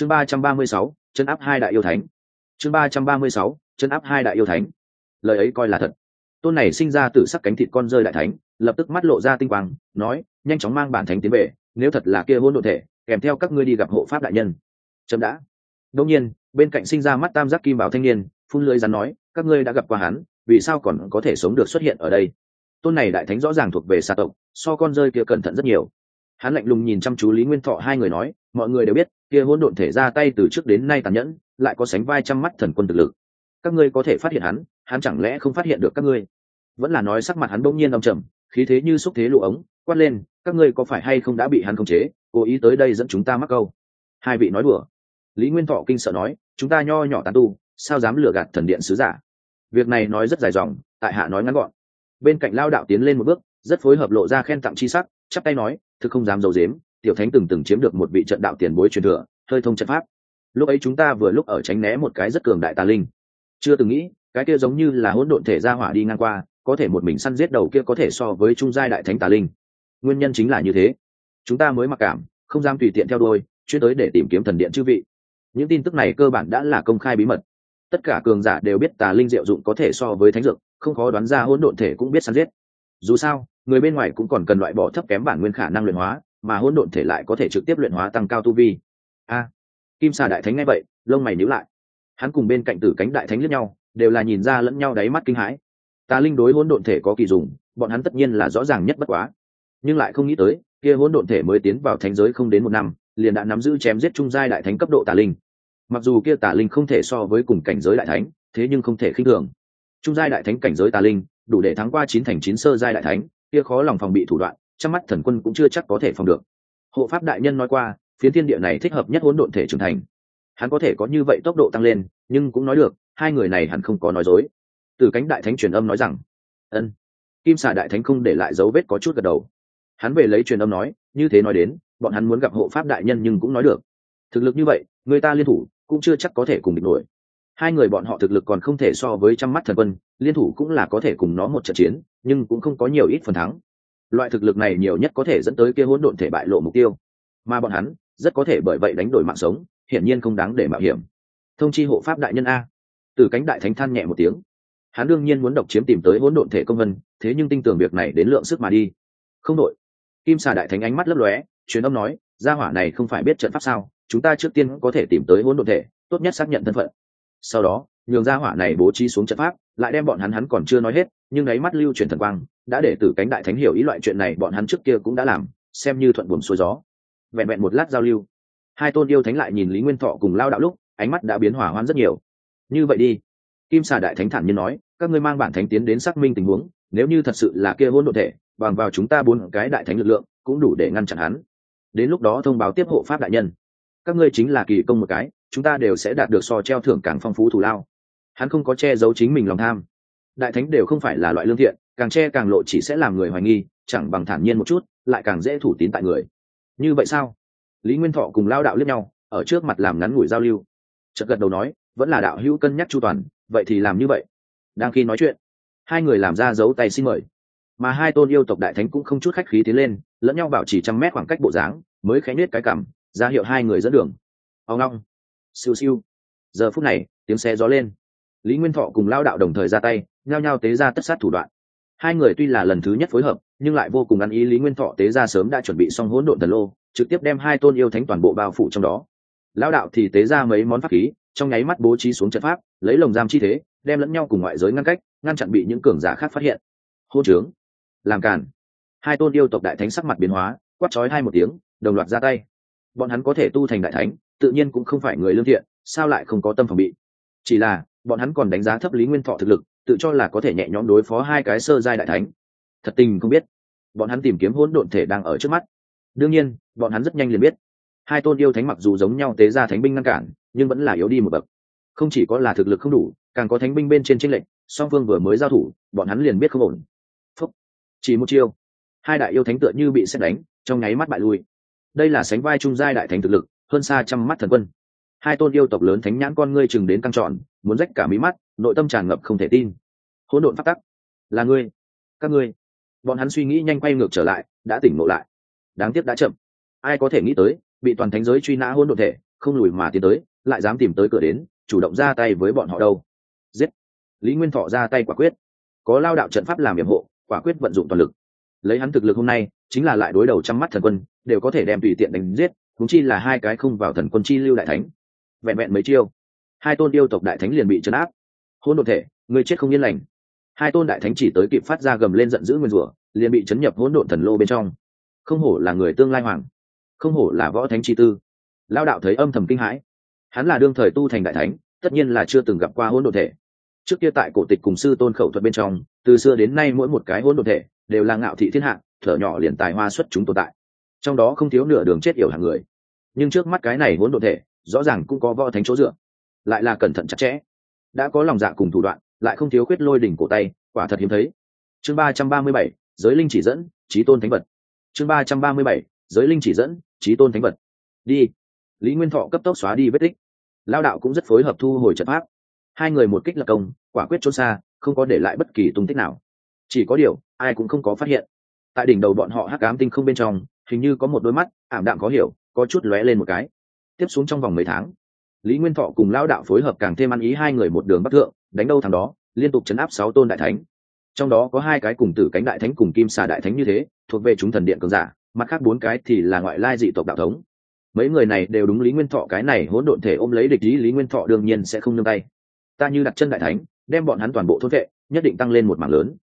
chương ba trăm ba mươi sáu, chân áp hai đại yêu thánh. Chương ba trăm ba mươi sáu, chân áp hai đại yêu thánh. Lời ấy coi là thật. Tôn này sinh ra từ sắc cánh thịt con rơi đại thánh, lập tức mắt lộ ra tinh quang, nói, nhanh chóng mang bản thánh tiến về, nếu thật là kia hôn đ thể, kèm theo các ngươi đi gặp hộ pháp đại nhân. Chậm đã. Đông nhiên, bên cạnh sinh ra mắt tam giác kim bảo thanh niên, phun lưới rắn nói, các ngươi đã gặp qua hắn, vì sao còn có thể sống được xuất hiện ở đây? Tôn này đại thánh rõ ràng thuộc về xa tộc, so con rơi kia cẩn thận rất nhiều. Hắn lạnh lùng nhìn chăm chú lý nguyên thọ hai người nói mọi người đều biết, kia hỗn độn thể ra tay từ trước đến nay tàn nhẫn, lại có sánh vai trăm mắt thần quân thực lực. Các ngươi có thể phát hiện hắn hắn chẳng lẽ không phát hiện được các ngươi? Vẫn là nói sắc mặt hắn bỗng nhiên đông trầm, khí thế như xúc thế lụ ống, quát lên, các ngươi có phải hay không đã bị hắn khống chế, cố ý tới đây dẫn chúng ta mắc câu? Hai vị nói đùa. Lý nguyên thọ kinh sợ nói, chúng ta nho nhỏ tán tu, sao dám lừa gạt thần điện sứ giả? Việc này nói rất dài dòng, tại hạ nói ngắn gọn. Bên cạnh lao đạo tiến lên một bước, rất phối hợp lộ ra khen tặng chi sắc, chắp tay nói, thực không dám d i ấ u dếm tiểu thánh từng từng chiếm được một vị trận đạo tiền bối truyền thừa, hơi thông trận pháp. Lúc ấy chúng ta vừa lúc ở tránh né một cái rất cường đại tà linh. Chưa từng nghĩ, cái kia giống như là hỗn độn thể ra hỏa đi ngang qua, có thể một mình săn giết đầu kia có thể so với trung giai đại thánh tà linh. Nguyên nhân chính là như thế. Chúng ta mới mặc cảm, không dám tùy tiện theo đôi chuyên tới để tìm kiếm thần điện chư vị. Những tin tức này cơ bản đã là công khai bí mật. Tất cả cường giả đều biết tà linh diệu dụng có thể so với thánh dược, không khó đoán ra hỗn độn thể cũng biết săn giết. Dù sao, người bên ngoài cũng còn cần loại bỏ thấp kém bản nguyên khả năng luyện hóa mà hỗn độn thể lại có thể trực tiếp luyện hóa tăng cao tu vi. A, kim xà đại thánh nghe vậy, lông mày nhíu lại. Hắn cùng bên cạnh tử cánh đại thánh lẫn nhau, đều là nhìn ra lẫn nhau đáy mắt kinh hãi. Tà linh đối hỗn độn thể có kỳ dùng bọn hắn tất nhiên là rõ ràng nhất bất quá. Nhưng lại không nghĩ tới, kia hỗn độn thể mới tiến vào thánh giới không đến một năm, liền đã nắm giữ chém giết trung giai đại thánh cấp độ tà linh. Mặc dù kia tà linh không thể so với cùng cảnh giới đại thánh, thế nhưng không thể khinh thường. Trung giai đại thánh cảnh giới tà linh, đủ để thắng qua chín thành chín sơ giai đại thánh, kia khó lòng phòng bị thủ đoạn chắc mắt thần quân cũng chưa chắc có thể phòng được. Hộ pháp đại nhân nói qua, phiến thiên địa này thích hợp nhất hỗn độn thể trưởng thành. Hắn có thể có như vậy tốc độ tăng lên, nhưng cũng nói được, hai người này hẳn không có nói dối. Từ cánh đại thánh truyền âm nói rằng, ân. Kim xà đại thánh không để lại dấu vết có chút gật đầu. Hắn về lấy truyền âm nói, như thế nói đến, bọn hắn muốn gặp hộ pháp đại nhân nhưng cũng nói được. Thực lực như vậy, người ta liên thủ cũng chưa chắc có thể cùng địch nổi. Hai người bọn họ thực lực còn không thể so với trăm mắt thần quân, liên thủ cũng là có thể cùng nó một trận chiến, nhưng cũng không có nhiều ít phần thắng loại thực lực này nhiều nhất có thể dẫn tới kia hỗn độn thể bại lộ mục tiêu. Mà bọn hắn, rất có thể bởi vậy đánh đổi mạng sống, hiển nhiên không đáng để mạo hiểm. Thông chi hộ pháp đại nhân a. Từ cánh đại thánh than nhẹ một tiếng. Hắn đương nhiên muốn độc chiếm tìm tới hỗn độn thể công vân, thế nhưng tin tưởng việc này đến lượng sức mà đi. Không đội kim xà đại thánh ánh mắt lấp lóe, truyền âm nói, gia hỏa này không phải biết trận pháp sao, chúng ta trước tiên có thể tìm tới hỗn độn thể, tốt nhất xác nhận thân phận. Sau đó, nhường gia hỏa này bố trí xuống trận pháp, lại đem bọn hắn hắn còn chưa nói hết, nhưng ấy mắt lưu truyền thần quang đã để tử cánh đại thánh hiểu ý loại chuyện này, bọn hắn trước kia cũng đã làm, xem như thuận buồm xuôi gió. Vẹn vẹn một lát giao lưu, hai tôn yêu thánh lại nhìn lý nguyên thọ cùng lao đạo lúc, ánh mắt đã biến hỏa hoan rất nhiều. Như vậy đi, kim xà đại thánh thản nhiên nói, các ngươi mang bản thánh tiến đến xác minh tình huống, nếu như thật sự là kia hôn đ ộ thể, bằng vào chúng ta bốn cái đại thánh lực lượng, cũng đủ để ngăn chặn hắn. Đến lúc đó thông báo tiếp hộ pháp đại nhân. Các ngươi chính là kỳ công một cái, chúng ta đều sẽ đạt được so treo thưởng càng phong phú thù lao. Hắn không có che giấu chính mình lòng tham đại thánh đều không phải là loại lương thiện, càng che càng lộ chỉ sẽ làm người hoài nghi, chẳng bằng thản nhiên một chút, lại càng dễ thủ tín tại người. Như vậy sao? Lý nguyên thọ cùng lao đạo lướt nhau, ở trước mặt làm ngắn ngủi giao lưu. Chợt gật đầu nói, vẫn là đạo hữu cân nhắc chu toàn, vậy thì làm như vậy. Đang khi nói chuyện, hai người làm ra dấu tay xin mời. Mà hai tôn yêu tộc đại thánh cũng không chút khách khí tiến lên, lẫn nhau bảo chỉ trăm mét khoảng cách bộ dáng, mới khẽ nết cái cảm ra hiệu hai người dẫn đường. Ao long, siêu siêu. Giờ phút này, tiếng xe gió lên lý nguyên thọ cùng lao đạo đồng thời ra tay, nhao nhao tế ra tất sát thủ đoạn. Hai người tuy là lần thứ nhất phối hợp, nhưng lại vô cùng ăn ý lý nguyên thọ tế ra sớm đã chuẩn bị xong hỗn độn thần lô, trực tiếp đem hai tôn yêu thánh toàn bộ bao phủ trong đó. Lao đạo thì tế ra mấy món pháp khí, trong nháy mắt bố trí xuống trận pháp, lấy lồng giam chi thế, đem lẫn nhau cùng ngoại giới ngăn cách, ngăn chặn bị những cường giả khác phát hiện. Hô trướng. Làm càn. hai tôn yêu tộc đại thánh sắc mặt biến hóa, quát trói hai một tiếng, đồng loạt ra tay. Bọn hắn có thể tu thành đại thánh, tự nhiên cũng không phải người lương thiện, sao lại không có tâm phòng bị? Chỉ là bọn hắn còn đánh giá thấp lý nguyên thọ thực lực, tự cho là có thể nhẹ nhõm đối phó hai cái sơ giai đại thánh. Thật tình không biết, bọn hắn tìm kiếm hỗn độn thể đang ở trước mắt. Đương nhiên, bọn hắn rất nhanh liền biết, hai tôn yêu thánh mặc dù giống nhau tế ra thánh binh ngăn cản, nhưng vẫn là yếu đi một bậc. Không chỉ có là thực lực không đủ, càng có thánh binh bên trên tranh lệnh song phương vừa mới giao thủ, bọn hắn liền biết không ổn. Phúc. chỉ một chiêu. Hai đại yêu thánh tựa như bị xét đánh, trong nháy mắt bại lui. Đây là sánh vai trung giai đại thánh thực lực, hơn xa trăm mắt thần quân hai tôn yêu tộc lớn thánh nhãn con ngươi chừng đến căng trọn muốn rách cả mí mắt, nội tâm tràn ngập không thể tin. Hỗn độn phát tắc. Là ngươi. Các ngươi. Bọn hắn suy nghĩ nhanh quay ngược trở lại, đã tỉnh ngộ lại. Đáng tiếc đã chậm. Ai có thể nghĩ tới, bị toàn thánh giới truy nã hỗn độn thể, không lùi mà tiến tới, lại dám tìm tới cửa đến, chủ động ra tay với bọn họ đâu. Giết. Lý nguyên thọ ra tay quả quyết. Có lao đạo trận pháp làm nhiệm hộ, quả quyết vận dụng toàn lực. Lấy hắn thực lực hôm nay, chính là lại đối đầu trăm mắt thần quân, đều có thể đem tùy tiện đánh giết thúng chi là hai cái không vào thần quân chi lưu đại thánh vẹn vẹn mấy chiêu. Hai tôn yêu tộc đại thánh liền bị chấn áp. Hôn đột thể người chết không yên lành. Hai tôn đại thánh chỉ tới kịp phát ra gầm lên giận dữ nguyên rủa, liền bị chấn nhập hỗn độn thần lô bên trong. Không hổ là người tương lai hoàng. Không hổ là võ thánh chi tư. Lao đạo thấy âm thầm kinh hãi. Hắn là đương thời tu thành đại thánh, tất nhiên là chưa từng gặp qua hỗn độn thể. Trước kia tại cổ tịch cùng sư tôn khẩu thuật bên trong, từ xưa đến nay mỗi một cái hỗn độn thể đều là ngạo thị thiên hạ, thở nhỏ liền tài hoa xuất chúng tồn tại. Trong đó không thiếu nửa đường chết yểu hàng người. Nhưng trước mắt cái này hỗn độn thể rõ ràng cũng có võ thánh chỗ dựa. Lại là cẩn thận chặt chẽ. Đã có lòng dạ cùng thủ đoạn, lại không thiếu khuyết lôi đỉnh cổ tay, quả thật hiếm thấy. Chương ba trăm ba mươi bảy, giới linh chỉ dẫn trí tôn thánh vật. Chương ba trăm ba mươi bảy, giới linh chỉ dẫn trí tôn thánh vật. Đi. Lý nguyên thọ cấp tốc xóa đi vết tích. Lao đạo cũng rất phối hợp thu hồi trận pháp. Hai người một kích lập công, quả quyết trốn xa, không có để lại bất kỳ tung tích nào. Chỉ có điều, ai cũng không có phát hiện. Tại đỉnh đầu bọn họ hắc ám tinh không bên trong, hình như có một đôi mắt, ảm đạm có hiểu, có chút lóe lên một cái tiếp xuống trong vòng mấy tháng. Lý nguyên thọ cùng lao đạo phối hợp càng thêm ăn ý hai người một đường bắc thượng, đánh đâu thằng đó, liên tục chấn áp sáu tôn đại thánh. Trong đó có hai cái cùng tử cánh đại thánh cùng kim xà đại thánh như thế, thuộc về chúng thần điện cường giả, mặt khác bốn cái thì là ngoại lai dị tộc đạo thống. Mấy người này đều đúng lý nguyên thọ cái này hỗn độn thể ôm lấy địch ý, lý nguyên thọ đương nhiên sẽ không nương tay. Ta như đặt chân đại thánh, đem bọn hắn toàn bộ thốt vệ, nhất định tăng lên một mảng lớn.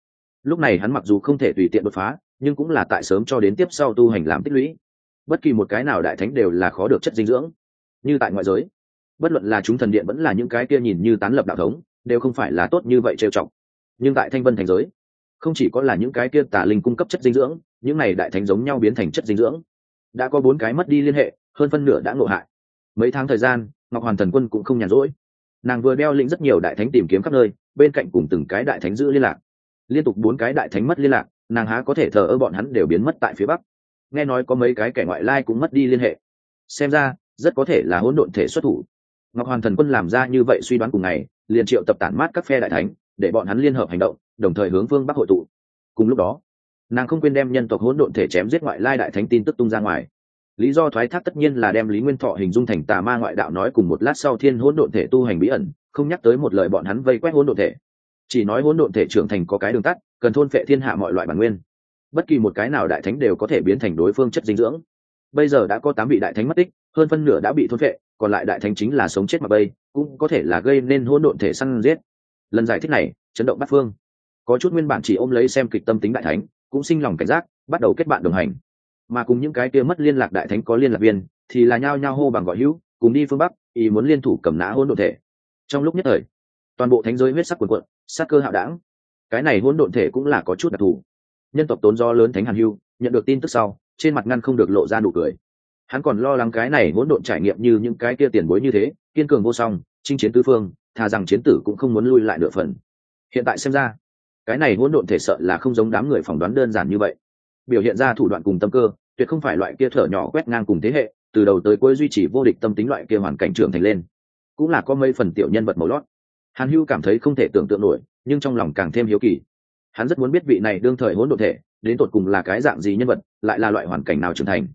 Lúc này hắn mặc dù không thể tùy tiện đột phá, nhưng cũng là tại sớm cho đến tiếp sau tu hành làm tích lũy. Bất kỳ một cái nào đại thánh đều là khó được chất dinh dưỡng như tại ngoại giới. Bất luận là chúng thần điện vẫn là những cái kia nhìn như tán lập đạo thống, đều không phải là tốt như vậy trêu trọng nhưng tại thanh vân thành giới, không chỉ có là những cái kia tà linh cung cấp chất dinh dưỡng, những này đại thánh giống nhau biến thành chất dinh dưỡng. Đã có bốn cái mất đi liên hệ, hơn phân nửa đã ngộ hại. Mấy tháng thời gian, ngọc hoàn thần quân cũng không nhàn rỗi. Nàng vừa đeo lĩnh rất nhiều đại thánh tìm kiếm khắp nơi, bên cạnh cùng từng cái đại thánh giữ liên lạc. Liên tục bốn cái đại thánh mất liên lạc, nàng há có thể thờ ơ bọn hắn đều biến mất tại phía bắc. Nghe nói có mấy cái kẻ ngoại lai cũng mất đi liên hệ. Xem ra rất có thể là hỗn độn thể xuất thủ. Ngọc hoàn thần quân làm ra như vậy suy đoán cùng ngày, liền triệu tập tản mát các phe đại thánh, để bọn hắn liên hợp hành động, đồng thời hướng phương bắc hội tụ. Cùng lúc đó, nàng không quên đem nhân tộc hỗn độn thể chém giết ngoại lai đại thánh tin tức tung ra ngoài. Lý do thoái thác tất nhiên là đem lý nguyên thọ hình dung thành tà ma ngoại đạo nói cùng một lát sau thiên hỗn độn thể tu hành bí ẩn, không nhắc tới một lời bọn hắn vây quét hỗn độn thể. Chỉ nói hỗn độn thể trưởng thành có cái đường tắt, cần thôn phệ thiên hạ mọi loại bản nguyên. Bất kỳ một cái nào đại thánh đều có thể biến thành đối phương chất dinh dưỡng. Bây giờ đã có tám vị đại thánh mất tích hơn phân nửa đã bị thôn vệ còn lại đại thánh chính là sống chết mà bây cũng có thể là gây nên hỗn độn thể săn giết. Lần giải thích này, chấn động bắt phương. Có chút nguyên bản chỉ ôm lấy xem kịch tâm tính đại thánh, cũng sinh lòng cảnh giác, bắt đầu kết bạn đồng hành. Mà cùng những cái kia mất liên lạc đại thánh có liên lạc viên, thì là nhao nhao hô bằng gọi hữu, cùng đi phương bắc, ý muốn liên thủ cầm nã hỗn độn thể. Trong lúc nhất thời, toàn bộ thánh giới huyết sắc quần quận sắc cơ hạo đảng cái này hỗn độn thể cũng là có chút đặc thù. Nhân tộc tốn do lớn thánh hàn hưu, nhận được tin tức sau, trên mặt ngăn không được lộ ra nụ cười hắn còn lo lắng cái này hỗn độn trải nghiệm như những cái kia tiền bối như thế, kiên cường vô song, chinh chiến tứ phương, thà rằng chiến tử cũng không muốn lui lại nửa phần. Hiện tại xem ra, cái này hỗn độn thể sợ là không giống đám người phỏng đoán đơn giản như vậy. Biểu hiện ra thủ đoạn cùng tâm cơ, tuyệt không phải loại kia thở nhỏ quét ngang cùng thế hệ, từ đầu tới cuối duy trì vô địch tâm tính loại kia hoàn cảnh trưởng thành lên. Cũng là có mấy phần tiểu nhân vật màu lót. Hàn hưu cảm thấy không thể tưởng tượng nổi, nhưng trong lòng càng thêm hiếu kỳ. Hắn rất muốn biết vị này đương thời hỗn độn thể, đến tột cùng là cái dạng gì nhân vật, lại là loại hoàn cảnh nào trưởng thành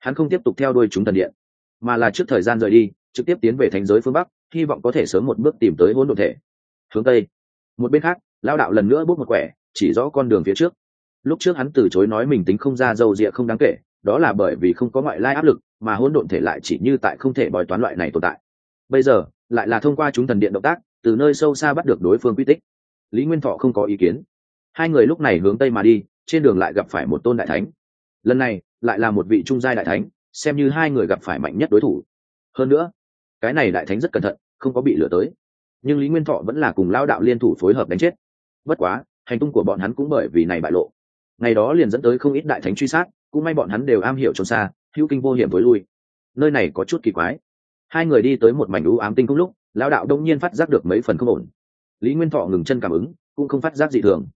hắn không tiếp tục theo đuôi chúng thần điện, mà là trước thời gian rời đi, trực tiếp tiến về thành giới phương bắc, hy vọng có thể sớm một bước tìm tới hỗn độn thể. Hướng tây, một bên khác lao đạo lần nữa bút một quẻ, chỉ rõ con đường phía trước. Lúc trước hắn từ chối nói mình tính không ra dâu rịa không đáng kể, đó là bởi vì không có ngoại lai áp lực, mà hỗn độn thể lại chỉ như tại không thể bòi toán loại này tồn tại. Bây giờ, lại là thông qua chúng thần điện động tác, từ nơi sâu xa bắt được đối phương quy tích. Lý nguyên thọ không có ý kiến. Hai người lúc này hướng tây mà đi, trên đường lại gặp phải một tôn đại thánh. Lần này lại là một vị trung giai đại thánh, xem như hai người gặp phải mạnh nhất đối thủ. Hơn nữa, cái này đại thánh rất cẩn thận, không có bị lừa tới. Nhưng lý nguyên thọ vẫn là cùng lao đạo liên thủ phối hợp đánh chết. Bất quá, hành tung của bọn hắn cũng bởi vì này bại lộ. Ngày đó liền dẫn tới không ít đại thánh truy sát, cũng may bọn hắn đều am hiểu trốn xa, hữu kinh vô hiểm với lui. Nơi này có chút kỳ quái. Hai người đi tới một mảnh ưu ám tinh cùng lúc lao đạo đông nhiên phát giác được mấy phần không ổn. Lý nguyên thọ ngừng chân cảm ứng, cũng không phát giác gì thường.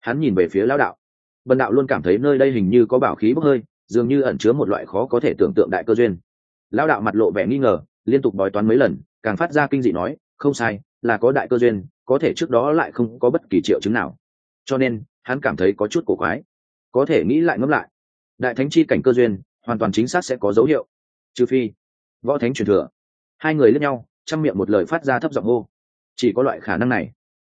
Hắn nhìn về phía lao đạo. Bần đạo luôn cảm thấy nơi đây hình như có bảo khí bốc hơi dường như ẩn chứa một loại khó có thể tưởng tượng đại cơ duyên. Lao đạo mặt lộ vẻ nghi ngờ, liên tục bói toán mấy lần, càng phát ra kinh dị nói, không sai, là có đại cơ duyên, có thể trước đó lại không có bất kỳ triệu chứng nào. Cho nên, hắn cảm thấy có chút cổ quái. Có thể nghĩ lại ngẫm lại, đại thánh chi cảnh cơ duyên, hoàn toàn chính xác sẽ có dấu hiệu. Trừ phi, võ thánh truyền thừa. Hai người lẫn nhau chăm miệng một lời phát ra thấp giọng hô. Chỉ có loại khả năng này.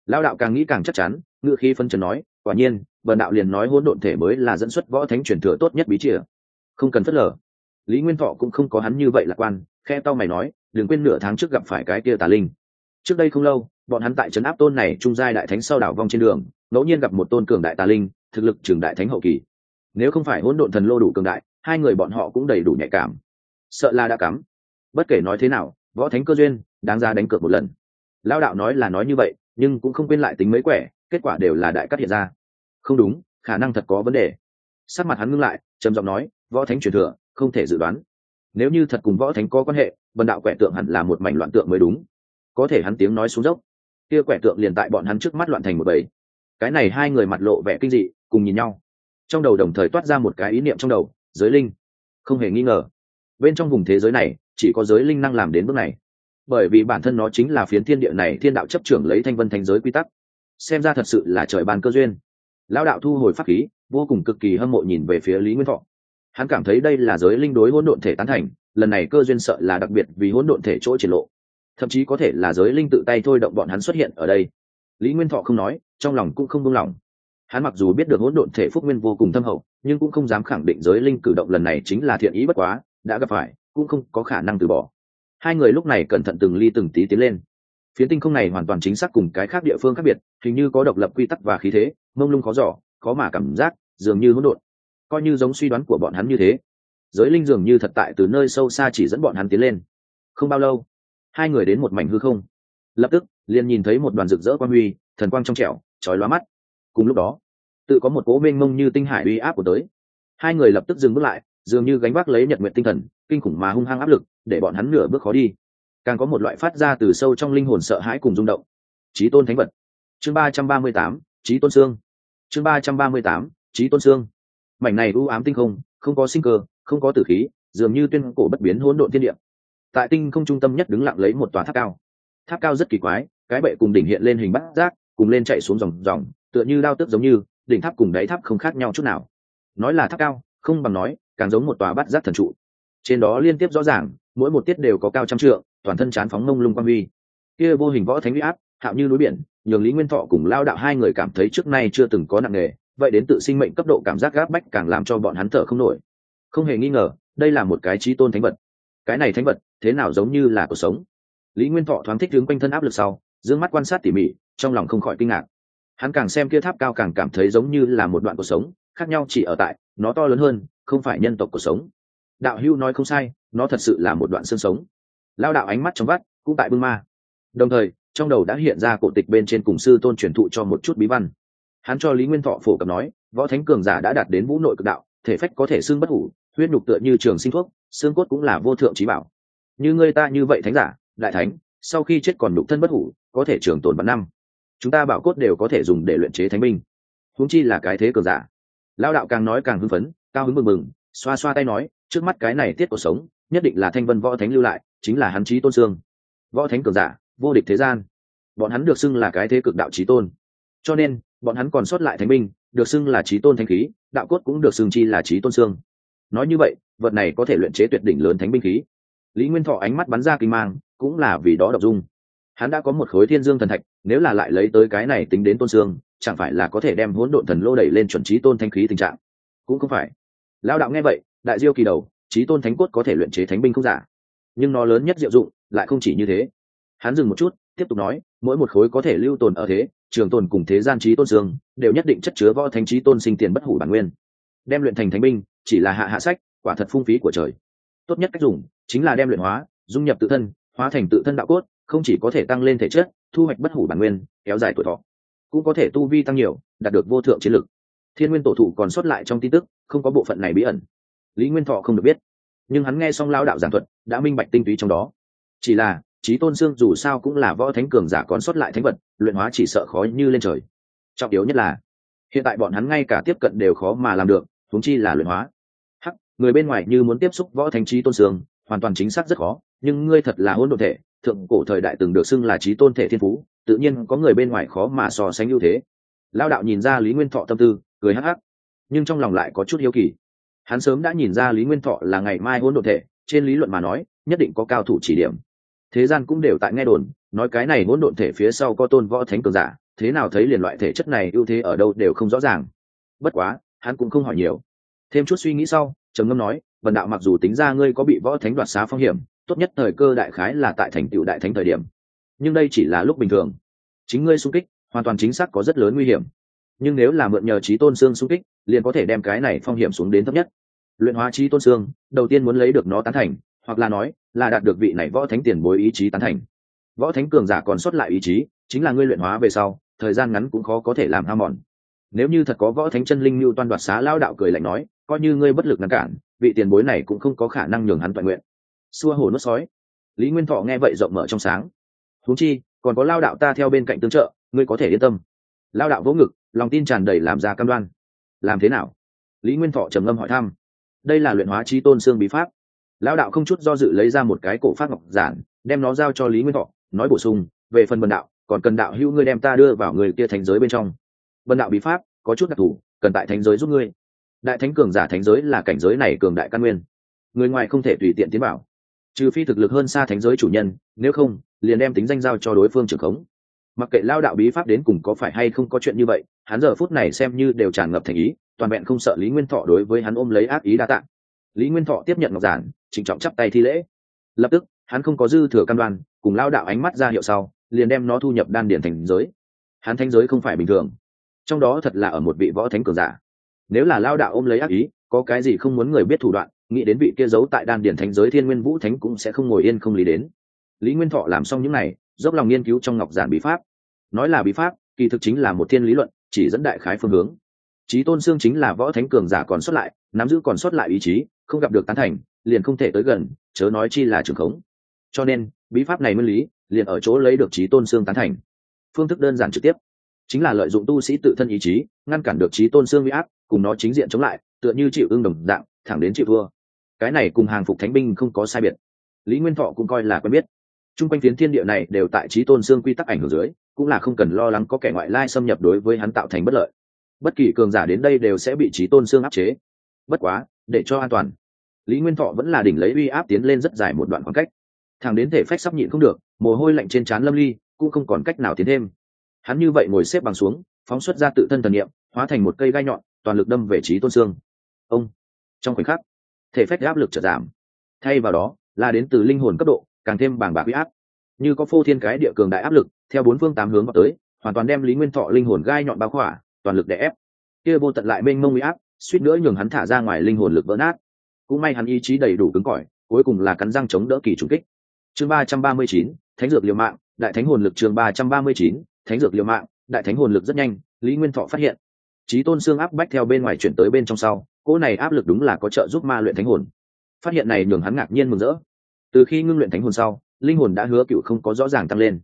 Lao đạo càng nghĩ càng chắc chắn ngự khí phân trần nói quả nhiên bần đạo liền nói hỗn độn thể mới là dẫn xuất võ thánh truyền thừa tốt nhất bí chìa. Không cần phớt lờ. Lý nguyên thọ cũng không có hắn như vậy lạc quan, khe tao mày nói, đừng quên nửa tháng trước gặp phải cái kia tà linh. Trước đây không lâu, bọn hắn tại trấn áp tôn này trung giai đại thánh sau đảo vong trên đường, ngẫu nhiên gặp một tôn cường đại tà linh, thực lực trường đại thánh hậu kỳ. Nếu không phải hỗn độn thần lô đủ cường đại, hai người bọn họ cũng đầy đủ nhạy cảm. Sợ là đã cắm. Bất kể nói thế nào, võ thánh cơ duyên, đáng ra đánh cược một lần. Lao đạo nói là nói như vậy, nhưng cũng không quên lại tính mấy quẻ kết quả đều là đại cắt hiện ra. Không đúng, khả năng thật có vấn đề. Sắc mặt hắn ngưng lại, trầm giọng nói, võ thánh truyền thừa, không thể dự đoán. Nếu như thật cùng võ thánh có quan hệ vần đạo quẻ tượng hẳn là một mảnh loạn tượng mới đúng. Có thể hắn tiếng nói xuống dốc. Kia quẻ tượng liền tại bọn hắn trước mắt loạn thành một bầy. Cái này hai người mặt lộ vẻ kinh dị, cùng nhìn nhau. Trong đầu đồng thời toát ra một cái ý niệm trong đầu, giới linh. Không hề nghi ngờ. Bên trong vùng thế giới này, chỉ có giới linh năng làm đến bước này. Bởi vì bản thân nó chính là phiến thiên địa này thiên đạo chấp trưởng lấy thanh vân thành giới quy tắc xem ra thật sự là trời ban cơ duyên. Lão đạo thu hồi pháp khí, vô cùng cực kỳ hâm mộ nhìn về phía lý nguyên thọ. Hắn cảm thấy đây là giới linh đối hỗn độn thể tán thành, lần này cơ duyên sợ là đặc biệt vì hỗn độn thể chỗ triển lộ. Thậm chí có thể là giới linh tự tay thôi động bọn hắn xuất hiện ở đây. Lý nguyên thọ không nói, trong lòng cũng không buông lòng hắn mặc dù biết được hỗn độn thể phúc nguyên vô cùng thâm hậu, nhưng cũng không dám khẳng định giới linh cử động lần này chính là thiện ý bất quá, đã gặp phải, cũng không có khả năng từ bỏ. Hai người lúc này cẩn thận từng ly từng tí tiến lên phiến tinh không này hoàn toàn chính xác cùng cái khác địa phương khác biệt, hình như có độc lập quy tắc và khí thế, mông lung khó giỏ khó mà cảm giác, dường như hỗn độn. Coi như giống suy đoán của bọn hắn như thế, giới linh dường như thật tại từ nơi sâu xa chỉ dẫn bọn hắn tiến lên. Không bao lâu, hai người đến một mảnh hư không. Lập tức, liền nhìn thấy một đoàn rực rỡ quang huy, thần quang trong trẻo trói lóa mắt. Cùng lúc đó, tự có một cố mênh mông như tinh hải uy áp của tới. Hai người lập tức dừng bước lại, dường như gánh vác lấy nhật nguyện tinh thần, kinh khủng mà hung hăng áp lực, để bọn hắn nửa bước khó đi càng có một loại phát ra từ sâu trong linh hồn sợ hãi cùng rung động. Trí tôn thánh vật. Chương ba trăm ba mươi tám trí tôn xương. Chương ba trăm ba mươi tám trí tôn xương. Mảnh này u ám tinh không không có sinh cơ, không có tử khí, dường như tuyên cổ bất biến hỗn độn thiên địa. Tại tinh không trung tâm nhất đứng lặng lấy một tòa tháp cao. Tháp cao rất kỳ quái, cái bệ cùng đỉnh hiện lên hình bát giác, cùng lên chạy xuống dòng dòng, tựa như đao tước giống như, đỉnh tháp cùng đáy tháp không khác nhau chút nào. Nói là tháp cao, không bằng nói, càng giống một tòa bát giác thần trụ. Trên đó liên tiếp rõ ràng, mỗi một tiết đều có cao trăm trượng toàn thân chán phóng mông lung quang huy. Kia vô hình võ thánh huy áp, hạo như núi biển, nhường lý nguyên thọ cùng lao đạo hai người cảm thấy trước nay chưa từng có nặng nề, vậy đến tự sinh mệnh cấp độ cảm giác gáp bách càng làm cho bọn hắn thở không nổi. Không hề nghi ngờ, đây là một cái trí tôn thánh vật. Cái này thánh vật, thế nào giống như là cuộc sống? Lý nguyên thọ thoáng thích hướng quanh thân áp lực sau d ư ơ n g mắt quan sát tỉ mỉ, trong lòng không khỏi kinh ngạc. Hắn càng xem kia tháp cao càng cảm thấy giống như là một đoạn cuộc sống, khác nhau chỉ ở tại, nó to lớn hơn, không phải nhân tộc cuộc sống. Đạo hưu nói không sai, nó thật sự là một đoạn xương sống lao đạo ánh mắt trong vắt, cũng tại bưng ma. Đồng thời, trong đầu đã hiện ra cổ tịch bên trên cùng sư tôn truyền thụ cho một chút bí văn. Hắn cho lý nguyên thọ phổ cập nói, võ thánh cường giả đã đạt đến vũ nội cực đạo, thể phách có thể xương bất hủ, huyết nhục tựa như trường sinh thuốc, xương cốt cũng là vô thượng trí bảo. Như người ta như vậy thánh giả, đại thánh, sau khi chết còn nhục thân bất hủ, có thể trường tồn bằng năm. Chúng ta bảo cốt đều có thể dùng để luyện chế thánh binh. Huống chi là cái thế cường giả. Lao đạo càng nói càng hưng phấn, cao hứng mừng mừng xoa xoa tay nói, trước mắt cái này tiết cuộc sống, nhất định là thanh vân võ thánh lưu lại chính là hắn trí tôn xương. Võ thánh cường giả, vô địch thế gian. Bọn hắn được xưng là cái thế cực đạo trí tôn. Cho nên, bọn hắn còn sót lại thánh binh, được xưng là trí tôn thanh khí, đạo cốt cũng được xưng chi là trí tôn xương. Nói như vậy, vật này có thể luyện chế tuyệt đỉnh lớn thánh binh khí. Lý nguyên thọ ánh mắt bắn ra kinh mang, cũng là vì đó đọc dung. Hắn đã có một khối thiên dương thần thạch, nếu là lại lấy tới cái này tính đến tôn xương, chẳng phải là có thể đem hỗn độn thần lô đẩy lên chuẩn trí tôn thanh khí tình trạng? Cũng không phải. Lao đạo nghe vậy, đại diêu kỳ đầu, trí tôn thánh cốt có thể luyện chế thánh binh không giả nhưng nó lớn nhất diệu dụng lại không chỉ như thế. Hắn dừng một chút, tiếp tục nói, mỗi một khối có thể lưu tồn ở thế, trường tồn cùng thế gian trí tôn dương đều nhất định chất chứa võ thánh trí tôn sinh tiền bất hủ bản nguyên. Đem luyện thành thánh binh, chỉ là hạ hạ sách, quả thật phung phí của trời. Tốt nhất cách dùng, chính là đem luyện hóa, dung nhập tự thân, hóa thành tự thân đạo cốt, không chỉ có thể tăng lên thể chất, thu hoạch bất hủ bản nguyên, kéo dài tuổi thọ. Cũng có thể tu vi tăng nhiều, đạt được vô thượng chiến lực. Thiên nguyên tổ thụ còn sót lại trong tin tức, không có bộ phận này bí ẩn. Lý nguyên thọ không được biết nhưng hắn nghe xong lao đạo giảng thuật, đã minh bạch tinh túy trong đó. Chỉ là trí tôn xương dù sao cũng là võ thánh cường giả còn sót lại thánh vật, luyện hóa chỉ sợ khó như lên trời. Trọng yếu nhất là, hiện tại bọn hắn ngay cả tiếp cận đều khó mà làm được thúng chi là luyện hóa. Hắc, người bên ngoài như muốn tiếp xúc võ thánh trí tôn xương hoàn toàn chính xác rất khó, nhưng ngươi thật là hôn đ thể, thượng cổ thời đại từng được xưng là trí tôn thể thiên phú, tự nhiên có người bên ngoài khó mà so sánh ưu thế. Lao đạo nhìn ra lý nguyên thọ tâm tư, cười hắc hắc, nhưng trong lòng lại có chút hiếu kỳ hắn sớm đã nhìn ra lý nguyên thọ là ngày mai hôn đ thể, trên lý luận mà nói, nhất định có cao thủ chỉ điểm. Thế gian cũng đều tại nghe đồn, nói cái này hỗn độn thể phía sau có tôn võ thánh cường giả, thế nào thấy liền loại thể chất này ưu thế ở đâu đều không rõ ràng. Bất quá, hắn cũng không hỏi nhiều. Thêm chút suy nghĩ sau, trầm ngâm nói vần đạo mặc dù tính ra ngươi có bị võ thánh đoạt xá phong hiểm, tốt nhất thời cơ đại khái là tại thành tựu đại thánh thời điểm. Nhưng đây chỉ là lúc bình thường. Chính ngươi xung kích, hoàn toàn chính xác có rất lớn nguy hiểm nhưng nếu là mượn nhờ trí tôn xương xung kích, liền có thể đem cái này phong hiểm xuống đến thấp nhất. Luyện hóa trí tôn xương, đầu tiên muốn lấy được nó tán thành, hoặc là nói, là đạt được vị này võ thánh tiền bối ý chí tán thành. Võ thánh cường giả còn sót lại ý chí, chính là ngươi luyện hóa về sau, thời gian ngắn cũng khó có thể làm ham mòn. Nếu như thật có võ thánh chân linh lưu toan đoạt xá lao đạo cười lạnh nói, coi như ngươi bất lực ngăn cản, vị tiền bối này cũng không có khả năng nhường hắn toàn nguyện. Xua hồ nuốt sói. Lý nguyên thọ nghe vậy rộng mở trong sáng. Huống chi, còn có lao đạo ta theo bên cạnh tương trợ, ngươi có thể yên tâm lao đạo vỗ ngực, lòng tin tràn đầy làm ra cam đoan. Làm thế nào? Lý nguyên thọ trầm ngâm hỏi thăm. Đây là luyện hóa trí tôn xương bí pháp. Lao đạo không chút do dự lấy ra một cái cổ phát ngọc giản, đem nó giao cho lý nguyên thọ, nói bổ sung, về phần bần đạo, còn cần đạo hữu ngươi đem ta đưa vào người kia thành giới bên trong. Bần đạo bí pháp, có chút đặc thù, cần tại thánh giới giúp ngươi. Đại thánh cường giả thánh giới là cảnh giới này cường đại căn nguyên. Người ngoài không thể tùy tiện tiến bảo trừ phi thực lực hơn xa thánh giới chủ nhân, nếu không, liền đem tính danh giao cho đối phương trưởng khống mặc kệ lao đạo bí pháp đến cùng có phải hay không có chuyện như vậy, hắn giờ phút này xem như đều tràn ngập thành ý, toàn vẹn không sợ lý nguyên thọ đối với hắn ôm lấy ác ý đa tạng. Lý nguyên thọ tiếp nhận ngọc giản, trịnh trọng chắp tay thi lễ. Lập tức, hắn không có dư thừa căn đoan, cùng lao đạo ánh mắt ra hiệu sau, liền đem nó thu nhập đan điển thành giới. Hắn thanh giới không phải bình thường. Trong đó thật là ở một vị võ thánh cường giả. Nếu là lao đạo ôm lấy ác ý, có cái gì không muốn người biết thủ đoạn, nghĩ đến vị kia giấu tại đan điển thánh giới thiên nguyên vũ thánh cũng sẽ không ngồi yên không lý đến. Lý nguyên thọ làm xong những này dốc lòng nghiên cứu trong ngọc giản bí pháp. Nói là bí pháp, kỳ thực chính là một thiên lý luận, chỉ dẫn đại khái phương hướng. Trí tôn xương chính là võ thánh cường giả còn xuất lại, nắm giữ còn xuất lại ý chí, không gặp được tán thành, liền không thể tới gần, chớ nói chi là trường khống. Cho nên, bí pháp này nguyên lý, liền ở chỗ lấy được trí tôn xương tán thành. Phương thức đơn giản trực tiếp, chính là lợi dụng tu sĩ tự thân ý chí, ngăn cản được trí tôn xương huy áp, cùng nó chính diện chống lại, tựa như chịu ưng đồng dạng, thẳng đến chịu thua. Cái này cùng hàng phục thánh binh không có sai biệt. Lý nguyên thọ cũng coi là quen biết chung quanh phiến thiên địa này đều tại trí tôn xương quy tắc ảnh hưởng dưới, cũng là không cần lo lắng có kẻ ngoại lai xâm nhập đối với hắn tạo thành bất lợi. Bất kỳ cường giả đến đây đều sẽ bị trí tôn xương áp chế. Bất quá, để cho an toàn, lý nguyên thọ vẫn là đỉnh lấy uy áp tiến lên rất dài một đoạn khoảng cách. Thằng đến thể phách sắp nhịn không được, mồ hôi lạnh trên trán lâm ly, cũng không còn cách nào tiến thêm. Hắn như vậy ngồi xếp bằng xuống, phóng xuất ra tự thân thần nghiệm hóa thành một cây gai nhọn, toàn lực đâm về trí tôn xương. Ông, trong khoảnh khắc, thể phách áp lực trở giảm. Thay vào đó, là đến từ linh hồn cấp độ càng thêm bàng bạc huy áp. Như có phô thiên cái địa cường đại áp lực, theo bốn phương tám hướng vào tới, hoàn toàn đem lý nguyên thọ linh hồn gai nhọn bao khỏa, toàn lực đè ép. Kia vô tận lại mênh mông huy áp, suýt nữa nhường hắn thả ra ngoài linh hồn lực vỡ nát. Cũng may hắn ý chí đầy đủ cứng cỏi, cuối cùng là cắn răng chống đỡ kỳ trùng kích. Chương ba trăm ba mươi chín, thánh dược liều mạng, đại thánh hồn lực chương ba trăm ba mươi chín, thánh dược liều mạng, đại thánh hồn lực rất nhanh, lý nguyên thọ phát hiện. Trí tôn xương áp bách theo bên ngoài chuyển tới bên trong sau, cỗ này áp lực đúng là có trợ giúp ma luyện thánh hồn. Phát hiện này nhường hắn ngạc nhiên mừng rỡ từ khi ngưng luyện thánh hồn sau, linh hồn đã hứa cựu không có rõ ràng tăng lên.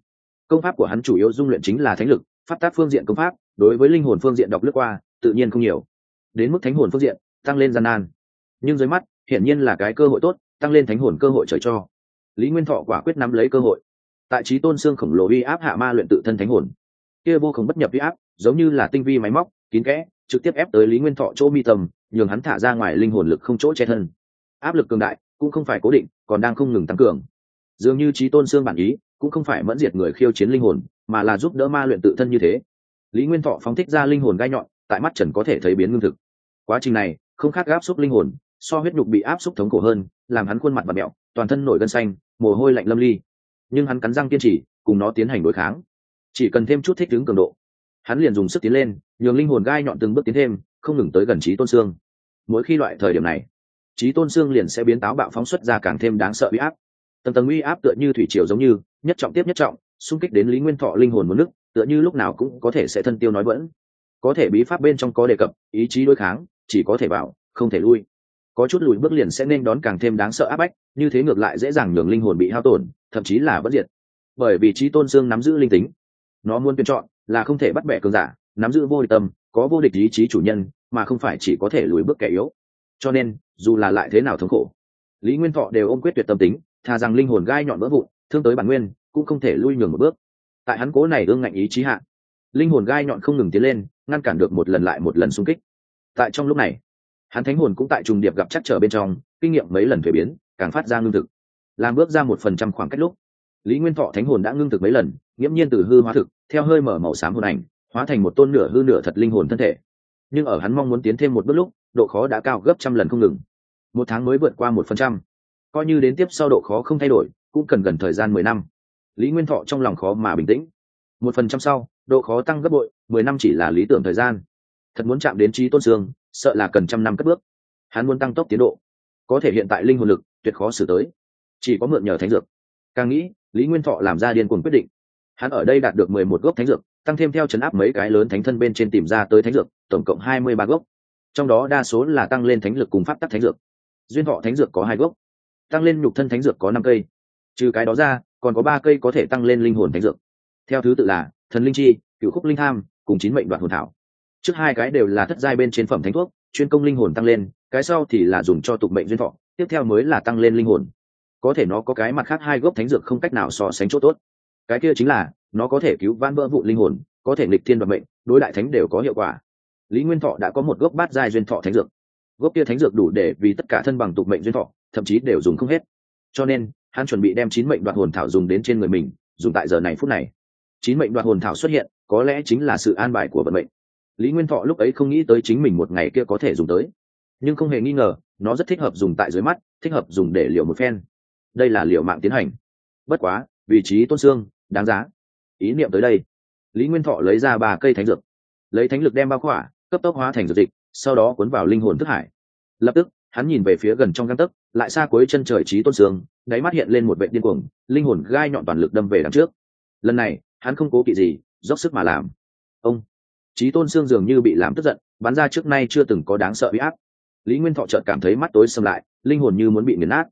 Công pháp của hắn chủ yếu dung luyện chính là thánh lực phát tác phương diện công pháp, đối với linh hồn phương diện đọc lướt qua, tự nhiên không nhiều. Đến mức thánh hồn phương diện, tăng lên gian nan. Nhưng dưới mắt, hiển nhiên là cái cơ hội tốt, tăng lên thánh hồn cơ hội trời cho. Lý nguyên thọ quả quyết nắm lấy cơ hội. Tại trí tôn xương khổng lồ uy áp hạ ma luyện tự thân thánh hồn. Kia vô cùng bất nhập uy áp, giống như là tinh vi máy móc, kín kẽ, trực tiếp ép tới lý nguyên thọ chỗ mi tầm nhường hắn thả ra ngoài linh hồn lực không chỗ che thân. Áp lực cường đại cũng không phải cố định, còn đang không ngừng tăng cường. Dường như trí tôn xương bản ý, cũng không phải mẫn diệt người khiêu chiến linh hồn, mà là giúp đỡ ma luyện tự thân như thế. Lý nguyên thọ phóng thích ra linh hồn gai nhọn, tại mắt trần có thể thấy biến ngưng thực. Quá trình này, không khác áp xúc linh hồn, so huyết nhục bị áp xúc thống khổ hơn, làm hắn khuôn mặt và mẹo, toàn thân nổi gân xanh, mồ hôi lạnh lâm ly. Nhưng hắn cắn răng kiên trì, cùng nó tiến hành đối kháng. Chỉ cần thêm chút thích ứng cường độ, hắn liền dùng sức tiến lên, nhường linh hồn gai nhọn từng bước tiến thêm, không ngừng tới gần trí tôn xương mỗi khi loại thời điểm này trí tôn xương liền sẽ biến táo bạo phóng xuất ra càng thêm đáng sợ uy áp. Tầng tầng uy áp tựa như thủy triều giống như, nhất trọng tiếp nhất trọng, xung kích đến lý nguyên thọ linh hồn một nước, tựa như lúc nào cũng có thể sẽ thân tiêu nói vẫn có thể bí pháp bên trong có đề cập, ý chí đối kháng, chỉ có thể bảo, không thể lui. Có chút lùi bước liền sẽ nên đón càng thêm đáng sợ áp bách, như thế ngược lại dễ dàng nhường linh hồn bị hao tổn, thậm chí là bất diệt. Bởi vì trí tôn xương nắm giữ linh tính, nó muốn tuyển chọn là không thể bắt bẻ cường giả, nắm giữ vô địch tâm, có vô địch ý chí chủ nhân, mà không phải chỉ có thể lùi bước kẻ yếu cho nên, dù là lại thế nào thống khổ, lý nguyên thọ đều ôm quyết tuyệt tâm tính thà rằng linh hồn gai nhọn vỡ vụn, thương tới bản nguyên, cũng không thể lui nhường một bước. Tại hắn cố này ương ngạnh ý chí hạ, linh hồn gai nhọn không ngừng tiến lên, ngăn cản được một lần lại một lần xung kích. Tại trong lúc này, hắn thánh hồn cũng tại trùng điệp gặp chắc trở bên trong, kinh nghiệm mấy lần thuế biến, càng phát ra ngưng thực. Làm bước ra một phần trăm khoảng cách lúc, lý nguyên thọ thánh hồn đã ngưng thực mấy lần, nghiễm nhiên từ hư hóa thực, theo hơi mở màu xám hồn ảnh, hóa thành một tôn nửa hư nửa thật linh hồn thân thể. Nhưng ở hắn mong muốn tiến thêm một bước lúc độ khó đã cao gấp trăm lần không ngừng. Một tháng mới vượt qua một phần trăm. Coi như đến tiếp sau độ khó không thay đổi, cũng cần gần thời gian mười năm. Lý nguyên thọ trong lòng khó mà bình tĩnh. Một phần trăm sau, độ khó tăng gấp bội, mười năm chỉ là lý tưởng thời gian. Thật muốn chạm đến trí tôn sương sợ là cần trăm năm cất bước. Hắn muốn tăng tốc tiến độ. Có thể hiện tại linh hồn lực, tuyệt khó xử tới. Chỉ có mượn nhờ thánh dược. Càng nghĩ, lý nguyên thọ làm ra điên cuồng quyết định. Hắn ở đây đạt được mười một gốc thánh dược, tăng thêm theo chấn áp mấy cái lớn thánh thân bên trên tìm ra tới thánh dược, tổng cộng hai mươi ba gốc trong đó đa số là tăng lên thánh lực cùng pháp tắc thánh dược. Duyên thọ thánh dược có hai gốc, tăng lên nhục thân thánh dược có năm cây. Trừ cái đó ra, còn có ba cây có thể tăng lên linh hồn thánh dược. Theo thứ tự là thần linh chi cựu khúc linh tham, cùng chín mệnh đoạn hồn thảo. Trước hai cái đều là thất giai bên trên phẩm thánh thuốc, chuyên công linh hồn tăng lên, cái sau thì là dùng cho tục mệnh duyên thọ, tiếp theo mới là tăng lên linh hồn. Có thể nó có cái mặt khác hai gốc thánh dược không cách nào so sánh chỗ tốt. Cái kia chính là, nó có thể cứu van vỡ vụ linh hồn, có thể nghịch thiên đoạt mệnh, đối đại thánh đều có hiệu quả lý nguyên thọ đã có một gốc bát giai duyên thọ thánh dược. Gốc kia thánh dược đủ để vì tất cả thân bằng tục mệnh duyên thọ, thậm chí đều dùng không hết. Cho nên, hắn chuẩn bị đem chín mệnh đoạt hồn thảo dùng đến trên người mình, dùng tại giờ này phút này. Chín mệnh đoạt hồn thảo xuất hiện, có lẽ chính là sự an bài của vận mệnh. Lý nguyên thọ lúc ấy không nghĩ tới chính mình một ngày kia có thể dùng tới. Nhưng không hề nghi ngờ, nó rất thích hợp dùng tại dưới mắt, thích hợp dùng để liệu một phen. Đây là liệu mạng tiến hành. Bất quá, vị trí tôn xương, đáng giá. Ý niệm tới đây. Lý nguyên thọ lấy ra ba cây thánh dược. Lấy thánh lực đem bao khỏa cấp tốc hóa thành dược dịch, sau đó cuốn vào linh hồn thức hải. Lập tức, hắn nhìn về phía gần trong găng tấc, lại xa cuối chân trời trí tôn sương, đáy mắt hiện lên một vệ điên cuồng, linh hồn gai nhọn toàn lực đâm về đằng trước. Lần này, hắn không cố kỵ gì, dốc sức mà làm. Ông, trí tôn sương dường như bị làm tức giận, bắn ra trước nay chưa từng có đáng sợ bị áp. Lý nguyên thọ chợt cảm thấy mắt tối xâm lại, linh hồn như muốn bị nghiền nát.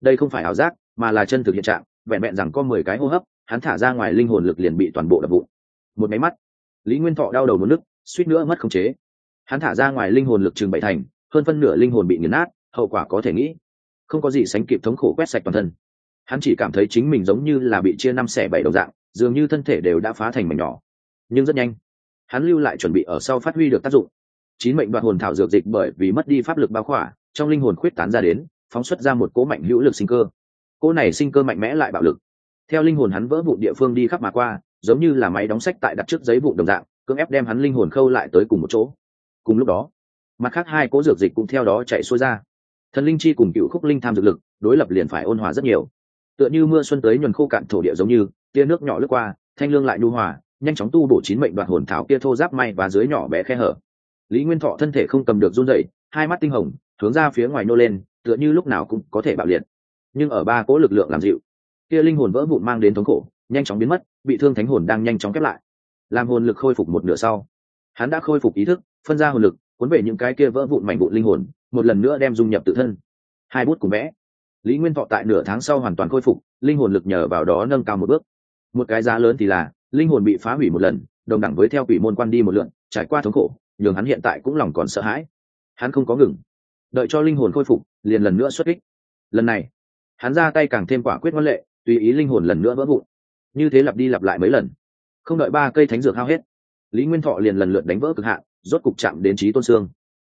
Đây không phải ảo giác, mà là chân thực hiện trạng, vẹn vẹn rằng có mười cái hô hấp, hắn thả ra ngoài linh hồn lực liền bị toàn bộ đập vụn. Một máy mắt, lý nguyên thọ đau đầu một nước suýt nữa mất khống chế hắn thả ra ngoài linh hồn lực chừng bảy thành, hơn phân nửa linh hồn bị nghiền nát, hậu quả có thể nghĩ, không có gì sánh kịp thống khổ quét sạch toàn thân. Hắn chỉ cảm thấy chính mình giống như là bị chia năm xẻ bảy đầu dạng, dường như thân thể đều đã phá thành mảnh nhỏ. Nhưng rất nhanh, hắn lưu lại chuẩn bị ở sau phát huy được tác dụng. Chín mệnh đoạt hồn thảo dược dịch bởi vì mất đi pháp lực bao khỏa, trong linh hồn khuyết tán ra đến, phóng xuất ra một cỗ mạnh hữu lực sinh cơ. Cỗ này sinh cơ mạnh mẽ lại bạo lực. Theo linh hồn hắn vỡ vụ địa phương đi khắp mà qua, giống như là máy đóng sách tại đặt trước giấy vụ đồng dạng, cưỡng ép đem hắn linh hồn khâu lại tới cùng một chỗ cùng lúc đó, mặt khác hai cố dược dịch cũng theo đó chạy xuôi ra. Thần linh chi cùng cựu khúc linh tham dược lực đối lập liền phải ôn hòa rất nhiều. Tựa như mưa xuân tới nhuần khô cạn thổ địa giống như, tia nước nhỏ lướt qua, thanh lương lại nhu hòa, nhanh chóng tu bổ chín mệnh đoạt hồn thảo kia thô giáp may và dưới nhỏ bé khe hở. Lý nguyên thọ thân thể không cầm được run dậy hai mắt tinh hồng, hướng ra phía ngoài nô lên, tựa như lúc nào cũng có thể bạo liệt. Nhưng ở ba cố lực lượng làm dịu, kia linh hồn vỡ vụn mang đến thống khổ, nhanh chóng biến mất, bị thương thánh hồn đang nhanh chóng khép lại. Làm hồn lực khôi phục một nửa sau hắn đã khôi phục ý thức, phân ra hồn lực, cuốn về những cái kia vỡ vụn mảnh vụn linh hồn, một lần nữa đem dung nhập tự thân. Hai bút cùng vẽ. Lý nguyên thọ tại nửa tháng sau hoàn toàn khôi phục, linh hồn lực nhờ vào đó nâng cao một bước. Một cái giá lớn thì là, linh hồn bị phá hủy một lần, đồng đẳng với theo quỷ môn quan đi một lượn, trải qua thống khổ, nhường hắn hiện tại cũng lòng còn sợ hãi. Hắn không có ngừng. Đợi cho linh hồn khôi phục, liền lần nữa xuất kích. Lần này, hắn ra tay càng thêm quả quyết ngoan lệ, tùy ý linh hồn lần nữa vỡ vụn. Như thế lặp đi lặp lại mấy lần. Không đợi ba cây thánh dược hao hết lý nguyên thọ liền lần lượt đánh vỡ cực hạn, rốt cục chạm đến trí tôn xương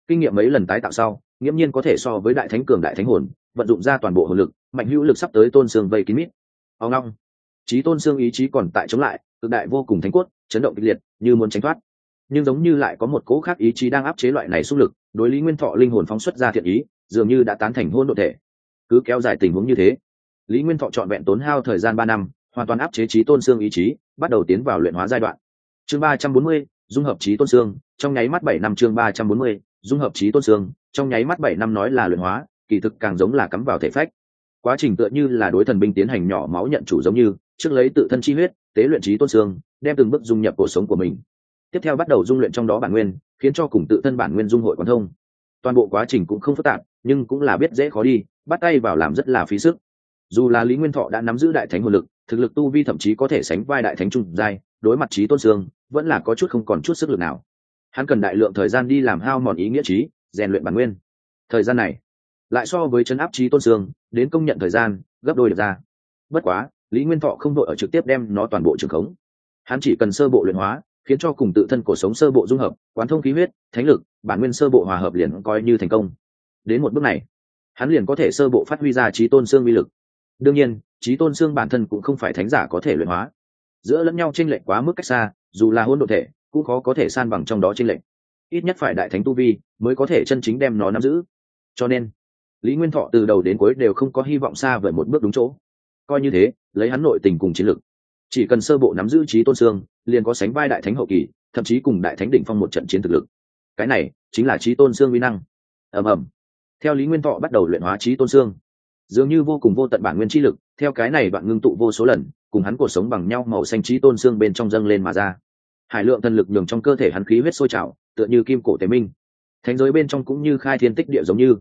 kinh nghiệm mấy lần tái tạo sau, nghiễm nhiên có thể so với đại thánh cường đại thánh hồn, vận dụng ra toàn bộ hồn lực, mạnh hữu lực sắp tới tôn xương vây kín mít. Ao ngong trí tôn xương ý chí còn tại chống lại, cực đại vô cùng thánh quất chấn động kịch liệt, như muốn tránh thoát. Nhưng giống như lại có một cố khác ý chí đang áp chế loại này xung lực, đối lý nguyên thọ linh hồn phóng xuất ra thiện ý, dường như đã tán thành hôn đ ộ thể. Cứ kéo dài tình huống như thế, lý nguyên thọ trọn vẹn tốn hao thời gian ba năm, hoàn toàn áp chế trí tôn xương ý chí, bắt đầu tiến vào luyện hóa giai đoạn chương ba trăm bốn mươi, dung hợp trí tôn xương, trong nháy mắt bảy năm chương ba trăm bốn mươi, dung hợp trí tôn xương, trong nháy mắt bảy năm nói là luyện hóa, kỳ thực càng giống là cắm vào thể phách. Quá trình tựa như là đối thần binh tiến hành nhỏ máu nhận chủ giống như, trước lấy tự thân chi huyết, tế luyện trí tôn xương, đem từng bước dung nhập cuộc sống của mình. Tiếp theo bắt đầu dung luyện trong đó bản nguyên, khiến cho cùng tự thân bản nguyên dung hội quan thông. Toàn bộ quá trình cũng không phức tạp, nhưng cũng là biết dễ khó đi, bắt tay vào làm rất là phí sức. Dù là lý nguyên thọ đã nắm giữ đại thánh hồn lực, thực lực tu vi thậm chí có thể sánh vai đại thánh trung giai, đối mặt trí tôn xương vẫn là có chút không còn chút sức lực nào. Hắn cần đại lượng thời gian đi làm hao mòn ý nghĩa trí, rèn luyện bản nguyên. Thời gian này, lại so với chấn áp trí tôn sương, đến công nhận thời gian, gấp đôi được ra. Bất quá, lý nguyên thọ không đội ở trực tiếp đem nó toàn bộ trường khống. Hắn chỉ cần sơ bộ luyện hóa, khiến cho cùng tự thân cuộc sống sơ bộ dung hợp, quán thông khí huyết, thánh lực, bản nguyên sơ bộ hòa hợp liền coi như thành công. Đến một bước này, hắn liền có thể sơ bộ phát huy ra trí tôn xương vi lực. Đương nhiên, trí tôn xương bản thân cũng không phải thánh giả có thể luyện hóa. Giữa lẫn nhau tranh lệch quá mức cách xa dù là hôn đ ộ thể, cũng khó có thể san bằng trong đó tranh lệch. Ít nhất phải đại thánh tu vi mới có thể chân chính đem nó nắm giữ. Cho nên, lý nguyên thọ từ đầu đến cuối đều không có hy vọng xa vời một bước đúng chỗ. Coi như thế, lấy hắn nội tình cùng chiến lược chỉ cần sơ bộ nắm giữ trí tôn xương, liền có sánh vai đại thánh hậu kỳ, thậm chí cùng đại thánh đỉnh phong một trận chiến thực lực. Cái này chính là trí tôn xương uy năng. Ầm ầm. Theo lý nguyên thọ bắt đầu luyện hóa trí tôn xương, dường như vô cùng vô tận bản nguyên chi lực theo cái này bạn ngưng tụ vô số lần, cùng hắn cuộc sống bằng nhau màu xanh trí tôn xương bên trong dâng lên mà ra. Hải lượng thần lực nhường trong cơ thể hắn khí huyết sôi trào, tựa như kim cổ tế minh. Thánh giới bên trong cũng như khai thiên tích địa giống như.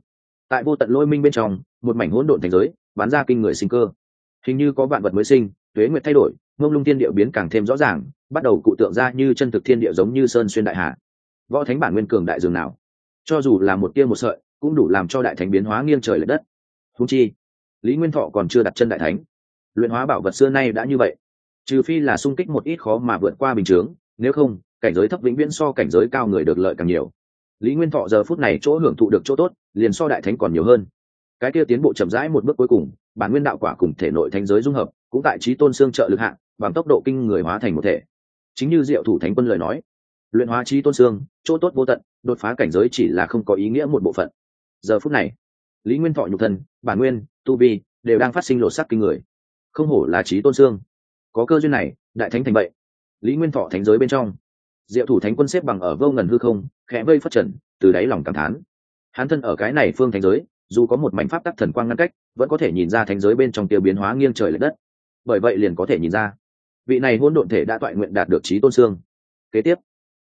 Tại vô tận lôi minh bên trong, một mảnh hỗn độn thành giới bán ra kinh người sinh cơ. Hình như có vạn vật mới sinh, tuế nguyệt thay đổi, mông lung thiên địa biến càng thêm rõ ràng, bắt đầu cụ tượng ra như chân thực thiên địa giống như sơn xuyên đại hạ. Võ thánh bản nguyên cường đại dường nào? Cho dù là một tia một sợi, cũng đủ làm cho đại thánh biến hóa nghiêng trời l ệ đất. Húng chi lý nguyên thọ còn chưa đặt chân đại thánh. Luyện hóa bảo vật xưa nay đã như vậy. Trừ phi là sung kích một ít khó mà vượt qua bình chướng, nếu không, cảnh giới thấp vĩnh viễn so cảnh giới cao người được lợi càng nhiều. Lý nguyên thọ giờ phút này chỗ hưởng thụ được chỗ tốt, liền so đại thánh còn nhiều hơn. Cái kia tiến bộ chậm rãi một bước cuối cùng, bản nguyên đạo quả cùng thể nội thánh giới dung hợp, cũng tại trí tôn xương trợ lực hạng bằng tốc độ kinh người hóa thành một thể. Chính như diệu thủ thánh quân lời nói, luyện hóa trí tôn xương, chỗ tốt vô tận, đột phá cảnh giới chỉ là không có ý nghĩa một bộ phận. Giờ phút này lý nguyên thọ nhục thân, bản nguyên, tu vi, đều đang phát sinh lột sắc kinh người. Không hổ là trí tôn xương. Có cơ duyên này, đại thánh thành vậy. Lý nguyên thọ thánh giới bên trong. Diệu thủ thánh quân xếp bằng ở vô ngần hư không, khẽ vây phát trần, từ đáy lòng cảm thán. Hắn thân ở cái này phương thánh giới, dù có một mảnh pháp tắc thần quang ngăn cách, vẫn có thể nhìn ra thánh giới bên trong tiêu biến hóa nghiêng trời l ệ đất. Bởi vậy liền có thể nhìn ra, vị này hôn độn thể đã toại nguyện đạt được trí tôn xương. Kế tiếp,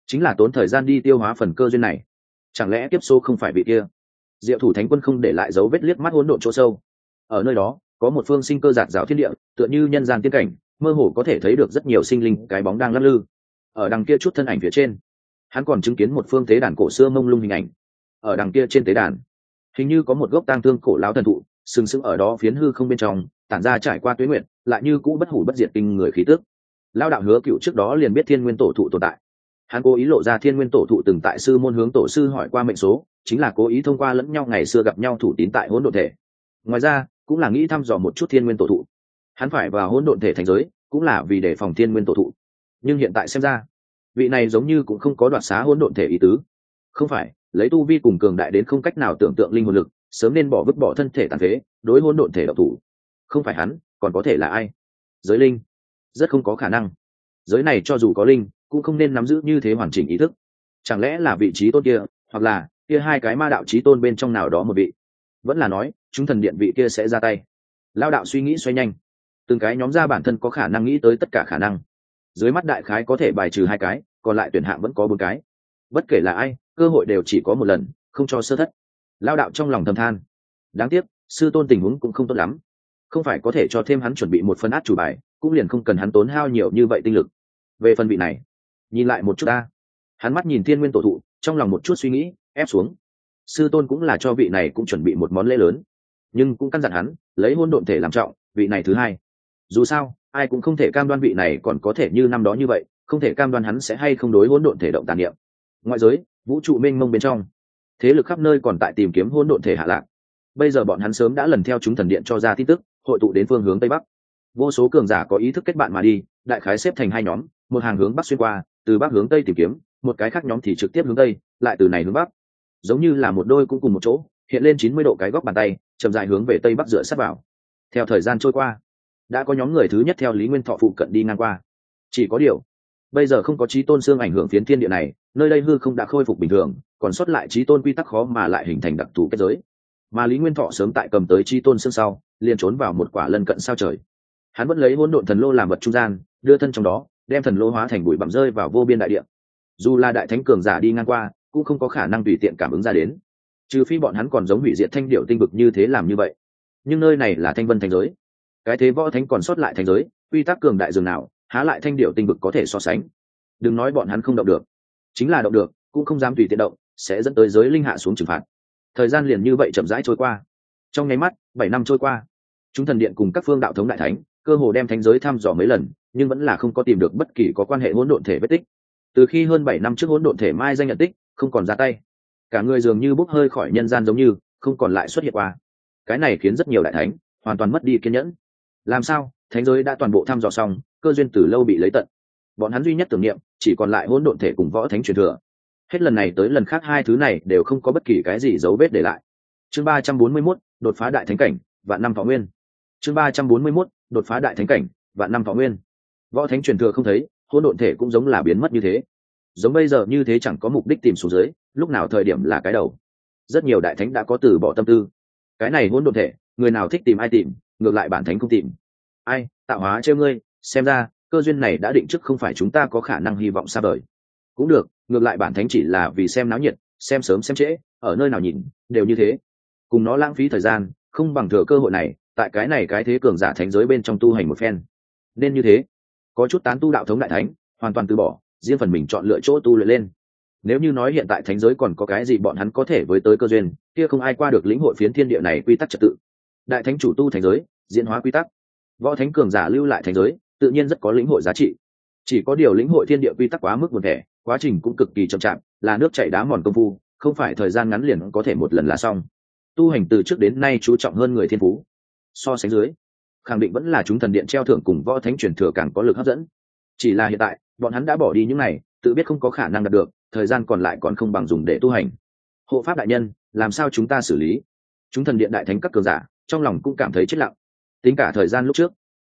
chính là tốn thời gian đi tiêu hóa phần cơ duyên này. Chẳng lẽ tiếp số không phải vị kia? Diệu thủ thánh quân không để lại dấu vết liếc mắt hỗn độn chỗ sâu. Ở nơi đó, có một phương sinh cơ giạt rào thiên địa, tựa như nhân gian tiên cảnh, mơ hồ có thể thấy được rất nhiều sinh linh, cái bóng đang lắc lư. Ở đằng kia chút thân ảnh phía trên, hắn còn chứng kiến một phương tế đàn cổ xưa mông lung hình ảnh. Ở đằng kia trên tế đàn, hình như có một gốc tang thương cổ lão thần thụ, sừng sững ở đó phiến hư không bên trong, tản ra trải qua tuế nguyện lại như cũ bất hủ bất diệt kinh người khí tước lao đạo hứa cựu trước đó liền biết thiên nguyên tổ thụ tồn tại hắn cố ý lộ ra thiên nguyên tổ thụ từng tại sư môn hướng tổ sư hỏi qua mệnh số, chính là cố ý thông qua lẫn nhau ngày xưa gặp nhau thủ tín tại hỗn độn thể. Ngoài ra, cũng là nghĩ thăm dò một chút thiên nguyên tổ thụ. Hắn phải vào hỗn độn thể thành giới, cũng là vì để phòng thiên nguyên tổ thụ. Nhưng hiện tại xem ra, vị này giống như cũng không có đoạt xá hỗn độn thể ý tứ. Không phải, lấy tu vi cùng cường đại đến không cách nào tưởng tượng linh hồn lực, sớm nên bỏ vứt bỏ thân thể tàn phế, đối hỗn độn thể độc thủ. Không phải hắn, còn có thể là ai? Giới linh, rất không có khả năng. Giới này cho dù có linh cũng không nên nắm giữ như thế hoàn chỉnh ý thức. Chẳng lẽ là vị trí tôn kia, hoặc là kia hai cái ma đạo trí tôn bên trong nào đó một vị? Vẫn là nói, chúng thần điện vị kia sẽ ra tay. Lao đạo suy nghĩ xoay nhanh. Từng cái nhóm ra bản thân có khả năng nghĩ tới tất cả khả năng. Dưới mắt đại khái có thể bài trừ hai cái, còn lại tuyển hạng vẫn có bốn cái. Bất kể là ai, cơ hội đều chỉ có một lần, không cho sơ thất. Lao đạo trong lòng thầm than. Đáng tiếc, sư tôn tình huống cũng không tốt lắm. Không phải có thể cho thêm hắn chuẩn bị một phân át chủ bài, cũng liền không cần hắn tốn hao nhiều như vậy tinh lực. Về phần vị này nhìn lại một chút ta. Hắn mắt nhìn thiên nguyên tổ thụ, trong lòng một chút suy nghĩ, ép xuống. Sư tôn cũng là cho vị này cũng chuẩn bị một món lễ lớn. Nhưng cũng căn dặn hắn, lấy hôn độn thể làm trọng, vị này thứ hai. Dù sao, ai cũng không thể cam đoan vị này còn có thể như năm đó như vậy, không thể cam đoan hắn sẽ hay không đối hôn độn thể động tàn niệm. Ngoại giới, vũ trụ mênh mông bên trong. Thế lực khắp nơi còn tại tìm kiếm hôn độn thể hạ lạc. Bây giờ bọn hắn sớm đã lần theo chúng thần điện cho ra tin tức, hội tụ đến phương hướng tây bắc. Vô số cường giả có ý thức kết bạn mà đi, đại khái xếp thành hai nhóm, một hàng hướng bắc xuyên qua từ bắc hướng tây tìm kiếm, một cái khác nhóm thì trực tiếp hướng tây, lại từ này hướng bắc. Giống như là một đôi cũng cùng một chỗ, hiện lên chín mươi độ cái góc bàn tay, chậm dài hướng về tây bắc dựa sát vào. Theo thời gian trôi qua, đã có nhóm người thứ nhất theo lý nguyên thọ phụ cận đi ngang qua. Chỉ có điều, bây giờ không có trí tôn xương ảnh hưởng phiến thiên địa này, nơi đây hư không đã khôi phục bình thường, còn xuất lại trí tôn quy tắc khó mà lại hình thành đặc thù kết giới. Mà lý nguyên thọ sớm tại cầm tới trí tôn xương sau, liền trốn vào một quả lân cận sao trời. Hắn vẫn lấy hỗn độn thần lô làm vật trung gian, đưa thân trong đó đem thần lô hóa thành bụi bặm rơi vào vô biên đại địa. Dù là đại thánh cường giả đi ngang qua, cũng không có khả năng tùy tiện cảm ứng ra đến. Trừ phi bọn hắn còn giống hủy diệt thanh điệu tinh vực như thế làm như vậy. Nhưng nơi này là thanh vân thành giới. Cái thế võ thánh còn sót lại thành giới, quy tắc cường đại dường nào, há lại thanh điệu tinh vực có thể so sánh. Đừng nói bọn hắn không động được. Chính là động được, cũng không dám tùy tiện động, sẽ dẫn tới giới linh hạ xuống trừng phạt. Thời gian liền như vậy chậm rãi trôi qua. Trong nháy mắt, bảy năm trôi qua. Chúng thần điện cùng các phương đạo thống đại thánh cơ hồ đem thánh giới thăm dò mấy lần nhưng vẫn là không có tìm được bất kỳ có quan hệ hỗn độn thể vết tích. Từ khi hơn bảy năm trước hỗn độn thể mai danh nhận tích không còn ra tay. Cả người dường như bốc hơi khỏi nhân gian giống như không còn lại xuất hiện qua. Cái này khiến rất nhiều đại thánh hoàn toàn mất đi kiên nhẫn. Làm sao? Thánh giới đã toàn bộ thăm dò xong cơ duyên từ lâu bị lấy tận. Bọn hắn duy nhất tưởng niệm chỉ còn lại hỗn độn thể cùng võ thánh truyền thừa. Hết lần này tới lần khác hai thứ này đều không có bất kỳ cái gì dấu vết để lại. Chương ba trăm bốn mươi 341, đột phá đại thánh cảnh vạn năm thọ nguyên. Chương ba trăm bốn mươi 341, đột phá đại thánh cảnh vạn năm thọ nguyên. Võ thánh truyền thừa không thấy, hỗn độn thể cũng giống là biến mất như thế. Giống bây giờ như thế chẳng có mục đích tìm xuống dưới, lúc nào thời điểm là cái đầu. Rất nhiều đại thánh đã có từ bỏ tâm tư. Cái này hỗn độn thể, người nào thích tìm ai tìm, ngược lại bản thánh không tìm. Ai, tạo hóa trêu ngươi, xem ra, cơ duyên này đã định trước không phải chúng ta có khả năng hy vọng xa vời. Cũng được, ngược lại bản thánh chỉ là vì xem náo nhiệt, xem sớm xem trễ, ở nơi nào nhìn, đều như thế. Cùng nó lãng phí thời gian, không bằng thừa cơ hội này tại cái này cái thế cường giả thánh giới bên trong tu hành một phen. Nên như thế, có chút tán tu đạo thống đại thánh, hoàn toàn từ bỏ, riêng phần mình chọn lựa chỗ tu luyện lên. Nếu như nói hiện tại thánh giới còn có cái gì bọn hắn có thể với tới cơ duyên, kia không ai qua được lĩnh hội phiến thiên địa này quy tắc trật tự. Đại thánh chủ tu thánh giới, diễn hóa quy tắc. Võ thánh cường giả lưu lại thánh giới, tự nhiên rất có lĩnh hội giá trị. Chỉ có điều lĩnh hội thiên địa quy tắc quá mức một thể quá trình cũng cực kỳ chậm chạp, là nước chảy đá mòn công phu, không phải thời gian ngắn liền có thể một lần là xong. Tu hành từ trước đến nay chú trọng hơn người thiên phú so sánh dưới, khẳng định vẫn là chúng thần điện treo thưởng cùng võ thánh truyền thừa càng có lực hấp dẫn. Chỉ là hiện tại, bọn hắn đã bỏ đi những này, tự biết không có khả năng đạt được, thời gian còn lại còn không bằng dùng để tu hành. Hộ pháp đại nhân, làm sao chúng ta xử lý? Chúng thần điện đại thánh các cường giả, trong lòng cũng cảm thấy chết lặng. Tính cả thời gian lúc trước,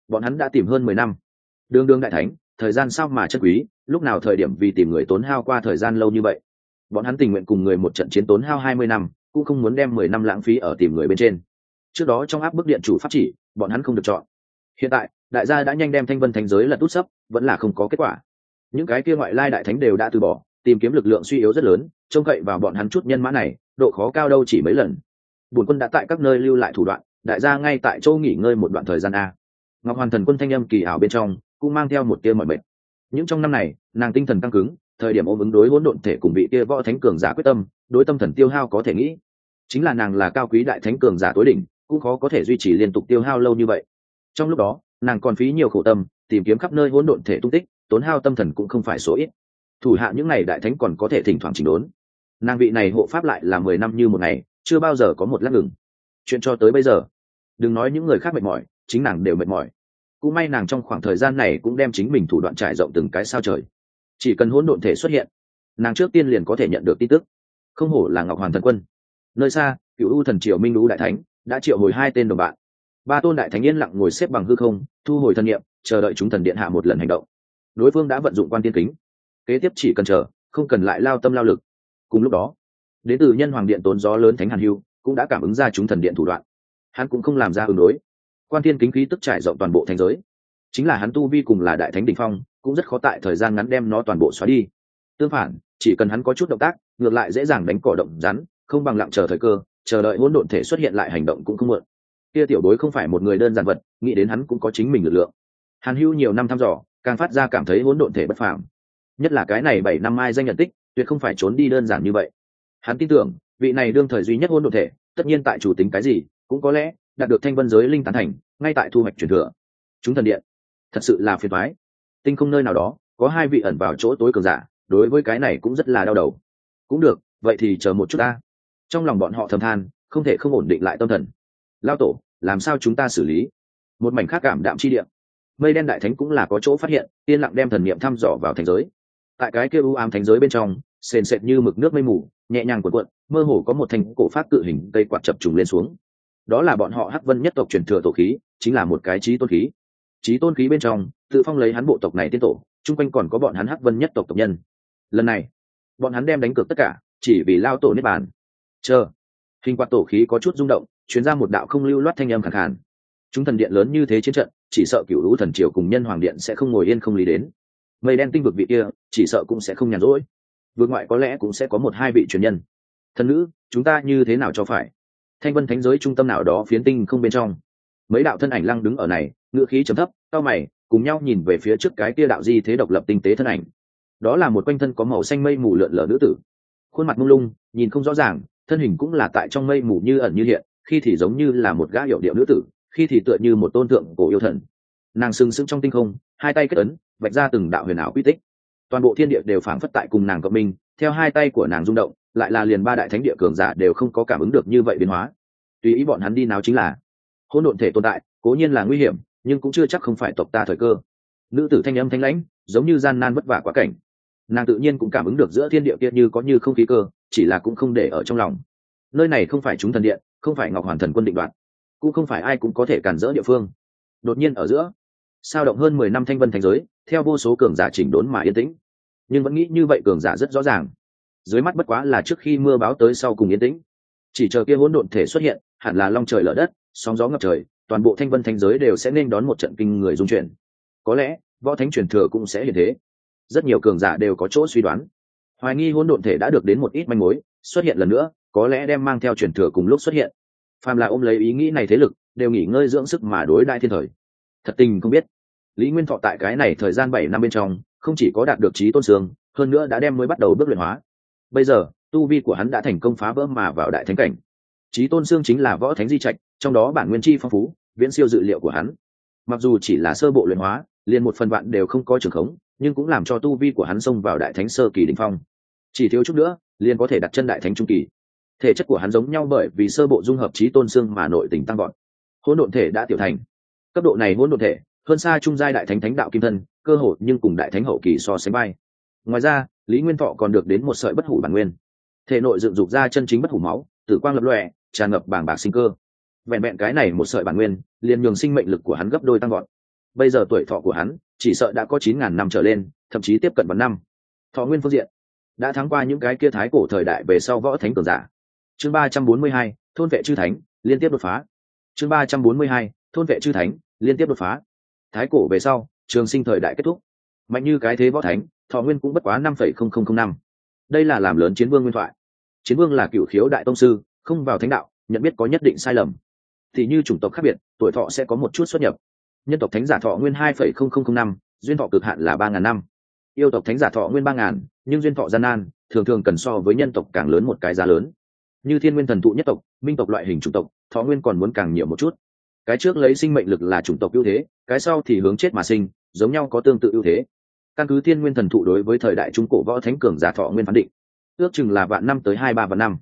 bọn hắn đã tìm hơn mười năm. Đương đương đại thánh, thời gian sao mà chất quý, lúc nào thời điểm vì tìm người tốn hao qua thời gian lâu như vậy? Bọn hắn tình nguyện cùng người một trận chiến tốn hao hai mươi năm, cũng không muốn đem mười năm lãng phí ở tìm người bên trên trước đó trong áp bức điện chủ pháp chỉ, bọn hắn không được chọn. Hiện tại, đại gia đã nhanh đem thanh vân thành giới lật tút sấp, vẫn là không có kết quả. Những cái kia ngoại lai đại thánh đều đã từ bỏ, tìm kiếm lực lượng suy yếu rất lớn, trông cậy vào bọn hắn chút nhân mã này, độ khó cao đâu chỉ mấy lần. Bổn quân đã tại các nơi lưu lại thủ đoạn, đại gia ngay tại châu nghỉ ngơi một đoạn thời gian a. Ngọc hoàn thần quân thanh âm kỳ ảo bên trong, cũng mang theo một tia mọi mệt. Những trong năm này, nàng tinh thần căng cứng, thời điểm ôm ứng đối hỗn độn thể cùng bị kia võ thánh cường giả quyết tâm, đối tâm thần tiêu hao có thể nghĩ. Chính là nàng là cao quý đại thánh cường giả tối đỉnh cũng khó có thể duy trì liên tục tiêu hao lâu như vậy. Trong lúc đó, nàng còn phí nhiều khổ tâm, tìm kiếm khắp nơi hỗn độn thể tung tích, tốn hao tâm thần cũng không phải số ít. Thủ hạ những ngày đại thánh còn có thể thỉnh thoảng chỉnh đốn. Nàng vị này hộ pháp lại là mười năm như một ngày, chưa bao giờ có một lát ngừng. Chuyện cho tới bây giờ, đừng nói những người khác mệt mỏi, chính nàng đều mệt mỏi. Cũng may nàng trong khoảng thời gian này cũng đem chính mình thủ đoạn trải rộng từng cái sao trời. Chỉ cần hỗn độn thể xuất hiện, nàng trước tiên liền có thể nhận được tin tức. Không hổ là ngọc hoàn thần quân. Nơi xa, cựu u thần triều minh lũ đại thánh đã triệu hồi hai tên đồng bạn. Ba tôn đại thánh yên lặng ngồi xếp bằng hư không, thu hồi thân nhiệm chờ đợi chúng thần điện hạ một lần hành động. Đối phương đã vận dụng quan tiên kính. Kế tiếp chỉ cần chờ, không cần lại lao tâm lao lực. Cùng lúc đó, đến từ nhân hoàng điện tốn gió lớn thánh hàn hưu, cũng đã cảm ứng ra chúng thần điện thủ đoạn. Hắn cũng không làm ra ứng đối. Quan tiên kính khí tức trải rộng toàn bộ thành giới. Chính là hắn tu vi cùng là đại thánh đình phong, cũng rất khó tại thời gian ngắn đem nó toàn bộ xóa đi. Tương phản, chỉ cần hắn có chút động tác, ngược lại dễ dàng đánh cỏ động rắn, không bằng lặng chờ thời cơ chờ đợi hỗn độn thể xuất hiện lại hành động cũng không mượn kia tiểu đối không phải một người đơn giản vật, nghĩ đến hắn cũng có chính mình lực lượng. Hàn hưu nhiều năm thăm dò, càng phát ra cảm thấy hỗn độn thể bất phàm. Nhất là cái này bảy năm mai danh nhận tích, tuyệt không phải trốn đi đơn giản như vậy. Hắn tin tưởng, vị này đương thời duy nhất hỗn độn thể, tất nhiên tại chủ tính cái gì, cũng có lẽ đạt được thanh vân giới linh tán thành, ngay tại thu hoạch truyền thừa. Chúng thần điện, thật sự là phiền thoái tinh không nơi nào đó, có hai vị ẩn vào chỗ tối cường giả, đối với cái này cũng rất là đau đầu. Cũng được, vậy thì chờ một chút ta trong lòng bọn họ thầm than, không thể không ổn định lại tâm thần. Lao tổ, làm sao chúng ta xử lý? Một mảnh khác cảm đạm chi điện mây đen đại thánh cũng là có chỗ phát hiện, yên lặng đem thần niệm thăm dò vào thành giới. Tại cái kia u ám thành giới bên trong, sền sệt như mực nước mây mù, nhẹ nhàng cuộn cuộn, mơ hồ có một thành cổ phát cự hình cây quạt chập trùng lên xuống. Đó là bọn họ hắc vân nhất tộc truyền thừa tổ khí, chính là một cái trí tôn khí. Trí tôn khí bên trong, tự phong lấy hắn bộ tộc này tiên tổ, chung quanh còn có bọn hắn hắc vân nhất tộc tộc nhân. Lần này, bọn hắn đem đánh cược tất cả, chỉ vì lao tổ niết bàn chờ. Hình quạt tổ khí có chút rung động chuyến ra một đạo không lưu loát thanh âm khẳng khàn. Chúng thần điện lớn như thế chiến trận, chỉ sợ cựu lũ thần triều cùng nhân hoàng điện sẽ không ngồi yên không lý đến. Mây đen tinh vực vị kia, chỉ sợ cũng sẽ không nhàn rỗi. Vượt ngoại có lẽ cũng sẽ có một hai vị truyền nhân. Thần nữ, chúng ta như thế nào cho phải? Thanh vân thánh giới trung tâm nào đó phiến tinh không bên trong. Mấy đạo thân ảnh lăng đứng ở này, ngựa khí chấm thấp, cao mày, cùng nhau nhìn về phía trước cái kia đạo di thế độc lập tinh tế thân ảnh. Đó là một quanh thân có màu xanh mây mù lượn lờ nữ tử. Khuôn mặt mông lung, nhìn không rõ ràng thân hình cũng là tại trong mây mù như ẩn như hiện, khi thì giống như là một gã hiệu điệu nữ tử, khi thì tựa như một tôn tượng cổ yêu thần. Nàng sừng sững trong tinh không, hai tay kết ấn, vạch ra từng đạo huyền ảo quy tích. Toàn bộ thiên địa đều phảng phất tại cùng nàng cộng minh, theo hai tay của nàng rung động, lại là liền ba đại thánh địa cường giả đều không có cảm ứng được như vậy biến hóa. Tùy ý bọn hắn đi nào chính là, hỗn độn thể tồn tại, cố nhiên là nguy hiểm, nhưng cũng chưa chắc không phải tộc ta thời cơ. Nữ tử thanh âm thanh lãnh, giống như gian nan vất vả quá cảnh nàng tự nhiên cũng cảm ứng được giữa thiên địa kia như có như không khí cơ, chỉ là cũng không để ở trong lòng. Nơi này không phải chúng thần điện, không phải ngọc hoàn thần quân định đoạt, cũng không phải ai cũng có thể cản rỡ địa phương. Đột nhiên ở giữa, sao động hơn mười năm thanh vân thành giới, theo vô số cường giả chỉnh đốn mà yên tĩnh. Nhưng vẫn nghĩ như vậy cường giả rất rõ ràng. Dưới mắt bất quá là trước khi mưa báo tới sau cùng yên tĩnh. Chỉ chờ kia hỗn độn thể xuất hiện, hẳn là long trời lở đất, sóng gió ngập trời, toàn bộ thanh vân thanh giới đều sẽ nên đón một trận kinh người dung chuyển. Có lẽ, võ thánh truyền thừa cũng sẽ hiện thế rất nhiều cường giả đều có chỗ suy đoán. Hoài nghi hỗn độn thể đã được đến một ít manh mối, xuất hiện lần nữa, có lẽ đem mang theo truyền thừa cùng lúc xuất hiện. Phàm là ôm lấy ý nghĩ này thế lực, đều nghỉ ngơi dưỡng sức mà đối đại thiên thời. Thật tình không biết, lý nguyên thọ tại cái này thời gian bảy năm bên trong, không chỉ có đạt được trí tôn sương, hơn nữa đã đem mới bắt đầu bước luyện hóa. Bây giờ, tu vi của hắn đã thành công phá vỡ mà vào đại thánh cảnh. Trí tôn sương chính là võ thánh di trạch, trong đó bản nguyên chi phong phú, viễn siêu dự liệu của hắn. Mặc dù chỉ là sơ bộ luyện hóa, liền một phần vạn đều không có trường khống nhưng cũng làm cho tu vi của hắn xông vào đại thánh sơ kỳ đ ỉ n h phong. Chỉ thiếu chút nữa, liền có thể đặt chân đại thánh trung kỳ. Thể chất của hắn giống nhau bởi vì sơ bộ dung hợp trí tôn xương mà nội tình tăng gọn hỗn độn thể đã tiểu thành. Cấp độ này hỗn độn thể, hơn xa trung giai đại thánh thánh đạo kim thân, cơ hội nhưng cùng đại thánh hậu kỳ so sánh bay ngoài ra, lý nguyên thọ còn được đến một sợi bất hủ bản nguyên. Thể nội dựng dục ra chân chính bất hủ máu, tử quang lập lòe, tràn ngập bảng bạc sinh cơ. Vẹn vẹn cái này một sợi bản nguyên, liền nhường sinh mệnh lực của hắn gấp đôi tăng gọn bây giờ tuổi thọ của hắn chỉ sợ đã có chín ngàn năm trở lên, thậm chí tiếp cận vào năm. Thọ nguyên phương diện. Đã thắng qua những cái kia thái cổ thời đại về sau võ thánh cường giả. Chương ba trăm bốn mươi hai, thôn vệ chư thánh, liên tiếp đột phá. Chương ba trăm bốn mươi hai, thôn vệ chư thánh, liên tiếp đột phá. Thái cổ về sau, trường sinh thời đại kết thúc. Mạnh như cái thế võ thánh, thọ nguyên cũng bất quá năm phẩy không không không năm. Đây là làm lớn chiến vương nguyên thoại. Chiến vương là cựu khiếu đại tông sư, không vào thánh đạo, nhận biết có nhất định sai lầm. Thì như chủng tộc khác biệt, tuổi thọ sẽ có một chút xuất nhập nhân tộc thánh giả thọ nguyên hai phẩy không không không năm, duyên thọ cực hạn là ba ngàn năm. Yêu tộc thánh giả thọ nguyên ba ngàn, nhưng duyên thọ gian nan, thường thường cần so với nhân tộc càng lớn một cái giá lớn. Như thiên nguyên thần thụ nhất tộc, minh tộc loại hình chủng tộc, thọ nguyên còn muốn càng nhiều một chút. Cái trước lấy sinh mệnh lực là chủng tộc ưu thế, cái sau thì hướng chết mà sinh, giống nhau có tương tự ưu thế. Căn cứ thiên nguyên thần thụ đối với thời đại trung cổ võ thánh cường giả thọ nguyên phán định, ước chừng là vạn năm tới hai ba vạn năm.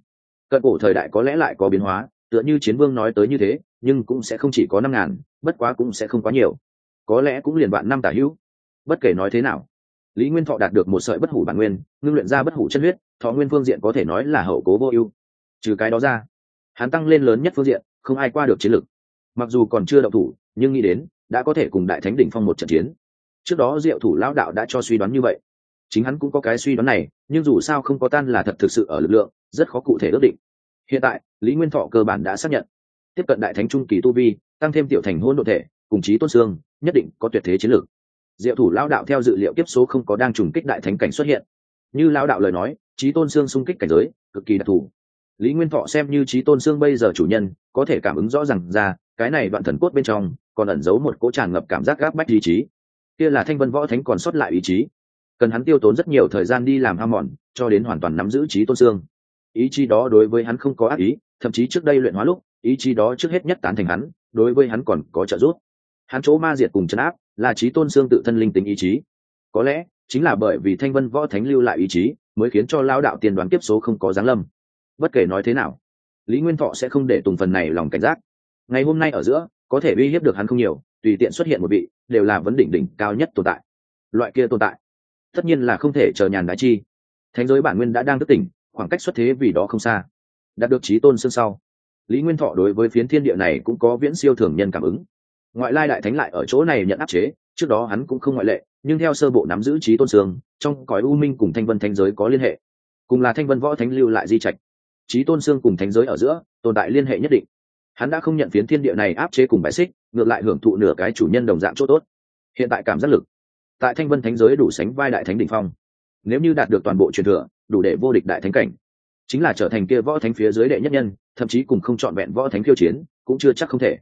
Cận cổ thời đại có lẽ lại có biến hóa, tựa như chiến vương nói tới như thế, nhưng cũng sẽ không chỉ có năm ngàn bất quá cũng sẽ không quá nhiều. Có lẽ cũng liền vạn năm tả hữu. Bất kể nói thế nào, lý nguyên thọ đạt được một sợi bất hủ bản nguyên, ngưng luyện ra bất hủ chân huyết, thọ nguyên phương diện có thể nói là hậu cố vô ưu. Trừ cái đó ra, hắn tăng lên lớn nhất phương diện, không ai qua được chiến lực. Mặc dù còn chưa đậu thủ, nhưng nghĩ đến, đã có thể cùng đại thánh đỉnh phong một trận chiến. Trước đó diệu thủ lão đạo đã cho suy đoán như vậy. Chính hắn cũng có cái suy đoán này, nhưng dù sao không có tan là thật thực sự ở lực lượng, rất khó cụ thể ước định. Hiện tại, lý nguyên thọ cơ bản đã xác nhận tiếp cận đại thánh trung kỳ tu vi, tăng thêm tiểu thành hôn đ ộ thể, cùng chí tôn xương, nhất định có tuyệt thế chiến lược. Diệu thủ lao đạo theo dự liệu tiếp số không có đang trùng kích đại thánh cảnh xuất hiện. Như lao đạo lời nói, chí tôn xương xung kích cảnh giới, cực kỳ đặc thù. Lý nguyên thọ xem như chí tôn xương bây giờ chủ nhân, có thể cảm ứng rõ r à n g ra, cái này đoạn thần cốt bên trong, còn ẩn giấu một cỗ tràn ngập cảm giác gáp bách ý chí. Kia là thanh vân võ thánh còn sót lại ý chí. Cần hắn tiêu tốn rất nhiều thời gian đi làm ham mòn, cho đến hoàn toàn nắm giữ trí tôn xương. Ý chí đó đối với hắn không có ác ý, thậm chí trước đây luyện hóa lúc ý chí đó trước hết nhất tán thành hắn, đối với hắn còn có trợ giúp. Hắn chỗ ma diệt cùng chấn áp là trí tôn xương tự thân linh tính ý chí. Có lẽ chính là bởi vì thanh vân võ thánh lưu lại ý chí mới khiến cho lao đạo tiền đoán kiếp số không có giáng lâm. Bất kể nói thế nào, lý nguyên thọ sẽ không để tùng phần này lòng cảnh giác. Ngày hôm nay ở giữa, có thể uy hiếp được hắn không nhiều, tùy tiện xuất hiện một vị, đều là vấn đỉnh đỉnh cao nhất tồn tại. Loại kia tồn tại, tất nhiên là không thể chờ nhàn đái chi. Thánh giới bản nguyên đã đang thức tỉnh, khoảng cách xuất thế vì đó không xa. Đạt được trí tôn xương sau lý nguyên thọ đối với phiến thiên địa này cũng có viễn siêu thường nhân cảm ứng. Ngoại lai đại thánh lại ở chỗ này nhận áp chế, trước đó hắn cũng không ngoại lệ, nhưng theo sơ bộ nắm giữ trí tôn sương trong cõi u minh cùng thanh vân thanh giới có liên hệ. Cùng là thanh vân võ thánh lưu lại di trạch. Trí tôn sương cùng thánh giới ở giữa, tồn tại liên hệ nhất định. Hắn đã không nhận phiến thiên địa này áp chế cùng bài xích, ngược lại hưởng thụ nửa cái chủ nhân đồng dạng chỗ tốt. Hiện tại cảm giác lực, tại thanh vân thánh giới đủ sánh vai đại thánh đ ỉ n h phong. Nếu như đạt được toàn bộ truyền thừa, đủ để vô địch đại thánh cảnh. Chính là trở thành kia võ thánh phía dưới đệ nhất nhân thậm chí cùng không chọn vẹn võ thánh khiêu chiến, cũng chưa chắc không thể.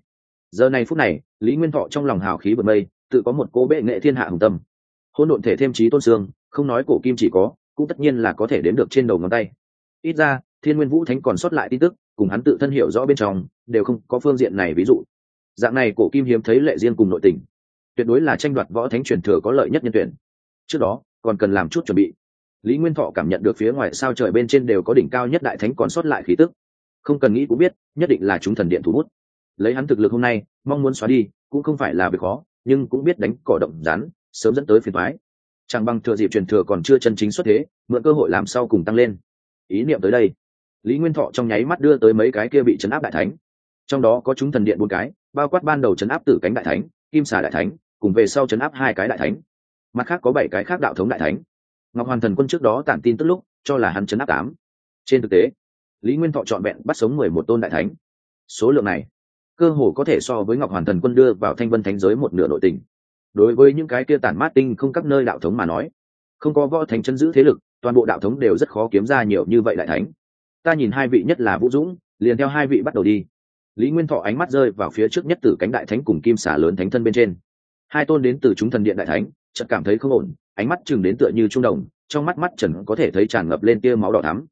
Giờ này phút này, lý nguyên thọ trong lòng hào khí bật mây, tự có một cố bệ nghệ thiên hạ hùng tâm. Hôn độn thể thêm trí tôn xương, không nói cổ kim chỉ có, cũng tất nhiên là có thể đếm được trên đầu ngón tay. Ít ra, thiên nguyên vũ thánh còn sót lại tin tức, cùng hắn tự thân hiểu rõ bên trong, đều không có phương diện này ví dụ. Dạng này cổ kim hiếm thấy lệ riêng cùng nội tình. Tuyệt đối là tranh đoạt võ thánh truyền thừa có lợi nhất nhân tuyển. Trước đó, còn cần làm chút chuẩn bị. Lý nguyên thọ cảm nhận được phía ngoài sao trời bên trên đều có đỉnh cao nhất đại thánh còn sót lại khí tức không cần nghĩ cũng biết, nhất định là chúng thần điện thủ bút. Lấy hắn thực lực hôm nay, mong muốn xóa đi, cũng không phải là việc khó, nhưng cũng biết đánh cỏ động rắn, sớm dẫn tới phiền thoái chẳng bằng thừa dịp truyền thừa còn chưa chân chính xuất thế, mượn cơ hội làm sau cùng tăng lên. Ý niệm tới đây. Lý nguyên thọ trong nháy mắt đưa tới mấy cái kia bị chấn áp đại thánh. Trong đó có chúng thần điện bốn cái, bao quát ban đầu chấn áp tử cánh đại thánh, kim xà đại thánh, cùng về sau chấn áp hai cái đại thánh. Mặt khác có bảy cái khác đạo thống đại thánh. Ngọc hoàn thần quân trước đó tản tin tức lúc, cho là hắn chấn áp tám. Trên thực tế lý nguyên thọ trọn vẹn bắt sống mười một tôn đại thánh. Số lượng này, cơ hồ có thể so với ngọc hoàn thần quân đưa vào thanh vân thánh giới một nửa nội tình. Đối với những cái kia tản mát tinh không các nơi đạo thống mà nói, không có võ thánh chân giữ thế lực, toàn bộ đạo thống đều rất khó kiếm ra nhiều như vậy đại thánh. Ta nhìn hai vị nhất là vũ dũng, liền theo hai vị bắt đầu đi. Lý nguyên thọ ánh mắt rơi vào phía trước nhất từ cánh đại thánh cùng kim xả lớn thánh thân bên trên. Hai tôn đến từ chúng thần điện đại thánh, chợt cảm thấy không ổn, ánh mắt chừng đến tựa như trung đồng, trong mắt mắt trần có thể thấy tràn ngập lên tia máu đỏ thắm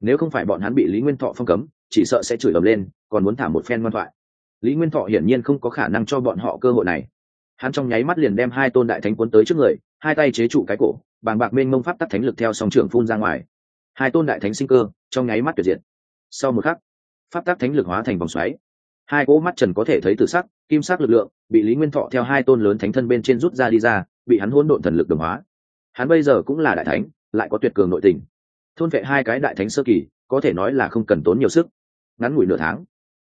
nếu không phải bọn hắn bị lý nguyên thọ phong cấm, chỉ sợ sẽ chửi ầm lên, còn muốn thả một phen ngoan thoại. Lý nguyên thọ hiển nhiên không có khả năng cho bọn họ cơ hội này. Hắn trong nháy mắt liền đem hai tôn đại thánh cuốn tới trước người, hai tay chế trụ cái cổ, bàng bạc mênh mông pháp tắc thánh lực theo song trường phun ra ngoài. Hai tôn đại thánh sinh cơ, trong nháy mắt tuyệt diệt. Sau một khắc, pháp tắc thánh lực hóa thành vòng xoáy. Hai cỗ mắt trần có thể thấy từ sắc, kim sắc lực lượng, bị lý nguyên thọ theo hai tôn lớn thánh thân bên trên rút ra đi ra, bị hắn hỗn độn thần lực đồng hóa. Hắn bây giờ cũng là đại thánh, lại có tuyệt cường nội tình thôn vệ hai cái đại thánh sơ kỳ, có thể nói là không cần tốn nhiều sức. Ngắn ngủi nửa tháng,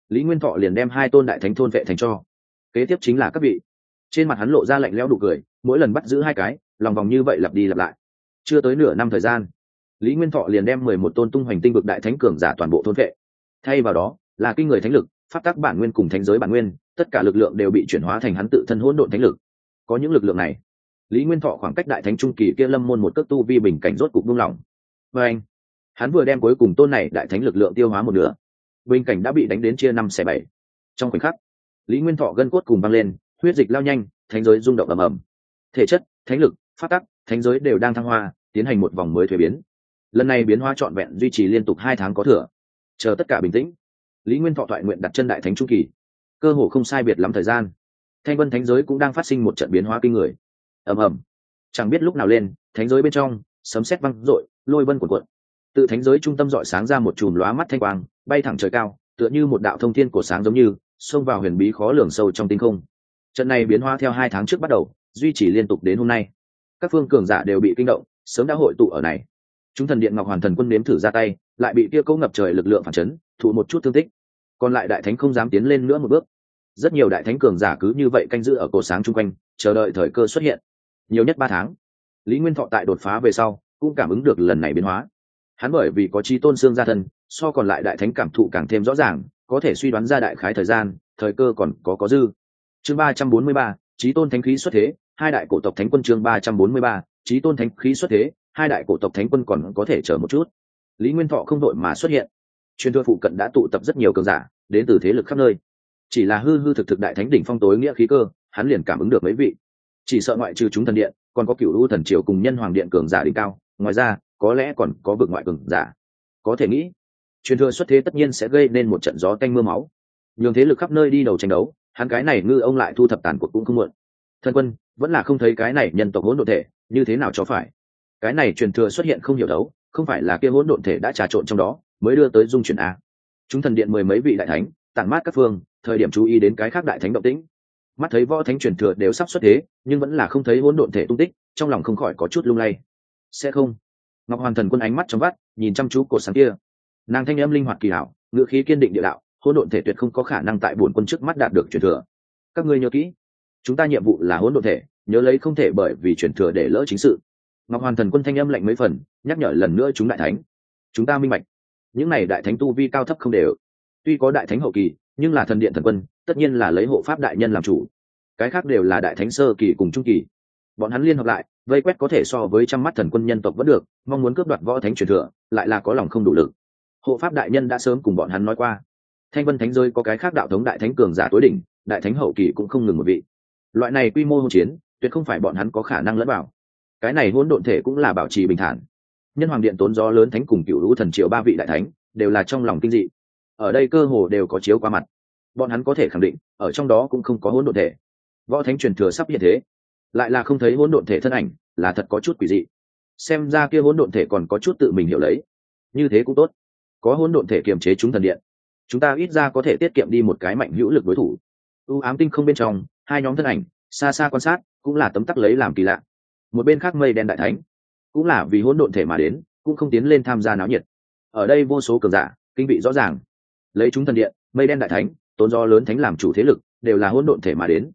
lý nguyên thọ liền đem hai tôn đại thánh thôn vệ thành cho. Kế tiếp chính là các vị. Trên mặt hắn lộ ra lạnh lẽo đủ cười, mỗi lần bắt giữ hai cái, lòng vòng như vậy lặp đi lặp lại. Chưa tới nửa năm thời gian, lý nguyên thọ liền đem mười một tôn tung hoành tinh vực đại thánh cường giả toàn bộ thôn vệ. Thay vào đó, là kinh người thánh lực phát tác bản nguyên cùng thánh giới bản nguyên, tất cả lực lượng đều bị chuyển hóa thành hắn tự thân hỗn độn thánh lực. Có những lực lượng này, lý nguyên thọ khoảng cách đại thánh trung kỳ kia lâm môn một cước tu vi bình cảnh rốt cục buông lỏng và anh, hắn vừa đem cuối cùng tôn này đại thánh lực lượng tiêu hóa một nửa. Bình cảnh đã bị đánh đến chia năm xẻ bảy. Trong khoảnh khắc, lý nguyên thọ gân cốt cùng băng lên, huyết dịch lao nhanh, thánh giới rung động ầm ầm. Thể chất, thánh lực phát tắc, thánh giới đều đang thăng hoa, tiến hành một vòng mới thuế biến. Lần này biến hóa trọn vẹn duy trì liên tục hai tháng có thừa. Chờ tất cả bình tĩnh, lý nguyên thọ thoại nguyện đặt chân đại thánh trung kỳ. Cơ hồ không sai biệt lắm thời gian, thanh vân thánh giới cũng đang phát sinh một trận biến hóa kinh người. Ầm ầm. Chẳng biết lúc nào lên, thánh giới bên trong, sấm sét văng rội lôi vân cuộn cuộn. Tự thánh giới trung tâm dọi sáng ra một chùm lóa mắt thanh quang, bay thẳng trời cao, tựa như một đạo thông thiên cổ sáng giống như, xông vào huyền bí khó lường sâu trong tinh không. Trận này biến hóa theo hai tháng trước bắt đầu, duy trì liên tục đến hôm nay. Các phương cường giả đều bị kinh động, sớm đã hội tụ ở này. Chúng thần điện ngọc hoàn thần quân nếm thử ra tay, lại bị kia cấu ngập trời lực lượng phản chấn, thụ một chút thương tích. Còn lại đại thánh không dám tiến lên nữa một bước. Rất nhiều đại thánh cường giả cứ như vậy canh giữ ở cổ sáng chung quanh, chờ đợi thời cơ xuất hiện. Nhiều nhất ba tháng, lý nguyên thọ tại đột phá về sau cũng cảm ứng được lần này biến hóa. Hắn bởi vì có chi tôn xương gia thân, so còn lại đại thánh cảm thụ càng thêm rõ ràng, có thể suy đoán ra đại khái thời gian, thời cơ còn có có dư. Chương ba trăm bốn mươi ba, trí tôn thánh khí xuất thế, hai đại cổ tộc thánh quân chương ba trăm bốn mươi ba, trí tôn thánh khí xuất thế, hai đại cổ tộc thánh quân còn có thể chờ một chút. Lý nguyên thọ không đội mà xuất hiện. Truyền thừa phụ cận đã tụ tập rất nhiều cường giả, đến từ thế lực khắp nơi. Chỉ là hư hư thực thực đại thánh đỉnh phong tối nghĩa khí cơ, hắn liền cảm ứng được mấy vị. Chỉ sợ ngoại trừ chúng thần điện, còn có cựu u thần triều cùng nhân hoàng điện cường giả đỉnh cao ngoài ra, có lẽ còn có vực ngoại cường giả. Có thể nghĩ, truyền thừa xuất thế tất nhiên sẽ gây nên một trận gió canh mưa máu. Nhường thế lực khắp nơi đi đầu tranh đấu, hắn cái này ngư ông lại thu thập tàn cuộc cũng không muộn. Thân quân, vẫn là không thấy cái này nhân tộc hỗn độn thể, như thế nào cho phải? Cái này truyền thừa xuất hiện không hiểu đấu, không phải là kia hỗn độn thể đã trà trộn trong đó, mới đưa tới dung chuyển a. Chúng thần điện mười mấy vị đại thánh, tản mát các phương, thời điểm chú ý đến cái khác đại thánh động tĩnh. Mắt thấy võ thánh truyền thừa đều sắp xuất thế, nhưng vẫn là không thấy hỗn độn thể tung tích, trong lòng không khỏi có chút lung lay sẽ không. Ngọc hoàn thần quân ánh mắt trong vắt, nhìn chăm chú cột sáng kia. Nàng thanh âm linh hoạt kỳ hảo ngữ khí kiên định địa đạo, hỗn độn thể tuyệt không có khả năng tại bổn quân trước mắt đạt được truyền thừa. Các ngươi nhớ kỹ, chúng ta nhiệm vụ là hỗn độn thể, nhớ lấy không thể bởi vì truyền thừa để lỡ chính sự. Ngọc hoàn thần quân thanh âm lạnh mấy phần, nhắc nhở lần nữa chúng đại thánh. Chúng ta minh bạch, những này đại thánh tu vi cao thấp không đều. Tuy có đại thánh hậu kỳ, nhưng là thần điện thần quân, tất nhiên là lấy hộ pháp đại nhân làm chủ. Cái khác đều là đại thánh sơ kỳ cùng trung kỳ. Bọn hắn liên hợp lại vây quét có thể so với trăm mắt thần quân nhân tộc vẫn được, mong muốn cướp đoạt võ thánh truyền thừa, lại là có lòng không đủ lực. Hộ pháp đại nhân đã sớm cùng bọn hắn nói qua. Thanh vân thánh rơi có cái khác đạo thống đại thánh cường giả tối đỉnh, đại thánh hậu kỳ cũng không ngừng một vị. Loại này quy mô hỗn chiến, tuyệt không phải bọn hắn có khả năng lẫn vào. Cái này hỗn độn thể cũng là bảo trì bình thản. Nhân hoàng điện tốn gió lớn thánh cùng cựu lũ thần triệu ba vị đại thánh, đều là trong lòng kinh dị. Ở đây cơ hồ đều có chiếu qua mặt. Bọn hắn có thể khẳng định, ở trong đó cũng không có hỗn độn thể. Võ thánh truyền thừa sắp hiện thế lại là không thấy hỗn độn thể thân ảnh, là thật có chút quỷ dị. Xem ra kia hỗn độn thể còn có chút tự mình hiểu lấy. Như thế cũng tốt. Có hỗn độn thể kiềm chế chúng thần điện, chúng ta ít ra có thể tiết kiệm đi một cái mạnh hữu lực đối thủ. Ưu ám tinh không bên trong, hai nhóm thân ảnh, xa xa quan sát, cũng là tấm tắc lấy làm kỳ lạ. Một bên khác mây đen đại thánh, cũng là vì hỗn độn thể mà đến, cũng không tiến lên tham gia náo nhiệt. Ở đây vô số cường giả, kinh vị rõ ràng. Lấy chúng thần điện, mây đen đại thánh, tốn do lớn thánh làm chủ thế lực, đều là hỗn độn thể mà đến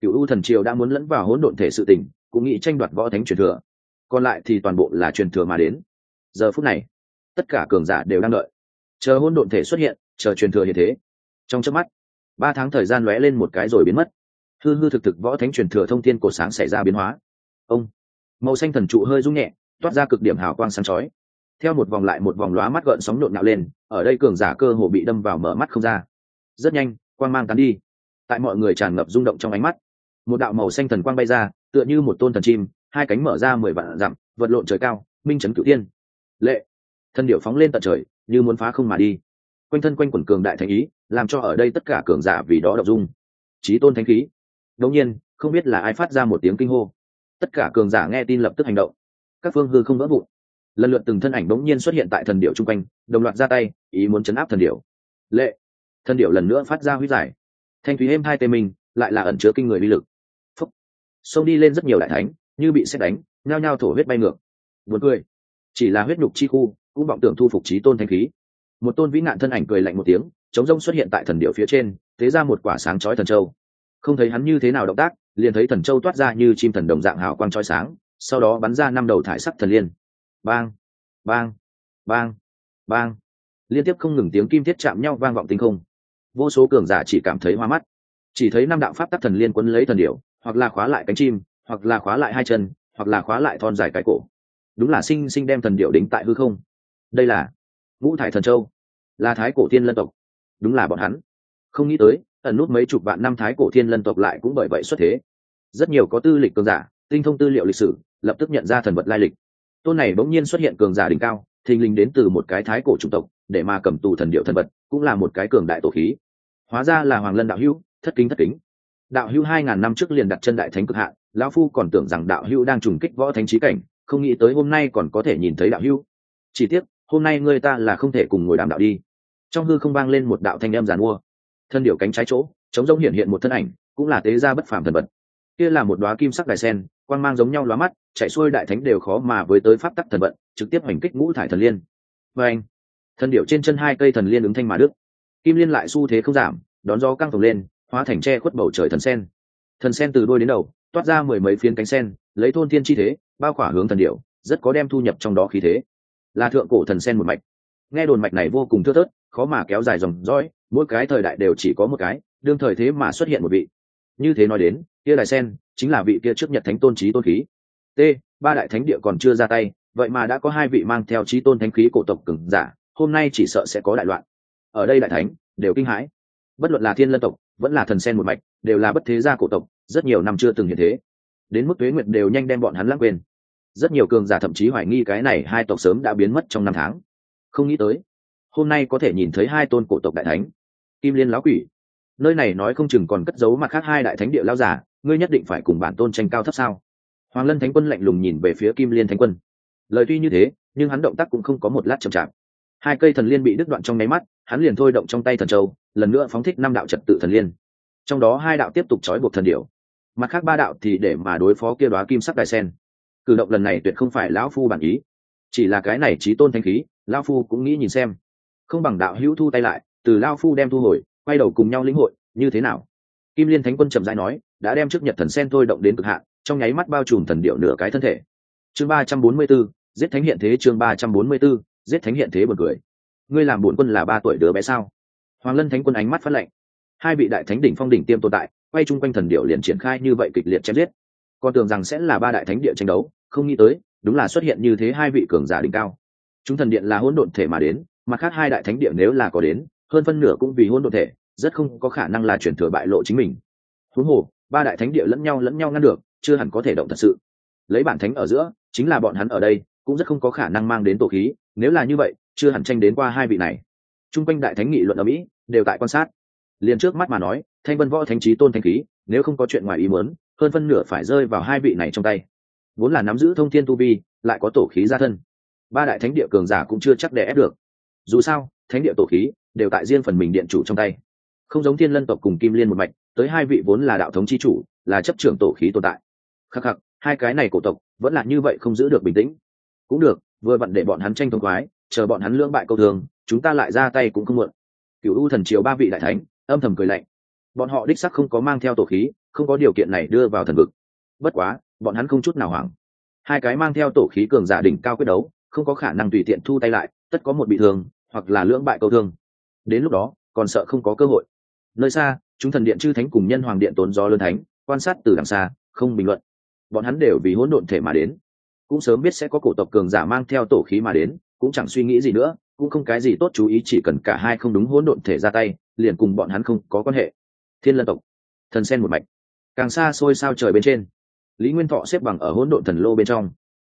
cựu u thần triều đã muốn lẫn vào hỗn độn thể sự tình, cũng nghĩ tranh đoạt võ thánh truyền thừa. Còn lại thì toàn bộ là truyền thừa mà đến. Giờ phút này, tất cả cường giả đều đang đợi. Chờ hỗn độn thể xuất hiện, chờ truyền thừa như thế. Trong chớp mắt, ba tháng thời gian lóe lên một cái rồi biến mất. Hư hư thực thực võ thánh truyền thừa thông tin cổ sáng xảy ra biến hóa. Ông, màu xanh thần trụ hơi rung nhẹ, toát ra cực điểm hào quang sáng chói. Theo một vòng lại một vòng lóa mắt gợn sóng nhộn nhạo lên, ở đây cường giả cơ hồ bị đâm vào mở mắt không ra. Rất nhanh, quang mang tán đi. Tại mọi người tràn ngập rung động trong ánh mắt một đạo màu xanh thần quang bay ra, tựa như một tôn thần chim, hai cánh mở ra mười vạn dặm, vật lộn trời cao, minh trấn cửu tiên lệ! Thân điệu phóng lên tận trời, như muốn phá không mà đi. Quanh thân quanh quần cường đại thành ý, làm cho ở đây tất cả cường giả vì đó đọc dung. Trí tôn thánh khí. Đống nhiên, không biết là ai phát ra một tiếng kinh hô. Tất cả cường giả nghe tin lập tức hành động. Các phương hư không vỡ vụn. Lần lượt từng thân ảnh đống nhiên xuất hiện tại thần điệu chung quanh, đồng loạt ra tay, ý muốn chấn áp thần điệu lệ! Thần điệu lần nữa phát ra huy giải. Thanh thúy êm hai tê mình lại là ẩn chứa kinh người uy lực xông đi lên rất nhiều đại thánh, như bị xét đánh, nhao nhao thổ huyết bay ngược. Buồn cười. Chỉ là huyết nhục chi khu, cũng vọng tưởng thu phục trí tôn thanh khí. Một tôn vĩ nạn thân ảnh cười lạnh một tiếng, chống rông xuất hiện tại thần điệu phía trên thế ra một quả sáng chói thần châu. Không thấy hắn như thế nào động tác, liền thấy thần châu toát ra như chim thần đồng dạng hào quang chói sáng, sau đó bắn ra năm đầu thải sắc thần liên. Bang bang bang bang. Liên tiếp không ngừng tiếng kim thiết chạm nhau vang vọng tinh không. Vô số cường giả chỉ cảm thấy hoa mắt. Chỉ thấy năm đạo pháp tắc thần liên quấn lấy thần điệu hoặc là khóa lại cánh chim, hoặc là khóa lại hai chân, hoặc là khóa lại thon dài cái cổ. Đúng là sinh sinh đem thần điệu đính tại hư không. Đây là ngũ thải thần châu, là thái cổ thiên lân tộc. Đúng là bọn hắn. Không nghĩ tới ẩn nút mấy chục vạn năm thái cổ thiên lân tộc lại cũng bởi vậy xuất thế. Rất nhiều có tư lịch cường giả, tinh thông tư liệu lịch sử, lập tức nhận ra thần vật lai lịch. Tôn này bỗng nhiên xuất hiện cường giả đỉnh cao, thình lình đến từ một cái thái cổ chủng tộc, để mà cầm tù thần điệu thần vật, cũng là một cái cường đại tổ khí. Hóa ra là hoàng lân đạo hữu, thất kính thất kính đạo hữu hai ngàn năm trước liền đặt chân đại thánh cực hạn, lão phu còn tưởng rằng đạo hữu đang trùng kích võ thánh trí cảnh, không nghĩ tới hôm nay còn có thể nhìn thấy đạo hữu. Chỉ tiếc, hôm nay ngươi ta là không thể cùng ngồi đàm đạo đi. Trong hư không vang lên một đạo thanh âm giàn mua. Thân điệu cánh trái chỗ chống rông hiện hiện một thân ảnh, cũng là tế gia bất phàm thần vật. Kia là một đoá kim sắc đài sen, quang mang giống nhau lóa mắt, chạy xuôi đại thánh đều khó mà với tới pháp tắc thần vận, trực tiếp hành kích ngũ thải thần liên. Và anh thần điệu trên chân hai cây thần liên ứng thanh mà đức kim liên lại xu thế không giảm, đón gió căng phồng lên hóa thành tre khuất bầu trời thần sen. Thần sen từ đôi đến đầu, toát ra mười mấy phiến cánh sen, lấy thôn thiên chi thế, bao khỏa hướng thần điệu rất có đem thu nhập trong đó khí thế. Là thượng cổ thần sen một mạch. Nghe đồn mạch này vô cùng thưa thớt, khó mà kéo dài dòng dõi, mỗi cái thời đại đều chỉ có một cái, đương thời thế mà xuất hiện một vị. Như thế nói đến, kia đại sen chính là vị kia trước nhật thánh tôn trí tôn khí. T, ba đại thánh địa còn chưa ra tay, vậy mà đã có hai vị mang theo trí tôn thánh khí cổ tộc cứng giả, hôm nay chỉ sợ sẽ có đại loạn. Ở đây đại thánh đều kinh hãi. Bất luận là thiên lân tộc vẫn là thần sen một mạch, đều là bất thế gia cổ tộc, rất nhiều năm chưa từng hiện thế. Đến mức tuế nguyệt đều nhanh đem bọn hắn lãng quên. Rất nhiều cường giả thậm chí hoài nghi cái này hai tộc sớm đã biến mất trong năm tháng. Không nghĩ tới, hôm nay có thể nhìn thấy hai tôn cổ tộc đại thánh. Kim liên lão quỷ. Nơi này nói không chừng còn cất giấu mặt khác hai đại thánh địa lao giả, ngươi nhất định phải cùng bản tôn tranh cao thấp sao? Hoàng lân thánh quân lạnh lùng nhìn về phía kim liên thánh quân. Lời tuy như thế, nhưng hắn động tác cũng không có một lát chậm chạp hai cây thần liên bị đứt đoạn trong nháy mắt, hắn liền thôi động trong tay thần châu, lần nữa phóng thích năm đạo trật tự thần liên. Trong đó hai đạo tiếp tục trói buộc thần điệu mặt khác ba đạo thì để mà đối phó kia đoá kim sắc đại sen. Cử động lần này tuyệt không phải lão phu bản ý. Chỉ là cái này trí tôn thanh khí, lão phu cũng nghĩ nhìn xem. Không bằng đạo hữu thu tay lại, từ lão phu đem thu hồi, quay đầu cùng nhau lĩnh hội, như thế nào? Kim liên thánh quân trầm dãi nói, đã đem trước nhật thần sen thôi động đến cực hạn, trong nháy mắt bao trùm thần điệu nửa cái thân thể. Chương ba trăm bốn mươi b ố giết thánh hiện thế chương ba trăm bốn mươi b ố giết thánh hiện thế buồn cười. Ngươi làm bổn quân là ba tuổi đứa bé sao? Hoàng lân thánh quân ánh mắt phát lệnh hai vị đại thánh đỉnh phong đỉnh tiêm tồn tại, quay chung quanh thần điệu liền triển khai như vậy kịch liệt chém giết. Con tưởng rằng sẽ là ba đại thánh địa tranh đấu, không nghĩ tới, đúng là xuất hiện như thế hai vị cường giả đỉnh cao. Chúng thần điện là hỗn độn thể mà đến, mặt khác hai đại thánh địa nếu là có đến, hơn phân nửa cũng vì hỗn độn thể, rất không có khả năng là chuyển thừa bại lộ chính mình. Huống hồ, ba đại thánh địa lẫn nhau lẫn nhau ngăn được, chưa hẳn có thể động thật sự. Lấy bản thánh ở giữa, chính là bọn hắn ở đây cũng rất không có khả năng mang đến tổ khí, nếu là như vậy, chưa hẳn tranh đến qua hai vị này. T r u n g quanh đại thánh nghị luận ở mỹ, đều tại quan sát. Liền trước mắt mà nói, thanh vân võ thánh trí tôn thanh khí, nếu không có chuyện ngoài ý muốn, hơn phân nửa phải rơi vào hai vị này trong tay. Vốn là nắm giữ thông thiên tu vi, lại có tổ khí gia thân. Ba đại thánh địa cường giả cũng chưa chắc đè ép được. Dù sao, thánh địa tổ khí đều tại riêng phần mình điện chủ trong tay. Không giống thiên lân tộc cùng kim liên một mạch, tới hai vị vốn là đạo thống chi chủ, là chấp trưởng tổ khí tồn tại. Khắc khắc, hai cái này cổ tộc vẫn là như vậy không giữ được bình tĩnh cũng được, vừa vặn để bọn hắn tranh thông khoái, chờ bọn hắn lưỡng bại câu thường, chúng ta lại ra tay cũng không muộn. Cựu u thần triều ba vị đại thánh, âm thầm cười lạnh. Bọn họ đích sắc không có mang theo tổ khí, không có điều kiện này đưa vào thần vực. Bất quá, bọn hắn không chút nào hoảng. Hai cái mang theo tổ khí cường giả đỉnh cao quyết đấu, không có khả năng tùy tiện thu tay lại, tất có một bị thương, hoặc là lưỡng bại câu thương. Đến lúc đó, còn sợ không có cơ hội. Nơi xa, chúng thần điện chư thánh cùng nhân hoàng điện tốn gió lớn thánh, quan sát từ đằng xa, không bình luận. Bọn hắn đều vì hỗn độn thể mà đến cũng sớm biết sẽ có cổ tộc cường giả mang theo tổ khí mà đến, cũng chẳng suy nghĩ gì nữa, cũng không cái gì tốt chú ý, chỉ cần cả hai không đúng hỗn độn thể ra tay, liền cùng bọn hắn không có quan hệ. Thiên lân tộc, thần sen một mạch. Càng xa xôi sao trời bên trên, lý nguyên thọ xếp bằng ở hỗn độn thần lô bên trong.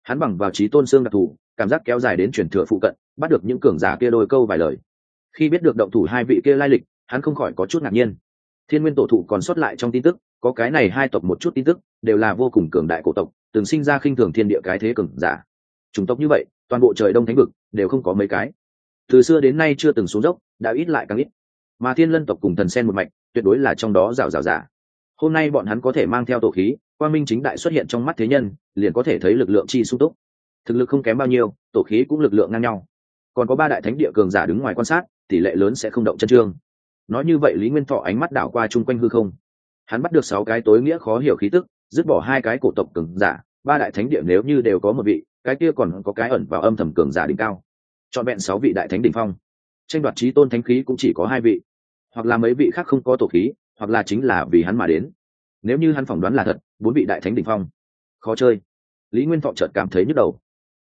Hắn bằng vào trí tôn xương đặc thù, cảm giác kéo dài đến chuyển thừa phụ cận, bắt được những cường giả kia đôi câu vài lời. Khi biết được động thủ hai vị kia lai lịch, hắn không khỏi có chút ngạc nhiên. Thiên nguyên tổ thụ còn sót lại trong tin tức, có cái này hai tộc một chút tin tức, đều là vô cùng cường đại cổ tộc từng sinh ra khinh thường thiên địa cái thế cường giả. Chủng tộc như vậy, toàn bộ trời đông thánh vực đều không có mấy cái. Từ xưa đến nay chưa từng xuống dốc, đã ít lại càng ít. Mà thiên lân tộc cùng thần sen một mạch, tuyệt đối là trong đó rào rào giả hôm nay bọn hắn có thể mang theo tổ khí quan minh chính đại xuất hiện trong mắt thế nhân, liền có thể thấy lực lượng chi sung túc. Thực lực không kém bao nhiêu, tổ khí cũng lực lượng ngang nhau. Còn có ba đại thánh địa cường giả đứng ngoài quan sát, tỷ lệ lớn sẽ không động chân trương. Nói như vậy lý nguyên thọ ánh mắt đảo qua chung quanh hư không. Hắn bắt được sáu cái tối nghĩa khó hiểu khí tức dứt bỏ hai cái cổ tộc cường giả, ba đại thánh địa nếu như đều có một vị, cái kia còn có cái ẩn vào âm thầm cường giả đỉnh cao. Chọn vẹn sáu vị đại thánh đỉnh phong. Tranh đoạt trí tôn thánh khí cũng chỉ có hai vị. Hoặc là mấy vị khác không có tổ khí, hoặc là chính là vì hắn mà đến. Nếu như hắn phỏng đoán là thật, bốn vị đại thánh đỉnh phong. Khó chơi. Lý nguyên thọ chợt cảm thấy nhức đầu.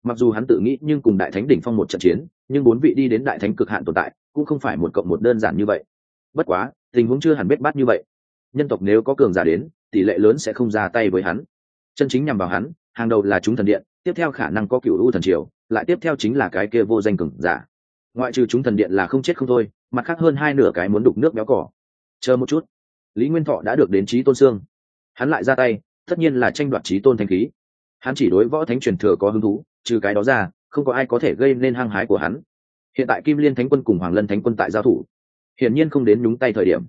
Mặc dù hắn tự nghĩ nhưng cùng đại thánh đỉnh phong một trận chiến, nhưng bốn vị đi đến đại thánh cực hạn tồn tại, cũng không phải một cộng một đơn giản như vậy. Bất quá, tình huống chưa hẳn bết bát như vậy. Nhân tộc nếu có cường giả đến tỷ lệ lớn sẽ không ra tay với hắn. Chân chính nhằm vào hắn, hàng đầu là chúng thần điện, tiếp theo khả năng có cựu u thần triều, lại tiếp theo chính là cái kia vô danh cường giả. Ngoại trừ chúng thần điện là không chết không thôi, mặt khác hơn hai nửa cái muốn đục nước béo cỏ. Chờ một chút. Lý nguyên thọ đã được đến trí tôn sương. Hắn lại ra tay, tất nhiên là tranh đoạt trí tôn thanh khí. Hắn chỉ đối võ thánh truyền thừa có hứng thú, trừ cái đó ra, không có ai có thể gây nên hăng hái của hắn. Hiện tại kim liên thánh quân cùng hoàng lân thánh quân tại giao thủ. Hiển nhiên không đến nhúng tay thời điểm.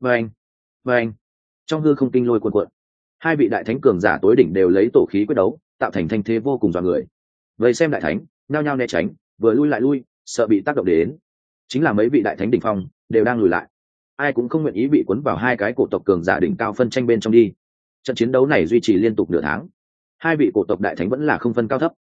Và anh và anh trong hư không kinh lôi cuồn cuộn. Hai vị đại thánh cường giả tối đỉnh đều lấy tổ khí quyết đấu, tạo thành thanh thế vô cùng dọa người. Vậy xem đại thánh, nhao nhao né tránh, vừa lui lại lui, sợ bị tác động đến. Chính là mấy vị đại thánh đỉnh phong đều đang lùi lại. Ai cũng không nguyện ý bị cuốn vào hai cái cổ tộc cường giả đỉnh cao phân tranh bên trong đi. Trận chiến đấu này duy trì liên tục nửa tháng. Hai vị cổ tộc đại thánh vẫn là không phân cao thấp.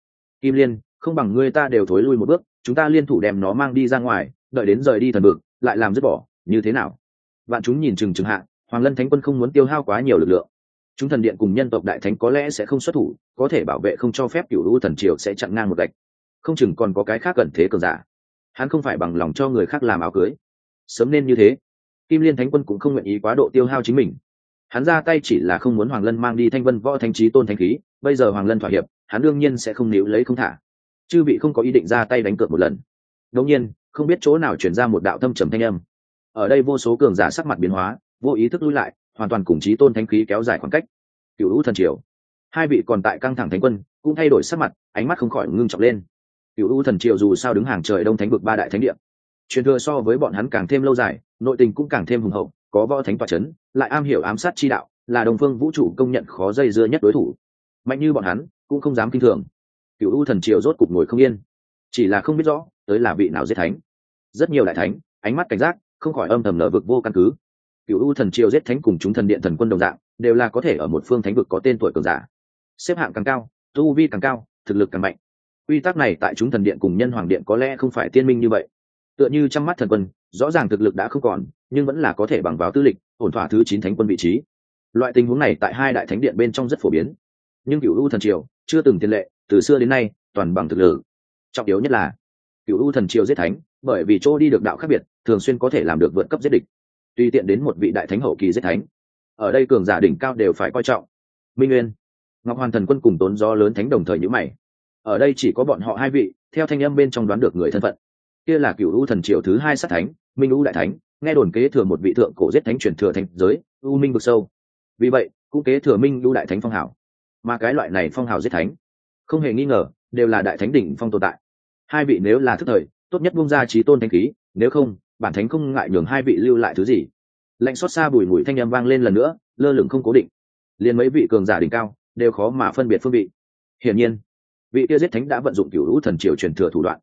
Kim liên, không bằng ngươi ta đều thối lui một bước, chúng ta liên thủ đem nó mang đi ra ngoài, đợi đến rời đi thần bực lại làm dứt bỏ, như thế nào? Vạn chúng nhìn chừng chừng hạ hoàng lân thánh quân không muốn tiêu hao quá nhiều lực lượng. Chúng thần điện cùng nhân tộc đại thánh có lẽ sẽ không xuất thủ, có thể bảo vệ không cho phép cựu lũ thần triều sẽ chặn ngang một gạch. Không chừng còn có cái khác cần thế cường giả. Hắn không phải bằng lòng cho người khác làm áo cưới. Sớm nên như thế. Kim liên thánh quân cũng không nguyện ý quá độ tiêu hao chính mình. Hắn ra tay chỉ là không muốn hoàng lân mang đi thanh vân võ thanh trí tôn thanh khí, bây giờ hoàng lân thỏa hiệp, hắn đương nhiên sẽ không níu lấy không thả. Chư vị không có ý định ra tay đánh cược một lần. Đương nhiên, không biết chỗ nào chuyển ra một đạo thâm trầm thanh âm. Ở đây vô số cường giả sắc mặt biến hóa vô ý thức lui lại, hoàn toàn cùng chí tôn thánh khí kéo dài khoảng cách. Cựu lũ thần triều. Hai vị còn tại căng thẳng thánh quân, cũng thay đổi sắc mặt, ánh mắt không khỏi ngưng trọng lên. Cựu lũ thần triều dù sao đứng hàng trời đông thánh vực ba đại thánh địa. Truyền thừa so với bọn hắn càng thêm lâu dài, nội tình cũng càng thêm hùng hậu, có võ thánh toa c h ấ n lại am hiểu ám sát chi đạo, là đồng phương vũ trụ công nhận khó dây dưa nhất đối thủ. Mạnh như bọn hắn, cũng không dám kinh thường. Cựu u thần triều rốt cục ngồi không yên. Chỉ là không biết rõ, tới là vị nào giết thánh. Rất nhiều đại thánh, ánh mắt cảnh giác, không khỏi âm thầm nở vực vô căn cứ cựu u thần triều giết thánh cùng chúng thần điện thần quân đồng dạng, đều là có thể ở một phương thánh vực có tên tuổi cường giả. Xếp hạng càng cao, tu vi càng cao, thực lực càng mạnh. Quy tắc này tại chúng thần điện cùng nhân hoàng điện có lẽ không phải tiên minh như vậy. Tựa như trong mắt thần quân, rõ ràng thực lực đã không còn, nhưng vẫn là có thể bằng vào tư lịch, ổn thỏa thứ chín thánh quân vị trí. Loại tình huống này tại hai đại thánh điện bên trong rất phổ biến. Nhưng cựu u thần triều chưa từng tiền lệ, từ xưa đến nay, toàn bằng thực lực. Trọng yếu nhất là, cựu u thần triều giết thánh, bởi vì chỗ đi được đạo khác biệt, thường xuyên có thể làm được vượt cấp giết địch tùy tiện đến một vị đại thánh hậu kỳ giết thánh. Ở đây cường giả đỉnh cao đều phải coi trọng. Minh nguyên, ngọc hoàn thần quân cùng tốn do lớn thánh đồng thời nhữ mày. Ở đây chỉ có bọn họ hai vị, theo thanh âm bên trong đoán được người thân phận. Kia là cựu u thần triều thứ hai sát thánh, minh u đại thánh, nghe đồn kế thừa một vị thượng cổ giết thánh truyền thừa thành giới, u minh vực sâu. Vì vậy, cũng kế thừa minh u đại thánh phong hảo mà cái loại này phong hào giết thánh, không hề nghi ngờ, đều là đại thánh đỉnh phong tồn tại. Hai vị nếu là thức thời, tốt nhất bung ra trí tôn thanh khí, nếu không bản thánh không ngại nhường hai vị lưu lại thứ gì. Lạnh xót xa bùi mùi thanh â m vang lên lần nữa, lơ lửng không cố định. Liền mấy vị cường giả đỉnh cao, đều khó mà phân biệt phương vị. Hiển nhiên, vị kia giết thánh đã vận dụng cựu hữu thần triều truyền thừa thủ đoạn.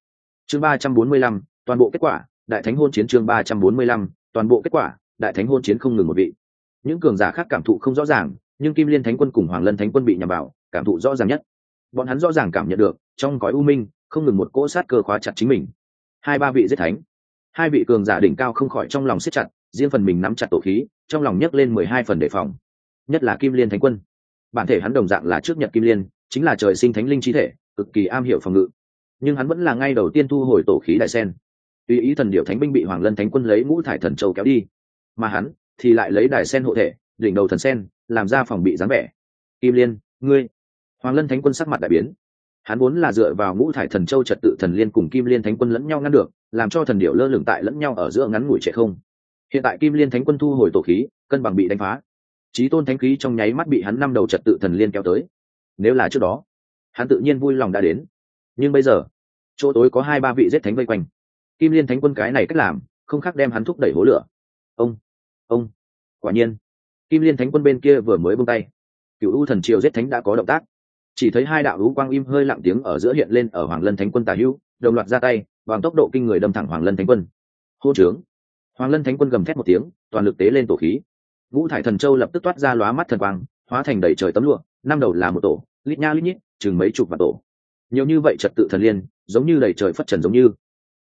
Chương ba trăm bốn mươi lăm, toàn bộ kết quả, đại thánh hôn chiến chương ba trăm bốn mươi lăm, toàn bộ kết quả, đại thánh hôn chiến không ngừng một vị. Những cường giả khác cảm thụ không rõ ràng, nhưng kim liên thánh quân cùng hoàng lân thánh quân bị nhằm vào, cảm thụ rõ ràng nhất. Bọn hắn rõ ràng cảm nhận được, trong gói u minh, không ngừng một cỗ sát cơ khóa chặt chính mình. Hai ba vị giết thánh hai vị cường giả đỉnh cao không khỏi trong lòng siết chặt, riêng phần mình nắm chặt tổ khí, trong lòng nhấc lên mười hai phần đề phòng. Nhất là kim liên thánh quân. Bản thể hắn đồng dạng là trước nhật kim liên, chính là trời sinh thánh linh trí thể, cực kỳ am hiểu phòng ngự. Nhưng hắn vẫn là ngay đầu tiên thu hồi tổ khí đại sen. Tùy ý thần điệu thánh binh bị hoàng lân thánh quân lấy ngũ thải thần châu kéo đi, mà hắn thì lại lấy đài sen hộ thể, đỉnh đầu thần sen, làm ra phòng bị dáng vẻ. Kim liên, ngươi. Hoàng lân thánh quân sắc mặt đại biến hắn vốn là dựa vào ngũ thải thần châu trật tự thần liên cùng kim liên thánh quân lẫn nhau ngăn được, làm cho thần điệu lơ lửng tại lẫn nhau ở giữa ngắn ngủi trệ không. Hiện tại kim liên thánh quân thu hồi tổ khí, cân bằng bị đánh phá. Trí tôn thánh khí trong nháy mắt bị hắn năm đầu trật tự thần liên kéo tới. Nếu là trước đó, hắn tự nhiên vui lòng đã đến. Nhưng bây giờ, chỗ tối có hai ba vị giết thánh vây quanh. Kim liên thánh quân cái này cách làm, không khác đem hắn thúc đẩy hố lửa. Ông ông, quả nhiên. Kim liên thánh quân bên kia vừa mới bông tay. Cựu u thần triều giết thánh đã có động tác chỉ thấy hai đạo lũ quang im hơi lặng tiếng ở giữa hiện lên ở hoàng lân thánh quân tà hữu, đồng loạt ra tay, bằng tốc độ kinh người đâm thẳng hoàng lân thánh quân. Hô trướng. Hoàng lân thánh quân gầm thét một tiếng, toàn lực tế lên tổ khí. Ngũ thải thần châu lập tức toát ra lóa mắt thần quang, hóa thành đầy trời tấm lụa, năm đầu là một tổ, lít nha lít nhít, chừng mấy chục vạn tổ. Nhiều như vậy trật tự thần liên, giống như đầy trời phất trần giống như.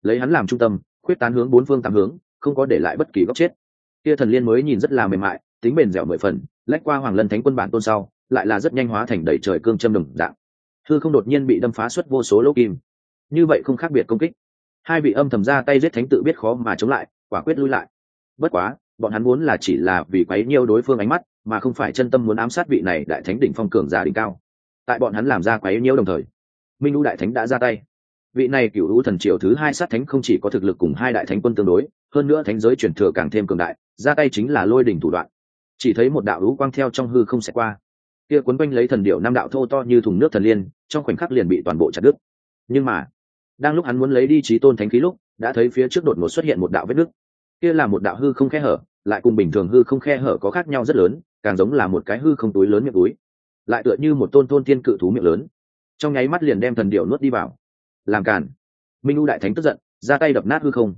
Lấy hắn làm trung tâm, khuyết tán hướng bốn phương tám hướng, không có để lại bất kỳ góc chết. Kia thần liên mới nhìn rất là mềm mại, tính bền dẻo mười phần, lách qua hoàng lân thánh quân bản tôn sau lại là rất nhanh hóa thành đầy trời cương châm đồng dạng. Thư không đột nhiên bị đâm phá xuất vô số lỗ kim. Như vậy không khác biệt công kích. Hai vị âm thầm ra tay giết thánh tự biết khó mà chống lại, quả quyết lui lại. Bất quá, bọn hắn muốn là chỉ là vì quấy nhiêu đối phương ánh mắt, mà không phải chân tâm muốn ám sát vị này đại thánh đỉnh phong cường giả đỉnh cao. Tại bọn hắn làm ra quấy nhiêu đồng thời, minh lũ đại thánh đã ra tay. Vị này cựu lũ thần triều thứ hai sát thánh không chỉ có thực lực cùng hai đại thánh quân tương đối, hơn nữa thánh giới truyền thừa càng thêm cường đại, ra tay chính là lôi đỉnh thủ đoạn. Chỉ thấy một đạo lũ quang theo trong hư không xẹt qua kia cuốn quanh lấy thần điệu năm đạo thô to như thùng nước thần liên, trong khoảnh khắc liền bị toàn bộ chặt đứt. Nhưng mà, đang lúc hắn muốn lấy đi trí tôn thánh khí lúc, đã thấy phía trước đột ngột xuất hiện một đạo vết nứt. Kia là một đạo hư không khe hở, lại cùng bình thường hư không khe hở có khác nhau rất lớn, càng giống là một cái hư không túi lớn miệng túi. Lại tựa như một tôn thôn tiên cự thú miệng lớn. Trong nháy mắt liền đem thần điệu nuốt đi vào. Làm cản minh u đại thánh tức giận, ra tay đập nát hư không.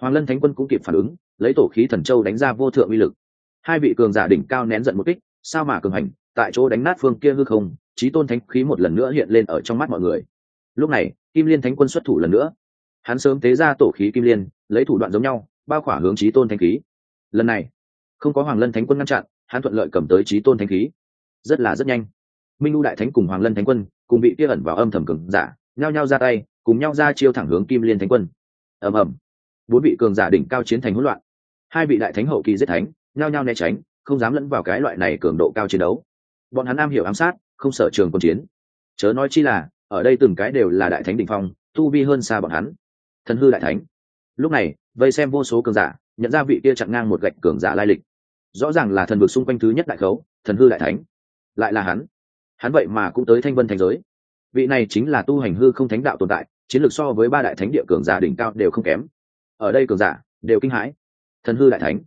Hoàng lân thánh quân cũng kịp phản ứng, lấy tổ khí thần châu đánh ra vô thượng uy lực. Hai vị cường giả đỉnh cao nén giận một kích, sao mà cường hành? Tại chỗ đánh nát phương kia hư không trí tôn thánh khí một lần nữa hiện lên ở trong mắt mọi người. Lúc này, kim liên thánh quân xuất thủ lần nữa. Hắn sớm tế ra tổ khí kim liên, lấy thủ đoạn giống nhau, bao khỏa hướng trí tôn thánh khí. Lần này, không có hoàng lân thánh quân ngăn chặn, hắn thuận lợi cầm tới trí tôn thánh khí. Rất là rất nhanh. Minh u đại thánh cùng hoàng lân thánh quân, cùng bị kia ẩn vào âm thầm cường giả, nhao nhao ra tay, cùng nhau ra chiêu thẳng hướng kim liên thánh quân. Ầm ầm. Bốn vị cường giả đỉnh cao chiến thành hỗn loạn. Hai vị đại thánh hậu kỳ giết thánh, nhao nhao né tránh, không dám lẫn vào cái loại này cường độ cao chiến đấu bọn hắn am hiểu ám sát, không sợ trường quân chiến. Chớ nói chi là, ở đây từng cái đều là đại thánh đỉnh phong, tu vi hơn xa bọn hắn. Thần hư đại thánh. Lúc này, vây xem vô số cường giả, nhận ra vị kia chặn ngang một gạch cường giả lai lịch. Rõ ràng là thần vực xung quanh thứ nhất đại khấu, thần hư đại thánh. Lại là hắn. Hắn vậy mà cũng tới thanh vân thành giới. Vị này chính là tu hành hư không thánh đạo tồn tại, chiến lược so với ba đại thánh địa cường giả đỉnh cao đều không kém. Ở đây cường giả đều kinh hãi. Thần hư đại thánh.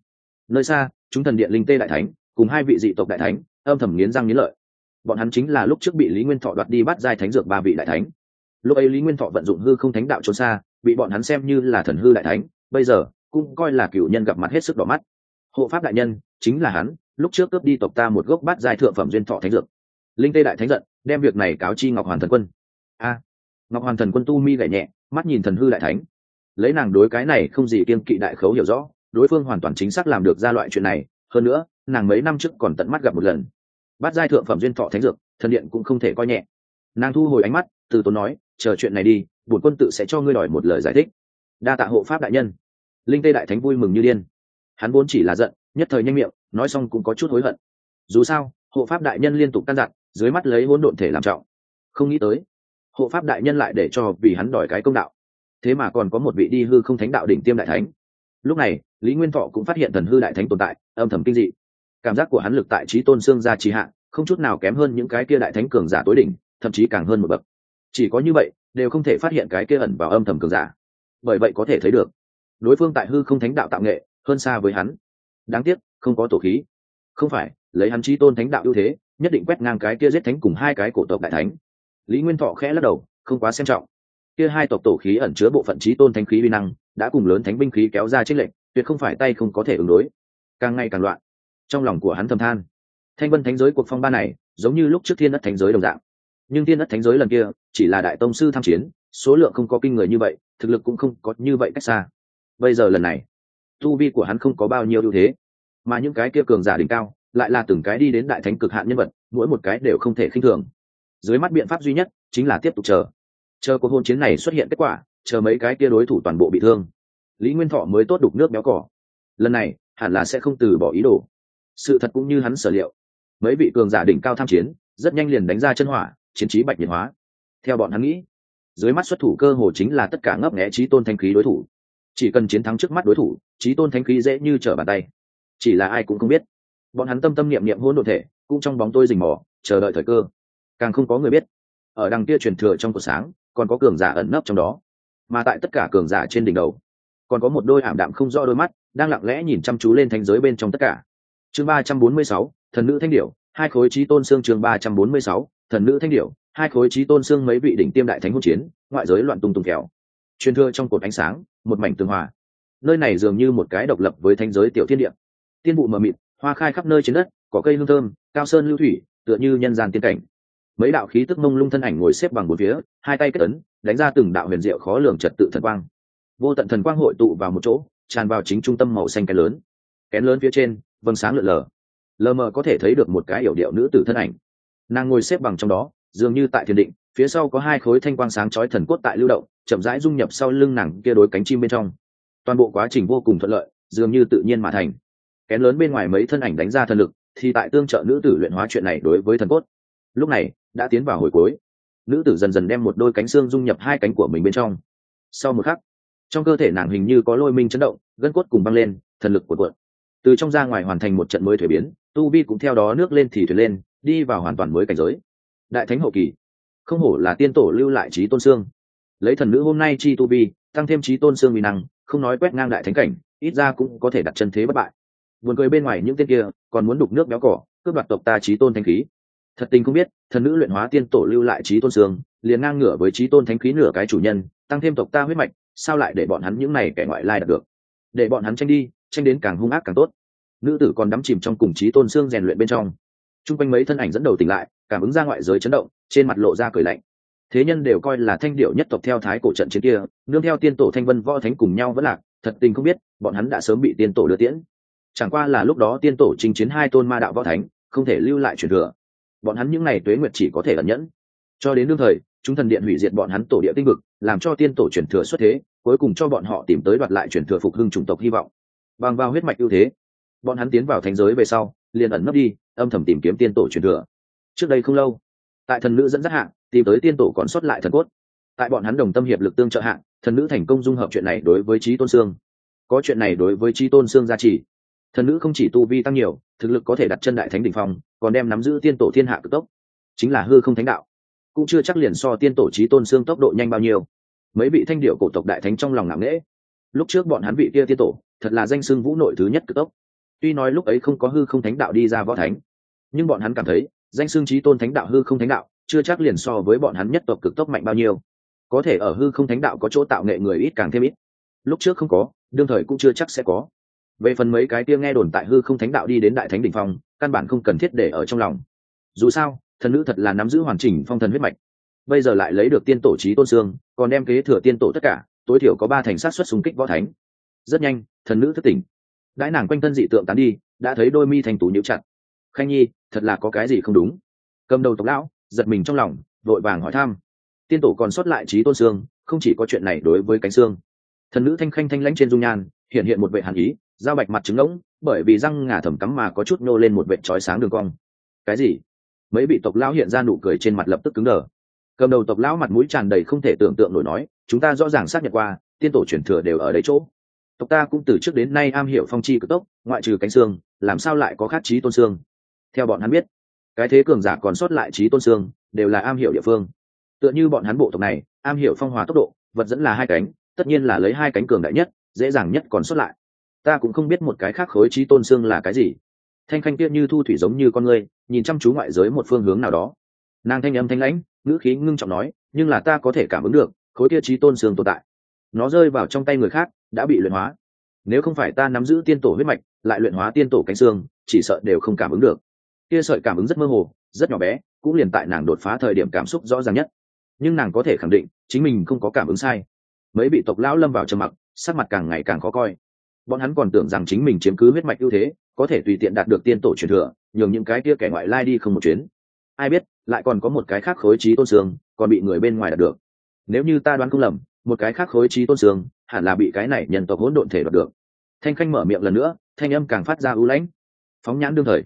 Nơi xa, chúng thần điện linh tê đại thánh, cùng hai vị dị tộc đại thánh âm thầm nghiến răng nghiến lợi. Bọn hắn chính là lúc trước bị lý nguyên thọ đoạt đi bắt giai thánh dược ba vị đại thánh. Lúc ấy lý nguyên thọ vận dụng hư không thánh đạo trốn xa, bị bọn hắn xem như là thần hư đại thánh, bây giờ cũng coi là cựu nhân gặp mặt hết sức đỏ mắt. Hộ pháp đại nhân, chính là hắn, lúc trước cướp đi tộc ta một gốc bát giai thượng phẩm duyên thọ thánh dược. Linh tê đại thánh giận, đem việc này cáo chi ngọc hoàn thần quân. A, ngọc hoàn thần quân tu mi gảy nhẹ, mắt nhìn thần hư đại thánh. Lấy nàng đối cái này không gì kiên kỵ đại khấu hiểu rõ, đối phương hoàn toàn chính xác làm được ra loại chuyện này. Hơn nữa nàng mấy năm trước còn tận mắt gặp một lần. Bát giai thượng phẩm duyên thọ thánh dược, thần điện cũng không thể coi nhẹ. Nàng thu hồi ánh mắt, từ tốn nói, chờ chuyện này đi, bổn quân tự sẽ cho ngươi đòi một lời giải thích. Đa tạ hộ pháp đại nhân. Linh tê đại thánh vui mừng như điên. Hắn vốn chỉ là giận, nhất thời nhanh miệng, nói xong cũng có chút hối hận. Dù sao, hộ pháp đại nhân liên tục căn dặn, dưới mắt lấy hỗn độn thể làm trọng. Không nghĩ tới, hộ pháp đại nhân lại để cho vì hắn đòi cái công đạo. Thế mà còn có một vị đi hư không thánh đạo đỉnh tiêm đại thánh. Lúc này, lý nguyên thọ cũng phát hiện thần hư đại thánh tồn tại, âm thầm kinh dị cảm giác của hắn lực tại trí tôn xương gia trì hạ, không chút nào kém hơn những cái kia đại thánh cường giả tối đỉnh, thậm chí càng hơn một bậc. Chỉ có như vậy, đều không thể phát hiện cái kia ẩn vào âm thầm cường giả. Bởi vậy có thể thấy được, đối phương tại hư không thánh đạo tạo nghệ, hơn xa với hắn. Đáng tiếc, không có tổ khí. Không phải, lấy hắn trí tôn thánh đạo ưu thế, nhất định quét ngang cái kia giết thánh cùng hai cái cổ tộc đại thánh. Lý nguyên thọ khẽ lắc đầu, không quá xem trọng. Kia hai tộc tổ khí ẩn chứa bộ phận trí tôn thánh khí vi năng, đã cùng lớn thánh binh khí kéo ra trích lệnh tuyệt không phải tay không có thể ứng đối. Càng ngày càng loạn trong lòng của hắn thầm than. Thanh vân thánh giới cuộc phong ba này, giống như lúc trước thiên đất thánh giới đồng dạng. Nhưng thiên đất thánh giới lần kia, chỉ là đại tông sư tham chiến, số lượng không có kinh người như vậy, thực lực cũng không có như vậy cách xa. Bây giờ lần này, tu vi của hắn không có bao nhiêu ưu thế. Mà những cái kia cường giả đỉnh cao, lại là từng cái đi đến đại thánh cực hạn nhân vật, mỗi một cái đều không thể khinh thường. Dưới mắt biện pháp duy nhất, chính là tiếp tục chờ. Chờ cuộc hôn chiến này xuất hiện kết quả, chờ mấy cái kia đối thủ toàn bộ bị thương. Lý nguyên thọ mới tốt đục nước béo cỏ. Lần này, hẳn là sẽ không từ bỏ ý đồ sự thật cũng như hắn sở liệu. Mấy vị cường giả đỉnh cao tham chiến, rất nhanh liền đánh ra chân hỏa, chiến trí bạch nhiệt hóa. Theo bọn hắn nghĩ, dưới mắt xuất thủ cơ hồ chính là tất cả ngấp nghẽ trí tôn thanh khí đối thủ. Chỉ cần chiến thắng trước mắt đối thủ trí tôn thanh khí dễ như trở bàn tay. Chỉ là ai cũng không biết. Bọn hắn tâm tâm niệm niệm hôn đ ộ thể, cũng trong bóng tôi rình mò, chờ đợi thời cơ. Càng không có người biết, ở đằng kia truyền thừa trong cuộc sáng, còn có cường giả ẩn nấp trong đó. Mà tại tất cả cường giả trên đỉnh đầu, còn có một đôi ảm đạm không rõ đôi mắt, đang lặng lẽ nhìn chăm chú lên thanh giới bên trong tất cả chương ba trăm bốn mươi sáu, thần nữ thanh điệu hai khối trí tôn xương chương ba trăm bốn mươi sáu, thần nữ thanh điệu hai khối trí tôn xương mấy vị đỉnh tiêm đại thánh hỗn chiến, ngoại giới loạn tung tung kéo truyền thừa trong cột ánh sáng, một mảnh tường hòa. Nơi này dường như một cái độc lập với thanh giới tiểu thiên địa. Tiên vụ mờ mịt, hoa khai khắp nơi trên đất, có cây hương thơm, cao sơn lưu thủy, tựa như nhân gian tiên cảnh. Mấy đạo khí tức mông lung thân ảnh ngồi xếp bằng bốn phía, hai tay kết ấn, đánh ra từng đạo huyền diệu khó lường trật tự thần quang. Vô tận thần quang hội tụ vào một chỗ, tràn vào chính trung tâm màu xanh kén lớn. Kén lớn phía trên vầng sáng lượn lờ. Lờ mờ có thể thấy được một cái yểu điệu nữ tử thân ảnh. Nàng ngồi xếp bằng trong đó, dường như tại thiền định, phía sau có hai khối thanh quang sáng chói thần cốt tại lưu động, chậm rãi dung nhập sau lưng nàng kia đối cánh chim bên trong. Toàn bộ quá trình vô cùng thuận lợi, dường như tự nhiên mà thành. Kén lớn bên ngoài mấy thân ảnh đánh ra thần lực, thì tại tương trợ nữ tử luyện hóa chuyện này đối với thần cốt. Lúc này, đã tiến vào hồi cuối. Nữ tử dần dần đem một đôi cánh xương dung nhập hai cánh của mình bên trong. Sau một khắc, trong cơ thể nàng hình như có lôi minh chấn động, gân cốt cùng băng lên, thần lực của cuộn từ trong ra ngoài hoàn thành một trận mới thuế biến, tu vi cũng theo đó nước lên thì thuyền lên, đi vào hoàn toàn mới cảnh giới. Đại thánh hậu kỳ. Không hổ là tiên tổ lưu lại trí tôn xương lấy thần nữ hôm nay chi tu vi, tăng thêm trí tôn xương vì năng, không nói quét ngang đại thánh cảnh, ít ra cũng có thể đặt chân thế bất bại. Buồn cười bên ngoài những tên kia, còn muốn đục nước béo cỏ, cướp đoạt tộc ta trí tôn thanh khí. Thật tình không biết, thần nữ luyện hóa tiên tổ lưu lại trí tôn xương liền ngang ngửa với trí tôn thánh khí nửa cái chủ nhân, tăng thêm tộc ta huyết mạch, sao lại để bọn hắn những này kẻ ngoại lai đạt được? Để bọn hắn tranh đi, tranh đến càng hung ác càng tốt. Nữ tử còn đắm chìm trong cùng trí tôn xương rèn luyện bên trong. T r u n g quanh mấy thân ảnh dẫn đầu tỉnh lại, cảm ứng ra ngoại giới chấn động, trên mặt lộ ra cười lạnh. Thế nhân đều coi là thanh điệu nhất tộc theo thái cổ trận chiến kia, nương theo tiên tổ thanh vân võ thánh cùng nhau vẫn lạc, thật tình không biết, bọn hắn đã sớm bị tiên tổ đưa tiễn. Chẳng qua là lúc đó tiên tổ chinh chiến hai tôn ma đạo võ thánh, không thể lưu lại truyền thừa. Bọn hắn những n à y tuế nguyệt chỉ có thể ẩn nhẫn. Cho đến đương thời, chúng thần điện hủy diệt bọn hắn tổ địa tinh vực, làm cho tiên tổ truyền thừa xuất thế cuối cùng cho bọn họ tìm tới đoạt lại truyền thừa phục hưng chủng tộc hy vọng. Bằng vào huyết mạch ưu thế, bọn hắn tiến vào thành giới về sau, liền ẩn nấp đi, âm thầm tìm kiếm tiên tổ truyền thừa. Trước đây không lâu, tại thần nữ dẫn dắt hạng, tìm tới tiên tổ còn sót lại thần cốt. Tại bọn hắn đồng tâm hiệp lực tương trợ hạng, thần nữ thành công dung hợp chuyện này đối với trí tôn sương có chuyện này đối với trí tôn sương gia trì. Thần nữ không chỉ tu vi tăng nhiều, thực lực có thể đặt chân đại thánh đ ỉ n h phong, còn đem nắm giữ tiên tổ thiên hạ cực tốc. Chính là hư không thánh đạo. Cũng chưa chắc liền so tiên tổ trí tôn xương tốc độ nhanh bao nhiêu mấy vị thanh điệu cổ tộc đại thánh trong lòng ngạo nghễ. Lúc trước bọn hắn vị kia tiên tổ, thật là danh xưng vũ nội thứ nhất cực tốc. Tuy nói lúc ấy không có hư không thánh đạo đi ra võ thánh, nhưng bọn hắn cảm thấy, danh xưng trí tôn thánh đạo, hư không thánh đạo, chưa chắc liền so với bọn hắn nhất tộc cực tốc mạnh bao nhiêu. Có thể ở hư không thánh đạo có chỗ tạo nghệ người ít càng thêm ít. Lúc trước không có, đương thời cũng chưa chắc sẽ có. Về phần mấy cái kia nghe đồn tại hư không thánh đạo đi đến đại thánh đ ỉ n h phong, căn bản không cần thiết để ở trong lòng. Dù sao, thần nữ thật là nắm giữ hoàn chỉnh phong thần huyết mạch bây giờ lại lấy được tiên tổ trí tôn xương, còn đem kế thừa tiên tổ tất cả, tối thiểu có ba thành sát xuất xung kích võ thánh. Rất nhanh, thần nữ thất tỉnh. Đãi nàng quanh thân dị tượng tán đi, đã thấy đôi mi thành tú nhíu chặt. Khanh nhi, thật là có cái gì không đúng? Cầm đầu tộc lão, giật mình trong lòng, vội vàng hỏi thăm. Tiên tổ còn sót lại trí tôn xương, không chỉ có chuyện này đối với cánh xương. Thần nữ thanh khanh thanh lãnh trên dung nhan, hiện hiện một vệ hàn ý dao bạch mặt trứng ngỗng, bởi vì răng ngà thầm cắm mà có chút nô lên một vệ trói sáng đường cong. Cái gì? Mấy bị tộc lão hiện ra nụ cười trên mặt lập tức cứng đờ cầm đầu tộc lão mặt mũi tràn đầy không thể tưởng tượng nổi nói, chúng ta rõ ràng xác nhận qua, tiên tổ truyền thừa đều ở đấy chỗ. Tộc ta cũng từ trước đến nay am hiểu phong chi cực tốc, ngoại trừ cánh xương, làm sao lại có khát trí tôn xương? Theo bọn hắn biết, cái thế cường giả còn sót lại trí tôn xương, đều là am hiểu địa phương. Tựa như bọn hắn bộ tộc này, am hiểu phong hòa tốc độ, vật dẫn là hai cánh, tất nhiên là lấy hai cánh cường đại nhất, dễ dàng nhất còn sót lại. Ta cũng không biết một cái khác khối trí tôn xương là cái gì. Thanh khanh kia như thu thủy giống như con người nhìn chăm chú ngoại giới một phương hướng nào đó nàng thanh âm thanh lãnh, ngữ khí ngưng trọng nói, nhưng là ta có thể cảm ứng được, khối kia trí tôn xương tồn tại. Nó rơi vào trong tay người khác, đã bị luyện hóa. Nếu không phải ta nắm giữ tiên tổ huyết mạch, lại luyện hóa tiên tổ cánh xương, chỉ sợ đều không cảm ứng được. Kia sợi cảm ứng rất mơ hồ, rất nhỏ bé, cũng liền tại nàng đột phá thời điểm cảm xúc rõ ràng nhất. Nhưng nàng có thể khẳng định, chính mình không có cảm ứng sai. Mấy bị tộc lão lâm vào trầm mặc, sắc mặt càng ngày càng khó coi. Bọn hắn còn tưởng rằng chính mình chiếm cứ huyết mạch ưu thế, có thể tùy tiện đạt được tiên tổ truyền thừa, nhường những cái kia kẻ ngoại lai đi không một chuyến. Ai biết lại còn có một cái khác khối trí tôn xương, còn bị người bên ngoài đạt được. Nếu như ta đoán không lầm, một cái khác khối trí tôn xương, hẳn là bị cái này nhân tộc hỗn độn thể đoạt được. Thanh khanh mở miệng lần nữa, thanh âm càng phát ra ưu lãnh. Phóng nhãn đương thời.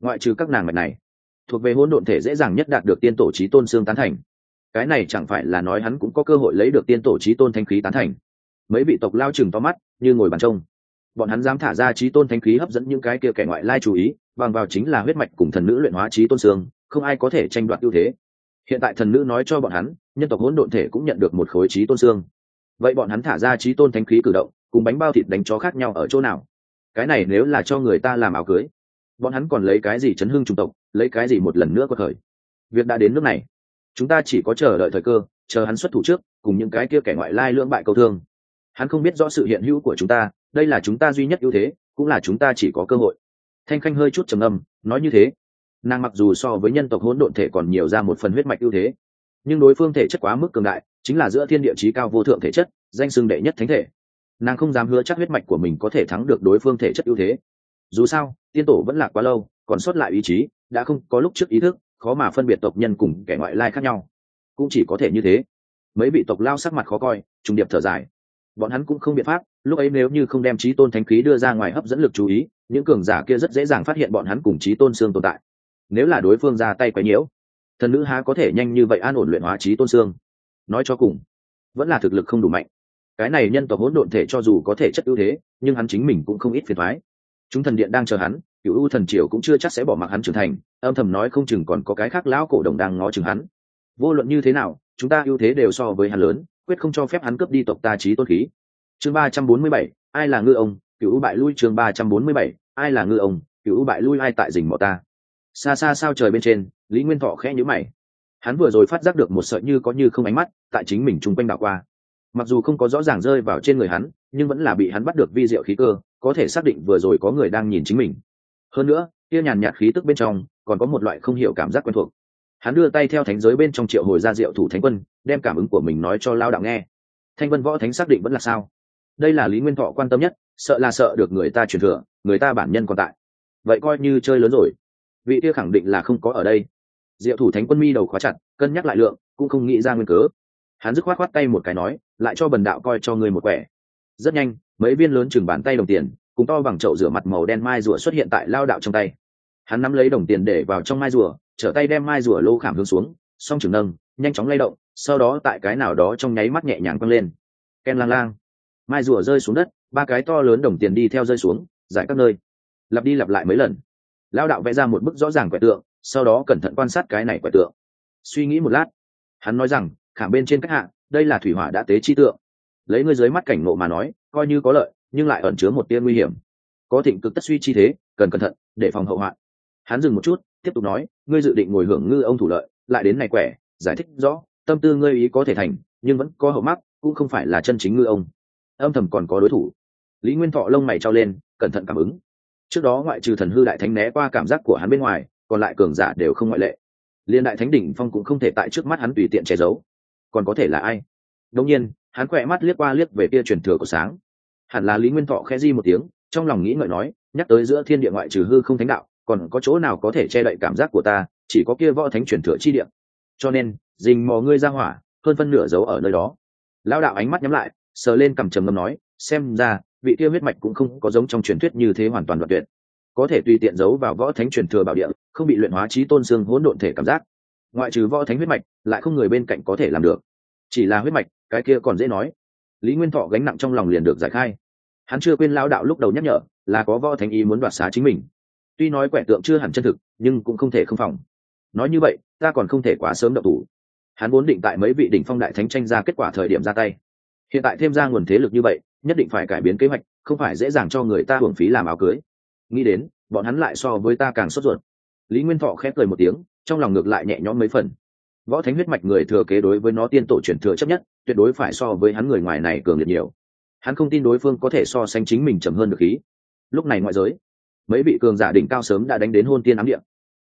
Ngoại trừ các nàng mạch này, thuộc về hỗn độn thể dễ dàng nhất đạt được tiên tổ trí tôn xương tán thành. Cái này chẳng phải là nói hắn cũng có cơ hội lấy được tiên tổ trí tôn thanh khí tán thành. Mấy vị tộc lao chừng to mắt, như ngồi bàn trông. Bọn hắn dám thả ra trí tôn thanh khí hấp dẫn những cái kia kẻ ngoại lai chú ý, bằng vào chính là huyết mạch cùng thần nữ luyện hóa trí tôn xương không ai có thể tranh đoạt ưu thế. Hiện tại thần nữ nói cho bọn hắn, nhân tộc hỗn độn thể cũng nhận được một khối trí tôn xương. Vậy bọn hắn thả ra trí tôn thanh khí cử động, cùng bánh bao thịt đánh chó khác nhau ở chỗ nào? Cái này nếu là cho người ta làm áo cưới, bọn hắn còn lấy cái gì chấn hưng trung tộc, lấy cái gì một lần nữa có thời? Việc đã đến nước này. Chúng ta chỉ có chờ đợi thời cơ, chờ hắn xuất thủ trước, cùng những cái kia kẻ ngoại lai lưỡng bại câu thương. Hắn không biết rõ sự hiện hữu của chúng ta, đây là chúng ta duy nhất ưu thế, cũng là chúng ta chỉ có cơ hội. Thanh khanh hơi chút trầm âm nói như thế nàng mặc dù so với nhân tộc hỗn độn thể còn nhiều ra một phần huyết mạch ưu thế, nhưng đối phương thể chất quá mức cường đại, chính là giữa thiên địa trí cao vô thượng thể chất, danh xưng đệ nhất thánh thể. Nàng không dám hứa chắc huyết mạch của mình có thể thắng được đối phương thể chất ưu thế. Dù sao, tiên tổ vẫn là quá lâu, còn sót lại ý chí, đã không có lúc trước ý thức, khó mà phân biệt tộc nhân cùng kẻ ngoại lai khác nhau. Cũng chỉ có thể như thế. Mấy vị tộc lao sắc mặt khó coi, trùng điệp thở dài. Bọn hắn cũng không biện pháp, lúc ấy nếu như không đem trí tôn thánh khí đưa ra ngoài hấp dẫn lực chú ý, những cường giả kia rất dễ dàng phát hiện bọn hắn cùng trí tôn xương tồn tại nếu là đối phương ra tay quấy nhiễu, thần nữ há có thể nhanh như vậy an ổn luyện hóa trí tôn xương? Nói cho cùng, vẫn là thực lực không đủ mạnh. Cái này nhân tộc hỗn độn thể cho dù có thể chất ưu thế, nhưng hắn chính mình cũng không ít phiền thoái chúng thần điện đang chờ hắn, cựu u thần triều cũng chưa chắc sẽ bỏ mặc hắn trưởng thành, âm thầm nói không chừng còn có cái khác lão cổ đồng đang ngó chừng hắn. Vô luận như thế nào, chúng ta ưu thế đều so với hắn lớn, quyết không cho phép hắn cướp đi tộc ta trí tôn khí. Chương ba trăm bốn mươi bảy, ai là ngư ông, cựu ưu bại lui chương ba trăm bốn mươi bảy, ai là ngư ông, cựu ưu bại lui ai tại rình mọ ta xa xa sao trời bên trên, lý nguyên thọ khẽ nhữ mày. Hắn vừa rồi phát giác được một sợi như có như không ánh mắt, tại chính mình chung quanh đảo qua. Mặc dù không có rõ ràng rơi vào trên người hắn, nhưng vẫn là bị hắn bắt được vi diệu khí cơ, có thể xác định vừa rồi có người đang nhìn chính mình. Hơn nữa, kia nhàn nhạt khí tức bên trong, còn có một loại không hiểu cảm giác quen thuộc. Hắn đưa tay theo thánh giới bên trong triệu hồi ra diệu thủ thánh quân, đem cảm ứng của mình nói cho lao đạo nghe. Thanh vân võ thánh xác định vẫn là sao? Đây là lý nguyên thọ quan tâm nhất, sợ là sợ được người ta truyền thừa, người ta bản nhân còn tại. Vậy coi như chơi lớn rồi vị kia khẳng định là không có ở đây. Diệu thủ thánh quân mi đầu khóa chặt, cân nhắc lại lượng, cũng không nghĩ ra nguyên cớ. Hắn dứt khoát khoát tay một cái nói, lại cho bần đạo coi cho người một quẻ. Rất nhanh, mấy viên lớn chừng bàn tay đồng tiền, cùng to bằng chậu rửa mặt màu đen mai rùa xuất hiện tại lao đạo trong tay. Hắn nắm lấy đồng tiền để vào trong mai rùa, trở tay đem mai rùa lô khảm hướng xuống, song chừng nâng, nhanh chóng lay động, sau đó tại cái nào đó trong nháy mắt nhẹ nhàng quăng lên. Ken lang lang. Mai rùa rơi xuống đất, ba cái to lớn đồng tiền đi theo rơi xuống, giải các nơi. Lặp đi lặp lại mấy lần lao đạo vẽ ra một bức rõ ràng quẻ tượng, sau đó cẩn thận quan sát cái này quẻ tượng. Suy nghĩ một lát, hắn nói rằng, khảm bên trên các hạ, đây là thủy hỏa đã tế chi tượng. Lấy ngươi dưới mắt cảnh ngộ mà nói, coi như có lợi, nhưng lại ẩn chứa một tia nguy hiểm. Có thịnh cực tất suy chi thế, cần cẩn thận, để phòng hậu hoạn. Hắn dừng một chút, tiếp tục nói, ngươi dự định ngồi hưởng ngư ông thủ lợi, lại đến này quẻ, giải thích rõ, tâm tư ngươi ý có thể thành, nhưng vẫn có hậu mắc, cũng không phải là chân chính ngư ông. Âm thầm còn có đối thủ. Lý nguyên thọ lông mày trao lên, cẩn thận cảm ứng trước đó ngoại trừ thần hư đại thánh né qua cảm giác của hắn bên ngoài, còn lại cường giả đều không ngoại lệ. Liên đại thánh đỉnh phong cũng không thể tại trước mắt hắn tùy tiện che giấu. Còn có thể là ai? Đông nhiên, hắn khỏe mắt liếc qua liếc về kia truyền thừa của sáng. Hẳn là lý nguyên thọ khẽ di một tiếng, trong lòng nghĩ ngợi nói, nhắc tới giữa thiên địa ngoại trừ hư không thánh đạo, còn có chỗ nào có thể che đậy cảm giác của ta, chỉ có kia võ thánh truyền thừa chi địa. Cho nên dình mò ngươi ra hỏa, hơn phân nửa giấu ở nơi đó. Lao đạo ánh mắt nhắm lại, sờ lên cầm trầm ngâm nói, xem ra vị kia huyết mạch cũng không có giống trong truyền thuyết như thế hoàn toàn đoạn tuyệt. Có thể tùy tiện giấu vào võ thánh truyền thừa bảo địa, không bị luyện hóa trí tôn xương hỗn độn thể cảm giác. Ngoại trừ võ thánh huyết mạch, lại không người bên cạnh có thể làm được. Chỉ là huyết mạch, cái kia còn dễ nói. Lý nguyên thọ gánh nặng trong lòng liền được giải khai. Hắn chưa quên lao đạo lúc đầu nhắc nhở, là có võ thánh ý muốn đoạt xá chính mình. Tuy nói quẻ tượng chưa hẳn chân thực, nhưng cũng không thể không phòng. Nói như vậy, ta còn không thể quá sớm đậu thủ. Hắn vốn định tại mấy vị đỉnh phong đại thánh tranh ra kết quả thời điểm ra tay. Hiện tại thêm ra nguồn thế lực như vậy nhất định phải cải biến kế hoạch, không phải dễ dàng cho người ta hưởng phí làm áo cưới. Nghĩ đến, bọn hắn lại so với ta càng sốt ruột. Lý nguyên thọ khép cười một tiếng, trong lòng ngược lại nhẹ nhõm mấy phần. Võ thánh huyết mạch người thừa kế đối với nó tiên tổ truyền thừa chấp nhất, tuyệt đối phải so với hắn người ngoài này cường liệt nhiều. Hắn không tin đối phương có thể so sánh chính mình chậm hơn được khí. Lúc này ngoại giới, mấy vị cường giả đỉnh cao sớm đã đánh đến hôn tiên ám địa.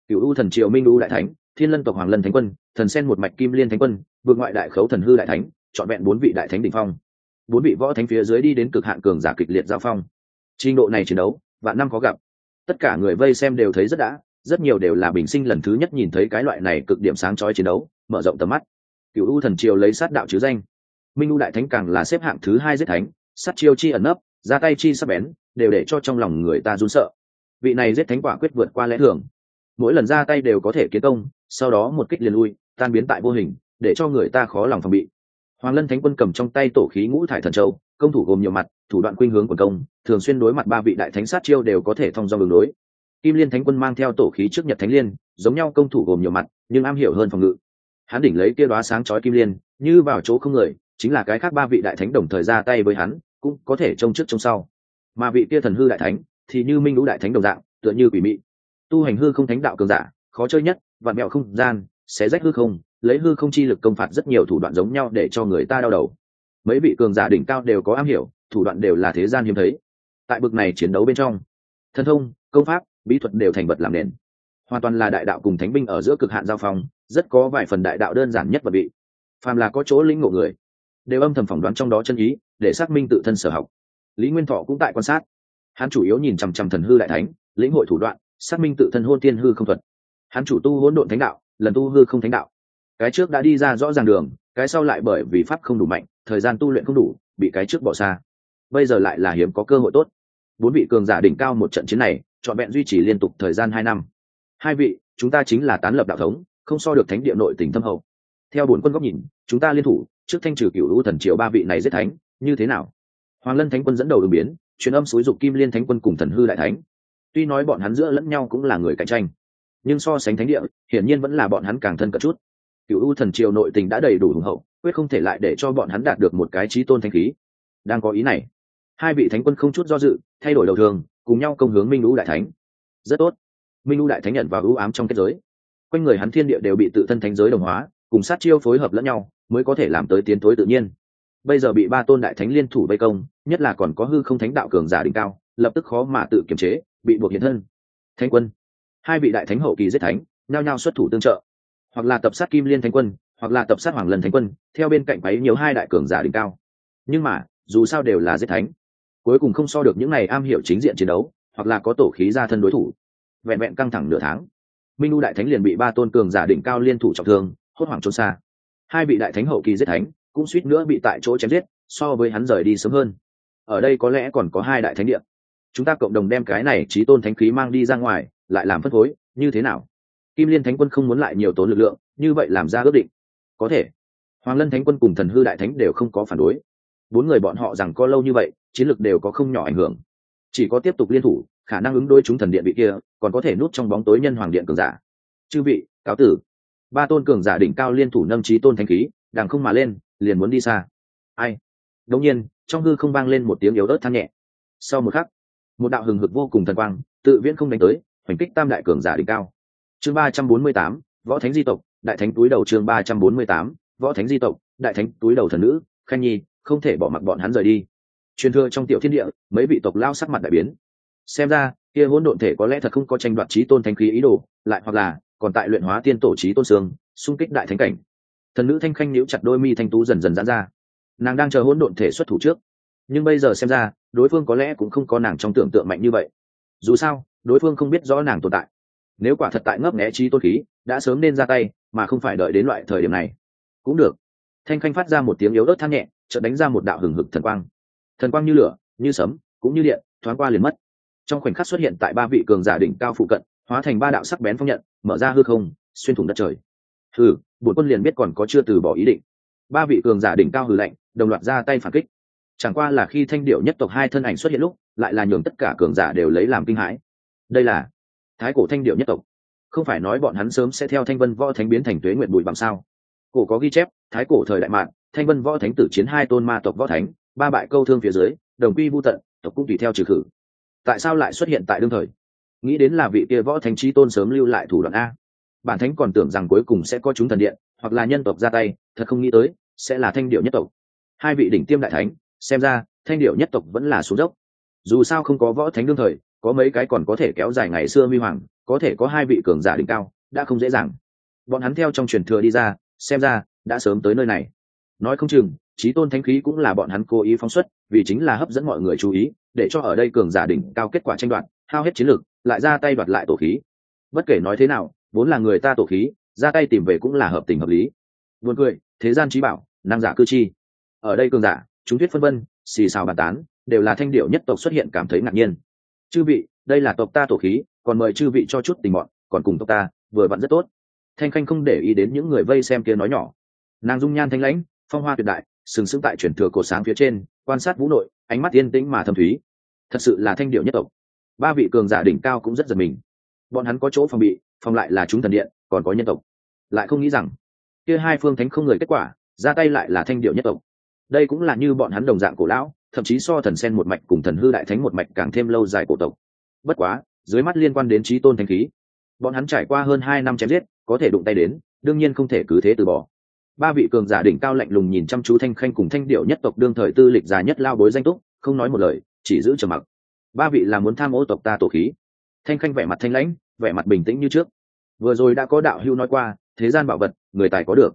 Cựu u thần triều minh u đại thánh, thiên lân tộc hoàng lân thánh quân, thần sen một mạch kim liên thánh quân, vượt ngoại đại khấu thần hư đại thánh, trọn vẹn bốn vị đại thánh đ ỉ n h phong bốn vị võ thánh phía dưới đi đến cực hạn cường giả kịch liệt giao phong. Trình độ này chiến đấu, vạn năm có gặp. Tất cả người vây xem đều thấy rất đã, rất nhiều đều là bình sinh lần thứ nhất nhìn thấy cái loại này cực điểm sáng chói chiến đấu, mở rộng tầm mắt. Cựu u thần triều lấy sát đạo chứ danh. Minh u đại thánh càng là xếp hạng thứ hai giết thánh, sát chiêu chi ẩn nấp, ra tay chi sắp bén, đều để cho trong lòng người ta run sợ. Vị này giết thánh quả quyết vượt qua lẽ thường. Mỗi lần ra tay đều có thể kiến công, sau đó một kích liền lui, tan biến tại vô hình, để cho người ta khó lòng phòng bị hoàng lân thánh quân cầm trong tay tổ khí ngũ thải thần châu, công thủ gồm nhiều mặt, thủ đoạn khuynh hướng của công, thường xuyên đối mặt ba vị đại thánh sát chiêu đều có thể thông do đường đối kim liên thánh quân mang theo tổ khí trước nhật thánh liên, giống nhau công thủ gồm nhiều mặt, nhưng am hiểu hơn phòng ngự. Hắn đỉnh lấy kia đoá sáng chói kim liên, như vào chỗ không người, chính là cái khác ba vị đại thánh đồng thời ra tay với hắn, cũng có thể trông trước trông sau. Mà vị kia thần hư đại thánh, thì như minh lũ đại thánh đồng dạng, tựa như quỷ mị. Tu hành hư không thánh đạo cường giả, khó chơi nhất, vạn mẹo không gian, xé rách hư không lấy hư không chi lực công phạt rất nhiều thủ đoạn giống nhau để cho người ta đau đầu. Mấy vị cường giả đỉnh cao đều có am hiểu, thủ đoạn đều là thế gian hiếm thấy. Tại bực này chiến đấu bên trong thân thông, công pháp, bí thuật đều thành vật làm nền. Hoàn toàn là đại đạo cùng thánh binh ở giữa cực hạn giao phong, rất có vài phần đại đạo đơn giản nhất và bị phàm là có chỗ lĩnh ngộ người, đều âm thầm phỏng đoán trong đó chân ý, để xác minh tự thân sở học. Lý nguyên thọ cũng tại quan sát. Hắn chủ yếu nhìn chằm chằm thần hư đại thánh, lĩnh hội thủ đoạn, xác minh tự thân hôn tiên hư không thuật. Hắn chủ tu hỗn độn thánh đạo, lần tu hư không thánh đạo cái trước đã đi ra rõ ràng đường, cái sau lại bởi vì pháp không đủ mạnh, thời gian tu luyện không đủ, bị cái trước bỏ xa. Bây giờ lại là hiếm có cơ hội tốt. Bốn vị cường giả đỉnh cao một trận chiến này, trọn vẹn duy trì liên tục thời gian hai năm. Hai vị, chúng ta chính là tán lập đạo thống, không so được thánh địa nội tỉnh thâm hậu. Theo bốn quân góc nhìn, chúng ta liên thủ, trước thanh trừ cựu lũ thần triều ba vị này giết thánh, như thế nào? Hoàng lân thánh quân dẫn đầu đường biến, truyền âm xúi dục kim liên thánh quân cùng thần hư đại thánh. Tuy nói bọn hắn giữa lẫn nhau cũng là người cạnh tranh, nhưng so sánh thánh địa, hiển nhiên vẫn là bọn hắn càng thân cận chút cựu u thần triều nội tình đã đầy đủ hùng hậu, quyết không thể lại để cho bọn hắn đạt được một cái trí tôn thanh khí. Đang có ý này, hai vị thánh quân không chút do dự, thay đổi đầu thường, cùng nhau công hướng minh lũ đại thánh. Rất tốt. Minh lũ đại thánh nhận vào ưu ám trong kết giới. Quanh người hắn thiên địa đều bị tự thân thánh giới đồng hóa, cùng sát chiêu phối hợp lẫn nhau, mới có thể làm tới tiến tối tự nhiên. Bây giờ bị ba tôn đại thánh liên thủ vây công, nhất là còn có hư không thánh đạo cường giả đỉnh cao, lập tức khó mà tự kiềm chế, bị buộc hiện thân. Thanh quân, hai vị đại thánh hậu kỳ giết thánh, nhao nhao xuất thủ tương trợ hoặc là tập sát kim liên thánh quân, hoặc là tập sát hoàng lần thánh quân, theo bên cạnh ấy nhiều hai đại cường giả đỉnh cao. Nhưng mà, dù sao đều là giết thánh. Cuối cùng không so được những này am hiểu chính diện chiến đấu, hoặc là có tổ khí ra thân đối thủ. Vẹn vẹn căng thẳng nửa tháng, minh u đại thánh liền bị ba tôn cường giả đỉnh cao liên thủ trọng thương, hốt hoảng trốn xa. Hai vị đại thánh hậu kỳ giết thánh, cũng suýt nữa bị tại chỗ chém giết, so với hắn rời đi sớm hơn. Ở đây có lẽ còn có hai đại thánh địa. Chúng ta cộng đồng đem cái này trí tôn thánh khí mang đi ra ngoài, lại làm phân phối, như thế nào? Kim liên thánh quân không muốn lại nhiều tốn lực lượng, như vậy làm ra ước định. Có thể. Hoàng lân thánh quân cùng thần hư đại thánh đều không có phản đối. Bốn người bọn họ rằng có lâu như vậy, chiến lược đều có không nhỏ ảnh hưởng. Chỉ có tiếp tục liên thủ, khả năng ứng đối chúng thần điện vị kia, còn có thể nút trong bóng tối nhân hoàng điện cường giả. Chư vị, cáo tử. Ba tôn cường giả đỉnh cao liên thủ nâng trí tôn thanh khí đàng không mà lên, liền muốn đi xa. Ai? Đống nhiên, trong hư không vang lên một tiếng yếu ớt than nhẹ. Sau một khắc, một đạo hừng hực vô cùng thần quang, tự viễn không đánh tới, hoành kích tam đại cường giả đỉnh cao chương ba trăm bốn mươi tám, võ thánh di tộc, đại thánh túi đầu chương ba trăm bốn mươi tám, võ thánh di tộc, đại thánh túi đầu thần nữ, khanh nhi, không thể bỏ mặc bọn hắn rời đi. Truyền thừa trong tiểu thiên địa, mấy vị tộc lao sắc mặt đại biến. Xem ra, kia hỗn độn thể có lẽ thật không có tranh đoạt trí tôn thánh khí ý đồ, lại hoặc là còn tại luyện hóa tiên tổ trí tôn sương xung kích đại thánh cảnh. Thần nữ thanh khanh níu chặt đôi mi thanh tú dần dần giãn ra. Nàng đang chờ hỗn độn thể xuất thủ trước. Nhưng bây giờ xem ra, đối phương có lẽ cũng không có nàng trong tưởng tượng mạnh như vậy. Dù sao, đối phương không biết rõ nàng tồn tại nếu quả thật tại ngấp nghẽ trí tôn khí, đã sớm nên ra tay, mà không phải đợi đến loại thời điểm này. Cũng được. Thanh khanh phát ra một tiếng yếu ớt than nhẹ, chợt đánh ra một đạo hừng hực thần quang. Thần quang như lửa, như sấm, cũng như điện, thoáng qua liền mất. Trong khoảnh khắc xuất hiện tại ba vị cường giả đỉnh cao phụ cận, hóa thành ba đạo sắc bén phong nhận, mở ra hư không, xuyên thủng đất trời. Hừ, bổn quân liền biết còn có chưa từ bỏ ý định. Ba vị cường giả đỉnh cao hừ lạnh, đồng loạt ra tay phản kích. Chẳng qua là khi thanh điệu nhất tộc hai thân ảnh xuất hiện lúc, lại là nhường tất cả cường giả đều lấy làm kinh hãi. Đây là thái cổ thanh điệu nhất tộc. Không phải nói bọn hắn sớm sẽ theo thanh vân võ thánh biến thành tuế nguyện bụi bằng sao? Cổ có ghi chép, thái cổ thời đại mạng thanh vân võ thánh tử chiến hai tôn ma tộc võ thánh, ba bại câu thương phía dưới, đồng quy vô tận, tộc cũng tùy theo trừ khử. Tại sao lại xuất hiện tại đương thời? Nghĩ đến là vị kia võ thánh trí tôn sớm lưu lại thủ đoạn a. Bản thánh còn tưởng rằng cuối cùng sẽ có chúng thần điện, hoặc là nhân tộc ra tay, thật không nghĩ tới, sẽ là thanh điệu nhất tộc. Hai vị đỉnh tiêm đại thánh, xem ra, thanh điệu nhất tộc vẫn là xuống dốc. Dù sao không có võ thánh đương thời có mấy cái còn có thể kéo dài ngày xưa huy hoàng, có thể có hai vị cường giả đỉnh cao, đã không dễ dàng. Bọn hắn theo trong truyền thừa đi ra, xem ra, đã sớm tới nơi này. Nói không chừng trí tôn thánh khí cũng là bọn hắn cố ý phóng xuất, vì chính là hấp dẫn mọi người chú ý, để cho ở đây cường giả đỉnh cao kết quả tranh đoạt, hao hết chiến lược lại ra tay đoạt lại tổ khí. Bất kể nói thế nào, vốn là người ta tổ khí, ra tay tìm về cũng là hợp tình hợp lý. Buồn cười, thế gian trí bảo, năng giả cư chi. Ở đây cường giả, chúng thuyết phân vân, xì xào bàn tán, đều là thanh điệu nhất tộc xuất hiện cảm thấy ngạc nhiên chư vị, đây là tộc ta tổ khí, còn mời chư vị cho chút tình bọn, còn cùng tộc ta, vừa vặn rất tốt. Thanh khanh không để ý đến những người vây xem kia nói nhỏ. Nàng dung nhan thanh lãnh, phong hoa tuyệt đại, sừng sững tại chuyển thừa cổ sáng phía trên, quan sát vũ nội, ánh mắt yên tĩnh mà thâm thúy. Thật sự là thanh điệu nhất tộc. Ba vị cường giả đỉnh cao cũng rất giật mình. Bọn hắn có chỗ phòng bị, phòng lại là chúng thần điện, còn có nhân tộc. Lại không nghĩ rằng, kia hai phương thánh không người kết quả, ra tay lại là thanh điệu nhất tộc. Đây cũng là như bọn hắn đồng dạng cổ lão thậm chí so thần sen một mạch cùng thần hư đại thánh một mạch càng thêm lâu dài cổ tộc. Bất quá, dưới mắt liên quan đến trí tôn thanh khí, bọn hắn trải qua hơn hai năm chém giết, có thể đụng tay đến, đương nhiên không thể cứ thế từ bỏ. Ba vị cường giả đỉnh cao lạnh lùng nhìn chăm chú thanh khanh cùng thanh điệu nhất tộc đương thời tư lịch già nhất lao bối danh túc, không nói một lời, chỉ giữ trầm mặc. Ba vị là muốn tham ô tộc ta tổ khí. Thanh khanh vẻ mặt thanh lãnh, vẻ mặt bình tĩnh như trước. Vừa rồi đã có đạo hưu nói qua, thế gian bảo vật, người tài có được.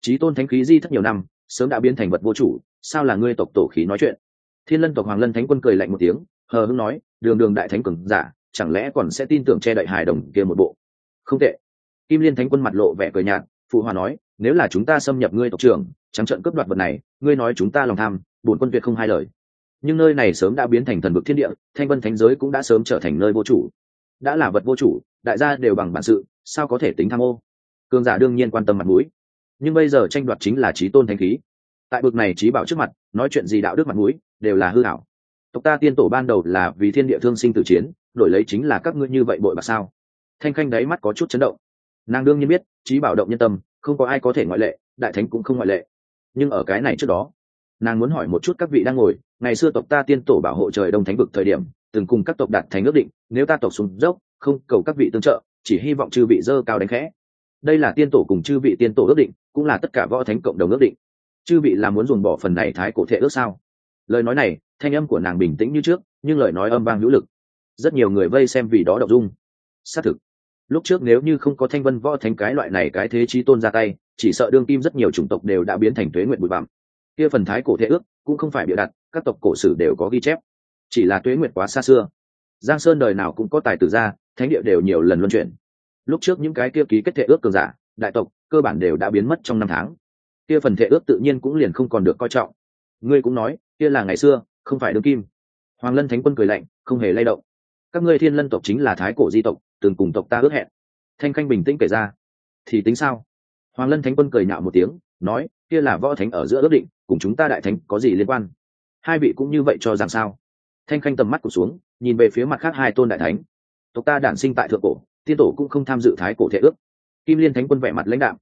Trí tôn thánh khí di thất nhiều năm, sớm đã biến thành vật vô chủ, sao là ngươi tộc tổ khí nói chuyện? Thiên lân tộc hoàng lân thánh quân cười lạnh một tiếng, hờ hưng nói, đường đường đại thánh cường giả, chẳng lẽ còn sẽ tin tưởng che đậy hài đồng kia một bộ? Không tệ. Kim liên thánh quân mặt lộ vẻ cười nhạt, phụ hòa nói, nếu là chúng ta xâm nhập ngươi tộc trưởng, trắng trận cướp đoạt vật này, ngươi nói chúng ta lòng tham bổn quân tuyệt không hai lời. Nhưng nơi này sớm đã biến thành thần vực thiên địa, thanh vân thánh giới cũng đã sớm trở thành nơi vô chủ. Đã là vật vô chủ, đại gia đều bằng bản sự, sao có thể tính tham ô? Cường giả đương nhiên quan tâm mặt mũi. Nhưng bây giờ tranh đoạt chính là trí tôn thanh khí. Tại bực này trí bảo trước mặt, nói chuyện gì đạo đức mặt mũi? Đều là hư hảo tộc ta tiên tổ ban đầu là vì thiên địa thương sinh tử chiến, đổi lấy chính là các ngươi như vậy bội bạc sao? Thanh khanh đáy mắt có chút chấn động. Nàng đương nhiên biết trí bảo động nhân tâm, không có ai có thể ngoại lệ, đại thánh cũng không ngoại lệ. Nhưng ở cái này trước đó, nàng muốn hỏi một chút các vị đang ngồi, ngày xưa tộc ta tiên tổ bảo hộ trời đông thánh vực thời điểm, từng cùng các tộc đạt thành ước định, nếu ta tộc xuống dốc, không cầu các vị tương trợ, chỉ hy vọng chư vị dơ cao đánh khẽ. Đây là tiên tổ cùng chư vị tiên tổ ước định, cũng là tất cả võ thánh cộng đồng ước định. Chư vị là muốn dùng bỏ phần này thái cổ thể ước sao? Lời nói này, thanh âm của nàng bình tĩnh như trước, nhưng lời nói âm vang hữu lực. Rất nhiều người vây xem vì đó đọc dung. Xác thực, lúc trước nếu như không có thanh vân võ thánh cái loại này cái thế trí tôn ra tay, chỉ sợ đương kim rất nhiều chủng tộc đều đã biến thành tuế nguyện bụi bặm. Kia phần thái cổ thể ước, cũng không phải bịa đặt, các tộc cổ sử đều có ghi chép. Chỉ là tuế nguyện quá xa xưa. Giang sơn đời nào cũng có tài tử ra, thánh địa đều nhiều lần luân chuyển. Lúc trước những cái kia ký kết thể ước cường giả, đại tộc, cơ bản đều đã biến mất trong năm tháng. Kia phần thể ước tự nhiên cũng liền không còn được coi trọng. Ngươi cũng nói kia là ngày xưa, không phải đương kim. Hoàng lân thánh quân cười lạnh, không hề lay động. Các ngươi thiên lân tộc chính là thái cổ di tộc, từng cùng tộc ta ước hẹn. Thanh khanh bình tĩnh kể ra. Thì tính sao? Hoàng lân thánh quân cười nhạo một tiếng, nói, kia là võ thánh ở giữa ước định, cùng chúng ta đại thánh có gì liên quan? Hai vị cũng như vậy cho rằng sao? Thanh khanh tầm mắt cụt xuống, nhìn về phía mặt khác hai tôn đại thánh. Tộc ta đản sinh tại thượng cổ, tiên tổ cũng không tham dự thái cổ thể ước. Kim liên thánh quân vẻ mặt lãnh đạo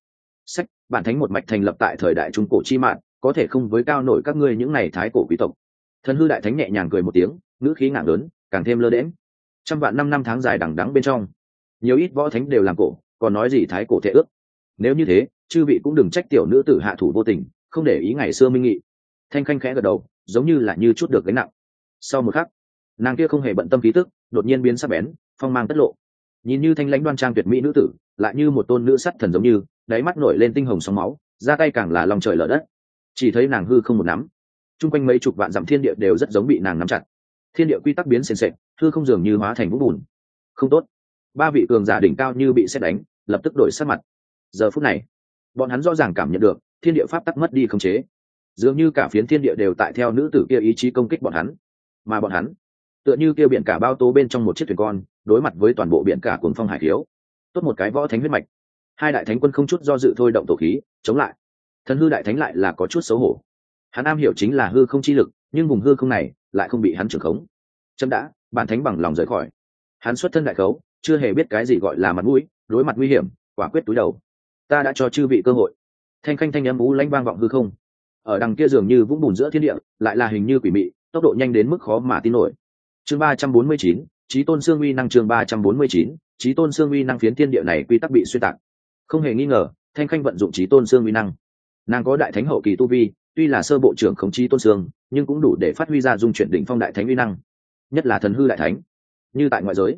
sách, bản thánh một mạch thành lập tại thời đại trung cổ chi mạng có thể không với cao nổi các ngươi những này thái cổ quý tộc. Thần hư đại thánh nhẹ nhàng cười một tiếng, ngữ khí ngạng lớn, càng thêm lơ đễm trăm vạn năm năm tháng dài đằng đắng bên trong, nhiều ít võ thánh đều làm cổ, còn nói gì thái cổ thể ước. Nếu như thế, chư vị cũng đừng trách tiểu nữ tử hạ thủ vô tình, không để ý ngày xưa minh nghị. Thanh khanh khẽ gật đầu, giống như là như chút được gánh nặng. Sau một khắc, nàng kia không hề bận tâm khí tức, đột nhiên biến sắc bén, phong mang tất lộ. Nhìn như thanh lãnh đoan trang tuyệt mỹ nữ tử, lại như một tôn nữ sắt thần giống như, đáy mắt nổi lên tinh hồng sóng máu ra tay càng là lòng trời lở đất chỉ thấy nàng hư không một nắm. Chung quanh mấy chục vạn dặm thiên địa đều rất giống bị nàng nắm chặt. Thiên địa quy tắc biến sền sệt, hư không dường như hóa thành vũng bùn. Không tốt. Ba vị cường giả đỉnh cao như bị xét đánh, lập tức đổi sát mặt. Giờ phút này, bọn hắn rõ ràng cảm nhận được, thiên địa pháp tắc mất đi khống chế. Dường như cả phiến thiên địa đều tại theo nữ tử kia ý chí công kích bọn hắn. Mà bọn hắn, tựa như kia biển cả bao tố bên trong một chiếc thuyền con, đối mặt với toàn bộ biển cả cuồng phong hải khiếu tốt một cái võ thánh huyết mạch. Hai đại thánh quân không chút do dự thôi động tổ khí, chống lại thần hư đại thánh lại là có chút xấu hổ. Hắn am hiểu chính là hư không chi lực, nhưng vùng hư không này lại không bị hắn trưởng khống. Chấm đã, bản thánh bằng lòng rời khỏi. Hắn xuất thân đại khấu, chưa hề biết cái gì gọi là mặt mũi, đối mặt nguy hiểm, quả quyết túi đầu. Ta đã cho chư vị cơ hội. Thanh khanh thanh âm ú lãnh vang vọng hư không. Ở đằng kia dường như vũng bùn giữa thiên địa, lại là hình như quỷ mị, tốc độ nhanh đến mức khó mà tin nổi. Chương ba trăm bốn mươi chín trí tôn xương uy năng chương ba trăm bốn mươi chín trí tôn xương uy năng phiến thiên địa này quy tắc bị xuyên tạc. Không hề nghi ngờ, thanh khanh vận dụng trí tôn xương uy năng nàng có đại thánh hậu kỳ tu vi, tuy là sơ bộ trưởng khống chi tôn sương, nhưng cũng đủ để phát huy ra dung chuyển đỉnh phong đại thánh uy năng. Nhất là thần hư đại thánh. Như tại ngoại giới,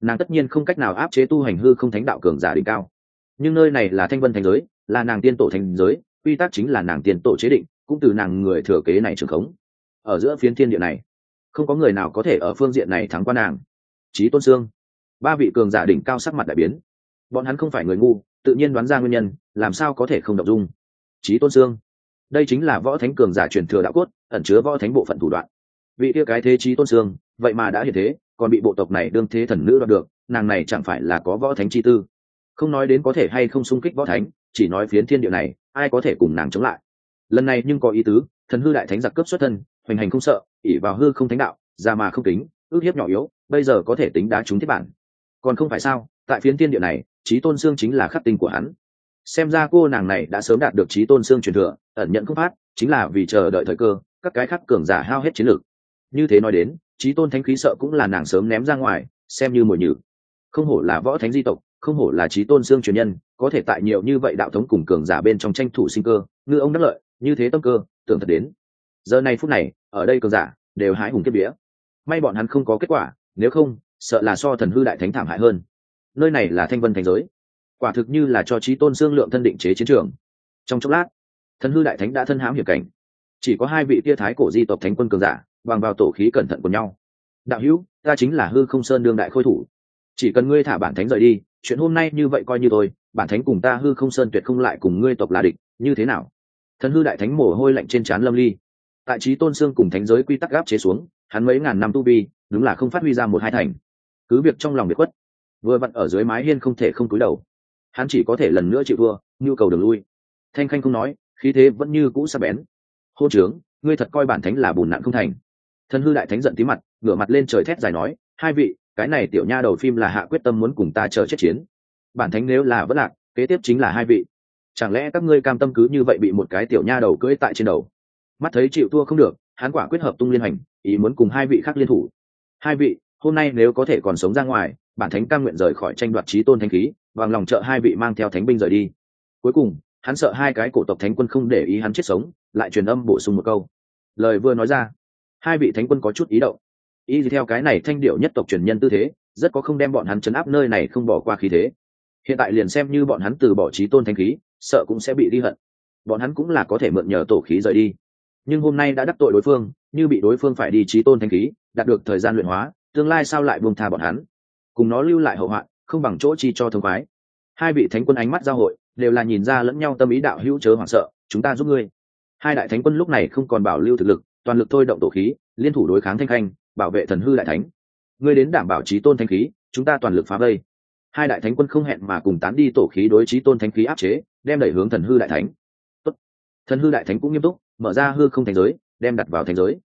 nàng tất nhiên không cách nào áp chế tu hành hư không thánh đạo cường giả đỉnh cao. Nhưng nơi này là thanh vân thành giới, là nàng tiên tổ thành giới, quy tắc chính là nàng tiên tổ chế định, cũng từ nàng người thừa kế này trưởng khống. Ở giữa phiến thiên địa này, không có người nào có thể ở phương diện này thắng qua nàng. Trí tôn sương. Ba vị cường giả đỉnh cao sắc mặt đại biến. Bọn hắn không phải người ngu, tự nhiên đoán ra nguyên nhân, làm sao có thể không đọc dung trí tôn xương. Đây chính là võ thánh cường giả truyền thừa đạo cốt, ẩn chứa võ thánh bộ phận thủ đoạn. Vị kia cái thế trí tôn xương, vậy mà đã hiện thế, còn bị bộ tộc này đương thế thần nữ đoạt được, nàng này chẳng phải là có võ thánh chi tư. Không nói đến có thể hay không xung kích võ thánh, chỉ nói phiến thiên địa này, ai có thể cùng nàng chống lại. Lần này nhưng có ý tứ, thần hư đại thánh giặc cướp xuất thân, hoành hành không sợ ỉ vào hư không thánh đạo ra mà không tính ước hiếp nhỏ yếu, bây giờ có thể tính đá trúng thiết bản. Còn không phải sao, tại phiến thiên địa này, trí tôn xương chính là khắc tinh của hắn xem ra cô nàng này đã sớm đạt được trí tôn xương truyền thừa, ẩn nhận không phát chính là vì chờ đợi thời cơ, các cái khắc cường giả hao hết chiến lược như thế nói đến, trí tôn thánh khí sợ cũng là nàng sớm ném ra ngoài, xem như mồi nhử. Không hổ là võ thánh di tộc, không hổ là trí tôn xương truyền nhân, có thể tại nhiều như vậy đạo thống cùng cường giả bên trong tranh thủ sinh cơ, ngư ông đắc lợi, như thế tâm cơ, tưởng thật đến. Giờ này phút này, ở đây cường giả, đều hái hùng kết vía. May bọn hắn không có kết quả, nếu không, sợ là so thần hư đại thánh thảm hại hơn. Nơi này là thanh vân thành giới quả thực như là cho trí tôn xương lượng thân định chế chiến trường. Trong chốc lát, thần hư đại thánh đã thân hãm hiểm cảnh. Chỉ có hai vị tia thái cổ di tộc thánh quân cường giả, bằng vào tổ khí cẩn thận của nhau. Đạo hữu, ta chính là hư không sơn đương đại khôi thủ. Chỉ cần ngươi thả bản thánh rời đi, chuyện hôm nay như vậy coi như tôi bản thánh cùng ta hư không sơn tuyệt không lại cùng ngươi tộc là địch, như thế nào? Thần hư đại thánh mồ hôi lạnh trên trán lâm ly. Tại trí tôn xương cùng thánh giới quy tắc gáp chế xuống, hắn mấy ngàn năm tu vi, đúng là không phát huy ra một hai thành. Cứ việc trong lòng biệt khuất, vừa vặn ở dưới mái hiên không thể không cúi đầu hắn chỉ có thể lần nữa chịu thua, nhu cầu đường lui. Thanh khanh không nói, khí thế vẫn như cũ sắp bén. Hô trướng, ngươi thật coi bản thánh là bùn nạn không thành. Thần hư đại thánh giận tí mặt, ngửa mặt lên trời thét dài nói, hai vị, cái này tiểu nha đầu phim là hạ quyết tâm muốn cùng ta chờ chết chiến. Bản thánh nếu là vất lạc, kế tiếp chính là hai vị. Chẳng lẽ các ngươi cam tâm cứ như vậy bị một cái tiểu nha đầu cưỡi tại trên đầu? Mắt thấy chịu thua không được, hắn quả quyết hợp tung liên hành, ý muốn cùng hai vị khác liên thủ. Hai vị, hôm nay nếu có thể còn sống ra ngoài, bản thánh cam nguyện rời khỏi tranh đoạt trí tôn thanh khí bằng lòng trợ hai vị mang theo thánh binh rời đi. Cuối cùng, hắn sợ hai cái cổ tộc thánh quân không để ý hắn chết sống, lại truyền âm bổ sung một câu. Lời vừa nói ra, hai vị thánh quân có chút ý động. Ý gì theo cái này thanh điệu nhất tộc truyền nhân tư thế, rất có không đem bọn hắn chấn áp nơi này không bỏ qua khí thế. Hiện tại liền xem như bọn hắn từ bỏ trí tôn thanh khí, sợ cũng sẽ bị đi hận. Bọn hắn cũng là có thể mượn nhờ tổ khí rời đi. Nhưng hôm nay đã đắc tội đối phương, như bị đối phương phải đi trí tôn thanh khí, đạt được thời gian luyện hóa, tương lai sao lại buông tha bọn hắn? Cùng nó lưu lại hậu hoạn không bằng chỗ chi cho thông khoái. Hai vị thánh quân ánh mắt giao hội, đều là nhìn ra lẫn nhau tâm ý đạo hữu chớ hoảng sợ, chúng ta giúp ngươi. Hai đại thánh quân lúc này không còn bảo lưu thực lực, toàn lực thôi động tổ khí, liên thủ đối kháng thanh khanh, bảo vệ thần hư đại thánh. Ngươi đến đảm bảo trí tôn thanh khí, chúng ta toàn lực phá vây. Hai đại thánh quân không hẹn mà cùng tán đi tổ khí đối trí tôn thanh khí áp chế, đem đẩy hướng thần hư đại thánh. Tốt. thần hư đại thánh cũng nghiêm túc, mở ra hư không thành giới, đem đặt vào thành giới.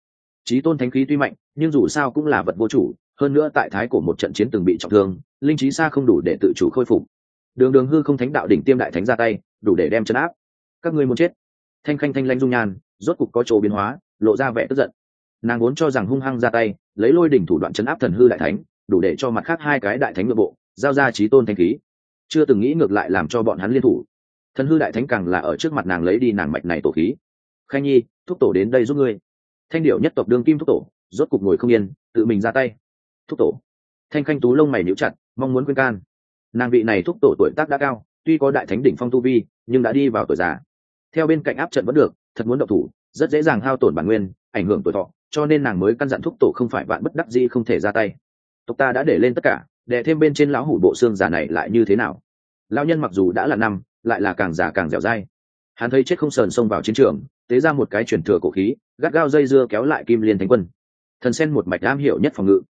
Trí tôn thánh khí tuy mạnh, nhưng dù sao cũng là vật vô chủ hơn nữa tại thái cổ một trận chiến từng bị trọng thương, linh trí xa không đủ để tự chủ khôi phục. Đường đường hư không thánh đạo đỉnh tiêm đại thánh ra tay, đủ để đem chấn áp. Các ngươi muốn chết. Thanh khanh thanh lanh dung nhan, rốt cục có chỗ biến hóa, lộ ra vẻ tức giận. Nàng vốn cho rằng hung hăng ra tay, lấy lôi đỉnh thủ đoạn chấn áp thần hư đại thánh, đủ để cho mặt khác hai cái đại thánh nội bộ, giao ra trí tôn thanh khí. Chưa từng nghĩ ngược lại làm cho bọn hắn liên thủ. Thần hư đại thánh càng là ở trước mặt nàng lấy đi nàng mạch này tổ khí. Khanh nhi, thúc tổ đến đây giúp ngươi. Thanh điệu nhất tộc đương kim thúc tổ, rốt cục ngồi không yên, tự mình ra tay thúc tổ. Thanh khanh tú lông mày níu chặt, mong muốn khuyên can. Nàng vị này thúc tổ tuổi tác đã cao, tuy có đại thánh đỉnh phong tu vi, nhưng đã đi vào tuổi già. Theo bên cạnh áp trận vẫn được, thật muốn động thủ, rất dễ dàng hao tổn bản nguyên, ảnh hưởng tuổi thọ, cho nên nàng mới căn dặn thúc tổ không phải bạn bất đắc gì không thể ra tay. Tộc ta đã để lên tất cả để thêm bên trên lão hủ bộ xương già này lại như thế nào? Lão nhân mặc dù đã là năm, lại là càng già càng dẻo dai. Hắn thấy chết không sờn xông vào chiến trường, tế ra một cái truyền thừa cổ khí, gắt gao dây dưa kéo lại kim liên thánh quân. Thần sen một mạch am hiểu nhất phòng ngự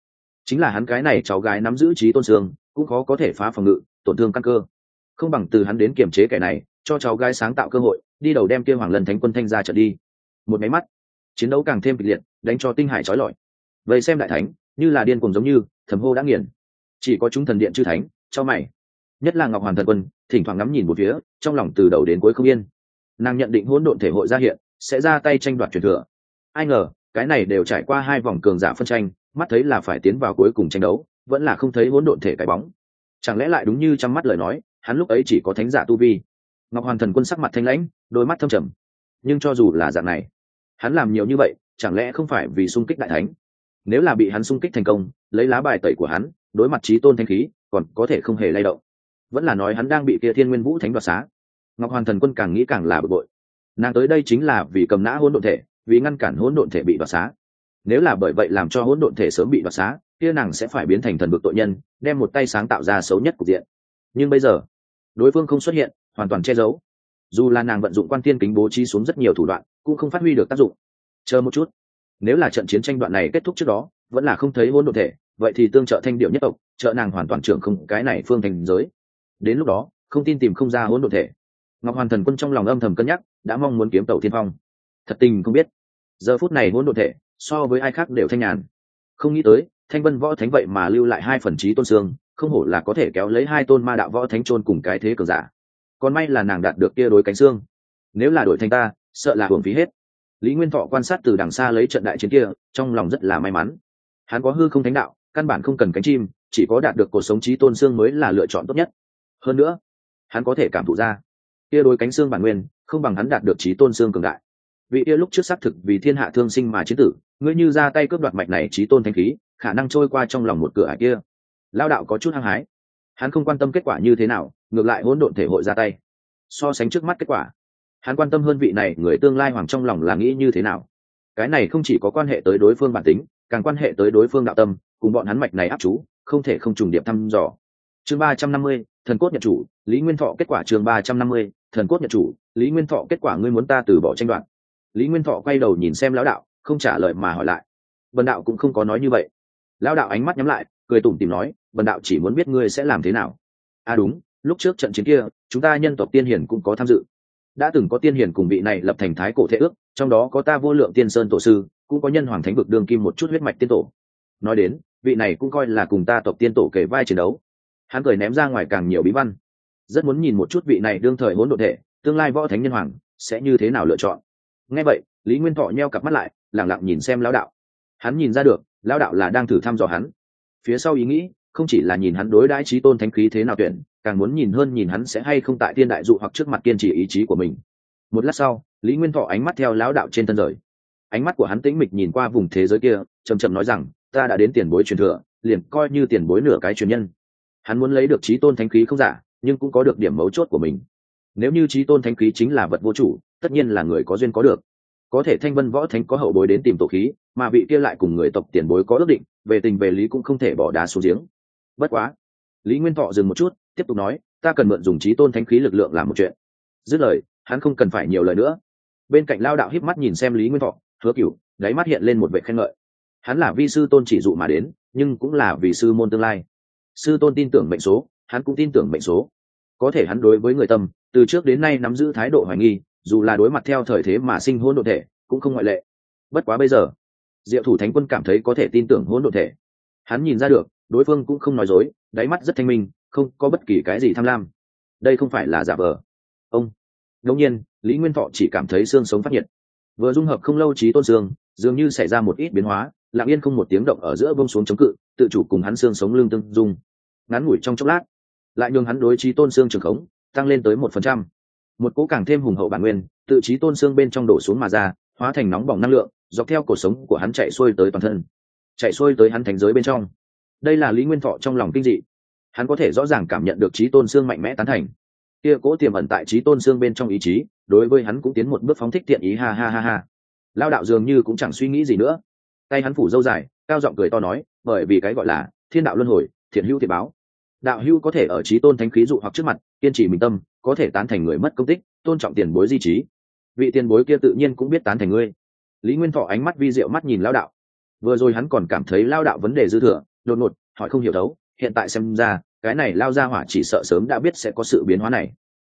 chính là hắn cái này cháu gái nắm giữ trí tôn xương, cũng khó có thể phá phòng ngự, tổn thương căn cơ. Không bằng từ hắn đến kiềm chế kẻ này, cho cháu gái sáng tạo cơ hội, đi đầu đem kia hoàng lần thánh quân thanh ra trận đi. Một máy mắt, chiến đấu càng thêm kịch liệt, đánh cho tinh hải trói lọi. Vậy xem đại thánh, như là điên cùng giống như, thầm hô đã nghiền. Chỉ có chúng thần điện chư thánh, cho mày. Nhất là ngọc hoàn thần quân, thỉnh thoảng ngắm nhìn một phía, trong lòng từ đầu đến cuối không yên. Nàng nhận định hỗn độn thể hội ra hiện, sẽ ra tay tranh đoạt truyền thừa. Ai ngờ, cái này đều trải qua hai vòng cường giả phân tranh mắt thấy là phải tiến vào cuối cùng tranh đấu, vẫn là không thấy hỗn độn thể cái bóng. Chẳng lẽ lại đúng như trong mắt lời nói, hắn lúc ấy chỉ có thánh giả tu vi. Ngọc hoàn thần quân sắc mặt thanh lãnh, đôi mắt thâm trầm. Nhưng cho dù là dạng này, hắn làm nhiều như vậy, chẳng lẽ không phải vì sung kích đại thánh? Nếu là bị hắn sung kích thành công, lấy lá bài tẩy của hắn, đối mặt trí tôn thanh khí, còn có thể không hề lay động. Vẫn là nói hắn đang bị kia thiên nguyên vũ thánh đoạt xá. Ngọc hoàn thần quân càng nghĩ càng là bực bội. Nàng tới đây chính là vì cầm nã hỗn độn thể, vì ngăn cản hỗn độn thể bị đoạt xá nếu là bởi vậy làm cho hỗn độn thể sớm bị đoạt xá, kia nàng sẽ phải biến thành thần vực tội nhân, đem một tay sáng tạo ra xấu nhất cục diện. Nhưng bây giờ, đối phương không xuất hiện, hoàn toàn che giấu. Dù là nàng vận dụng quan tiên kính bố trí xuống rất nhiều thủ đoạn, cũng không phát huy được tác dụng. Chờ một chút. Nếu là trận chiến tranh đoạn này kết thúc trước đó, vẫn là không thấy hỗn độn thể, vậy thì tương trợ thanh điệu nhất tộc, trợ nàng hoàn toàn trưởng không cái này phương thành giới. Đến lúc đó, không tin tìm không ra hỗn độn thể. Ngọc hoàn thần quân trong lòng âm thầm cân nhắc, đã mong muốn kiếm tàu thiên phong. Thật tình không biết, giờ phút này hỗn độn thể so với ai khác đều thanh nhàn. Không nghĩ tới, thanh vân võ thánh vậy mà lưu lại hai phần trí tôn xương, không hổ là có thể kéo lấy hai tôn ma đạo võ thánh trôn cùng cái thế cờ giả. Còn may là nàng đạt được kia đối cánh xương. Nếu là đội thanh ta, sợ là hưởng phí hết. Lý nguyên thọ quan sát từ đằng xa lấy trận đại chiến kia, trong lòng rất là may mắn. Hắn có hư không thánh đạo, căn bản không cần cánh chim, chỉ có đạt được cuộc sống trí tôn xương mới là lựa chọn tốt nhất. Hơn nữa, hắn có thể cảm thụ ra, kia đối cánh xương bản nguyên, không bằng hắn đạt được trí tôn xương cường đại vị kia lúc trước xác thực vì thiên hạ thương sinh mà chiến tử, ngươi như ra tay cướp đoạt mạch này trí tôn thanh khí, khả năng trôi qua trong lòng một cửa ải kia. Lao đạo có chút hăng hái. Hắn không quan tâm kết quả như thế nào, ngược lại hỗn độn thể hội ra tay. So sánh trước mắt kết quả, hắn quan tâm hơn vị này, người tương lai hoàng trong lòng là nghĩ như thế nào. Cái này không chỉ có quan hệ tới đối phương bản tính, càng quan hệ tới đối phương đạo tâm, cùng bọn hắn mạch này áp chú, không thể không trùng điệp thăm dò. Chương ba trăm năm mươi, thần cốt nhận chủ, lý nguyên thọ kết quả chương ba trăm năm mươi, thần cốt nhận chủ, lý nguyên thọ kết quả ngươi muốn ta từ bỏ tranh đoạt lý nguyên thọ quay đầu nhìn xem lão đạo, không trả lời mà hỏi lại. Vần đạo cũng không có nói như vậy. Lão đạo ánh mắt nhắm lại, cười tủm tìm nói vần đạo chỉ muốn biết ngươi sẽ làm thế nào. À đúng, lúc trước trận chiến kia, chúng ta nhân tộc tiên Hiền cũng có tham dự. Đã từng có tiên Hiền cùng vị này lập thành thái cổ thể ước, trong đó có ta vô lượng tiên sơn tổ sư, cũng có nhân hoàng thánh vực đường kim một chút huyết mạch tiên tổ. Nói đến, vị này cũng coi là cùng ta tộc tiên tổ kể vai chiến đấu. Hắn cười ném ra ngoài càng nhiều bí văn. Rất muốn nhìn một chút vị này đương thời hỗn độ thể, tương lai võ thánh nhân hoàng, sẽ như thế nào lựa chọn? Nghe vậy, lý nguyên thọ nheo cặp mắt lại, lẳng lặng nhìn xem lão đạo. Hắn nhìn ra được, lão đạo là đang thử thăm dò hắn. Phía sau ý nghĩ, không chỉ là nhìn hắn đối đãi trí tôn thánh khí thế nào tuyển, càng muốn nhìn hơn nhìn hắn sẽ hay không tại tiên đại dụ hoặc trước mặt kiên trì ý chí của mình. Một lát sau, lý nguyên thọ ánh mắt theo lão đạo trên thân rời. Ánh mắt của hắn tĩnh mịch nhìn qua vùng thế giới kia chầm chậm nói rằng, ta đã đến tiền bối truyền thừa, liền coi như tiền bối nửa cái truyền nhân. Hắn muốn lấy được trí tôn thánh khí không giả, nhưng cũng có được điểm mấu chốt của mình. Nếu như trí tôn thánh khí chính là vật vô chủ tất nhiên là người có duyên có được. Có thể thanh vân võ thánh có hậu bối đến tìm tổ khí, mà vị kia lại cùng người tộc tiền bối có ước định, về tình về lý cũng không thể bỏ đá xuống giếng. Bất quá, lý nguyên thọ dừng một chút, tiếp tục nói, ta cần mượn dùng trí tôn thánh khí lực lượng làm một chuyện. Dứt lời, hắn không cần phải nhiều lời nữa. Bên cạnh lao đạo híp mắt nhìn xem lý nguyên thọ, hứa cửu, đáy mắt hiện lên một vệ khen ngợi. Hắn là vi sư tôn chỉ dụ mà đến, nhưng cũng là vì sư môn tương lai. Sư tôn tin tưởng mệnh số, hắn cũng tin tưởng mệnh số. Có thể hắn đối với người tâm, từ trước đến nay nắm giữ thái độ hoài nghi dù là đối mặt theo thời thế mà sinh hỗn độn thể, cũng không ngoại lệ. Bất quá bây giờ, diệu thủ thánh quân cảm thấy có thể tin tưởng hỗn độn thể. Hắn nhìn ra được, đối phương cũng không nói dối, đáy mắt rất thanh minh, không có bất kỳ cái gì tham lam. Đây không phải là giả vờ. Ông. Ngẫu nhiên, lý nguyên thọ chỉ cảm thấy xương sống phát nhiệt. Vừa dung hợp không lâu trí tôn xương, dường như xảy ra một ít biến hóa, lặng yên không một tiếng động ở giữa bông xuống chống cự, tự chủ cùng hắn xương sống lương tương dung. Ngắn ngủi trong chốc lát, lại nhường hắn đối trí tôn xương trường khống, tăng lên tới một phần trăm một cỗ càng thêm hùng hậu bản nguyên, tự trí tôn xương bên trong đổ xuống mà ra, hóa thành nóng bỏng năng lượng, dọc theo cuộc sống của hắn chạy xuôi tới toàn thân. Chạy xuôi tới hắn thành giới bên trong. Đây là lý nguyên thọ trong lòng kinh dị. Hắn có thể rõ ràng cảm nhận được trí tôn xương mạnh mẽ tán thành. Kia cỗ tiềm ẩn tại trí tôn xương bên trong ý chí, đối với hắn cũng tiến một bước phóng thích tiện ý, ha ha ha ha. Lao đạo dường như cũng chẳng suy nghĩ gì nữa. Tay hắn phủ dâu dài, cao giọng cười to nói, bởi vì cái gọi là thiên đạo luân hồi, thiện hữu thiện báo. Đạo hữu có thể ở trí tôn thánh khí dụ hoặc trước mặt, kiên trì mình tâm có thể tán thành người mất công tích, tôn trọng tiền bối di trí. Vị tiền bối kia tự nhiên cũng biết tán thành ngươi. Lý nguyên thọ ánh mắt vi diệu mắt nhìn lao đạo. Vừa rồi hắn còn cảm thấy lao đạo vấn đề dư thừa, đột ngột, hỏi không hiểu đấu hiện tại xem ra, cái này lao ra hỏa chỉ sợ sớm đã biết sẽ có sự biến hóa này.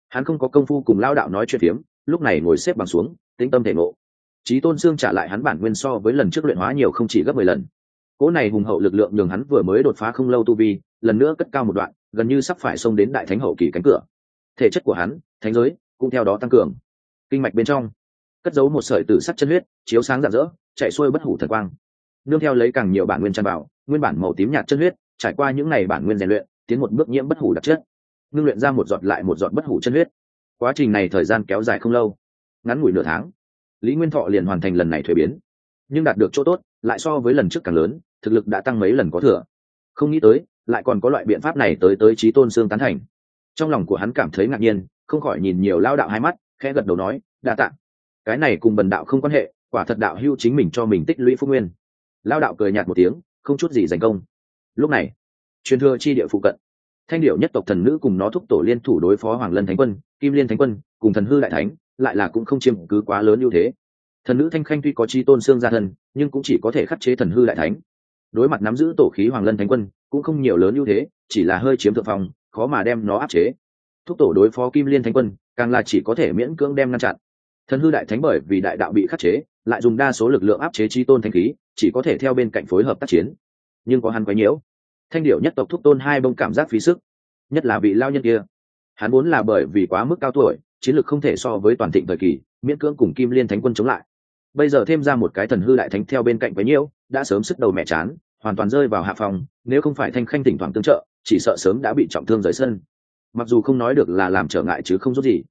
Hắn không có công phu cùng lao đạo nói chuyện phiếm, lúc này ngồi xếp bằng xuống, tĩnh tâm thể ngộ. Trí tôn xương trả lại hắn bản nguyên so với lần trước luyện hóa nhiều không chỉ gấp mười lần. Cỗ này hùng hậu lực lượng nhường hắn vừa mới đột phá không lâu tu vi, lần nữa cất cao một đoạn, gần như sắp phải xông đến đại thánh hậu kỳ cánh cửa thể chất của hắn, thánh giới cũng theo đó tăng cường. Kinh mạch bên trong, cất giấu một sợi tử sắc chân huyết, chiếu sáng rạng rỡ, chạy xuôi bất hủ thần quang. Nương theo lấy càng nhiều bản nguyên tràn vào, nguyên bản màu tím nhạt chân huyết, trải qua những ngày bản nguyên rèn luyện, tiến một bước nhiễm bất hủ đặc chất. Ngưng luyện ra một giọt lại một giọt bất hủ chân huyết. Quá trình này thời gian kéo dài không lâu, ngắn ngủi nửa tháng, lý nguyên thọ liền hoàn thành lần này thuế biến. Nhưng đạt được chỗ tốt, lại so với lần trước càng lớn, thực lực đã tăng mấy lần có thừa. Không nghĩ tới, lại còn có loại biện pháp này tới tới trí tôn xương tán thành trong lòng của hắn cảm thấy ngạc nhiên, không khỏi nhìn nhiều lao đạo hai mắt, khẽ gật đầu nói, đa t ạ cái này cùng bần đạo không quan hệ, quả thật đạo hưu chính mình cho mình tích lũy phúc nguyên. Lao đạo cười nhạt một tiếng, không chút gì giành công. Lúc này, truyền thừa chi địa phụ cận, thanh điệu nhất tộc thần nữ cùng nó thúc tổ liên thủ đối phó hoàng lân thánh quân, kim liên thánh quân, cùng thần hư đại thánh, lại là cũng không chiếm cứ quá lớn ưu thế. Thần nữ thanh khanh tuy có chi tôn xương gia thân nhưng cũng chỉ có thể khắc chế thần hư đại thánh. Đối mặt nắm giữ tổ khí hoàng lân thánh quân, cũng không nhiều lớn ưu thế, chỉ là hơi chiếm thượng phong khó mà đem nó áp chế. Thúc tổ đối phó kim liên thánh quân, càng là chỉ có thể miễn cưỡng đem ngăn chặn. Thần hư đại thánh bởi vì đại đạo bị khắc chế, lại dùng đa số lực lượng áp chế chi tôn thanh khí, chỉ có thể theo bên cạnh phối hợp tác chiến. Nhưng có hắn quấy nhiễu. Thanh điệu nhất tộc thúc tôn hai bông cảm giác phí sức, nhất là vị lao nhân kia. Hắn vốn là bởi vì quá mức cao tuổi, chiến lược không thể so với toàn thịnh thời kỳ, miễn cưỡng cùng kim liên thánh quân chống lại. Bây giờ thêm ra một cái thần hư đại thánh theo bên cạnh quấy nhiễu, đã sớm sức đầu mẹ chán, hoàn toàn rơi vào hạ phòng, nếu không phải thanh khanh thỉnh thoảng tương trợ chỉ sợ sớm đã bị trọng thương rời sân. Mặc dù không nói được là làm trở ngại chứ không giúp gì.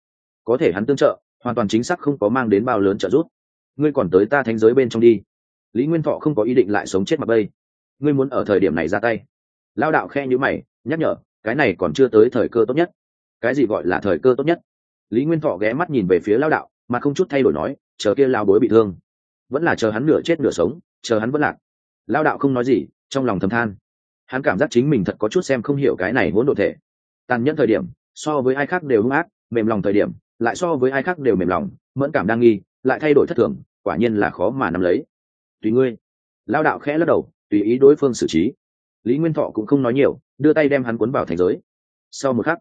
Có thể hắn tương trợ, hoàn toàn chính xác không có mang đến bao lớn trợ giúp. Ngươi còn tới ta thánh giới bên trong đi. Lý nguyên thọ không có ý định lại sống chết mà bây ngươi muốn ở thời điểm này ra tay. Lao đạo khe nhữ mày, nhắc nhở, cái này còn chưa tới thời cơ tốt nhất. Cái gì gọi là thời cơ tốt nhất? Lý nguyên thọ ghé mắt nhìn về phía lao đạo, mà không chút thay đổi nói, chờ kia lao bối bị thương. Vẫn là chờ hắn nửa chết nửa sống, chờ hắn vẫn lạc. Lao đạo không nói gì, trong lòng thầm than hắn cảm giác chính mình thật có chút xem không hiểu cái này hỗn độ thể. Tàn nhẫn thời điểm, so với ai khác đều hung ác, mềm lòng thời điểm, lại so với ai khác đều mềm lòng, mẫn cảm đang nghi, lại thay đổi thất thường, quả nhiên là khó mà nắm lấy. Tùy ngươi. Lao đạo khẽ lắc đầu, tùy ý đối phương xử trí. Lý nguyên thọ cũng không nói nhiều, đưa tay đem hắn cuốn vào thành giới. Sau một khắc,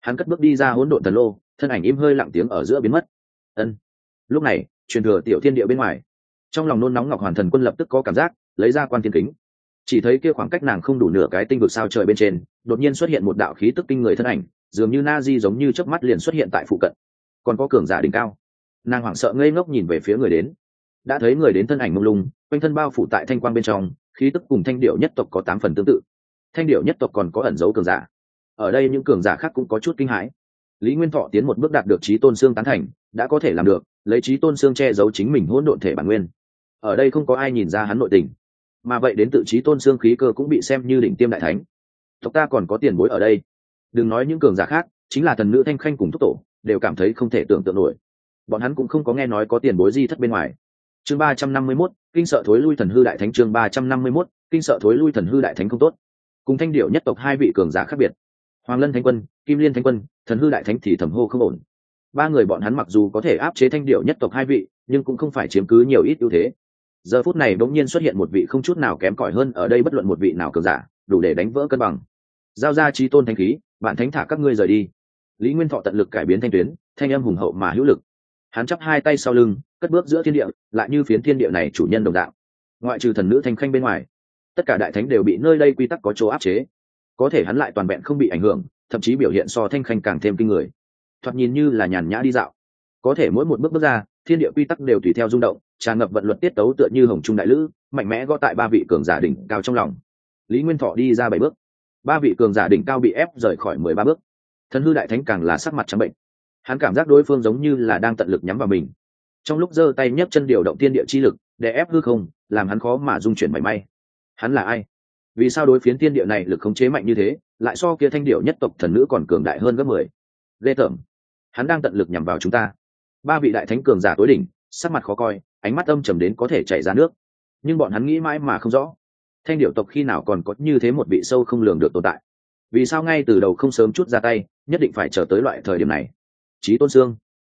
hắn cất bước đi ra hỗn độn thần lô, thân ảnh im hơi lặng tiếng ở giữa biến mất. Ân. Lúc này, truyền thừa tiểu thiên địa bên ngoài, trong lòng nôn nóng ngọc hoàn thần quân lập tức có cảm giác, lấy ra quan thiên kính chỉ thấy kia khoảng cách nàng không đủ nửa cái tinh vực sao trời bên trên, đột nhiên xuất hiện một đạo khí tức kinh người thân ảnh, dường như na di giống như chớp mắt liền xuất hiện tại phụ cận. Còn có cường giả đỉnh cao. Nàng hoảng sợ ngây ngốc nhìn về phía người đến. Đã thấy người đến thân ảnh mông lung, quanh thân bao phủ tại thanh quang bên trong, khí tức cùng thanh điệu nhất tộc có tám phần tương tự. Thanh điệu nhất tộc còn có ẩn dấu cường giả. Ở đây những cường giả khác cũng có chút kinh hãi. Lý nguyên thọ tiến một bước đạt được trí tôn xương tán thành, đã có thể làm được, lấy trí tôn xương che giấu chính mình hỗn độn thể bản nguyên. Ở đây không có ai nhìn ra hắn nội tình mà vậy đến tự trí tôn xương khí cơ cũng bị xem như đỉnh tiêm đại thánh. Tộc ta còn có tiền bối ở đây. Đừng nói những cường giả khác, chính là thần nữ thanh khanh cùng thúc tổ, đều cảm thấy không thể tưởng tượng nổi. Bọn hắn cũng không có nghe nói có tiền bối di thất bên ngoài. Chương ba trăm năm mươi mốt, kinh sợ thối lui thần hư đại thánh chương ba trăm năm mươi mốt, kinh sợ thối lui thần hư đại thánh không tốt. Cùng thanh điệu nhất tộc hai vị cường giả khác biệt. Hoàng lân thánh quân, kim liên thánh quân, thần hư đại thánh thì thầm hô không ổn. Ba người bọn hắn mặc dù có thể áp chế thanh điệu nhất tộc hai vị, nhưng cũng không phải chiếm cứ nhiều ít ưu thế giờ phút này bỗng nhiên xuất hiện một vị không chút nào kém cỏi hơn ở đây bất luận một vị nào cường giả, đủ để đánh vỡ cân bằng. Giao ra trí tôn thanh khí, bạn thánh thả các ngươi rời đi. Lý nguyên thọ tận lực cải biến thanh tuyến, thanh âm hùng hậu mà hữu lực. Hắn chắp hai tay sau lưng, cất bước giữa thiên địa, lại như phiến thiên địa này chủ nhân đồng đạo ngoại trừ thần nữ thanh khanh bên ngoài, tất cả đại thánh đều bị nơi đây quy tắc có chỗ áp chế. Có thể hắn lại toàn vẹn không bị ảnh hưởng, thậm chí biểu hiện so thanh khanh càng thêm kinh người. Thoạt nhìn như là nhàn nhã đi dạo. Có thể mỗi một bước bước ra, thiên địa quy tắc đều tùy theo rung động tràn ngập vận luật tiết tấu tựa như hồng trung đại lữ, mạnh mẽ gõ tại ba vị cường giả đỉnh cao trong lòng. Lý nguyên thọ đi ra bảy bước. Ba vị cường giả đỉnh cao bị ép rời khỏi mười ba bước. Thần hư đại thánh càng là sắc mặt trắng bệnh. Hắn cảm giác đối phương giống như là đang tận lực nhắm vào mình. Trong lúc giơ tay nhấc chân điều động tiên địa chi lực, để ép hư không, làm hắn khó mà dung chuyển mảy may. Hắn là ai? Vì sao đối phiến tiên địa này lực khống chế mạnh như thế, lại so kia thanh điệu nhất tộc thần nữ còn cường đại hơn gấp mười? Ghê tởm. Hắn đang tận lực nhằm vào chúng ta. Ba vị đại thánh cường giả tối đỉnh, sắc mặt khó coi ánh mắt âm trầm đến có thể chảy ra nước. Nhưng bọn hắn nghĩ mãi mà không rõ, thanh điệu tộc khi nào còn có như thế một vị sâu không lường được tồn tại. Vì sao ngay từ đầu không sớm chút ra tay, nhất định phải chờ tới loại thời điểm này? Trí tôn sương.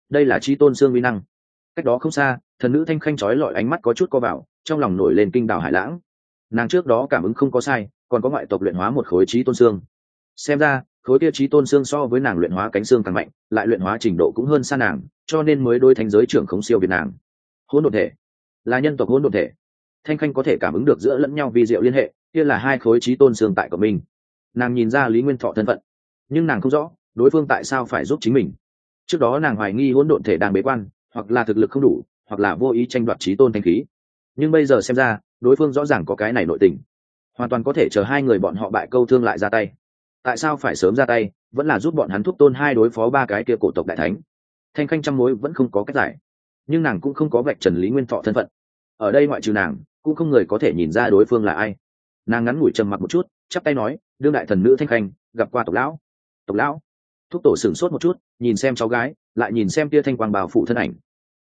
Đây là trí tôn sương vi năng. Cách đó không xa, thần nữ thanh khanh trói lọi ánh mắt có chút co vào, trong lòng nổi lên kinh đảo hải lãng. Nàng trước đó cảm ứng không có sai, còn có ngoại tộc luyện hóa một khối trí tôn xương xem ra, khối kia trí tôn xương so với nàng luyện hóa cánh xương càng mạnh, lại luyện hóa trình độ cũng hơn xa nàng, cho nên mới đôi thành giới trưởng khống siêu việt nàng hỗn độn thể. Là nhân tộc hỗn độn thể. Thanh khanh có thể cảm ứng được giữa lẫn nhau vi diệu liên hệ, kia là hai khối trí tôn xương tại của mình. Nàng nhìn ra lý nguyên thọ thân phận, nhưng nàng không rõ đối phương tại sao phải giúp chính mình. Trước đó nàng hoài nghi hỗn độn thể đang bế quan, hoặc là thực lực không đủ, hoặc là vô ý tranh đoạt trí tôn thanh khí. Nhưng bây giờ xem ra, đối phương rõ ràng có cái này nội tình. Hoàn toàn có thể chờ hai người bọn họ bại câu thương lại ra tay. Tại sao phải sớm ra tay, vẫn là giúp bọn hắn thúc tôn hai đối phó ba cái kia cổ tộc đại thánh. Thanh khanh trăm mối vẫn không có cách giải nhưng nàng cũng không có vạch trần lý nguyên thọ thân phận. Ở đây ngoại trừ nàng, cũng không người có thể nhìn ra đối phương là ai. Nàng ngắn ngủi trầm mặc một chút, chắp tay nói, đương đại thần nữ thanh khanh, gặp qua tộc lão. Tộc lão? Thúc tổ sửng sốt một chút, nhìn xem cháu gái, lại nhìn xem tia thanh quang bào phụ thân ảnh.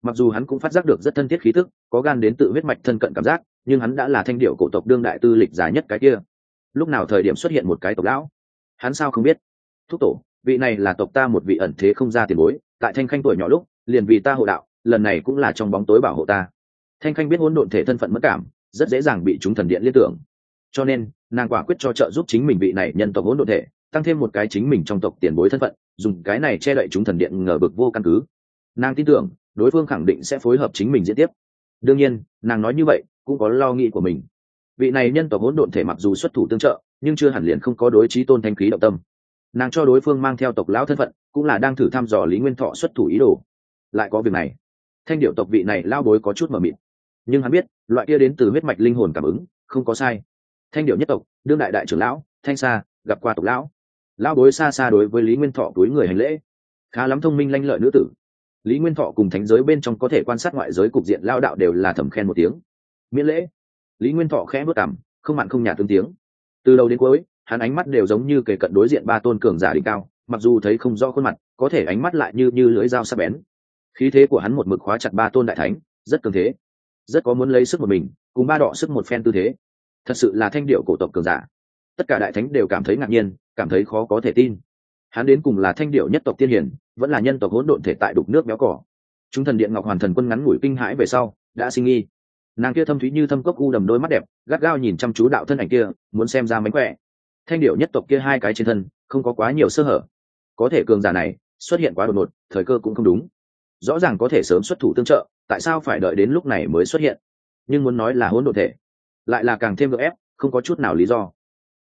Mặc dù hắn cũng phát giác được rất thân thiết khí tức, có gan đến tự huyết mạch thân cận cảm giác, nhưng hắn đã là thanh điệu cổ tộc đương đại tư lịch giá nhất cái kia. Lúc nào thời điểm xuất hiện một cái tộc lão? Hắn sao không biết? Thúc tổ, vị này là tộc ta một vị ẩn thế không ra tiền bối, tại thanh khanh tuổi nhỏ lúc, liền vì ta hộ đạo lần này cũng là trong bóng tối bảo hộ ta. Thanh khanh biết hỗn độn thể thân phận mất cảm, rất dễ dàng bị chúng thần điện liên tưởng. Cho nên, nàng quả quyết cho trợ giúp chính mình vị này nhân tộc hỗn độn thể, tăng thêm một cái chính mình trong tộc tiền bối thân phận, dùng cái này che đậy chúng thần điện ngờ vực vô căn cứ. Nàng tin tưởng, đối phương khẳng định sẽ phối hợp chính mình diễn tiếp. Đương nhiên, nàng nói như vậy, cũng có lo nghĩ của mình. Vị này nhân tộc hỗn độn thể mặc dù xuất thủ tương trợ, nhưng chưa hẳn liền không có đối trí tôn thanh khí động tâm. Nàng cho đối phương mang theo tộc lão thân phận, cũng là đang thử thăm dò lý nguyên thọ xuất thủ ý đồ. Lại có việc này thanh điệu tộc vị này lao bối có chút mờ mịt. Nhưng hắn biết, loại kia đến từ huyết mạch linh hồn cảm ứng, không có sai. Thanh điệu nhất tộc, đương đại đại trưởng lão, thanh sa, gặp qua tộc lão. Lão bối xa xa đối với lý nguyên thọ túi người hành lễ. Khá lắm thông minh lanh lợi nữ tử. Lý nguyên thọ cùng thánh giới bên trong có thể quan sát ngoại giới cục diện lao đạo đều là thầm khen một tiếng. Miễn lễ. Lý nguyên thọ khẽ bước cảm không mặn không nhạt tương tiếng. Từ đầu đến cuối, hắn ánh mắt đều giống như kề cận đối diện ba tôn cường giả đỉnh cao, mặc dù thấy không rõ khuôn mặt, có thể ánh mắt lại như như lưỡi dao sắc bén khí thế của hắn một mực khóa chặt ba tôn đại thánh, rất cường thế. Rất có muốn lấy sức một mình, cùng ba đọ sức một phen tư thế. Thật sự là thanh điệu cổ tộc cường giả. Tất cả đại thánh đều cảm thấy ngạc nhiên, cảm thấy khó có thể tin. Hắn đến cùng là thanh điệu nhất tộc tiên hiển vẫn là nhân tộc hỗn độn thể tại đục nước béo cỏ. Chúng thần điện ngọc hoàn thần quân ngắn ngủi kinh hãi về sau, đã sinh nghi. Nàng kia thâm thúy như thâm cốc u đầm đôi mắt đẹp, gắt gao nhìn chăm chú đạo thân ảnh kia, muốn xem ra mánh khỏe. Thanh điệu nhất tộc kia hai cái trên thân, không có quá nhiều sơ hở. Có thể cường giả này, xuất hiện quá đột ngột, thời cơ cũng không đúng rõ ràng có thể sớm xuất thủ tương trợ, tại sao phải đợi đến lúc này mới xuất hiện? Nhưng muốn nói là hỗn độn thể, lại là càng thêm gợ ép, không có chút nào lý do.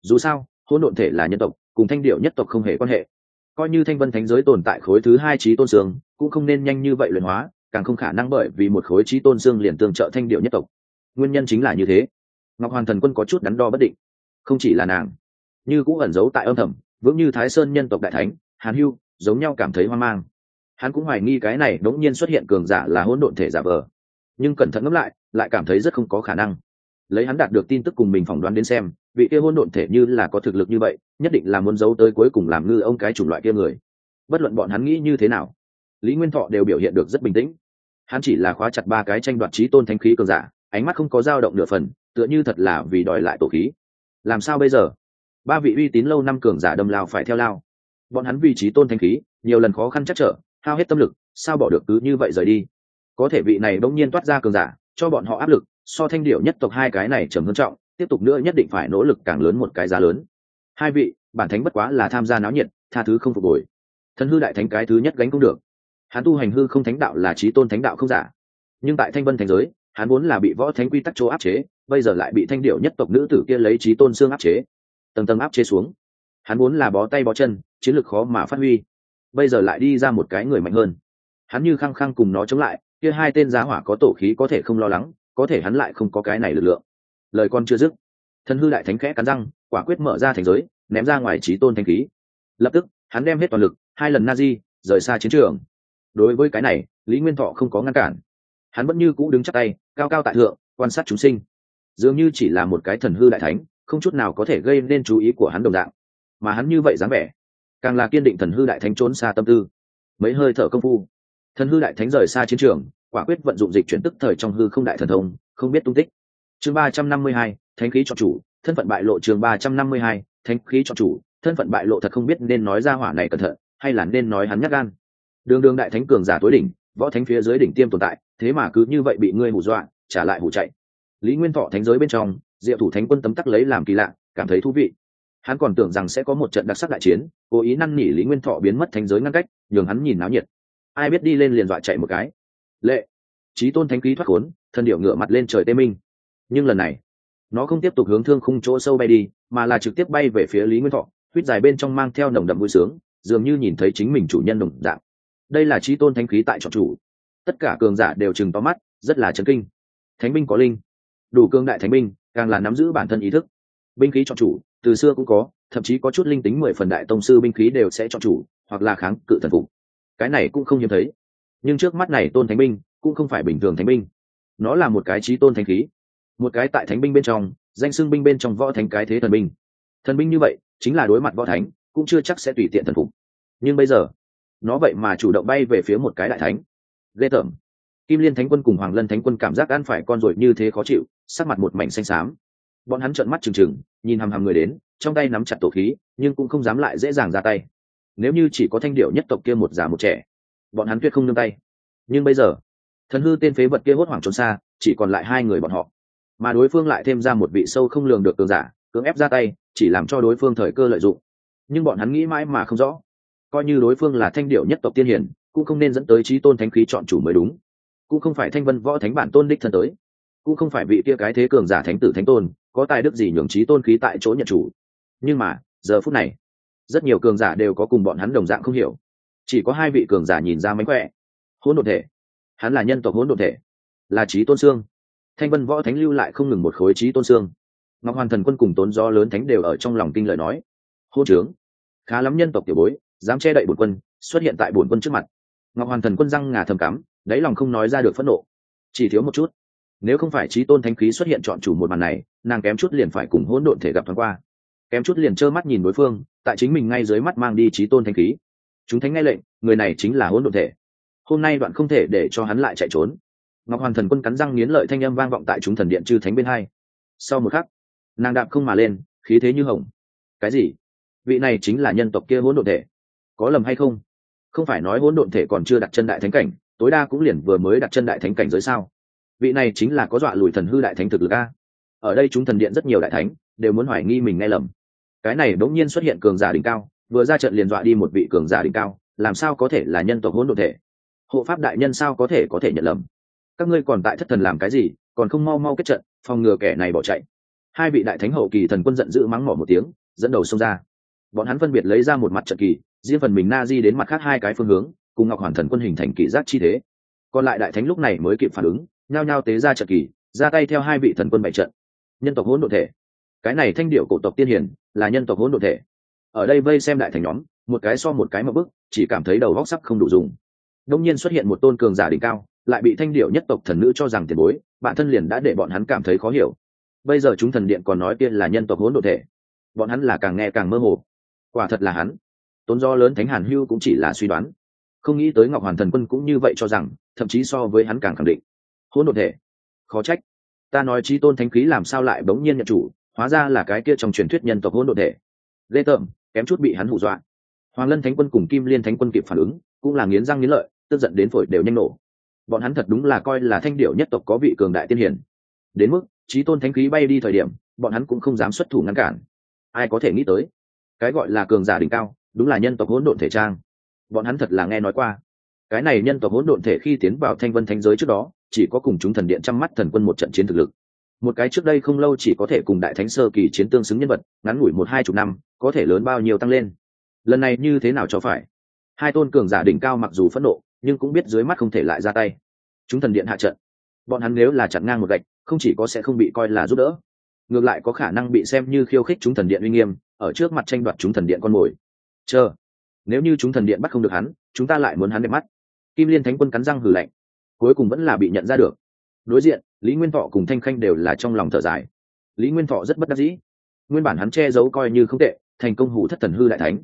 Dù sao, hỗn độn thể là nhân tộc, cùng thanh điệu nhất tộc không hề quan hệ. Coi như thanh vân thánh giới tồn tại khối thứ hai trí tôn xương, cũng không nên nhanh như vậy luyện hóa, càng không khả năng bởi vì một khối trí tôn xương liền tương trợ thanh điệu nhất tộc. Nguyên nhân chính là như thế. Ngọc hoàn thần quân có chút đắn đo bất định. Không chỉ là nàng, như cũng ẩn giấu tại âm thầm, vững như thái sơn nhân tộc đại thánh, hàn hưu, giống nhau cảm thấy hoang mang hắn cũng hoài nghi cái này đống nhiên xuất hiện cường giả là hỗn độn thể giả vờ. Nhưng cẩn thận ngẫm lại lại cảm thấy rất không có khả năng. Lấy hắn đạt được tin tức cùng mình phỏng đoán đến xem, vị kia hỗn độn thể như là có thực lực như vậy, nhất định là muốn giấu tới cuối cùng làm ngư ông cái chủng loại kia người. Bất luận bọn hắn nghĩ như thế nào, lý nguyên thọ đều biểu hiện được rất bình tĩnh. Hắn chỉ là khóa chặt ba cái tranh đoạt trí tôn thanh khí cường giả, ánh mắt không có dao động nửa phần, tựa như thật là vì đòi lại tổ khí. Làm sao bây giờ? Ba vị uy tín lâu năm cường giả đâm lao phải theo lao. Bọn hắn vì trí tôn thanh khí, nhiều lần khó khăn chắc trở hao hết tâm lực, sao bỏ được cứ như vậy rời đi? Có thể vị này đông nhiên toát ra cường giả, cho bọn họ áp lực, so thanh điệu nhất tộc hai cái này trầm hơn trọng, tiếp tục nữa nhất định phải nỗ lực càng lớn một cái giá lớn. Hai vị, bản thánh bất quá là tham gia náo nhiệt, tha thứ không phục hồi. Thân hư đại thánh cái thứ nhất gánh cũng được. Hắn tu hành hư không thánh đạo là trí tôn thánh đạo không giả. Nhưng tại thanh vân thánh giới hắn vốn là bị võ thánh quy tắc chỗ áp chế, bây giờ lại bị thanh điệu nhất tộc nữ tử kia lấy trí tôn xương áp chế. Tầng tầng áp chế xuống. Hắn vốn là bó tay bó chân, chiến lược khó mà phát huy bây giờ lại đi ra một cái người mạnh hơn. Hắn như khăng khăng cùng nó chống lại, kia hai tên giá hỏa có tổ khí có thể không lo lắng, có thể hắn lại không có cái này lực lượng. Lời con chưa dứt thân hư đại thánh khẽ cắn răng, quả quyết mở ra thành giới, ném ra ngoài trí tôn thanh khí. Lập tức, hắn đem hết toàn lực, hai lần na di rời xa chiến trường. Đối với cái này, lý nguyên thọ không có ngăn cản. Hắn vẫn như cũ đứng chắc tay, cao cao tại thượng, quan sát chúng sinh. Dường như chỉ là một cái thần hư đại thánh, không chút nào có thể gây nên chú ý của hắn đồng dạng. Mà hắn như vậy dáng vẻ càng là kiên định thần hư đại thánh trốn xa tâm tư. Mấy hơi thở công phu, thần hư đại thánh rời xa chiến trường, quả quyết vận dụng dịch chuyển tức thời trong hư không đại thần thông, không biết tung tích. Chương ba trăm năm mươi hai, thánh khí cho chủ, thân phận bại lộ chương ba trăm năm mươi hai, thánh khí cho chủ, thân phận bại lộ thật không biết nên nói ra hỏa này cẩn thận, hay là nên nói hắn nhắc gan. Đường đường đại thánh cường giả tối đỉnh, võ thánh phía dưới đỉnh tiêm tồn tại, thế mà cứ như vậy bị ngươi hù dọa, trả lại hù chạy. Lý nguyên thọ thánh giới bên trong, diệu thủ thánh quân tấm tắc lấy làm kỳ lạ, cảm thấy thú vị hắn còn tưởng rằng sẽ có một trận đặc sắc đại chiến, cố ý năn nỉ lý nguyên thọ biến mất thánh giới ngăn cách, nhường hắn nhìn náo nhiệt. Ai biết đi lên liền dọa chạy một cái. Lệ. Trí tôn thánh khí thoát khốn, thân điệu ngựa mặt lên trời tê minh. Nhưng lần này, nó không tiếp tục hướng thương khung chỗ sâu bay đi, mà là trực tiếp bay về phía lý nguyên thọ huýt dài bên trong mang theo nồng đậm vui sướng, dường như nhìn thấy chính mình chủ nhân đồng dạng. Đây là trí tôn thánh khí tại trọn chủ. Tất cả cường giả đều chừng to mắt, rất là chấn kinh. Thánh binh có linh. Đủ cương đại thánh binh, càng là nắm giữ bản thân ý thức. Binh khí chọn chủ từ xưa cũng có, thậm chí có chút linh tính mười phần đại tông sư binh khí đều sẽ chọn chủ, hoặc là kháng cự thần phục. Cái này cũng không hiếm thấy. Nhưng trước mắt này tôn thánh binh cũng không phải bình thường thánh binh. Nó là một cái trí tôn thánh khí. Một cái tại thánh binh bên trong, danh xưng binh bên trong võ thánh cái thế thần binh. Thần binh như vậy, chính là đối mặt võ thánh, cũng chưa chắc sẽ tùy tiện thần phục. Nhưng bây giờ, nó vậy mà chủ động bay về phía một cái đại thánh. Ghê tởm. Kim liên thánh quân cùng hoàng lân thánh quân cảm giác ăn phải con ruồi như thế khó chịu, sắc mặt một mảnh xanh xám bọn hắn trợn mắt trừng trừng, nhìn hằm hằm người đến, trong tay nắm chặt tổ khí, nhưng cũng không dám lại dễ dàng ra tay. Nếu như chỉ có thanh điệu nhất tộc kia một già một trẻ, bọn hắn tuyệt không nương tay. Nhưng bây giờ, thần hư tên phế vật kia hốt hoảng trốn xa, chỉ còn lại hai người bọn họ. Mà đối phương lại thêm ra một vị sâu không lường được cường giả, cưỡng ép ra tay, chỉ làm cho đối phương thời cơ lợi dụng. Nhưng bọn hắn nghĩ mãi mà không rõ, coi như đối phương là thanh điệu nhất tộc tiên hiển cũng không nên dẫn tới trí tôn thánh khí chọn chủ mới đúng. Cũng không phải thanh vân võ thánh bản tôn đích thân tới. Cũng không phải vị kia cái thế cường giả thánh tử thánh tôn có tài đức gì nhường trí tôn khí tại chỗ nhận chủ? Nhưng mà, giờ phút này, rất nhiều cường giả đều có cùng bọn hắn đồng dạng không hiểu. Chỉ có hai vị cường giả nhìn ra mánh khỏe. Hỗn độn thể. Hắn là nhân tộc hỗn độn thể. Là trí tôn xương. Thanh vân võ thánh lưu lại không ngừng một khối trí tôn xương. Ngọc hoàn thần quân cùng tốn do lớn thánh đều ở trong lòng kinh lời nói. Hô trướng. Khá lắm nhân tộc tiểu bối, dám che đậy bổn quân, xuất hiện tại bổn quân trước mặt. Ngọc hoàn thần quân răng ngà thầm cắm, đáy lòng không nói ra được phẫn nộ. Chỉ thiếu một chút. Nếu không phải trí tôn thánh khí xuất hiện chọn chủ một màn này nàng kém chút liền phải cùng hỗn độn thể gặp thoáng qua. Kém chút liền trơ mắt nhìn đối phương, tại chính mình ngay dưới mắt mang đi trí tôn thanh khí. Chúng thánh nghe lệnh, người này chính là hỗn độn thể. Hôm nay đoạn không thể để cho hắn lại chạy trốn. Ngọc hoàng thần quân cắn răng nghiến lợi thanh âm vang vọng tại chúng thần điện chư thánh bên hai. Sau một khắc, nàng đạp không mà lên, khí thế như hồng. Cái gì? Vị này chính là nhân tộc kia hỗn độn thể. Có lầm hay không? Không phải nói hỗn độn thể còn chưa đặt chân đại thánh cảnh, tối đa cũng liền vừa mới đặt chân đại thánh cảnh giới sao? Vị này chính là có dọa lùi thần hư đại thánh thực lực a ở đây chúng thần điện rất nhiều đại thánh, đều muốn hoài nghi mình nghe lầm. Cái này đống nhiên xuất hiện cường giả đỉnh cao, vừa ra trận liền dọa đi một vị cường giả đỉnh cao, làm sao có thể là nhân tộc hỗn độn thể? Hộ pháp đại nhân sao có thể có thể nhận lầm? Các ngươi còn tại thất thần làm cái gì, còn không mau mau kết trận, phòng ngừa kẻ này bỏ chạy. Hai vị đại thánh hậu kỳ thần quân giận dữ mắng mỏ một tiếng, dẫn đầu xông ra. Bọn hắn phân biệt lấy ra một mặt trận kỳ, riêng phần mình na di đến mặt khác hai cái phương hướng, cùng ngọc hoàn thần quân hình thành kỳ giác chi thế. Còn lại đại thánh lúc này mới kịp phản ứng, nhao nhao tế ra trận kỳ, ra tay theo hai vị thần quân bày trận nhân tộc hỗn độn thể. Cái này thanh điệu cổ tộc tiên hiển là nhân tộc hỗn độn thể. Ở đây vây xem đại thành nhóm, một cái so một cái mà bức, chỉ cảm thấy đầu góc sắp không đủ dùng. Đông nhiên xuất hiện một tôn cường giả đỉnh cao, lại bị thanh điệu nhất tộc thần nữ cho rằng tiền bối, bản thân liền đã để bọn hắn cảm thấy khó hiểu. Bây giờ chúng thần điện còn nói tiên là nhân tộc hỗn độn thể. Bọn hắn là càng nghe càng mơ hồ. Quả thật là hắn. Tốn do lớn thánh hàn hưu cũng chỉ là suy đoán. Không nghĩ tới ngọc hoàn thần quân cũng như vậy cho rằng, thậm chí so với hắn càng khẳng định. Hỗn độn thể. Khó trách ta nói trí tôn thánh khí làm sao lại bỗng nhiên nhận chủ, hóa ra là cái kia trong truyền thuyết nhân tộc hỗn độn thể. Ghê tởm, kém chút bị hắn hù dọa. Hoàng lân thánh quân cùng kim liên thánh quân kịp phản ứng, cũng là nghiến răng nghiến lợi, tức giận đến phổi đều nhanh nổ. Bọn hắn thật đúng là coi là thanh điệu nhất tộc có vị cường đại tiên hiển đến mức trí tôn thánh khí bay đi thời điểm, bọn hắn cũng không dám xuất thủ ngăn cản. Ai có thể nghĩ tới? Cái gọi là cường giả đỉnh cao, đúng là nhân tộc hỗn độn thể trang. Bọn hắn thật là nghe nói qua. Cái này nhân tộc hỗn độn thể khi tiến vào thanh vân thánh giới trước đó chỉ có cùng chúng thần điện chăm mắt thần quân một trận chiến thực lực. Một cái trước đây không lâu chỉ có thể cùng đại thánh sơ kỳ chiến tương xứng nhân vật, ngắn ngủi một hai chục năm, có thể lớn bao nhiêu tăng lên. Lần này như thế nào cho phải? Hai tôn cường giả đỉnh cao mặc dù phẫn nộ, nhưng cũng biết dưới mắt không thể lại ra tay. Chúng thần điện hạ trận. Bọn hắn nếu là chặn ngang một gạch, không chỉ có sẽ không bị coi là giúp đỡ, ngược lại có khả năng bị xem như khiêu khích chúng thần điện uy nghiêm, ở trước mặt tranh đoạt chúng thần điện con mồi. Chờ, nếu như chúng thần điện bắt không được hắn, chúng ta lại muốn hắn đẹp mắt. Kim liên thánh quân cắn răng hử lạnh cuối cùng vẫn là bị nhận ra được. Đối diện, lý nguyên thọ cùng thanh khanh đều là trong lòng thở dài. Lý nguyên thọ rất bất đắc dĩ. Nguyên bản hắn che giấu coi như không tệ, thành công hủ thất thần hư đại thánh.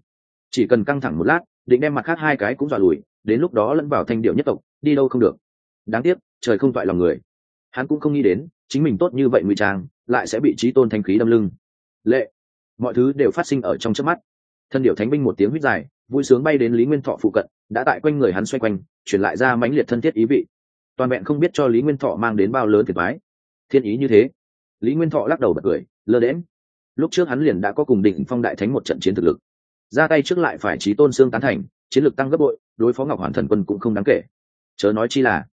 Chỉ cần căng thẳng một lát, định đem mặt khác hai cái cũng dọa lùi, đến lúc đó lẫn vào thanh điệu nhất tộc, đi đâu không được. Đáng tiếc, trời không toại lòng người. Hắn cũng không nghĩ đến, chính mình tốt như vậy ngụy trang, lại sẽ bị trí tôn thanh khí đâm lưng. Lệ. Mọi thứ đều phát sinh ở trong trước mắt. Thân điệu thánh binh một tiếng huyết dài, vui sướng bay đến lý nguyên thọ phụ cận, đã tại quanh người hắn xoay quanh chuyển lại ra mãnh liệt thân thiết ý vị toàn vẹn không biết cho lý nguyên thọ mang đến bao lớn thiệt mái thiên ý như thế. Lý nguyên thọ lắc đầu bật cười, lơ đễm lúc trước hắn liền đã có cùng đỉnh phong đại thánh một trận chiến thực lực. Ra tay trước lại phải trí tôn xương tán thành, chiến lược tăng gấp bội, đối phó ngọc hoàn thần quân cũng không đáng kể. Chớ nói chi là,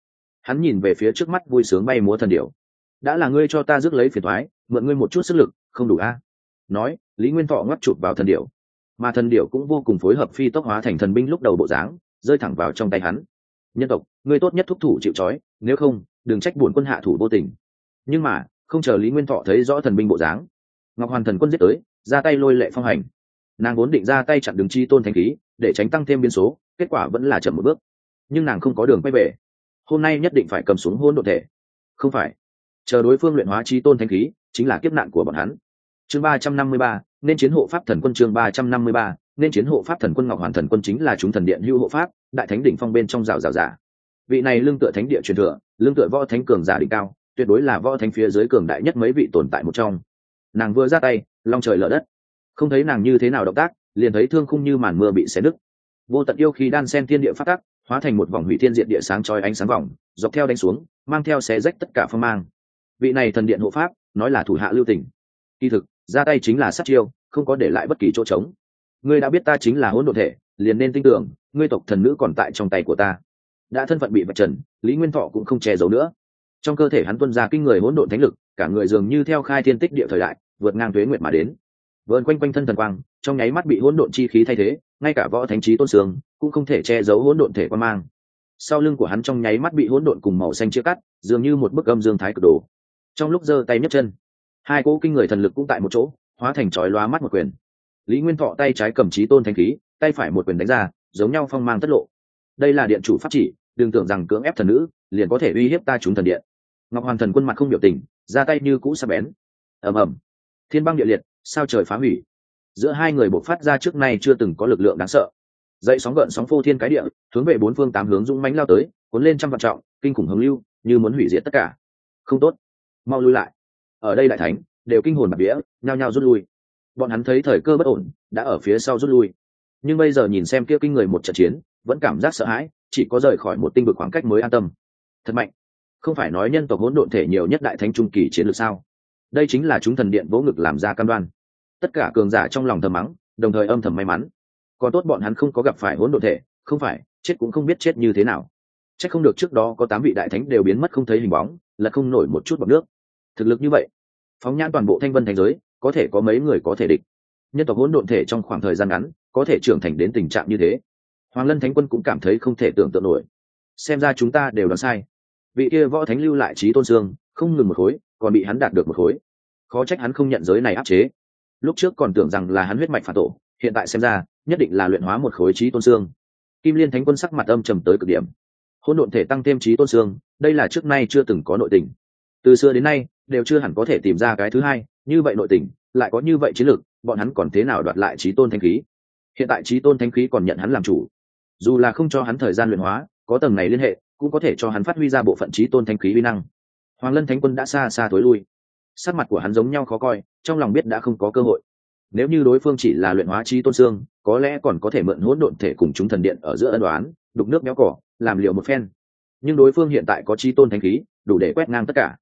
hắn nhìn về phía trước mắt vui sướng bay múa thần điệu đã là ngươi cho ta rước lấy phiền thoái, mượn ngươi một chút sức lực, không đủ a. Nói, lý nguyên thọ ngoắc chụp vào thần điệu mà thần điệu cũng vô cùng phối hợp phi tốc hóa thành thần binh lúc đầu bộ dáng, rơi thẳng vào trong tay hắn nhân tộc, ngươi tốt nhất thúc thủ chịu trói, nếu không, đừng trách buồn quân hạ thủ vô tình. Nhưng mà, không chờ lý nguyên thọ thấy rõ thần binh bộ dáng, ngọc hoàn thần quân giết tới, ra tay lôi lệ phong hành. Nàng vốn định ra tay chặn đứng chi tôn thanh khí, để tránh tăng thêm biến số, kết quả vẫn là chậm một bước. Nhưng nàng không có đường quay về. Hôm nay nhất định phải cầm xuống hôn đ ộ thể. Không phải. Chờ đối phương luyện hóa chi tôn thanh khí, chính là kiếp nạn của bọn hắn. Chương ba trăm năm mươi ba, nên chiến hộ pháp thần quân chương ba trăm năm mươi ba, nên chiến hộ pháp thần quân ngọc hoàn thần quân chính là chúng thần điện hưu hộ pháp đại thánh đỉnh phong bên trong rào rào giả. Vị này lương tựa thánh địa truyền thừa lương tựa võ thánh cường giả đỉnh cao, tuyệt đối là võ thánh phía dưới cường đại nhất mấy vị tồn tại một trong. Nàng vừa ra tay, long trời lở đất. Không thấy nàng như thế nào động tác, liền thấy thương khung như màn mưa bị xé nứt. Vô tận yêu khí đan sen thiên địa phát tắc, hóa thành một vòng hủy thiên diện địa sáng chói ánh sáng vòng, dọc theo đánh xuống, mang theo xé rách tất cả phong mang. Vị này thần điện hộ pháp, nói là thủ hạ lưu tình. Kỳ thực, ra tay chính là sát chiêu, không có để lại bất kỳ chỗ trống. Ngươi đã biết ta chính là hỗn độn thể liền nên tin tưởng, ngươi tộc thần nữ còn tại trong tay của ta. Đã thân phận bị vạch trần, lý nguyên thọ cũng không che giấu nữa. Trong cơ thể hắn tuân ra kinh người hỗn độn thánh lực, cả người dường như theo khai thiên tích địa thời đại, vượt ngang thuế nguyệt mà đến. Vợn quanh quanh thân thần quang, trong nháy mắt bị hỗn độn chi khí thay thế, ngay cả võ thánh trí tôn sương cũng không thể che giấu hỗn độn thể quan mang. Sau lưng của hắn trong nháy mắt bị hỗn độn cùng màu xanh chia cắt, dường như một bức âm dương thái cực đồ. Trong lúc giơ tay nhấc chân, hai cỗ kinh người thần lực cũng tại một chỗ, hóa thành chói lóa mắt một quyền. Lý nguyên thọ tay trái cầm trí tôn thanh khí tay phải một quyền đánh ra, giống nhau phong mang tất lộ. Đây là điện chủ pháp chỉ, đừng tưởng rằng cưỡng ép thần nữ, liền có thể uy hiếp ta chúng thần điện. Ngọc hoàng thần quân mặt không biểu tình, ra tay như cũ sắp bén. Ầm ầm. Thiên băng địa liệt, sao trời phá hủy. Giữa hai người bộc phát ra trước nay chưa từng có lực lượng đáng sợ. Dậy sóng gợn sóng phô thiên cái địa, hướng về bốn phương tám hướng dũng mánh lao tới, cuốn lên trăm vạn trọng, kinh khủng hùng lưu, như muốn hủy diệt tất cả. Không tốt. Mau lui lại. Ở đây đại thánh, đều kinh hồn bạc vía nhao nhao rút lui. Bọn hắn thấy thời cơ bất ổn, đã ở phía sau rút lui nhưng bây giờ nhìn xem kia kinh người một trận chiến, vẫn cảm giác sợ hãi, chỉ có rời khỏi một tinh vực khoảng cách mới an tâm. Thật mạnh. Không phải nói nhân tộc hỗn độn thể nhiều nhất đại thánh trung kỳ chiến lược sao? Đây chính là chúng thần điện vỗ ngực làm ra cam đoan. Tất cả cường giả trong lòng thầm mắng, đồng thời âm thầm may mắn. Còn tốt bọn hắn không có gặp phải hỗn độn thể, không phải, chết cũng không biết chết như thế nào. C h ắ c không được trước đó có tám vị đại thánh đều biến mất không thấy hình bóng, là không nổi một chút bọc nước. Thực lực như vậy, phóng nhãn toàn bộ thanh vân thành giới, có thể có mấy người có thể địch. Nhân tộc hỗn độn thể trong khoảng thời gian ngắn có thể trưởng thành đến tình trạng như thế. Hoàng lân thánh quân cũng cảm thấy không thể tưởng tượng nổi. Xem ra chúng ta đều đoán sai. Vị kia võ thánh lưu lại trí tôn sương không ngừng một khối, còn bị hắn đạt được một khối. Khó trách hắn không nhận giới này áp chế. Lúc trước còn tưởng rằng là hắn huyết mạch phản tổ, hiện tại xem ra, nhất định là luyện hóa một khối trí tôn xương. Kim liên thánh quân sắc mặt âm trầm tới cực điểm. Hôn độn thể tăng thêm trí tôn xương, đây là trước nay chưa từng có nội tình. Từ xưa đến nay, đều chưa hẳn có thể tìm ra cái thứ hai, như vậy nội tình, lại có như vậy chiến lược, bọn hắn còn thế nào đoạt lại trí tôn thanh khí? Hiện tại trí tôn thanh khí còn nhận hắn làm chủ. Dù là không cho hắn thời gian luyện hóa, có tầng này liên hệ, cũng có thể cho hắn phát huy ra bộ phận trí tôn thanh khí vi năng. Hoàng lân thánh quân đã xa xa tối lui. Sắc mặt của hắn giống nhau khó coi, trong lòng biết đã không có cơ hội. Nếu như đối phương chỉ là luyện hóa trí tôn xương, có lẽ còn có thể mượn hỗn độn thể cùng chúng thần điện ở giữa ân đoán đục nước méo cỏ, làm liều một phen. Nhưng đối phương hiện tại có trí tôn thanh khí, đủ để quét ngang tất cả.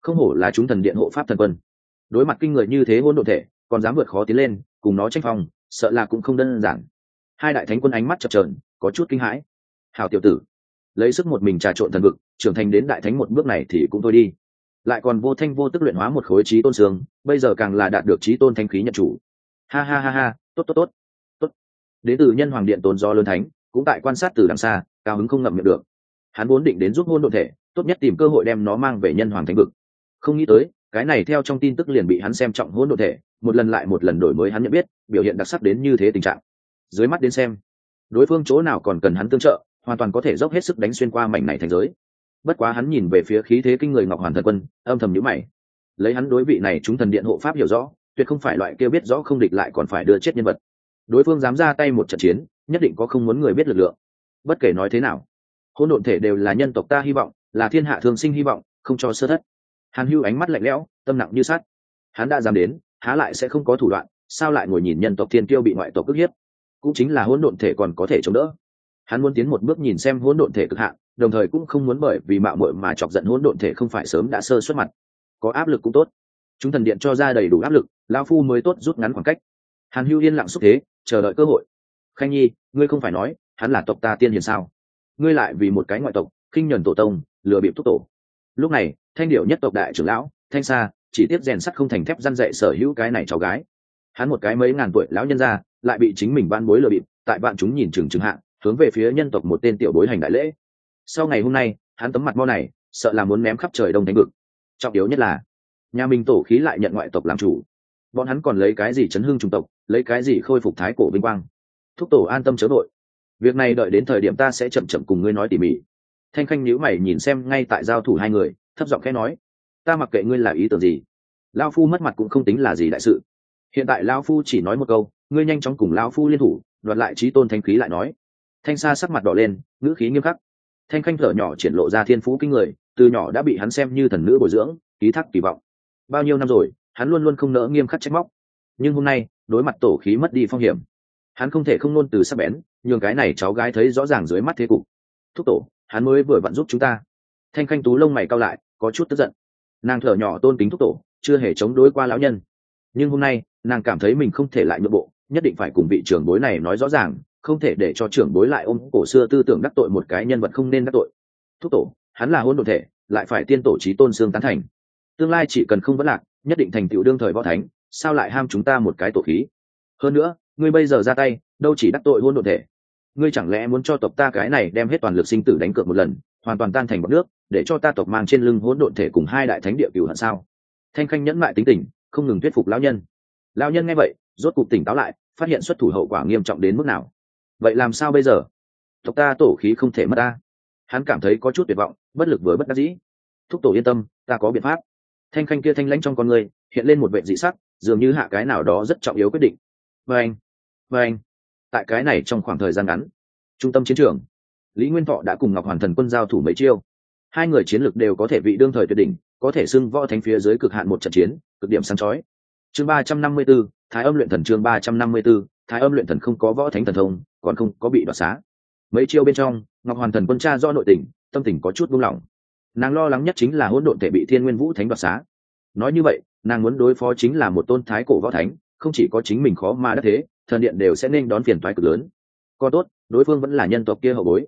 Không hổ là chúng thần điện hộ pháp thần quân. Đối mặt kinh người như thế hỗn độn thể, còn dám vượt khó tiến lên, cùng nó tranh phong sợ là cũng không đơn giản. Hai đại thánh quân ánh mắt chập trờn có chút kinh hãi. Hào tiểu tử, lấy sức một mình trà trộn thần vực, trưởng thành đến đại thánh một bước này thì cũng thôi đi. Lại còn vô thanh vô tức luyện hóa một khối trí tôn xương, bây giờ càng là đạt được trí tôn thanh khí nhận chủ. Ha ha ha ha, tốt tốt tốt tốt. Đến từ nhân hoàng điện tôn do lớn thánh, cũng tại quan sát từ đằng xa, cao hứng không ngậm miệng được. Hắn vốn định đến giúp hôn đ ộ thể, tốt nhất tìm cơ hội đem nó mang về nhân hoàng thánh vực. Không nghĩ tới, cái này theo trong tin tức liền bị hắn xem trọng hôn đ ộ thể một lần lại một lần đổi mới hắn nhận biết, biểu hiện đặc sắc đến như thế tình trạng. Dưới mắt đến xem, đối phương chỗ nào còn cần hắn tương trợ, hoàn toàn có thể dốc hết sức đánh xuyên qua mảnh này thành giới. Bất quá hắn nhìn về phía khí thế kinh người ngọc hoàn thần quân, âm thầm nhữ mày. Lấy hắn đối vị này chúng thần điện hộ pháp hiểu rõ, tuyệt không phải loại kia biết rõ không địch lại còn phải đưa chết nhân vật. Đối phương dám ra tay một trận chiến, nhất định có không muốn người biết lực lượng. Bất kể nói thế nào hôn độn thể đều là nhân tộc ta hy vọng, là thiên hạ thường sinh hy vọng, không cho sơ thất. Hàn hưu ánh mắt lạnh lẽo, tâm nặng như sắt. Hắn đã dám đến há lại sẽ không có thủ đoạn, sao lại ngồi nhìn nhân tộc thiên tiêu bị ngoại tộc ức hiếp? Cũng chính là hỗn độn thể còn có thể chống đỡ. Hắn muốn tiến một bước nhìn xem hỗn độn thể cực hạn, đồng thời cũng không muốn bởi vì mạo muội mà chọc giận hỗn độn thể không phải sớm đã sơ xuất mặt. Có áp lực cũng tốt. Chúng thần điện cho ra đầy đủ áp lực lao phu mới tốt rút ngắn khoảng cách. Hàn hưu yên lặng xúc thế, chờ đợi cơ hội. Khanh nhi, ngươi không phải nói, hắn là tộc ta tiên hiền sao? Ngươi lại vì một cái ngoại tộc, khinh nhuần tổ tông, lừa bịp thúc tổ. Lúc này, thanh điệu nhất tộc đại trưởng lão, thanh sa chỉ tiếp rèn sắt không thành thép răn dạy sở hữu cái này cháu gái. Hắn một cái mấy ngàn tuổi lão nhân ra, lại bị chính mình ban bối lừa bịp, tại bạn chúng nhìn chừng chừng hạn hướng về phía nhân tộc một tên tiểu bối hành đại lễ. Sau ngày hôm nay, hắn tấm mặt mo này, sợ là muốn ném khắp trời đông thánh vực. Trọng yếu nhất là, nhà mình tổ khí lại nhận ngoại tộc làm chủ. Bọn hắn còn lấy cái gì chấn hương trung tộc, lấy cái gì khôi phục thái cổ vinh quang? Thúc tổ an tâm chớ đội việc này đợi đến thời điểm ta sẽ chậm chậm cùng ngươi nói tỉ mỉ. Thanh khanh nhữ mày nhìn xem ngay tại giao thủ hai người, thấp giọng khẽ nói ta mặc kệ ngươi là ý tưởng gì. Lao phu mất mặt cũng không tính là gì đại sự. Hiện tại lao phu chỉ nói một câu, ngươi nhanh chóng cùng lao phu liên thủ, đoạt lại trí tôn thanh khí lại nói. Thanh sa sắc mặt đỏ lên, ngữ khí nghiêm khắc. Thanh khanh thở nhỏ triển lộ ra thiên phú kinh người, từ nhỏ đã bị hắn xem như thần nữ bồi dưỡng, ký thác kỳ vọng. Bao nhiêu năm rồi, hắn luôn luôn không nỡ nghiêm khắc trách móc. Nhưng hôm nay, đối mặt tổ khí mất đi phong hiểm. Hắn không thể không nôn từ sắc bén, nhường cái này cháu gái thấy rõ ràng dưới mắt thế cục. Thúc tổ, hắn mới vừa vặn giúp chúng ta. Thanh khanh tú lông mày cao lại, có chút tức giận nàng thở nhỏ tôn kính thúc tổ, chưa hề chống đối qua lão nhân. Nhưng hôm nay, nàng cảm thấy mình không thể lại nội bộ, nhất định phải cùng vị trưởng bối này nói rõ ràng, không thể để cho trưởng bối lại ôm cổ xưa tư tưởng đắc tội một cái nhân vật không nên đắc tội. Thúc tổ, hắn là hôn đ ộ thể, lại phải tiên tổ trí tôn xương tán thành. Tương lai chỉ cần không vấn lạc, nhất định thành tựu đương thời võ thánh, sao lại ham chúng ta một cái tổ khí? Hơn nữa, ngươi bây giờ ra tay, đâu chỉ đắc tội hôn đ ộ thể. Ngươi chẳng lẽ muốn cho tộc ta cái này đem hết toàn lực sinh tử đánh cược một lần hoàn toàn tan thành bọc nước, để cho ta tộc mang trên lưng hỗn độn thể cùng hai đại thánh địa cửu hận sao? Thanh khanh nhẫn mại tính tình, không ngừng thuyết phục lão nhân. Lão nhân nghe vậy, rốt cục tỉnh táo lại, phát hiện xuất thủ hậu quả nghiêm trọng đến mức nào. Vậy làm sao bây giờ? Tộc ta tổ khí không thể mất ta. Hắn cảm thấy có chút tuyệt vọng, bất lực với bất đắc dĩ. Thúc tổ yên tâm, ta có biện pháp. Thanh khanh kia thanh lãnh trong con người, hiện lên một vệ dị sắc, dường như hạ cái nào đó rất trọng yếu quyết định. Vê anh vê anh tại cái này trong khoảng thời gian ngắn, trung tâm chiến trường lý nguyên thọ đã cùng ngọc hoàn thần quân giao thủ mấy chiêu. Hai người chiến lược đều có thể vị đương thời tuyệt đỉnh có thể xưng võ thánh phía dưới cực hạn một trận chiến cực điểm sáng chói. Chương ba trăm năm mươi 354, thái âm luyện thần chương ba trăm năm mươi 354, thái âm luyện thần không có võ thánh thần thông còn không có bị đoạt xá. Mấy chiêu bên trong ngọc hoàn thần quân cha do nội tình tâm tình có chút buông lỏng. Nàng lo lắng nhất chính là hỗn độn thể bị thiên nguyên vũ thánh đoạt xá. Nói như vậy nàng muốn đối phó chính là một tôn thái cổ võ thánh không chỉ có chính mình khó mà đã thế thần điện đều sẽ nên đón phiền toái cực lớn. Có tốt đối phương vẫn là nhân tộc kia hậu bối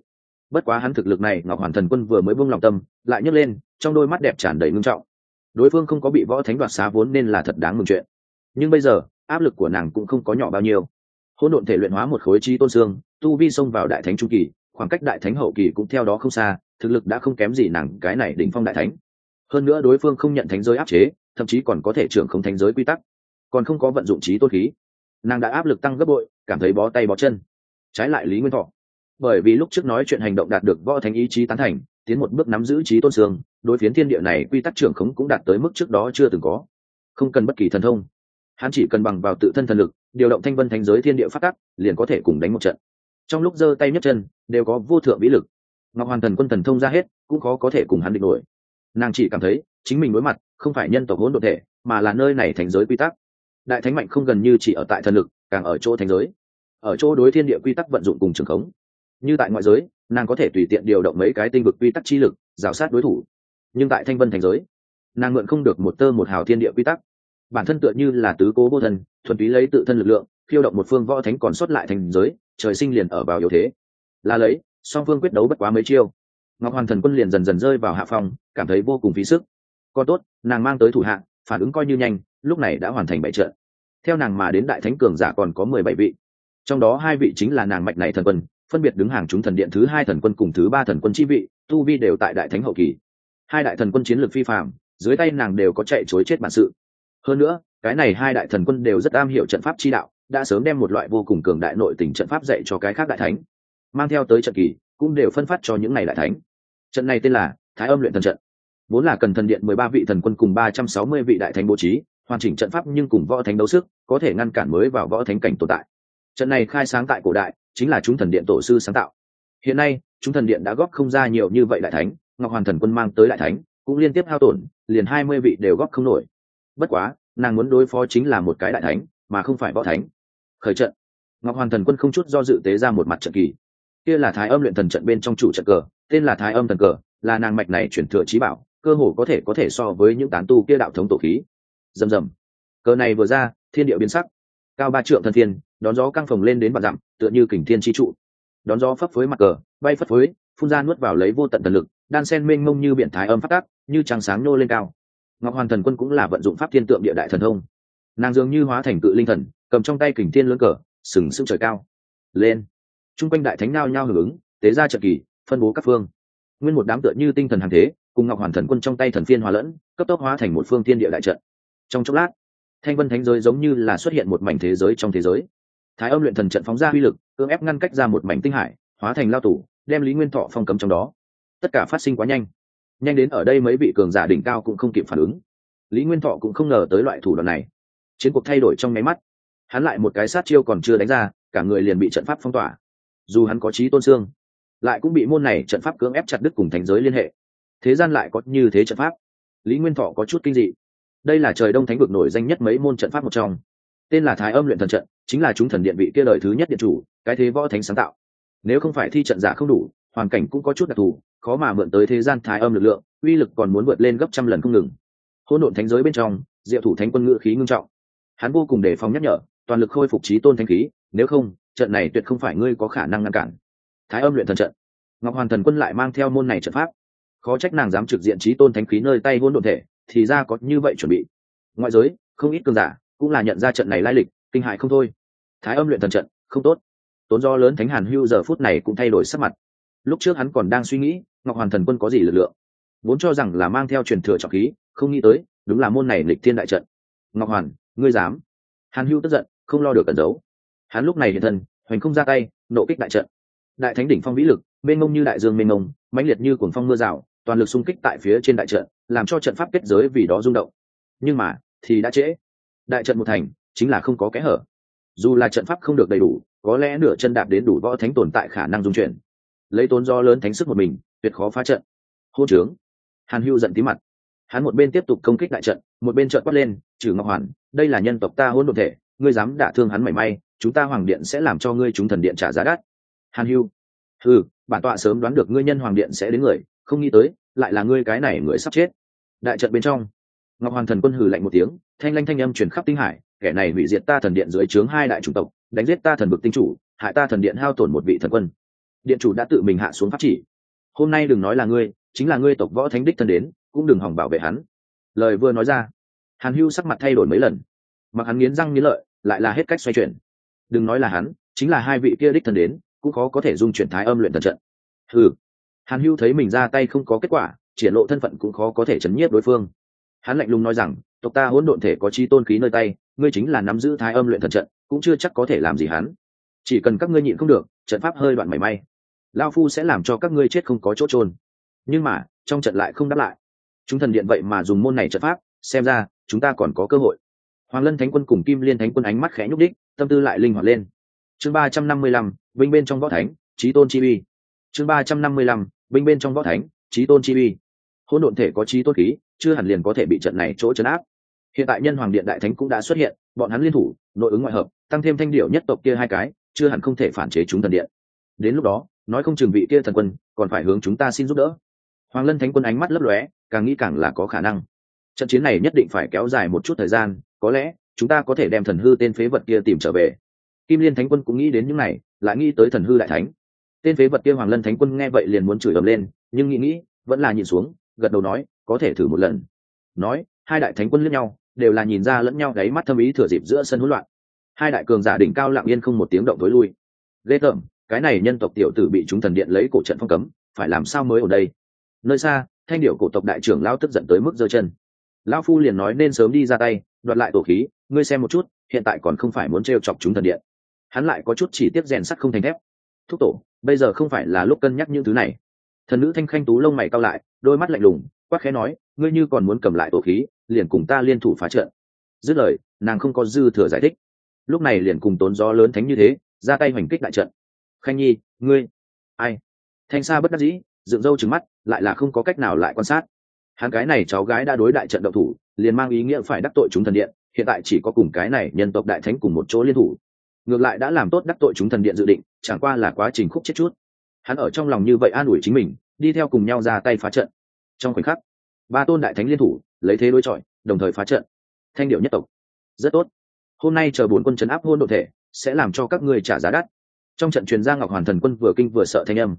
bất quá hắn thực lực này, ngọc hoàn thần quân vừa mới buông lòng tâm, lại nhấc lên, trong đôi mắt đẹp tràn đầy ngưng trọng. Đối phương không có bị võ thánh đoạt xá vốn nên là thật đáng mừng chuyện. Nhưng bây giờ, áp lực của nàng cũng không có nhỏ bao nhiêu. Hỗn độn thể luyện hóa một khối chi tôn xương, tu vi xông vào đại thánh trung kỳ, khoảng cách đại thánh hậu kỳ cũng theo đó không xa, thực lực đã không kém gì nàng, cái này đỉnh phong đại thánh. Hơn nữa đối phương không nhận thánh giới áp chế, thậm chí còn có thể trưởng không thánh giới quy tắc, còn không có vận dụng trí tôn khí. Nàng đã áp lực tăng gấp bội, cảm thấy bó tay bó chân. Trái lại lý nguyên thọ bởi vì lúc trước nói chuyện hành động đạt được võ thánh ý chí tán thành, tiến một bước nắm giữ trí tôn sương đối phiến thiên địa này quy tắc trưởng khống cũng đạt tới mức trước đó chưa từng có. Không cần bất kỳ thần thông. Hắn chỉ cần bằng vào tự thân thần lực, điều động thanh vân thánh giới thiên địa phát tắc, liền có thể cùng đánh một trận. Trong lúc giơ tay nhấc chân, đều có vô thượng vĩ lực. Ngọc hoàn thần quân thần thông ra hết, cũng khó có thể cùng hắn địch nổi. Nàng chỉ cảm thấy, chính mình đối mặt, không phải nhân tộc hỗn độn thể, mà là nơi này thành giới quy tắc. Đại thánh mạnh không gần như chỉ ở tại thần lực, càng ở chỗ thành giới. Ở chỗ đối thiên địa quy tắc vận dụng cùng trường khống như tại ngoại giới, nàng có thể tùy tiện điều động mấy cái tinh vực quy tắc chi lực, rào sát đối thủ. Nhưng tại thanh vân thành giới, nàng mượn không được một tơ một hào thiên địa quy tắc. Bản thân tựa như là tứ cố vô thần thuần túy lấy tự thân lực lượng, khiêu động một phương võ thánh còn xuất lại thành giới, trời sinh liền ở vào yếu thế. Là lấy, song phương quyết đấu bất quá mấy chiêu. Ngọc hoàn thần quân liền dần dần rơi vào hạ phòng cảm thấy vô cùng phí sức. Còn tốt, nàng mang tới thủ hạ, phản ứng coi như nhanh, lúc này đã hoàn thành bảy trận. Theo nàng mà đến đại thánh cường giả còn có mười bảy vị. Trong đó hai vị chính là nàng mạch này thần quân phân biệt đứng hàng chúng thần điện thứ hai thần quân cùng thứ ba thần quân chi vị, tu vi đều tại đại thánh hậu kỳ. Hai đại thần quân chiến lược phi phạm dưới tay nàng đều có chạy chối chết bản sự. Hơn nữa, cái này hai đại thần quân đều rất am hiểu trận pháp chi đạo, đã sớm đem một loại vô cùng cường đại nội tình trận pháp dạy cho cái khác đại thánh. Mang theo tới trận kỳ, cũng đều phân phát cho những ngày đại thánh. Trận này tên là thái âm luyện thần trận. Vốn là cần thần điện mười ba vị thần quân cùng ba trăm sáu mươi vị đại thánh bố trí, hoàn chỉnh trận pháp nhưng cùng võ thánh đấu sức, có thể ngăn cản mới vào võ thánh cảnh tồn tại. Trận này khai sáng tại cổ đại chính là chúng thần điện tổ sư sáng tạo. Hiện nay, chúng thần điện đã góp không ra nhiều như vậy đại thánh, ngọc hoàn thần quân mang tới đại thánh, cũng liên tiếp hao tổn, liền hai mươi vị đều góp không nổi. Bất quá, nàng muốn đối phó chính là một cái đại thánh, mà không phải võ thánh. Khởi trận. Ngọc hoàn thần quân không chút do dự tế ra một mặt trận kỳ. Kia là thái âm luyện thần trận bên trong chủ trận cờ, tên là thái âm thần cờ, là nàng mạch này chuyển thừa trí bảo, cơ hồ có thể có thể so với những tán tu kia đạo thống tổ khí. Rầm rầm. Cờ này vừa ra, thiên địa biến sắc cao ba trượng thần thiên, đón gió căng phồng lên đến vạn dặm, tựa như kình thiên chi trụ. Đón gió phấp phới mặt cờ, bay phất phới, phun ra nuốt vào lấy vô tận thần lực, đan sen mênh mông như biển thái âm phát tác, như trăng sáng nô lên cao. Ngọc hoàn thần quân cũng là vận dụng pháp thiên tượng địa đại thần thông. Nàng dường như hóa thành cự linh thần, cầm trong tay kình thiên lớn cờ, sừng sững trời cao. Lên. Chung quanh đại thánh nao nhao hưởng ứng, tế ra trận kỳ, phân bố các phương. Nguyên một đám tựa như tinh thần hàng thế, cùng ngọc hoàn thần quân trong tay thần phiên hòa lẫn, cấp tốc hóa thành một phương thiên địa đại trận. Trong chốc lát thanh vân thánh giới giống như là xuất hiện một mảnh thế giới trong thế giới. Thái âm luyện thần trận phóng ra uy lực, cưỡng ép ngăn cách ra một mảnh tinh hải, hóa thành lao tủ đem lý nguyên thọ phong cấm trong đó. Tất cả phát sinh quá nhanh. Nhanh đến ở đây mấy vị cường giả đỉnh cao cũng không kịp phản ứng. Lý nguyên thọ cũng không ngờ tới loại thủ đoạn này. Chiến cuộc thay đổi trong nháy mắt. Hắn lại một cái sát chiêu còn chưa đánh ra, cả người liền bị trận pháp phong tỏa. Dù hắn có trí tôn xương, lại cũng bị môn này trận pháp cưỡng ép chặt đứt cùng thành giới liên hệ. Thế gian lại có như thế trận pháp. Lý nguyên thọ có chút kinh dị đây là trời đông thánh vực nổi danh nhất mấy môn trận pháp một trong. Tên là thái âm luyện thần trận, chính là chúng thần điện vị kia đời thứ nhất điện chủ, cái thế võ thánh sáng tạo. Nếu không phải thi trận giả không đủ, hoàn cảnh cũng có chút đặc thù, khó mà mượn tới thế gian thái âm lực lượng, uy lực còn muốn vượt lên gấp trăm lần không ngừng. Hôn độn thánh giới bên trong, diệu thủ thánh quân ngự khí ngưng trọng. Hắn vô cùng đề phòng nhắc nhở, toàn lực khôi phục trí tôn thánh khí, nếu không, trận này tuyệt không phải ngươi có khả năng ngăn cản. Thái âm luyện thần trận. Ngọc hoàn thần quân lại mang theo môn này trận pháp. Khó trách nàng dám trực diện trí tôn thánh khí nơi tay hôn độn thể thì ra có như vậy chuẩn bị. Ngoại giới, không ít cường giả cũng là nhận ra trận này lai lịch, kinh hại không thôi. Thái âm luyện thần trận, không tốt. Tốn do lớn thánh hàn hưu giờ phút này cũng thay đổi sắc mặt. Lúc trước hắn còn đang suy nghĩ, ngọc hoàn thần quân có gì lực lượng. Vốn cho rằng là mang theo truyền thừa trọng khí, không nghĩ tới, đúng là môn này lịch thiên đại trận. Ngọc hoàn, ngươi dám? Hàn hưu tức giận, không lo được cẩn giấu. Hắn lúc này hiện thân, hoành không ra tay, nộ kích đại trận. Đại thánh đỉnh phong vĩ lực, mênh mông như đại dương mênh mông, mãnh liệt như cuồng phong mưa rào toàn lực xung kích tại phía trên đại trận, làm cho trận pháp kết giới vì đó rung động. Nhưng mà, thì đã trễ. Đại trận một thành, chính là không có kẽ hở. Dù là trận pháp không được đầy đủ, có lẽ nửa chân đạp đến đủ võ thánh tồn tại khả năng dung chuyển. Lấy tốn do lớn thánh sức một mình, tuyệt khó phá trận. Hô trướng. Hàn hưu giận tí mặt. Hắn một bên tiếp tục công kích đại trận, một bên trợn quát lên, trừ ngọc hoàn, đây là nhân tộc ta hôn đ thể, ngươi dám đả thương hắn mảy may, chúng ta hoàng điện sẽ làm cho ngươi chúng thần điện trả giá đắt. Hàn hưu ừ bản tọa sớm đoán được ngươi nhân hoàng điện sẽ đến người không nghĩ tới, lại là ngươi cái này người sắp chết. Đại trận bên trong, ngọc hoàng thần quân hừ lạnh một tiếng, thanh lanh thanh âm truyền khắp tinh hải, kẻ này hủy diệt ta thần điện dưới trướng hai đại chủng tộc, đánh giết ta thần vực tinh chủ, hại ta thần điện hao tổn một vị thần quân. Điện chủ đã tự mình hạ xuống pháp chỉ. Hôm nay đừng nói là ngươi, chính là ngươi tộc võ thánh đích thân đến, cũng đừng hỏng bảo vệ hắn. Lời vừa nói ra, hàn hưu sắc mặt thay đổi mấy lần. Mặc hắn nghiến răng nghiến lợi, lại là hết cách xoay chuyển. Đừng nói là hắn, chính là hai vị kia đích thân đến, cũng khó có thể dung chuyển thái âm luyện thần trận. Ừ hàn hưu thấy mình ra tay không có kết quả, triển lộ thân phận cũng khó có thể chấn nhiếp đối phương. Hắn lạnh lùng nói rằng, tộc ta hỗn độn thể có chi tôn khí nơi tay, ngươi chính là nắm giữ thái âm luyện thần trận, cũng chưa chắc có thể làm gì hắn. Chỉ cần các ngươi nhịn không được, trận pháp hơi đoạn mảy may lao phu sẽ làm cho các ngươi chết không có chỗ trôn nhưng mà, trong trận lại không đáp lại. Chúng thần điện vậy mà dùng môn này trận pháp, xem ra, chúng ta còn có cơ hội. Hoàng lân thánh quân cùng kim liên thánh quân ánh mắt khẽ nhúc đích tâm tư lại linh hoạt lên. Chương ba trăm năm mươi lăm, binh bên trong võ thánh trí tôn chi uy. Chương ba trăm năm mươi lăm binh bên trong võ thánh trí tôn chi uy. Hỗn độn thể có trí tôn khí, chưa hẳn liền có thể bị trận này chỗ chấn áp. Hiện tại nhân hoàng điện đại thánh cũng đã xuất hiện, bọn hắn liên thủ, nội ứng ngoại hợp, tăng thêm thanh điệu nhất tộc kia hai cái, chưa hẳn không thể phản chế chúng thần điện. Đến lúc đó, nói không chừng vị kia thần quân, còn phải hướng chúng ta xin giúp đỡ. Hoàng lân thánh quân ánh mắt lấp lóe, càng nghĩ càng là có khả năng. Trận chiến này nhất định phải kéo dài một chút thời gian, có lẽ, chúng ta có thể đem thần hư tên phế vật kia tìm trở về. Kim liên thánh quân cũng nghĩ đến những này, lại nghĩ tới thần hư đại thánh tên phế vật kia hoàng lân thánh quân nghe vậy liền muốn chửi ầm lên, nhưng nghĩ nghĩ, vẫn là nhìn xuống, gật đầu nói, có thể thử một lần. Nói, hai đại thánh quân lẫn nhau, đều là nhìn ra lẫn nhau gáy mắt thâm ý thừa dịp giữa sân hỗn loạn. Hai đại cường giả đỉnh cao lặng yên không một tiếng động tối lui. Ghê tởm, cái này nhân tộc tiểu tử bị chúng thần điện lấy cổ trận phong cấm, phải làm sao mới ở đây? Nơi xa, thanh điệu cổ tộc đại trưởng lao tức giận tới mức giơ chân. Lão phu liền nói nên sớm đi ra tay, đoạt lại tổ khí, ngươi xem một chút, hiện tại còn không phải muốn t chọc chúng thần điện. Hắn lại có chút chỉ tiếp rèn sắt không thành thép thúc tổ, bây giờ không phải là lúc cân nhắc những thứ này. Thần nữ thanh khanh tú lông mày cao lại, đôi mắt lạnh lùng, quắc khẽ nói, ngươi như còn muốn cầm lại tổ khí, liền cùng ta liên thủ phá trận. Dứt lời, nàng không có dư thừa giải thích. Lúc này liền cùng tốn gió lớn thánh như thế, ra tay hoành kích đại trận. Khanh nhi, ngươi, ai? Thanh sa bất đắc dĩ, dựng râu trừng mắt, lại là không có cách nào lại quan sát. Hắn cái này cháu gái đã đối đại trận đậu thủ, liền mang ý nghĩa phải đắc tội chúng thần điện, hiện tại chỉ có cùng cái này nhân tộc đại thánh cùng một chỗ liên thủ ngược lại đã làm tốt đắc tội chúng thần điện dự định, chẳng qua là quá trình khúc chết chút. Hắn ở trong lòng như vậy an ủi chính mình, đi theo cùng nhau ra tay phá trận. Trong khoảnh khắc, ba tôn đại thánh liên thủ, lấy thế đối chọi, đồng thời phá trận. Thanh điệu nhất tộc. Rất tốt. Hôm nay chờ bốn quân chấn áp hôn đ ộ thể, sẽ làm cho các ngươi trả giá đắt. Trong trận truyền gia ngọc hoàn thần quân vừa kinh vừa sợ thanh âm.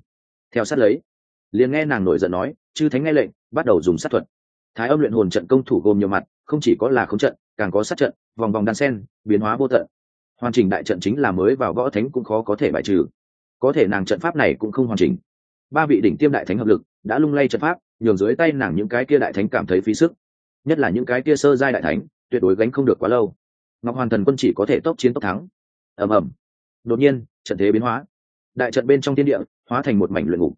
Theo sát lấy, liền nghe nàng nổi giận nói, chư thánh nghe lệnh, bắt đầu dùng sát thuật. Thái âm luyện hồn trận công thủ gồm nhiều mặt, không chỉ có là không trận, càng có sát trận, vòng vòng đan sen, biến hóa vô tận hoàn chỉnh đại trận chính là mới vào võ thánh cũng khó có thể bài trừ. Có thể nàng trận pháp này cũng không hoàn chỉnh. Ba vị đỉnh tiêm đại thánh hợp lực, đã lung lay trận pháp, nhường dưới tay nàng những cái kia đại thánh cảm thấy phí sức. Nhất là những cái kia sơ giai đại thánh, tuyệt đối gánh không được quá lâu. Ngọc hoàn thần quân chỉ có thể tốc chiến tốc thắng. Ầm ầm. Đột nhiên, trận thế biến hóa. Đại trận bên trong thiên địa, hóa thành một mảnh luyện ngục.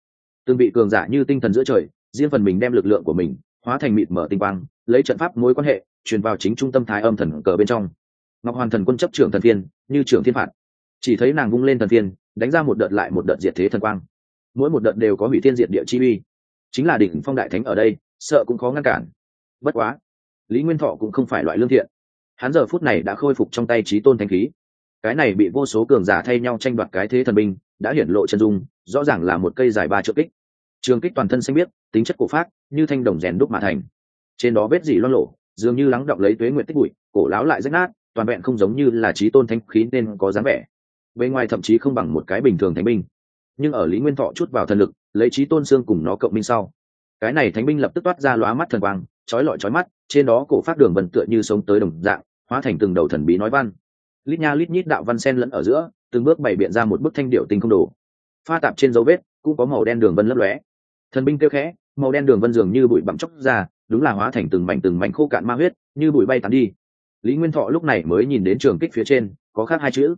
Từng vị cường giả như tinh thần giữa trời, riêng phần mình đem lực lượng của mình, hóa thành mịt mở tinh quang, lấy trận pháp mối quan hệ, truyền vào chính trung tâm thái âm thần cờ bên trong ngọc hoàn thần quân chấp trưởng thần phiên, như trưởng thiên phạt. Chỉ thấy nàng vung lên thần phiên, đánh ra một đợt lại một đợt diệt thế thần quang. Mỗi một đợt đều có hủy thiên diệt địa chi uy. Chính là đỉnh phong đại thánh ở đây, sợ cũng khó ngăn cản. Bất quá, lý nguyên thọ cũng không phải loại lương thiện. Hắn giờ phút này đã khôi phục trong tay trí tôn thanh khí. Cái này bị vô số cường giả thay nhau tranh đoạt cái thế thần binh, đã hiển lộ chân dung, rõ ràng là một cây dài ba trượng kích. Trường kích toàn thân xanh biết tính chất cổ phát như thanh đồng rèn đúc mà thành. Trên đó vết dỉ loan lộ dường như lắng đọng lấy tuế nguyện tích bụi, cổ láo lại rách nát toàn vẹn không giống như là trí tôn thánh khí nên có dáng vẻ. Bên ngoài thậm chí không bằng một cái bình thường thánh binh. Nhưng ở lý nguyên thọ chút vào thần lực, lấy trí tôn xương cùng nó cộng minh sau. Cái này thánh binh lập tức toát ra lóa mắt thần quang trói lọi trói mắt, trên đó cổ phát đường vần tựa như sống tới đồng dạng, hóa thành từng đầu thần bí nói văn. Lít nha lít nhít đạo văn sen lẫn ở giữa, từng bước bày biện ra một bức thanh điệu tinh không đồ. Pha tạp trên dấu vết, cũng có màu đen đường vân lấp lóe. Thần binh kêu khẽ, màu đen đường vân dường như bụi bặm chóc ra, đúng là hóa thành từng mảnh từng mảnh khô cạn ma huyết, như bụi bay tán đi lý nguyên thọ lúc này mới nhìn đến trường kích phía trên, có khác hai chữ.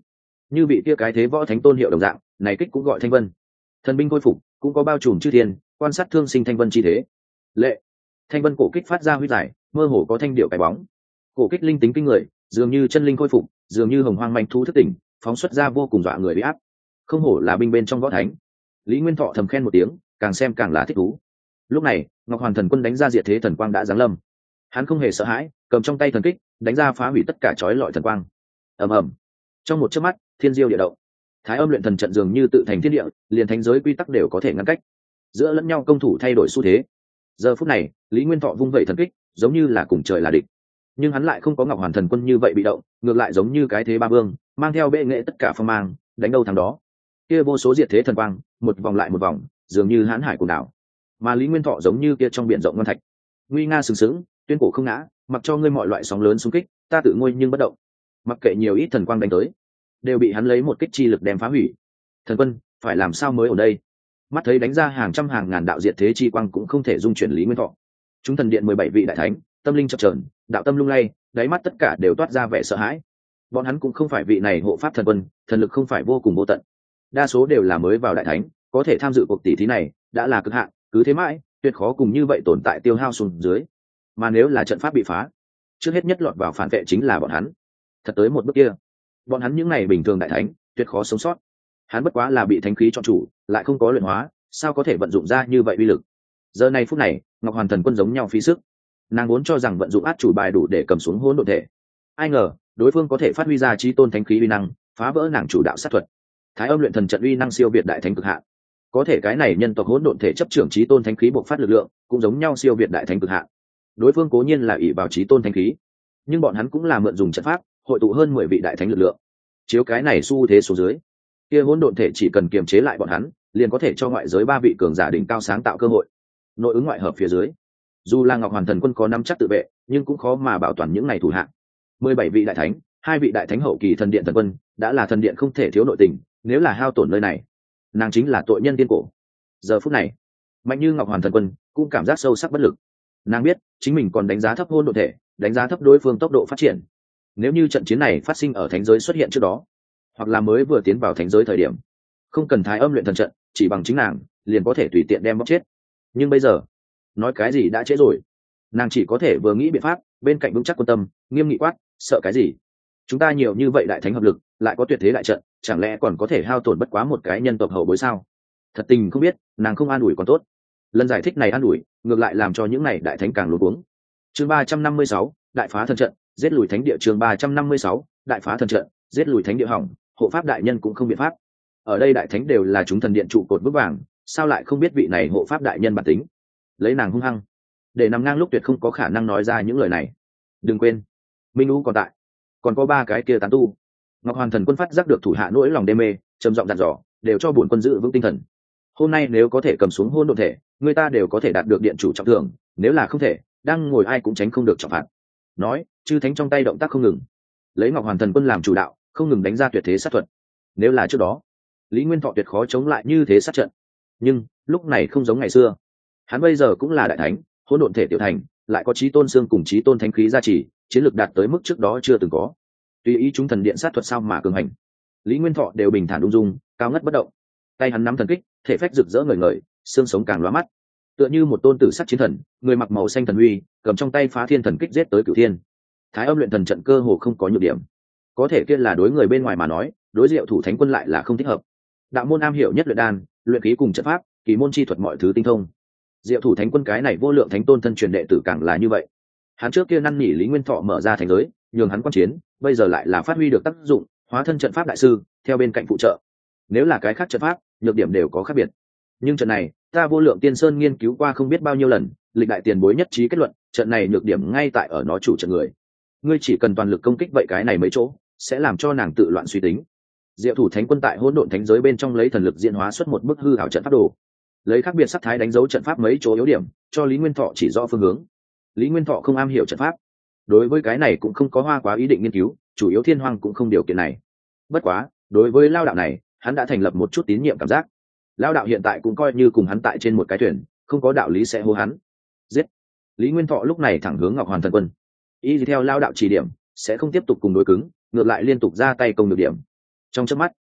Như bị kia cái thế võ thánh tôn hiệu đồng dạng, này kích cũng gọi thanh vân. Thần binh khôi phục, cũng có bao trùm chư thiên, quan sát thương sinh thanh vân chi thế. Lệ. Thanh vân cổ kích phát ra huy giải, mơ hồ có thanh điệu cái bóng. Cổ kích linh tính kinh người, dường như chân linh khôi phục, dường như hồng hoang manh thu thức tỉnh, phóng xuất ra vô cùng dọa người bị áp. Không hổ là binh bên trong võ thánh. Lý nguyên thọ thầm khen một tiếng, càng xem càng là thích thú. Lúc này, ngọc hoàn thần quân đánh ra diệt thế thần quang đã giáng lâm. Hắn không hề sợ hãi, cầm trong tay thần kích đánh ra phá hủy tất cả trói lọi thần quang. Ầm ầm. Trong một chớp mắt, thiên diêu địa động. Thái âm luyện thần trận dường như tự thành thiên địa, liền thánh giới quy tắc đều có thể ngăn cách. Giữa lẫn nhau công thủ thay đổi xu thế. Giờ phút này, lý nguyên thọ vung vẩy thần kích, giống như là cùng trời là địch. Nhưng hắn lại không có ngọc hoàn thần quân như vậy bị động, ngược lại giống như cái thế ba vương, mang theo bệ nghệ tất cả phong mang, đánh đâu thằng đó. Kia vô số diệt thế thần quang, một vòng lại một vòng, dường như hãn hải cùng đảo. Mà lý nguyên thọ giống như kia trong biển rộng ngân thạch. Nguy nga sừng sững, tuyên cổ không ngã mặc cho ngươi mọi loại sóng lớn xung kích, ta tự ngôi nhưng bất động. Mặc kệ nhiều ít thần quang đánh tới, đều bị hắn lấy một kích chi lực đem phá hủy. Thần quân, phải làm sao mới ở đây? Mắt thấy đánh ra hàng trăm hàng ngàn đạo diệt thế chi quang cũng không thể dung chuyển lý nguyên thọ. Chúng thần điện mười bảy vị đại thánh, tâm linh chập trờn đạo tâm lung lay, đáy mắt tất cả đều toát ra vẻ sợ hãi. Bọn hắn cũng không phải vị này hộ pháp thần quân, thần lực không phải vô cùng vô tận. Đa số đều là mới vào đại thánh, có thể tham dự cuộc tỷ thí này, đã là cực hạn, cứ thế mãi, tuyệt khó cùng như vậy tồn tại tiêu hao xuống dưới mà nếu là trận pháp bị phá, trước hết nhất lọt vào phản vệ chính là bọn hắn. Thật tới một bước kia, bọn hắn những ngày bình thường đại thánh, tuyệt khó sống sót. Hắn bất quá là bị thánh khí chọn chủ, lại không có luyện hóa, sao có thể vận dụng ra như vậy uy lực? Giờ này phút này, ngọc hoàn thần quân giống nhau phí sức. Nàng vốn cho rằng vận dụng át chủ bài đủ để cầm xuống hỗn độn thể. Ai ngờ, đối phương có thể phát huy ra trí tôn thánh khí uy năng, phá vỡ nàng chủ đạo sát thuật. Thái âm luyện thần trận uy năng siêu việt đại thánh cực hạn. Có thể cái này nhân tộc hỗn độn thể chấp trưởng trí tôn thánh khí bộc phát lực lượng, cũng giống nhau siêu việt đại thánh cực hạn đối phương cố nhiên là ỷ vào trí tôn thánh khí. Nhưng bọn hắn cũng là mượn dùng trận pháp, hội tụ hơn mười vị đại thánh lực lượng. Chiếu cái này xu thế số dưới, kia hỗn độn thể chỉ cần kiềm chế lại bọn hắn, liền có thể cho ngoại giới ba vị cường giả đỉnh cao sáng tạo cơ hội. Nội ứng ngoại hợp phía dưới, dù là ngọc hoàn thần quân có năm chắc tự vệ, nhưng cũng khó mà bảo toàn những ngày thủ hạng. Mười bảy vị đại thánh, hai vị đại thánh hậu kỳ thần điện thần quân, đã là thần điện không thể thiếu nội tình, nếu là hao tổn nơi này, nàng chính là tội nhân tiên cổ. Giờ phút này, mạnh như ngọc hoàn thần quân cũng cảm giác sâu sắc bất lực nàng biết, chính mình còn đánh giá thấp hôn đ ộ thể, đánh giá thấp đối phương tốc độ phát triển. Nếu như trận chiến này phát sinh ở thánh giới xuất hiện trước đó, hoặc là mới vừa tiến vào thánh giới thời điểm, không cần thái âm luyện thần trận, chỉ bằng chính nàng, liền có thể tùy tiện đem bóc chết. Nhưng bây giờ, nói cái gì đã trễ rồi. Nàng chỉ có thể vừa nghĩ biện pháp, bên cạnh vững chắc quan tâm, nghiêm nghị quát, sợ cái gì? Chúng ta nhiều như vậy đại thánh hợp lực, lại có tuyệt thế đại trận, chẳng lẽ còn có thể hao tổn bất quá một cái nhân tộc hậu bối sao? Thật tình không biết, nàng không an ủi còn tốt lần giải thích này an ủi, ngược lại làm cho những này đại thánh càng luống cuống. Chương ba trăm năm mươi sáu, đại phá thần trận, giết lùi thánh địa chương ba trăm năm mươi sáu, đại phá thần trận, giết lùi thánh địa hỏng, hộ pháp đại nhân cũng không biện pháp. Ở đây đại thánh đều là chúng thần điện trụ cột bức vàng, sao lại không biết vị này hộ pháp đại nhân bản tính? Lấy nàng hung hăng. Để nằm ngang lúc tuyệt không có khả năng nói ra những lời này. Đừng quên, minh u còn tại. Còn có ba cái kia tán tu. Ngọc hoàn thần quân phát giác được thủ hạ nỗi lòng đê mê, trầm giọng dặn dò, đều cho bổn quân giữ vững tinh thần hôm nay nếu có thể cầm xuống hôn độn thể, người ta đều có thể đạt được điện chủ trọng thưởng, nếu là không thể, đang ngồi ai cũng tránh không được trọng phạt. Nói, chư thánh trong tay động tác không ngừng. Lấy ngọc hoàn thần quân làm chủ đạo, không ngừng đánh ra tuyệt thế sát thuật. Nếu là trước đó, lý nguyên thọ tuyệt khó chống lại như thế sát trận. Nhưng, lúc này không giống ngày xưa. Hắn bây giờ cũng là đại thánh hỗn độn thể tiểu thành, lại có trí tôn xương cùng trí tôn thánh khí gia trì, chiến lược đạt tới mức trước đó chưa từng có. Tùy ý chúng thần điện sát thuật sao mà cường hành. Lý nguyên thọ đều bình thản ung dung, cao ngất bất động. Tay hắn nắm thần kích thể phách rực rỡ ngời ngời, xương sống càng lóa mắt. Tựa như một tôn tử sắc chiến thần, người mặc màu xanh thần uy, cầm trong tay phá thiên thần kích giết tới cửu thiên. Thái âm luyện thần trận cơ hồ không có nhược điểm. Có thể kia là đối người bên ngoài mà nói, đối diệu thủ thánh quân lại là không thích hợp. Đạo môn am hiểu nhất luyện đan, luyện khí cùng trận pháp, kỳ môn chi thuật mọi thứ tinh thông. Diệu thủ thánh quân cái này vô lượng thánh tôn thân truyền đệ tử càng là như vậy. Hắn trước kia năn nỉ lý nguyên thọ mở ra thành giới, nhường hắn quan chiến, bây giờ lại là phát huy được tác dụng, hóa thân trận pháp đại sư, theo bên cạnh phụ trợ nếu là cái khác trận pháp, nhược điểm đều có khác biệt. Nhưng trận này, ta vô lượng tiên sơn nghiên cứu qua không biết bao nhiêu lần, lịch đại tiền bối nhất trí kết luận, trận này nhược điểm ngay tại ở nó chủ trận người. Ngươi chỉ cần toàn lực công kích vậy cái này mấy chỗ, sẽ làm cho nàng tự loạn suy tính. Diệu thủ thánh quân tại hỗn độn thánh giới bên trong lấy thần lực diễn hóa xuất một bức hư hảo trận pháp đồ. Lấy khác biệt sắc thái đánh dấu trận pháp mấy chỗ yếu điểm, cho lý nguyên thọ chỉ rõ phương hướng. Lý nguyên thọ không am hiểu trận pháp. Đối với cái này cũng không có hoa quá ý định nghiên cứu, chủ yếu thiên hoàng cũng không điều kiện này. Bất quá, đối với lao đạo này hắn đã thành lập một chút tín nhiệm cảm giác. Lao đạo hiện tại cũng coi như cùng hắn tại trên một cái thuyền, không có đạo lý sẽ hô hắn. Giết. Lý nguyên thọ lúc này thẳng hướng ngọc hoàn thần quân. Y theo lao đạo chỉ điểm, sẽ không tiếp tục cùng đối cứng, ngược lại liên tục ra tay công được điểm. Trong chớp mắt,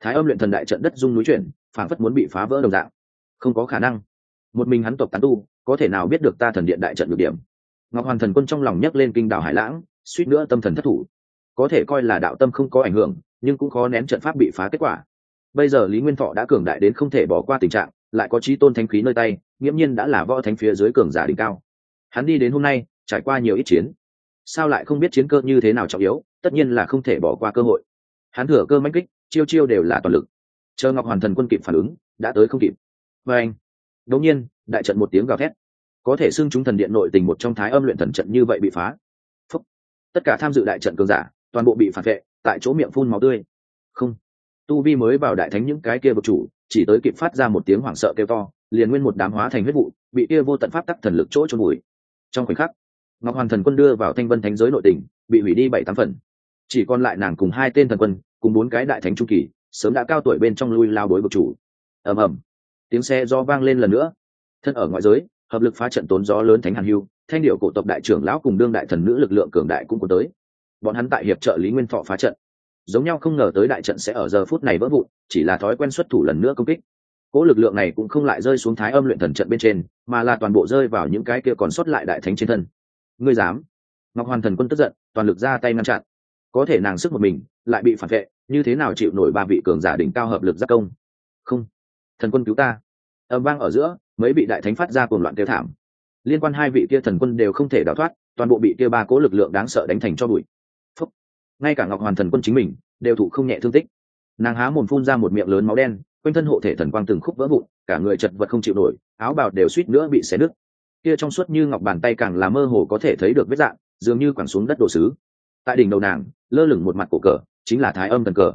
thái âm luyện thần đại trận đất dung núi chuyển, phản phất muốn bị phá vỡ đồng dạng. Không có khả năng. Một mình hắn tộc tán tu, có thể nào biết được ta thần điện đại trận được điểm? Ngọc hoàn thần quân trong lòng nhấc lên kinh đảo hải lãng, suýt nữa tâm thần thất thủ. Có thể coi là đạo tâm không có ảnh hưởng, nhưng cũng khó nén trận pháp bị phá kết quả bây giờ lý nguyên thọ đã cường đại đến không thể bỏ qua tình trạng, lại có trí tôn thánh khí nơi tay, nghiễm nhiên đã là võ thánh phía dưới cường giả đỉnh cao. Hắn đi đến hôm nay, trải qua nhiều ít chiến. Sao lại không biết chiến cơ như thế nào trọng yếu, tất nhiên là không thể bỏ qua cơ hội. Hắn thừa cơ manh kích, chiêu chiêu đều là toàn lực. Chờ ngọc hoàn thần quân kịp phản ứng, đã tới không kịp. Và anh, đột nhiên, đại trận một tiếng gào thét. Có thể xưng chúng thần điện nội tình một trong thái âm luyện thần trận như vậy bị phá. Phúc. tất cả tham dự đại trận cường giả, toàn bộ bị phản vệ, tại chỗ miệng phun máu tươi. Không tu vi mới vào đại thánh những cái kia vực chủ, chỉ tới kịp phát ra một tiếng hoảng sợ kêu to, liền nguyên một đám hóa thành huyết vụ, bị kia vô tận pháp tắc thần lực chỗ trôn bụi trong khoảnh khắc, ngọc hoàn thần quân đưa vào thanh vân thánh giới nội tình bị hủy đi bảy tám phần. Chỉ còn lại nàng cùng hai tên thần quân, cùng bốn cái đại thánh trung kỳ, sớm đã cao tuổi bên trong lui lao đối vực chủ. Ầm ầm. Tiếng xe do vang lên lần nữa. Thân ở ngoại giới, hợp lực phá trận tốn gió lớn thánh hàn hưu, thanh điệu cổ tộc đại trưởng lão cùng đương đại thần nữ lực lượng cường đại cũng có tới. Bọn hắn tại hiệp trợ lý nguyên thọ phá trận giống nhau không ngờ tới đại trận sẽ ở giờ phút này vỡ vụn, chỉ là thói quen xuất thủ lần nữa công kích. Cỗ lực lượng này cũng không lại rơi xuống thái âm luyện thần trận bên trên, mà là toàn bộ rơi vào những cái kia còn sót lại đại thánh trên thân. Ngươi dám? Ngọc hoàn thần quân tức giận, toàn lực ra tay ngăn chặn. Có thể nàng sức một mình, lại bị phản vệ, như thế nào chịu nổi ba vị cường giả đỉnh cao hợp lực giác công? Không. Thần quân cứu ta. Âm vang ở giữa, mấy vị đại thánh phát ra cuồng loạn tiêu thảm. Liên quan hai vị kia thần quân đều không thể đào thoát, toàn bộ bị kia ba cố lực lượng đáng sợ đánh thành cho bụi ngay cả ngọc hoàn thần quân chính mình đều thụ không nhẹ thương tích. Nàng há mồm phun ra một miệng lớn máu đen, quanh thân hộ thể thần quang từng khúc vỡ vụn, cả người chật vật không chịu nổi, áo bào đều suýt nữa bị xé nứt kia trong suốt như ngọc bàn tay càng là mơ hồ có thể thấy được vết dạng, dường như quẳng xuống đất đồ sứ. Tại đỉnh đầu nàng, lơ lửng một mặt cổ cờ, chính là thái âm thần cờ.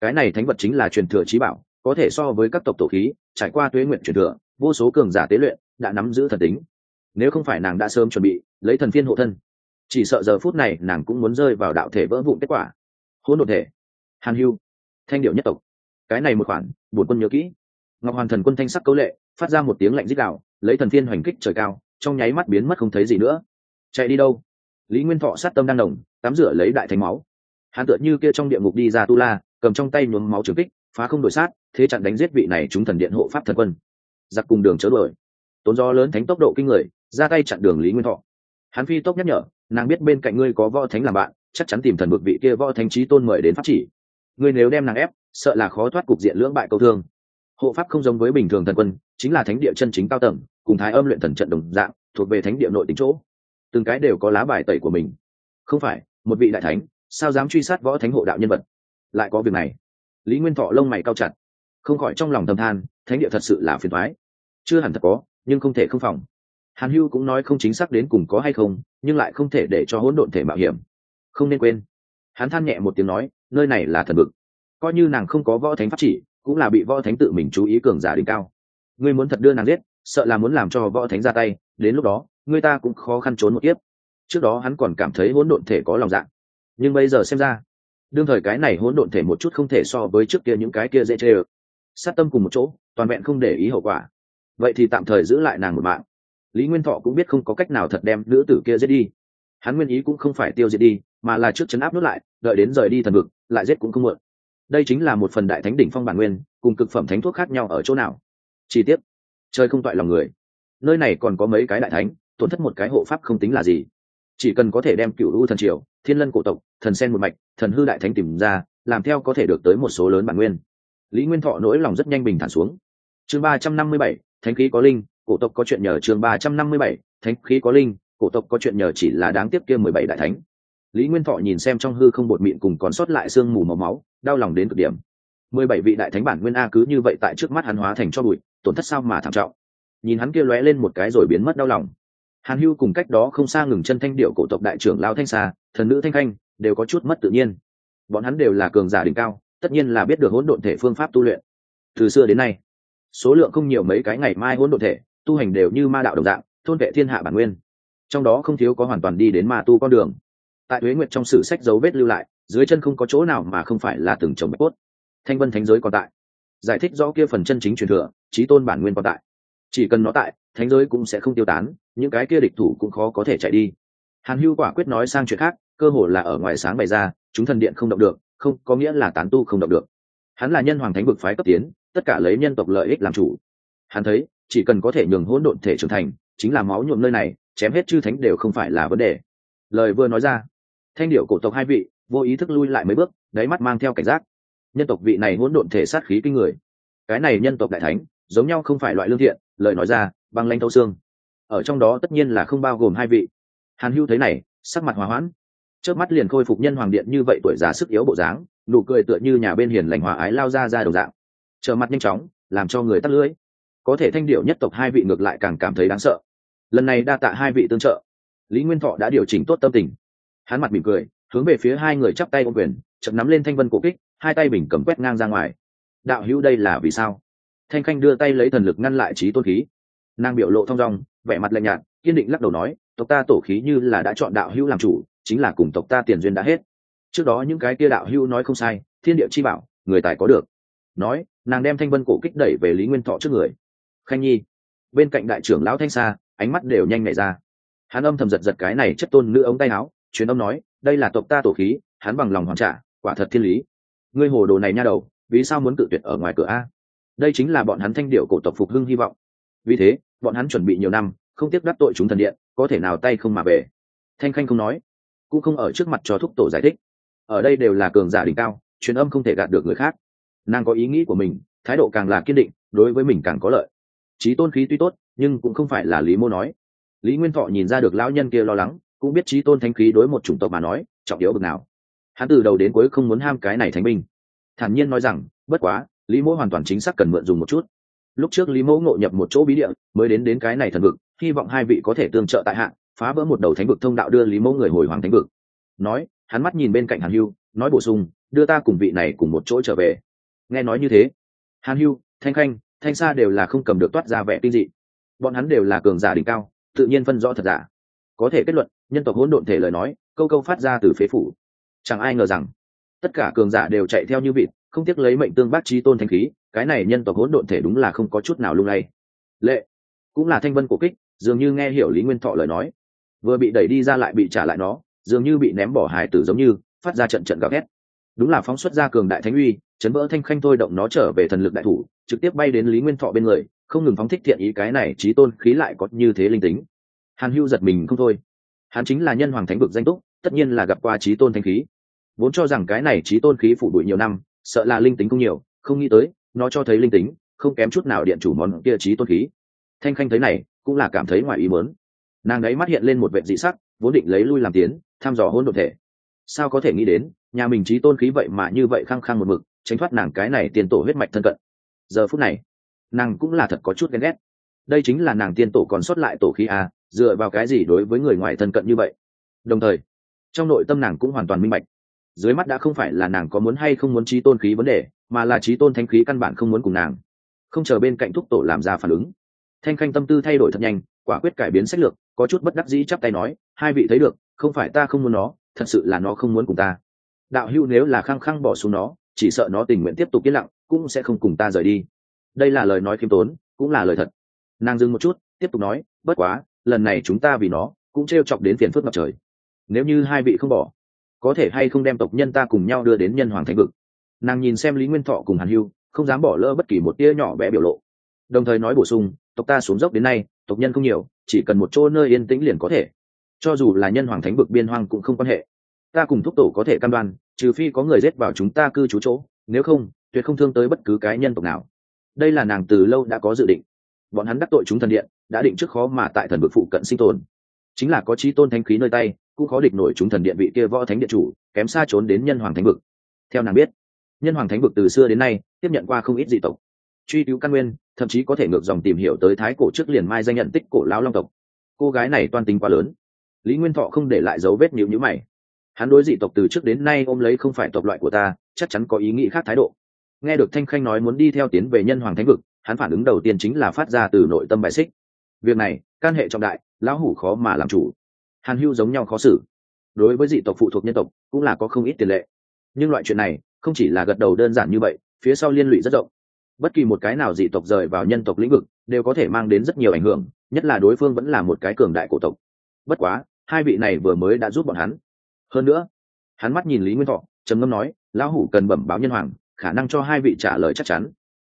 Cái này thánh vật chính là truyền thừa trí bảo, có thể so với các tộc tổ khí, trải qua tuế nguyện truyền thừa, vô số cường giả tế luyện, đã nắm giữ thần tính. Nếu không phải nàng đã sớm chuẩn bị, lấy thần phiên hộ thân chỉ sợ giờ phút này nàng cũng muốn rơi vào đạo thể vỡ vụn kết quả. Hỗn độn thể. Hàn hưu. Thanh điệu nhất tộc. Cái này một khoản bổn quân nhớ kỹ. Ngọc hoàn thần quân thanh sắc cấu lệ, phát ra một tiếng lạnh dích đạo lấy thần thiên hoành kích trời cao, trong nháy mắt biến mất không thấy gì nữa. Chạy đi đâu? Lý nguyên thọ sát tâm đang đồng tắm rửa lấy đại thánh máu. Hắn tựa như kia trong địa ngục đi ra tu la, cầm trong tay nhuốm máu trường kích, phá không đổi sát, thế chặn đánh giết vị này chúng thần điện hộ pháp thần quân. Giặc cùng đường chớ đuổi. Tốn do lớn thánh tốc độ kinh người, ra tay chặn đường lý nguyên thọ. Hắn phi tốc nhắc nhở nàng biết bên cạnh ngươi có võ thánh làm bạn, chắc chắn tìm thần bực vị kia võ thánh trí tôn mời đến pháp chỉ. Ngươi nếu đem nàng ép, sợ là khó thoát cục diện lưỡng bại câu thương. Hộ pháp không giống với bình thường thần quân, chính là thánh địa chân chính cao tầng, cùng thái âm luyện thần trận đồng dạng, thuộc về thánh địa nội tính chỗ. Từng cái đều có lá bài tẩy của mình. Không phải, một vị đại thánh, sao dám truy sát võ thánh hộ đạo nhân vật? Lại có việc này. Lý nguyên thọ lông mày cao chặt. Không khỏi trong lòng thầm than, thánh địa thật sự là phiền thoái chưa hẳn thật có, nhưng không thể không phòng hàn hưu cũng nói không chính xác đến cùng có hay không, nhưng lại không thể để cho hỗn độn thể mạo hiểm. Không nên quên. Hắn than nhẹ một tiếng nói, nơi này là thần vực. Coi như nàng không có võ thánh pháp chỉ, cũng là bị võ thánh tự mình chú ý cường giả đỉnh cao. Ngươi muốn thật đưa nàng giết, sợ là muốn làm cho võ thánh ra tay, đến lúc đó người ta cũng khó khăn trốn một kiếp. Trước đó hắn còn cảm thấy hỗn độn thể có lòng dạ. Nhưng bây giờ xem ra, đương thời cái này hỗn độn thể một chút không thể so với trước kia những cái kia dễ chê ơ. Sát tâm cùng một chỗ, toàn vẹn không để ý hậu quả. Vậy thì tạm thời giữ lại nàng một mạng lý nguyên thọ cũng biết không có cách nào thật đem nữ tử kia giết đi. Hắn nguyên ý cũng không phải tiêu diệt đi, mà là trước chấn áp nốt lại, đợi đến rời đi thần vực, lại giết cũng không muộn. Đây chính là một phần đại thánh đỉnh phong bản nguyên, cùng cực phẩm thánh thuốc khác nhau ở chỗ nào? Chi tiết. Chơi không toại lòng người. Nơi này còn có mấy cái đại thánh, tổn thất một cái hộ pháp không tính là gì. Chỉ cần có thể đem cựu u thần triều, thiên lân cổ tộc, thần sen một mạch, thần hư đại thánh tìm ra, làm theo có thể được tới một số lớn bản nguyên. Lý nguyên thọ nỗi lòng rất nhanh bình thản xuống. Chương ba trăm năm mươi bảy, thánh khí có linh cổ tộc có chuyện nhờ chương ba trăm năm mươi bảy, thánh khí có linh, cổ tộc có chuyện nhờ chỉ là đáng tiếc kia mười bảy đại thánh. Lý nguyên thọ nhìn xem trong hư không bột mịn cùng còn sót lại sương mù màu máu, đau lòng đến cực điểm. mười bảy vị đại thánh bản nguyên a cứ như vậy tại trước mắt hắn hóa thành cho bụi, tổn thất sao mà thảm trọng. Nhìn hắn kia lóe lên một cái rồi biến mất đau lòng. Hàn hưu cùng cách đó không xa ngừng chân thanh điệu cổ tộc đại trưởng lao thanh xa thần nữ thanh khanh, đều có chút mất tự nhiên. Bọn hắn đều là cường giả đỉnh cao, tất nhiên là biết được hỗn độn thể phương pháp tu luyện. Từ xưa đến nay, số lượng không nhiều mấy cái ngày mai hỗn độn thể tu hành đều như ma đạo đồng dạng, thôn vệ thiên hạ bản nguyên. Trong đó không thiếu có hoàn toàn đi đến ma tu con đường. Tại huế nguyệt trong sử sách dấu vết lưu lại, dưới chân không có chỗ nào mà không phải là từng trồng bạch cốt. Thanh vân thánh giới còn tại. Giải thích rõ kia phần chân chính truyền thừa trí tôn bản nguyên còn tại. Chỉ cần nó tại, thánh giới cũng sẽ không tiêu tán, những cái kia địch thủ cũng khó có thể chạy đi. Hàn hưu quả quyết nói sang chuyện khác, cơ hồ là ở ngoài sáng bày ra, chúng thần điện không động được, không, có nghĩa là tán tu không động được. Hắn là nhân hoàng thánh vực phái cấp tiến, tất cả lấy nhân tộc lợi ích làm chủ. Hắn thấy chỉ cần có thể nhường hỗn độn thể trưởng thành, chính là máu nhuộm nơi này, chém hết chư thánh đều không phải là vấn đề. Lời vừa nói ra, thanh điệu cổ tộc hai vị vô ý thức lui lại mấy bước, đáy mắt mang theo cảnh giác. Nhân tộc vị này hỗn độn thể sát khí kinh người. Cái này nhân tộc đại thánh, giống nhau không phải loại lương thiện, lời nói ra, băng lanh thâu xương. Ở trong đó tất nhiên là không bao gồm hai vị. Hàn hưu thấy này, sắc mặt hòa hoãn. Trước mắt liền khôi phục nhân hoàng điện như vậy tuổi già sức yếu bộ dáng, nụ cười tựa như nhà bên hiền lành hòa ái lao ra ra đầu dạng. Trở mặt nhanh chóng, làm cho người tắt lưỡi có thể thanh điệu nhất tộc hai vị ngược lại càng cảm thấy đáng sợ. Lần này đa tạ hai vị tương trợ. Lý nguyên thọ đã điều chỉnh tốt tâm tình. Hắn mặt mỉm cười, hướng về phía hai người chắp tay ô quyền chậm nắm lên thanh vân cổ kích, hai tay bình cầm quét ngang ra ngoài. Đạo hữu đây là vì sao? Thanh khanh đưa tay lấy thần lực ngăn lại trí tôn khí. Nàng biểu lộ thong dong, vẻ mặt lạnh nhạt, kiên định lắc đầu nói, tộc ta tổ khí như là đã chọn đạo hữu làm chủ, chính là cùng tộc ta tiền duyên đã hết. Trước đó những cái kia đạo hữu nói không sai, thiên địa chi bảo, người tài có được. Nói, nàng đem thanh vân cổ kích đẩy về lý nguyên thọ trước người khanh nhi. Bên cạnh đại trưởng lão thanh sa, ánh mắt đều nhanh nhảy ra. Hắn âm thầm giật giật cái này chất tôn nữ ống tay áo, truyền âm nói, đây là tộc ta tổ khí, hắn bằng lòng hoàn trả, quả thật thiên lý. Ngươi hồ đồ này nha đầu, vì sao muốn tự tuyệt ở ngoài cửa a? Đây chính là bọn hắn thanh điệu cổ tộc phục hưng hy vọng. Vì thế, bọn hắn chuẩn bị nhiều năm, không tiếc đắc tội chúng thần điện, có thể nào tay không mà về. Thanh khanh không nói, cũng không ở trước mặt cho thúc tổ giải thích. Ở đây đều là cường giả đỉnh cao, truyền âm không thể gạt được người khác. Nàng có ý nghĩ của mình, thái độ càng là kiên định, đối với mình càng có lợi trí tôn khí tuy tốt, nhưng cũng không phải là lý mô nói. Lý nguyên thọ nhìn ra được lão nhân kia lo lắng, cũng biết trí tôn thánh khí đối một chủng tộc mà nói, trọng yếu bực nào. Hắn từ đầu đến cuối không muốn ham cái này thánh binh. Thản nhiên nói rằng, bất quá, lý mô hoàn toàn chính xác cần mượn dùng một chút. Lúc trước lý mẫu ngộ nhập một chỗ bí địa, mới đến đến cái này thần vực, hy vọng hai vị có thể tương trợ tại hạ, phá vỡ một đầu thánh vực thông đạo đưa lý mẫu người hồi hoàng thánh vực. Nói, hắn mắt nhìn bên cạnh hàn hưu, nói bổ sung, đưa ta cùng vị này cùng một chỗ trở về. Nghe nói như thế, hàn hưu, thanh khanh thanh xa đều là không cầm được toát ra vẻ kinh dị. Bọn hắn đều là cường giả đỉnh cao, tự nhiên phân rõ thật giả. Có thể kết luận, nhân tộc hỗn độn thể lời nói, câu câu phát ra từ phế phủ. Chẳng ai ngờ rằng, tất cả cường giả đều chạy theo như vịt, không tiếc lấy mệnh tương bác trí tôn thanh khí, cái này nhân tộc hỗn độn thể đúng là không có chút nào lung lay. Lệ, cũng là thanh vân cổ kích, dường như nghe hiểu lý nguyên thọ lời nói. Vừa bị đẩy đi ra lại bị trả lại nó, dường như bị ném bỏ hài tử giống như, phát ra trận trận gào ghét đúng là phóng xuất ra cường đại thánh uy, chấn vỡ thanh khanh thôi động nó trở về thần lực đại thủ, trực tiếp bay đến lý nguyên thọ bên người, không ngừng phóng thích thiện ý cái này trí tôn khí lại có như thế linh tính. Hàn hưu giật mình không thôi. Hắn chính là nhân hoàng thánh vực danh túc, tất nhiên là gặp qua trí tôn thanh khí. Vốn cho rằng cái này trí tôn khí phủ đuổi nhiều năm, sợ là linh tính không nhiều, không nghĩ tới, nó cho thấy linh tính, không kém chút nào điện chủ món kia trí tôn khí. Thanh khanh thấy này, cũng là cảm thấy ngoài ý mớn nàng đấy mắt hiện lên một vệ dị sắc, vốn định lấy lui làm tiến, thăm dò hôn đ ộ thể. Sao có thể nghĩ đến nhà mình trí tôn khí vậy mà như vậy khăng khăng một mực, tránh thoát nàng cái này tiền tổ huyết mạch thân cận. Giờ phút này, nàng cũng là thật có chút ghen ghét. Đây chính là nàng tiên tổ còn sót lại tổ khí à dựa vào cái gì đối với người ngoài thân cận như vậy? Đồng thời, trong nội tâm nàng cũng hoàn toàn minh bạch. Dưới mắt đã không phải là nàng có muốn hay không muốn trí tôn khí vấn đề, mà là trí tôn thanh khí căn bản không muốn cùng nàng. Không chờ bên cạnh thúc tổ làm ra phản ứng. Thanh khanh tâm tư thay đổi thật nhanh, quả quyết cải biến sách lược, có chút bất đắc dĩ chắp tay nói, hai vị thấy được, không phải ta không muốn nó, thật sự là nó không muốn cùng ta đạo hữu nếu là khăng khăng bỏ xuống nó, chỉ sợ nó tình nguyện tiếp tục yên lặng, cũng sẽ không cùng ta rời đi. Đây là lời nói khiêm tốn, cũng là lời thật. Nàng dừng một chút, tiếp tục nói, bất quá, lần này chúng ta vì nó, cũng t r e o chọc đến phiền phức ngập trời. Nếu như hai vị không bỏ, có thể hay không đem tộc nhân ta cùng nhau đưa đến nhân hoàng thánh vực? Nàng nhìn xem lý nguyên thọ cùng hàn hưu, không dám bỏ lỡ bất kỳ một tia nhỏ bé biểu lộ. Đồng thời nói bổ sung, tộc ta xuống dốc đến nay, tộc nhân không nhiều, chỉ cần một chỗ nơi yên tĩnh liền có thể. Cho dù là nhân hoàng thánh vực biên hoang cũng không quan hệ. Ta cùng thúc tổ có thể cam đoan trừ phi có người rết vào chúng ta cư trú chỗ, nếu không, tuyệt không thương tới bất cứ cái nhân tộc nào. Đây là nàng từ lâu đã có dự định. Bọn hắn đắc tội chúng thần điện, đã định trước khó mà tại thần vực phụ cận sinh tồn. Chính là có trí tôn thanh khí nơi tay, cũng khó địch nổi chúng thần điện vị kia võ thánh điện chủ, kém xa trốn đến nhân hoàng thánh vực. Theo nàng biết, nhân hoàng thánh vực từ xưa đến nay, tiếp nhận qua không ít dị tộc. Truy cứu căn nguyên, thậm chí có thể ngược dòng tìm hiểu tới thái cổ trước liền mai danh nhận tích cổ lão long tộc. Cô gái này toan tính quá lớn. Lý nguyên thọ không để lại dấu vết nhịu nhữ mày hắn đối dị tộc từ trước đến nay ôm lấy không phải tộc loại của ta, chắc chắn có ý nghĩ khác thái độ. Nghe được thanh khanh nói muốn đi theo tiến về nhân hoàng thánh vực, hắn phản ứng đầu tiên chính là phát ra từ nội tâm bài xích. Việc này, can hệ trọng đại, lão hủ khó mà làm chủ. Hàn hưu giống nhau khó xử. Đối với dị tộc phụ thuộc nhân tộc, cũng là có không ít tiền lệ. Nhưng loại chuyện này, không chỉ là gật đầu đơn giản như vậy, phía sau liên lụy rất rộng. Bất kỳ một cái nào dị tộc rời vào nhân tộc lĩnh vực, đều có thể mang đến rất nhiều ảnh hưởng, nhất là đối phương vẫn là một cái cường đại cổ tộc. Bất quá, hai vị này vừa mới đã giúp bọn hắn hơn nữa, hắn mắt nhìn lý nguyên thọ, trầm ngâm nói, lão hủ cần bẩm báo nhân hoàng, khả năng cho hai vị trả lời chắc chắn.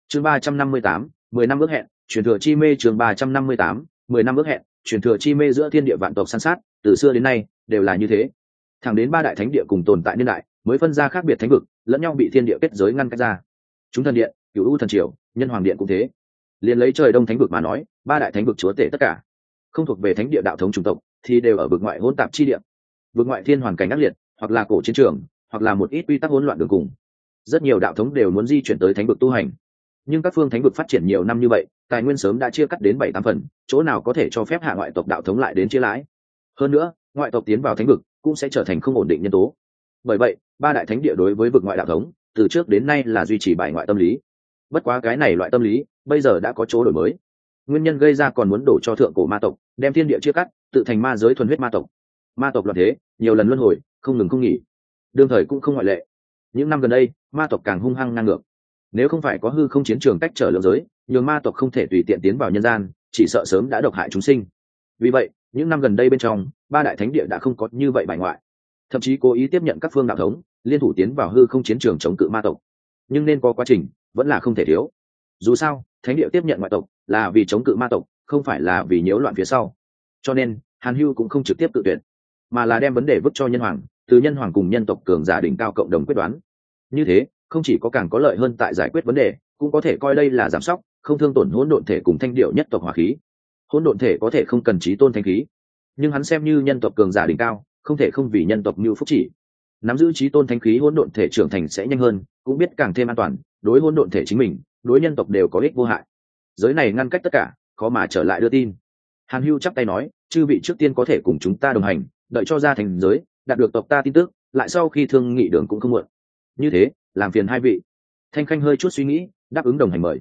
Chương ba trăm năm mươi tám, mười năm ước hẹn, truyền thừa chi mê chương ba trăm năm mươi tám, mười năm ước hẹn, truyền thừa chi mê giữa thiên địa vạn tộc san sát, từ xưa đến nay, đều là như thế. Thẳng đến ba đại thánh địa cùng tồn tại niên đại, mới phân ra khác biệt thánh vực, lẫn nhau bị thiên địa kết giới ngăn cách ra. Chúng thần điện cựu u thần triều, nhân hoàng điện cũng thế. Liền lấy trời đông thánh vực mà nói, ba đại thánh vực chúa tể tất cả. Không thuộc về thánh địa đạo thống chủng tộc, thì đều ở vực ngoại hỗn tạp chi địa vực ngoại thiên hoàn cảnh ác liệt, hoặc là cổ chiến trường, hoặc là một ít quy tắc hỗn loạn đường cùng. Rất nhiều đạo thống đều muốn di chuyển tới thánh vực tu hành. Nhưng các phương thánh vực phát triển nhiều năm như vậy, tài nguyên sớm đã chia cắt đến bảy tám phần, chỗ nào có thể cho phép hạ ngoại tộc đạo thống lại đến chia lãi. Hơn nữa, ngoại tộc tiến vào thánh vực cũng sẽ trở thành không ổn định nhân tố. Bởi vậy, ba đại thánh địa đối với vực ngoại đạo thống, từ trước đến nay là duy trì bài ngoại tâm lý. Bất quá cái này loại tâm lý, bây giờ đã có chỗ đổi mới. Nguyên nhân gây ra còn muốn đổ cho thượng cổ ma tộc, đem thiên địa chia cắt, tự thành ma giới thuần huyết ma tộc ma tộc loạn thế, nhiều lần luân hồi, không ngừng không nghỉ. Đương thời cũng không ngoại lệ. Những năm gần đây, ma tộc càng hung hăng ngang ngược. Nếu không phải có hư không chiến trường cách trở lượng giới, nhường ma tộc không thể tùy tiện tiến vào nhân gian, chỉ sợ sớm đã độc hại chúng sinh. Vì vậy, những năm gần đây bên trong, ba đại thánh địa đã không có như vậy bài ngoại. Thậm chí cố ý tiếp nhận các phương đạo thống, liên thủ tiến vào hư không chiến trường chống cự ma tộc. Nhưng nên có quá trình, vẫn là không thể thiếu. Dù sao, thánh địa tiếp nhận ngoại tộc, là vì chống cự ma tộc, không phải là vì nhiễu loạn phía sau. Cho nên, hàn hưu cũng không trực tiếp tự tuyển mà là đem vấn đề vứt cho nhân hoàng, từ nhân hoàng cùng nhân tộc cường giả đỉnh cao cộng đồng quyết đoán. Như thế, không chỉ có càng có lợi hơn tại giải quyết vấn đề, cũng có thể coi đây là giảm sóc, không thương tổn hỗn độn thể cùng thanh điệu nhất tộc hỏa khí. Hỗn độn thể có thể không cần trí tôn thanh khí, nhưng hắn xem như nhân tộc cường giả đỉnh cao, không thể không vì nhân tộc như phúc chỉ. Nắm giữ trí tôn thanh khí hỗn độn thể trưởng thành sẽ nhanh hơn, cũng biết càng thêm an toàn, đối hỗn độn thể chính mình, đối nhân tộc đều có ích vô hại. Giới này ngăn cách tất cả, khó mà trở lại đưa tin. Hàn hưu chắp tay nói, chư vị trước tiên có thể cùng chúng ta đồng hành đợi cho ra thành giới, đạt được tộc ta tin tức, lại sau khi thương nghị đường cũng không muộn. Như thế, làm phiền hai vị. Thanh khanh hơi chút suy nghĩ, đáp ứng đồng hành mời.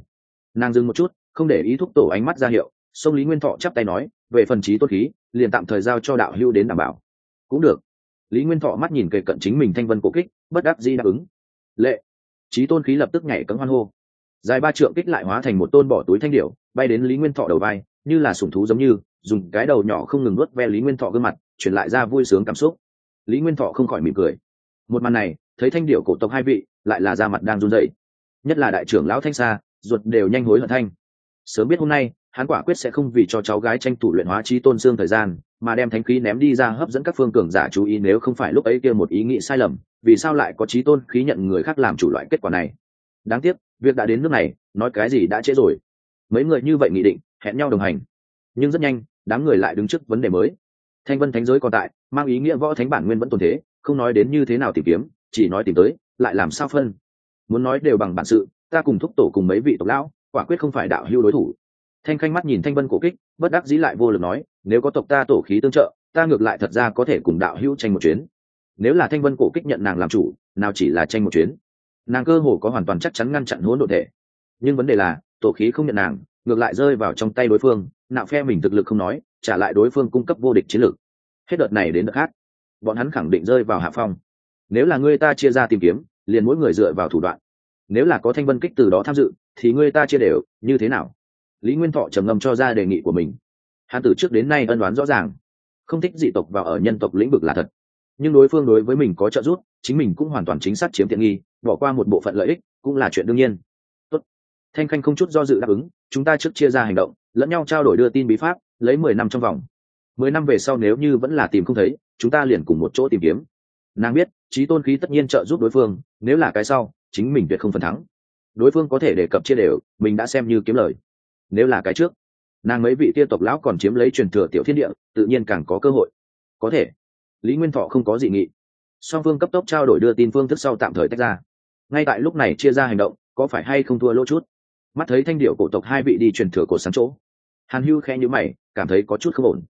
Nàng dừng một chút, không để ý thúc tổ ánh mắt ra hiệu, sông lý nguyên thọ chắp tay nói, về phần trí tốt khí, liền tạm thời giao cho đạo hưu đến đảm bảo. Cũng được. Lý nguyên thọ mắt nhìn kề cận chính mình thanh vân cổ kích, bất đắc di đáp ứng. Lệ. Trí tôn khí lập tức nhảy cấm hoan hô. Dài ba trượng kích lại hóa thành một tôn bỏ túi thanh điệu bay đến lý nguyên thọ đầu vai, như là sủng thú giống như dùng cái đầu nhỏ không ngừng nuốt ve lý nguyên thọ gương mặt, truyền lại ra vui sướng cảm xúc. Lý nguyên thọ không khỏi mỉm cười. Một màn này, thấy thanh điệu cổ tộc hai vị, lại là da mặt đang run rẩy. Nhất là đại trưởng lão thanh sa, ruột đều nhanh hối hận thanh. Sớm biết hôm nay, hắn quả quyết sẽ không vì cho cháu gái tranh thủ luyện hóa trí tôn xương thời gian, mà đem thánh khí ném đi ra hấp dẫn các phương cường giả chú ý nếu không phải lúc ấy kia một ý nghĩ sai lầm, vì sao lại có trí tôn khí nhận người khác làm chủ loại kết quả này. Đáng tiếc, việc đã đến nước này, nói cái gì đã trễ rồi. Mấy người như vậy nghị định, hẹn nhau đồng hành. Nhưng rất nhanh đám người lại đứng trước vấn đề mới. Thanh vân thánh giới còn tại, mang ý nghĩa võ thánh bản nguyên vẫn tồn thế, không nói đến như thế nào tìm kiếm, chỉ nói tìm tới, lại làm sao phân? Muốn nói đều bằng bản sự, ta cùng thúc tổ cùng mấy vị tộc lão, quả quyết không phải đạo hưu đối thủ. Thanh khanh mắt nhìn thanh vân cổ kích, bất đắc dĩ lại vô lực nói, nếu có tộc ta tổ khí tương trợ, ta ngược lại thật ra có thể cùng đạo hưu tranh một chuyến. Nếu là thanh vân cổ kích nhận nàng làm chủ, nào chỉ là tranh một chuyến. Nàng cơ hồ có hoàn toàn chắc chắn ngăn chặn hỗn độ thể. Nhưng vấn đề là, tổ khí không nhận nàng ngược lại rơi vào trong tay đối phương, nạo phe mình thực lực không nói, trả lại đối phương cung cấp vô địch chiến lược. Hết đợt này đến đợt khác, bọn hắn khẳng định rơi vào hạ phong. Nếu là người ta chia ra tìm kiếm, liền mỗi người dựa vào thủ đoạn. Nếu là có thanh vân kích từ đó tham dự, thì người ta chia đều, như thế nào? Lý nguyên thọ trầm ngâm cho ra đề nghị của mình. Hắn từ trước đến nay ân đoán rõ ràng. Không thích dị tộc vào ở nhân tộc lĩnh vực là thật. Nhưng đối phương đối với mình có trợ giúp, chính mình cũng hoàn toàn chính xác chiếm tiện nghi, bỏ qua một bộ phận lợi ích, cũng là chuyện đương nhiên. Tốt. thanh khanh không chút do dự đáp ứng chúng ta trước chia ra hành động, lẫn nhau trao đổi đưa tin bí pháp, lấy mười năm trong vòng. Mười năm về sau nếu như vẫn là tìm không thấy, chúng ta liền cùng một chỗ tìm kiếm. Nàng biết, trí tôn khí tất nhiên trợ giúp đối phương, nếu là cái sau, chính mình tuyệt không phần thắng. Đối phương có thể đề cập chia đều, mình đã xem như kiếm lời. Nếu là cái trước, nàng mấy vị tia tộc lão còn chiếm lấy truyền thừa tiểu thiên địa, tự nhiên càng có cơ hội. Có thể. Lý nguyên thọ không có dị nghị. Song phương cấp tốc trao đổi đưa tin phương thức sau tạm thời tách ra. Ngay tại lúc này chia ra hành động, có phải hay không thua lỗ chút? Mắt thấy thanh điệu cổ tộc hai vị đi truyền thừa cổ sáng chỗ. Hàn hưu khe nhữ mày, cảm thấy có chút không ổn.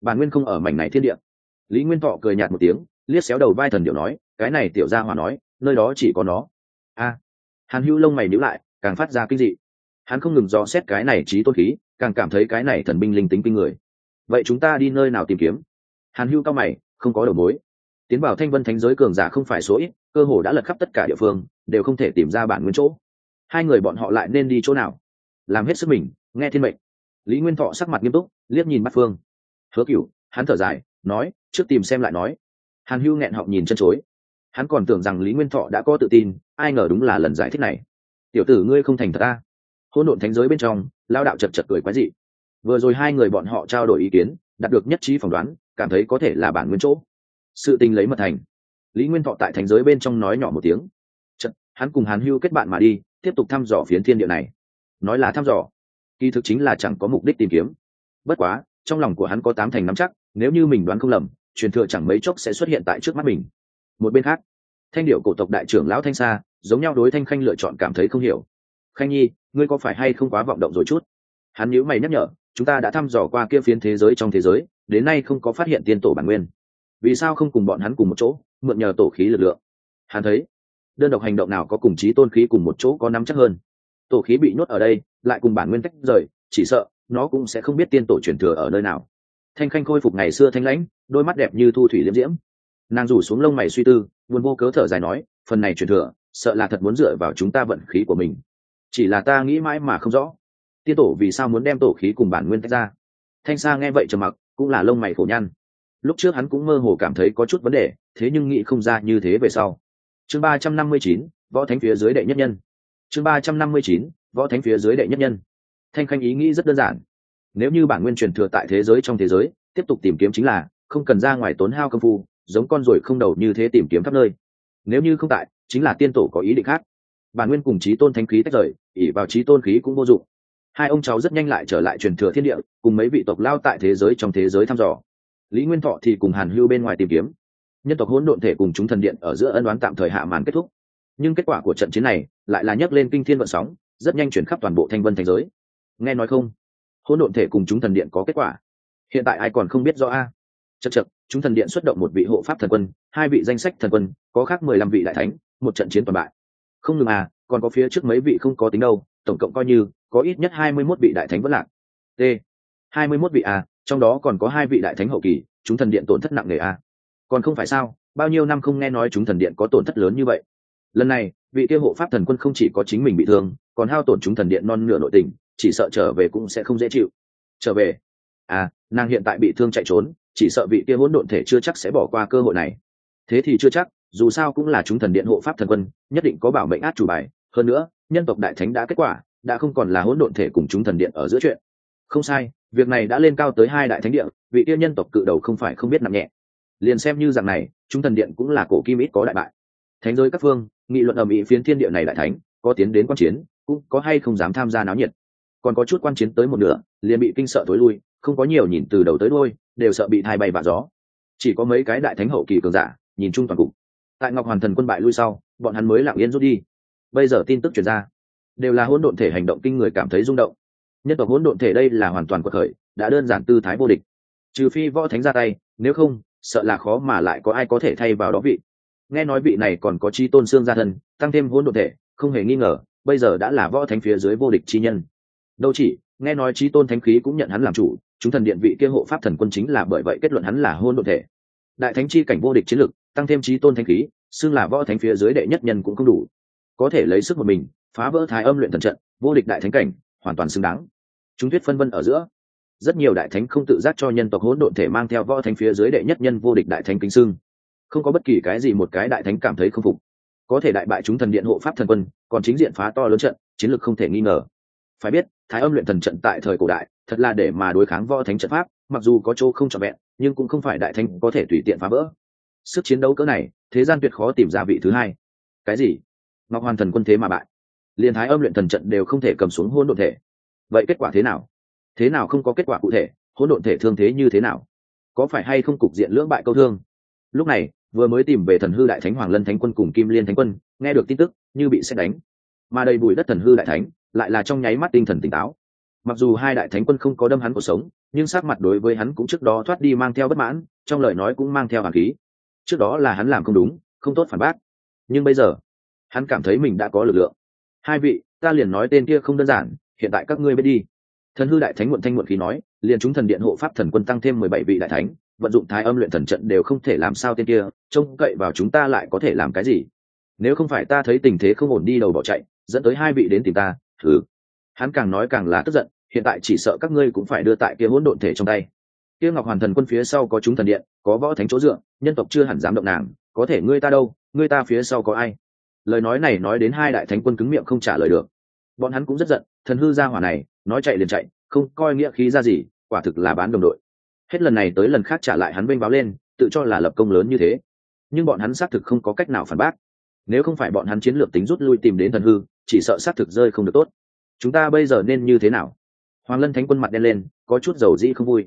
Bản nguyên không ở mảnh này thiên địa. Lý nguyên thọ cười nhạt một tiếng, liếc xéo đầu vai thần điệu nói, cái này tiểu gia hòa nói, nơi đó chỉ có nó. A. Hàn hưu lông mày nhữ lại, càng phát ra kinh dị. Hắn không ngừng dò xét cái này trí tôn khí, càng cảm thấy cái này thần binh linh tính kinh người. Vậy chúng ta đi nơi nào tìm kiếm? Hàn hưu cao mày, không có đầu mối. Tiến vào thanh vân thánh giới cường giả không phải số ít, cơ hồ đã lật khắp tất cả địa phương, đều không thể tìm ra bản nguyên chỗ hai người bọn họ lại nên đi chỗ nào? Làm hết sức mình nghe thiên mệnh. Lý nguyên thọ sắc mặt nghiêm túc liếc nhìn bắt phương. Hứa cựu hắn thở dài nói trước tìm xem lại nói. Hàn hưu nghẹn họng nhìn chân chối. Hắn còn tưởng rằng lý nguyên thọ đã có tự tin ai ngờ đúng là lần giải thích này. Tiểu tử ngươi không thành thật ta. Hôn độn thánh giới bên trong lao đạo chật chật cười quái dị. Vừa rồi hai người bọn họ trao đổi ý kiến đạt được nhất trí phỏng đoán cảm thấy có thể là bản nguyên chỗ. Sự tình lấy mật thành. Lý nguyên thọ tại thành giới bên trong nói nhỏ một tiếng. Chật, hắn cùng hàn hưu kết bạn mà đi tiếp tục thăm dò phiến thiên địa này. Nói là thăm dò, kỳ thực chính là chẳng có mục đích tìm kiếm. Bất quá, trong lòng của hắn có tám thành nắm chắc, nếu như mình đoán không lầm, truyền thừa chẳng mấy chốc sẽ xuất hiện tại trước mắt mình. Một bên khác, thanh điệu cổ tộc đại trưởng lão thanh sa, giống nhau đối thanh khanh lựa chọn cảm thấy không hiểu. Khanh nhi, ngươi có phải hay không quá vọng động rồi chút? Hắn nhữ mày nhắc nhở, chúng ta đã thăm dò qua kia phiến thế giới trong thế giới, đến nay không có phát hiện tiên tổ bản nguyên. Vì sao không cùng bọn hắn cùng một chỗ, mượn nhờ tổ khí lực lượng? Hắn thấy đơn độc hành động nào có cùng chí tôn khí cùng một chỗ có nắm chắc hơn. Tổ khí bị nhốt ở đây, lại cùng bản nguyên tách rời, chỉ sợ, nó cũng sẽ không biết tiên tổ truyền thừa ở nơi nào. Thanh khanh khôi phục ngày xưa thanh lãnh, đôi mắt đẹp như thu thủy liễm diễm. Nàng rủ xuống lông mày suy tư, buồn vô cớ thở dài nói, phần này truyền thừa, sợ là thật muốn dựa vào chúng ta vận khí của mình. Chỉ là ta nghĩ mãi mà không rõ, tiên tổ vì sao muốn đem tổ khí cùng bản nguyên tách ra? Thanh sa nghe vậy trầm mặc, cũng là lông mày khổ nhăn. Lúc trước hắn cũng mơ hồ cảm thấy có chút vấn đề, thế nhưng nghĩ không ra như thế về sau chương ba trăm năm mươi chín, võ thánh phía dưới đệ nhất nhân. Chương ba trăm năm mươi chín, võ thánh phía dưới đệ nhất nhân. Thanh khanh ý nghĩ rất đơn giản. Nếu như bản nguyên truyền thừa tại thế giới trong thế giới, tiếp tục tìm kiếm chính là, không cần ra ngoài tốn hao công phu, giống con ruồi không đầu như thế tìm kiếm khắp nơi. Nếu như không tại, chính là tiên tổ có ý định khác. Bản nguyên cùng trí tôn thánh khí tách rời ỉ vào trí tôn khí cũng vô dụng. Hai ông cháu rất nhanh lại trở lại truyền thừa thiên địa, cùng mấy vị tộc lao tại thế giới trong thế giới thăm dò. Lý nguyên thọ thì cùng hàn hưu bên ngoài tìm kiếm nhân tộc hỗn độn thể cùng chúng thần điện ở giữa ân đoán tạm thời hạ màn kết thúc. Nhưng kết quả của trận chiến này lại là nhấc lên kinh thiên vận sóng, rất nhanh chuyển khắp toàn bộ thanh vân thành giới. Nghe nói không? Hỗn độn thể cùng chúng thần điện có kết quả. Hiện tại ai còn không biết rõ a? Chật chật chúng thần điện xuất động một vị hộ pháp thần quân, hai vị danh sách thần quân, có khác mười lăm vị đại thánh, một trận chiến toàn bại. Không ngừng à còn có phía trước mấy vị không có tính đâu, tổng cộng coi như có ít nhất hai mươi mốt vị đại thánh vẫn lạc. T, hai mươi mốt vị à trong đó còn có hai vị đại thánh hậu kỳ, chúng thần điện tổn thất nặng nề à còn không phải sao, bao nhiêu năm không nghe nói chúng thần điện có tổn thất lớn như vậy. Lần này, vị tiêu hộ pháp thần quân không chỉ có chính mình bị thương, còn hao tổn chúng thần điện non nửa nội tình, chỉ sợ trở về cũng sẽ không dễ chịu. Trở về? À nàng hiện tại bị thương chạy trốn, chỉ sợ vị kia hỗn độn thể chưa chắc sẽ bỏ qua cơ hội này. Thế thì chưa chắc, dù sao cũng là chúng thần điện hộ pháp thần quân, nhất định có bảo mệnh át chủ bài. Hơn nữa, nhân tộc đại thánh đã kết quả, đã không còn là hỗn độn thể cùng chúng thần điện ở giữa chuyện. Không sai, việc này đã lên cao tới hai đại thánh điện vị kia nhân tộc cự đầu không phải không biết nặng nhẹ liền xem như rằng này, chúng thần điện cũng là cổ kim ít có đại bại. Thánh giới các phương, nghị luận ầm ĩ phiến thiên địa này đại thánh, có tiến đến quan chiến, cũng có hay không dám tham gia náo nhiệt. Còn có chút quan chiến tới một nửa, liền bị kinh sợ tối lui, không có nhiều nhìn từ đầu tới đôi đều sợ bị thai bay vạ gió. Chỉ có mấy cái đại thánh hậu kỳ cường giả, nhìn chung toàn cục. Tại ngọc hoàn thần quân bại lui sau, bọn hắn mới lặng yên rút đi. Bây giờ tin tức chuyển ra, đều là hỗn độn thể hành động kinh người cảm thấy rung động. Nhân tộc hỗn độn thể đây là hoàn toàn cuộc khởi, đã đơn giản tư thái vô địch. Trừ phi võ thánh ra tay, nếu không sợ là khó mà lại có ai có thể thay vào đó vị. Nghe nói vị này còn có chi tôn xương gia thân, tăng thêm hỗn độn thể, không hề nghi ngờ, bây giờ đã là võ thánh phía dưới vô địch chi nhân. Đâu chỉ, nghe nói chi tôn thánh khí cũng nhận hắn làm chủ, chúng thần điện vị kia hộ pháp thần quân chính là bởi vậy kết luận hắn là hôn độn thể. Đại thánh chi cảnh vô địch chiến lực, tăng thêm chi tôn thánh khí, xưng là võ thánh phía dưới đệ nhất nhân cũng không đủ. Có thể lấy sức một mình, phá vỡ thái âm luyện thần trận, vô địch đại thánh cảnh, hoàn toàn xứng đáng. Chúng thuyết phân vân ở giữa rất nhiều đại thánh không tự giác cho nhân tộc hỗn độn thể mang theo võ thánh phía dưới đệ nhất nhân vô địch đại thánh kính sưng không có bất kỳ cái gì một cái đại thánh cảm thấy không phục. Có thể đại bại chúng thần điện hộ pháp thần quân, còn chính diện phá to lớn trận, chiến lược không thể nghi ngờ. Phải biết, thái âm luyện thần trận tại thời cổ đại, thật là để mà đối kháng võ thánh trận pháp, mặc dù có chỗ không trọn vẹn, nhưng cũng không phải đại thánh có thể tùy tiện phá vỡ. Sức chiến đấu cỡ này, thế gian tuyệt khó tìm ra vị thứ hai. Cái gì? Ngọc hoàn thần quân thế mà bại. Liền thái âm luyện thần trận đều không thể cầm xuống hôn độn thể. Vậy kết quả thế nào? Thế nào không có kết quả cụ thể, hỗn độn thể thương thế như thế nào? Có phải hay không cục diện lưỡng bại câu thương? Lúc này, vừa mới tìm về thần hư đại thánh hoàng lân thánh quân cùng kim liên thánh quân, nghe được tin tức, như bị xét đánh. Mà đầy bụi đất thần hư đại thánh, lại là trong nháy mắt tinh thần tỉnh táo. Mặc dù hai đại thánh quân không có đâm hắn cuộc sống, nhưng sát mặt đối với hắn cũng trước đó thoát đi mang theo bất mãn, trong lời nói cũng mang theo hàn khí. Trước đó là hắn làm không đúng, không tốt phản bác. Nhưng bây giờ, hắn cảm thấy mình đã có lực lượng. Hai vị, ta liền nói tên kia không đơn giản, hiện tại các ngươi biết đi thần hư đại thánh muộn thanh muộn khí nói, liền chúng thần điện hộ pháp thần quân tăng thêm mười bảy vị đại thánh, vận dụng thái âm luyện thần trận đều không thể làm sao tên kia, trông cậy vào chúng ta lại có thể làm cái gì? Nếu không phải ta thấy tình thế không ổn đi đầu bỏ chạy, dẫn tới hai vị đến tìm ta thử hắn càng nói càng là tức giận, hiện tại chỉ sợ các ngươi cũng phải đưa tại kia hỗn độn thể trong tay. Kia ngọc hoàn thần quân phía sau có chúng thần điện, có võ thánh chỗ dựa, nhân tộc chưa hẳn dám động nàng, có thể ngươi ta đâu, ngươi ta phía sau có ai? Lời nói này nói đến hai đại thánh quân cứng miệng không trả lời được. Bọn hắn cũng rất giận, thần hư gia hỏa này nói chạy liền chạy, không coi nghĩa khí ra gì, quả thực là bán đồng đội. Hết lần này tới lần khác trả lại hắn bênh báo lên, tự cho là lập công lớn như thế. Nhưng bọn hắn xác thực không có cách nào phản bác. Nếu không phải bọn hắn chiến lược tính rút lui tìm đến thần hư, chỉ sợ xác thực rơi không được tốt. Chúng ta bây giờ nên như thế nào? Hoàng lân thánh quân mặt đen lên, có chút dầu dĩ không vui.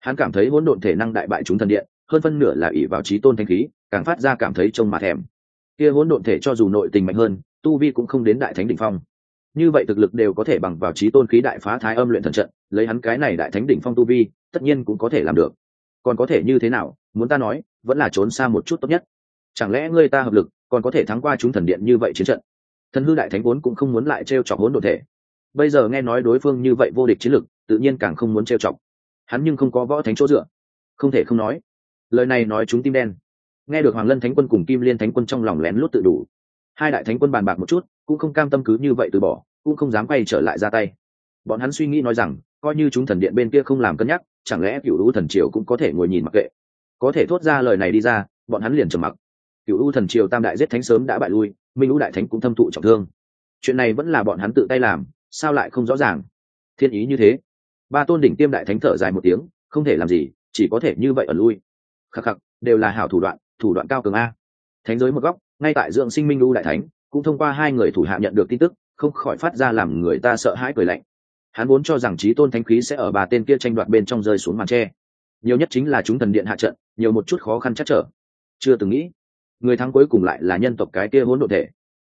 Hắn cảm thấy hỗn độn thể năng đại bại chúng thần điện, hơn phân nửa là ỷ vào trí tôn thanh khí, càng phát ra cảm thấy trông mà thèm. Kia hỗn độn thể cho dù nội tình mạnh hơn, tu vi cũng không đến đại thánh đ ỉ n h phong như vậy thực lực đều có thể bằng vào trí tôn khí đại phá thái âm luyện thần trận, lấy hắn cái này đại thánh đỉnh phong tu vi, tất nhiên cũng có thể làm được. Còn có thể như thế nào, muốn ta nói, vẫn là trốn xa một chút tốt nhất. Chẳng lẽ ngươi ta hợp lực, còn có thể thắng qua chúng thần điện như vậy chiến trận? Thần hư đại thánh vốn cũng không muốn lại t r e o chọc hỗn độ thể. Bây giờ nghe nói đối phương như vậy vô địch chiến lực, tự nhiên càng không muốn t r e o chọc. Hắn nhưng không có võ thánh chỗ dựa. Không thể không nói. Lời này nói chúng tim đen. Nghe được hoàng lân thánh quân cùng kim liên thánh quân trong lòng lén lút tự đủ. Hai đại thánh quân bàn bạc một chút cũng không cam tâm cứ như vậy từ bỏ, cũng không dám quay trở lại ra tay. Bọn hắn suy nghĩ nói rằng, coi như chúng thần điện bên kia không làm cân nhắc, chẳng lẽ cựu u thần triều cũng có thể ngồi nhìn mặc kệ. Có thể thốt ra lời này đi ra, bọn hắn liền trầm mặc. Cựu u thần triều tam đại giết thánh sớm đã bại lui, minh u đại thánh cũng thâm thụ trọng thương. Chuyện này vẫn là bọn hắn tự tay làm, sao lại không rõ ràng? Thiên ý như thế. Ba tôn đỉnh tiêm đại thánh thở dài một tiếng, không thể làm gì, chỉ có thể như vậy ở lui. Khắc khắc, đều là hảo thủ đoạn thủ đoạn cao cường a. Thánh giới một góc, ngay tại dưỡng sinh minh u đại thánh cũng thông qua hai người thủ hạ nhận được tin tức, không khỏi phát ra làm người ta sợ hãi cười lạnh. Hắn vốn cho rằng trí tôn thánh khí sẽ ở bà tên kia tranh đoạt bên trong rơi xuống màn tre. Nhiều nhất chính là chúng thần điện hạ trận, nhiều một chút khó khăn chắc trở. Chưa từng nghĩ, người thắng cuối cùng lại là nhân tộc cái kia hỗn độ thể.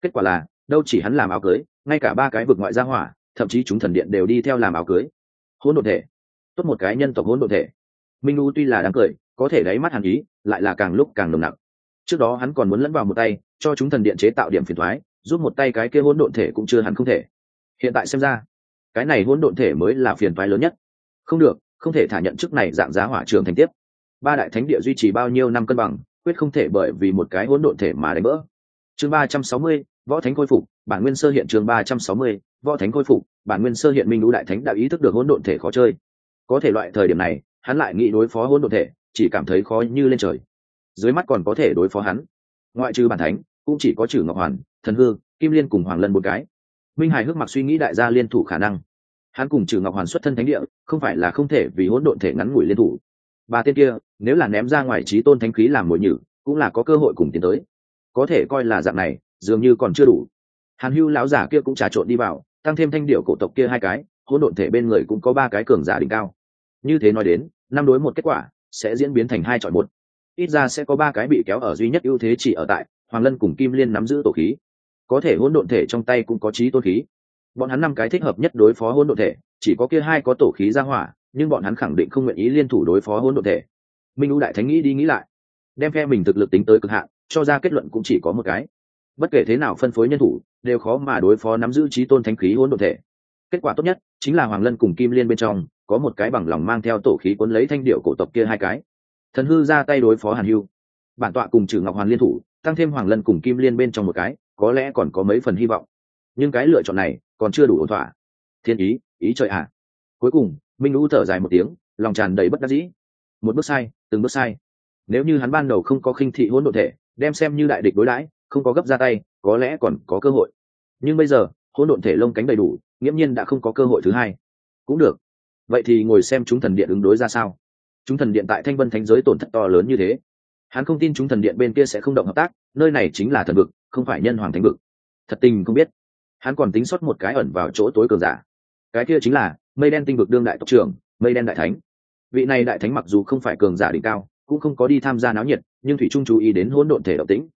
Kết quả là, đâu chỉ hắn làm áo cưới, ngay cả ba cái vực ngoại gia hỏa, thậm chí chúng thần điện đều đi theo làm áo cưới. Hỗn độ thể. Tốt một cái nhân tộc hỗn độ thể. Minh u tuy là đáng cười, có thể đáy mắt hàn ý, lại là càng lúc càng nồng nặng trước đó hắn còn muốn lẫn vào một tay, cho chúng thần điện chế tạo điểm phiền thoái, giúp một tay cái kia hỗn độn thể cũng chưa hẳn không thể. Hiện tại xem ra, cái này hỗn độn thể mới là phiền thoái lớn nhất. Không được, không thể thả nhận chức này dạng giá hỏa trường thành tiếp. Ba đại thánh địa duy trì bao nhiêu năm cân bằng, quyết không thể bởi vì một cái hỗn độn thể mà đánh vỡ chương ba trăm sáu mươi, võ thánh khôi phục, bản nguyên sơ hiện chương ba trăm sáu mươi, võ thánh khôi phục, bản nguyên sơ hiện minh lũ đại thánh đã ý thức được hỗn độn thể khó chơi. Có thể loại thời điểm này, hắn lại nghĩ đối phó hỗn độn thể, chỉ cảm thấy khó như lên trời dưới mắt còn có thể đối phó hắn. Ngoại trừ bản thánh, cũng chỉ có trừ ngọc hoàn, thần hư, kim liên cùng hoàng lân một cái. Minh hải hước mặc suy nghĩ đại gia liên thủ khả năng. Hắn cùng trừ ngọc hoàn xuất thân thánh địa, không phải là không thể vì hỗn độn thể ngắn ngủi liên thủ. Ba tên kia, nếu là ném ra ngoài trí tôn thánh khí làm mồi nhử, cũng là có cơ hội cùng tiến tới. Có thể coi là dạng này, dường như còn chưa đủ. Hàn hưu lão giả kia cũng trà trộn đi vào, tăng thêm thanh điệu cổ tộc kia hai cái, hỗn độn thể bên người cũng có ba cái cường giả đỉnh cao. Như thế nói đến, năm đối một kết quả, sẽ diễn biến thành hai chọn một ít ra sẽ có ba cái bị kéo ở duy nhất ưu thế chỉ ở tại, hoàng lân cùng kim liên nắm giữ tổ khí. Có thể hỗn độn thể trong tay cũng có trí tôn khí. Bọn hắn năm cái thích hợp nhất đối phó hỗn độn thể, chỉ có kia hai có tổ khí ra hỏa, nhưng bọn hắn khẳng định không nguyện ý liên thủ đối phó hỗn độn thể. Minh u đại thánh nghĩ đi nghĩ lại, đem phe mình thực lực tính tới cực hạn, cho ra kết luận cũng chỉ có một cái. Bất kể thế nào phân phối nhân thủ, đều khó mà đối phó nắm giữ trí tôn thánh khí hỗn độn thể. Kết quả tốt nhất, chính là hoàng lân cùng kim liên bên trong, có một cái bằng lòng mang theo tổ khí cuốn lấy thanh điệu cổ tộc kia hai cái thần hư ra tay đối phó hàn hưu. Bản tọa cùng trừ ngọc hoàn liên thủ, tăng thêm hoàng lân cùng kim liên bên trong một cái, có lẽ còn có mấy phần hy vọng. Nhưng cái lựa chọn này còn chưa đủ ổn thỏa. Thiên ý ý trời ạ. À. cuối cùng, minh lũ thở dài một tiếng, lòng tràn đầy bất đắc dĩ. Một bước sai, từng bước sai. Nếu như hắn ban đầu không có khinh thị hỗn độn thể, đem xem như đại địch đối đãi, không có gấp ra tay, có lẽ còn có cơ hội. Nhưng bây giờ, hỗn độn thể lông cánh đầy đủ, nghiễm nhiên đã không có cơ hội thứ hai. Cũng được. Vậy thì ngồi xem chúng thần điện ứng đối ra sao chúng thần điện tại thanh vân thánh giới tổn thất to lớn như thế. Hắn không tin chúng thần điện bên kia sẽ không động hợp tác, nơi này chính là thần vực, không phải nhân hoàng thánh vực. Thật tình không biết. Hắn còn tính xuất một cái ẩn vào chỗ tối cường giả. Cái kia chính là mây đen tinh vực đương đại tộc trưởng, mây đen đại thánh. Vị này đại thánh mặc dù không phải cường giả đỉnh cao, cũng không có đi tham gia náo nhiệt, nhưng thủy trung chú ý đến hỗn độn thể động tĩnh.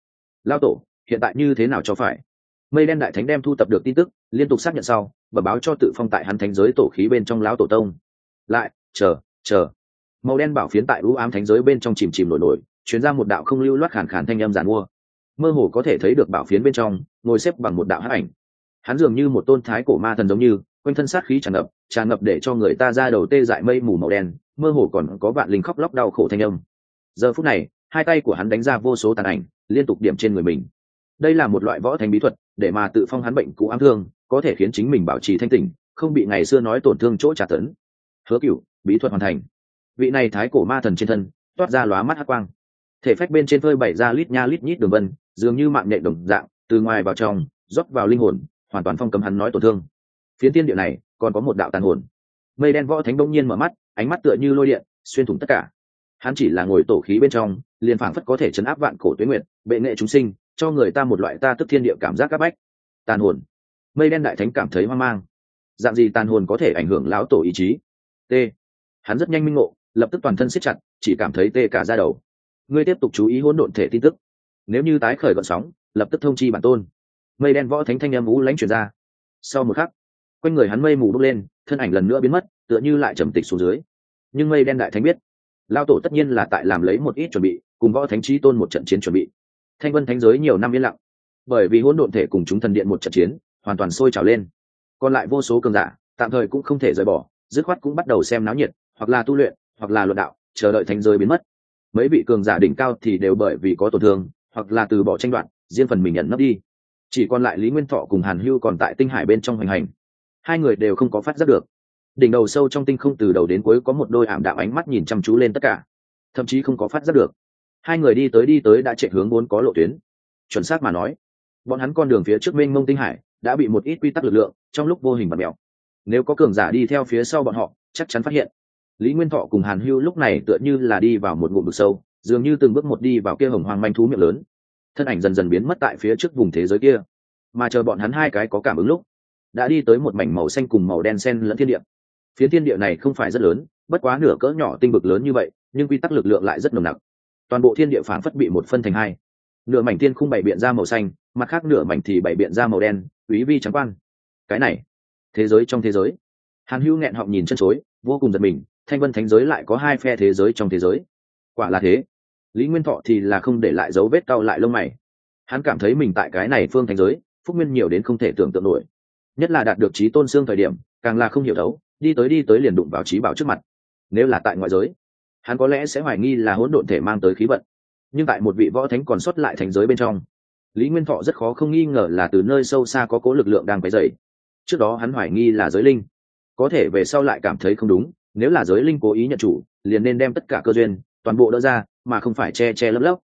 Lao tổ, hiện tại như thế nào cho phải? Mây đen đại thánh đem thu tập được tin tức, liên tục xác nhận sau, và báo cho tự phong tại hắn thánh giới tổ khí bên trong lão tổ tông. Lại, chờ chờ màu đen bảo phiến tại u ám thánh giới bên trong chìm chìm nổi nổi chuyến ra một đạo không lưu loát khàn khàn thanh âm giàn mua. Mơ hồ có thể thấy được bảo phiến bên trong, ngồi xếp bằng một đạo hắc ảnh. Hắn dường như một tôn thái cổ ma thần giống như, quanh thân sát khí tràn ngập tràn ngập để cho người ta ra đầu tê dại mây mù màu đen, mơ hồ còn có vạn linh khóc lóc đau khổ thanh âm. Giờ phút này, hai tay của hắn đánh ra vô số tàn ảnh, liên tục điểm trên người mình. Đây là một loại võ thành bí thuật, để mà tự phong hắn bệnh cũ ám thương, có thể khiến chính mình bảo trì thanh tỉnh, không bị ngày xưa nói tổn thương chỗ trả tấn. Hứa cựu bí thuật hoàn thành vị này thái cổ ma thần trên thân, toát ra lóa mắt hắc quang. Thể phách bên trên phơi bảy ra lít nha lít nhít đường vân, dường như mạng nhện đồng dạng, từ ngoài vào trong, rót vào linh hồn, hoàn toàn phong cấm hắn nói tổn thương. Phiến tiên địa này, còn có một đạo tàn hồn. Mây đen võ thánh bỗng nhiên mở mắt, ánh mắt tựa như lôi điện, xuyên thủng tất cả. Hắn chỉ là ngồi tổ khí bên trong, liền phảng phất có thể chấn áp vạn cổ tuế nguyện bệ nghệ chúng sinh, cho người ta một loại ta tức thiên địa cảm giác áp bách. Tàn hồn. Mây đen đại thánh cảm thấy hoang mang. Dạng gì tàn hồn có thể ảnh hưởng lão tổ ý chí? T. Hắn rất nhanh minh ngộ lập tức toàn thân siết chặt, chỉ cảm thấy tê cả ra đầu. Ngươi tiếp tục chú ý hỗn độn thể tin tức. Nếu như tái khởi gọn sóng, lập tức thông chi bản tôn. Mây đen võ thánh thanh âm ú lãnh chuyển ra. Sau một khắc, quanh người hắn mây mù bốc lên, thân ảnh lần nữa biến mất, tựa như lại trầm tịch xuống dưới. Nhưng mây đen đại thánh biết, lao tổ tất nhiên là tại làm lấy một ít chuẩn bị, cùng võ thánh trí tôn một trận chiến chuẩn bị. Thanh vân thánh giới nhiều năm yên lặng. Bởi vì hỗn độn thể cùng chúng thần điện một trận chiến, hoàn toàn sôi trào lên. Còn lại vô số cường giả, tạm thời cũng không thể rời bỏ, dứt khoát cũng bắt đầu xem náo nhiệt, hoặc là tu luyện hoặc là luận đạo, chờ đợi thánh giới biến mất. Mấy vị cường giả đỉnh cao thì đều bởi vì có tổn thương, hoặc là từ bỏ tranh đoạn riêng phần mình nhận nấp đi. Chỉ còn lại lý nguyên thọ cùng hàn hưu còn tại tinh hải bên trong hoành hành. Hai người đều không có phát giác được. Đỉnh đầu sâu trong tinh không từ đầu đến cuối có một đôi ảm đạm ánh mắt nhìn chăm chú lên tất cả. Thậm chí không có phát giác được. Hai người đi tới đi tới đã chạy hướng vốn có lộ tuyến. Chuẩn xác mà nói, bọn hắn con đường phía trước mênh mông tinh hải đã bị một ít quy tắc lực lượng trong lúc vô hình bật mèo. Nếu có cường giả đi theo phía sau bọn họ, chắc chắn phát hiện lý nguyên thọ cùng hàn hưu lúc này tựa như là đi vào một ngụm vực sâu, dường như từng bước một đi vào kia hồng hoang manh thú miệng lớn. Thân ảnh dần dần biến mất tại phía trước vùng thế giới kia. Mà chờ bọn hắn hai cái có cảm ứng lúc, đã đi tới một mảnh màu xanh cùng màu đen sen lẫn thiên địa. Phía thiên địa này không phải rất lớn, bất quá nửa cỡ nhỏ tinh vực lớn như vậy, nhưng quy tắc lực lượng lại rất nồng nặc. Toàn bộ thiên địa phản phất bị một phân thành hai. Nửa mảnh thiên không bày biện ra màu xanh, mặt khác nửa mảnh thì bày biện ra màu đen, quý vi trắng quan. Cái này, thế giới trong thế giới. Hàn hữu nghẹn họng nhìn chân chối, vô cùng giật mình thanh vân thánh giới lại có hai phe thế giới trong thế giới. Quả là thế. Lý nguyên thọ thì là không để lại dấu vết cau lại lông mày. Hắn cảm thấy mình tại cái này phương thánh giới, phúc nguyên nhiều đến không thể tưởng tượng nổi. Nhất là đạt được trí tôn xương thời điểm, càng là không hiểu đấu, đi tới đi tới liền đụng vào trí bảo trước mặt. Nếu là tại ngoại giới, hắn có lẽ sẽ hoài nghi là hỗn độn thể mang tới khí vận. Nhưng tại một vị võ thánh còn xuất lại thành giới bên trong, lý nguyên thọ rất khó không nghi ngờ là từ nơi sâu xa có cố lực lượng đang quấy dậy trước đó hắn hoài nghi là giới linh. Có thể về sau lại cảm thấy không đúng nếu là giới linh cố ý nhận chủ, liền nên đem tất cả cơ duyên, toàn bộ đỡ ra, mà không phải che che lấp lấp.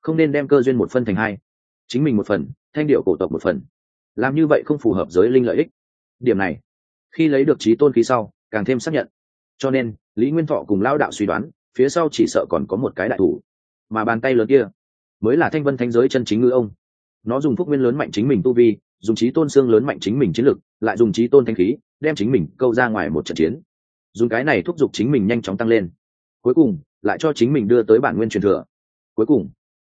Không nên đem cơ duyên một phân thành hai. Chính mình một phần, thanh điệu cổ tộc một phần. Làm như vậy không phù hợp giới linh lợi ích. Điểm này, khi lấy được trí tôn khí sau, càng thêm xác nhận. Cho nên, lý nguyên thọ cùng lao đạo suy đoán, phía sau chỉ sợ còn có một cái đại thủ. Mà bàn tay lớn kia, mới là thanh vân thanh giới chân chính ngư ông. Nó dùng phúc nguyên lớn mạnh chính mình tu vi, dùng trí tôn xương lớn mạnh chính mình chiến lực, lại dùng trí tôn thanh khí, đem chính mình câu ra ngoài một trận chiến dùng cái này thúc giục chính mình nhanh chóng tăng lên. Cuối cùng, lại cho chính mình đưa tới bản nguyên truyền thừa. Cuối cùng,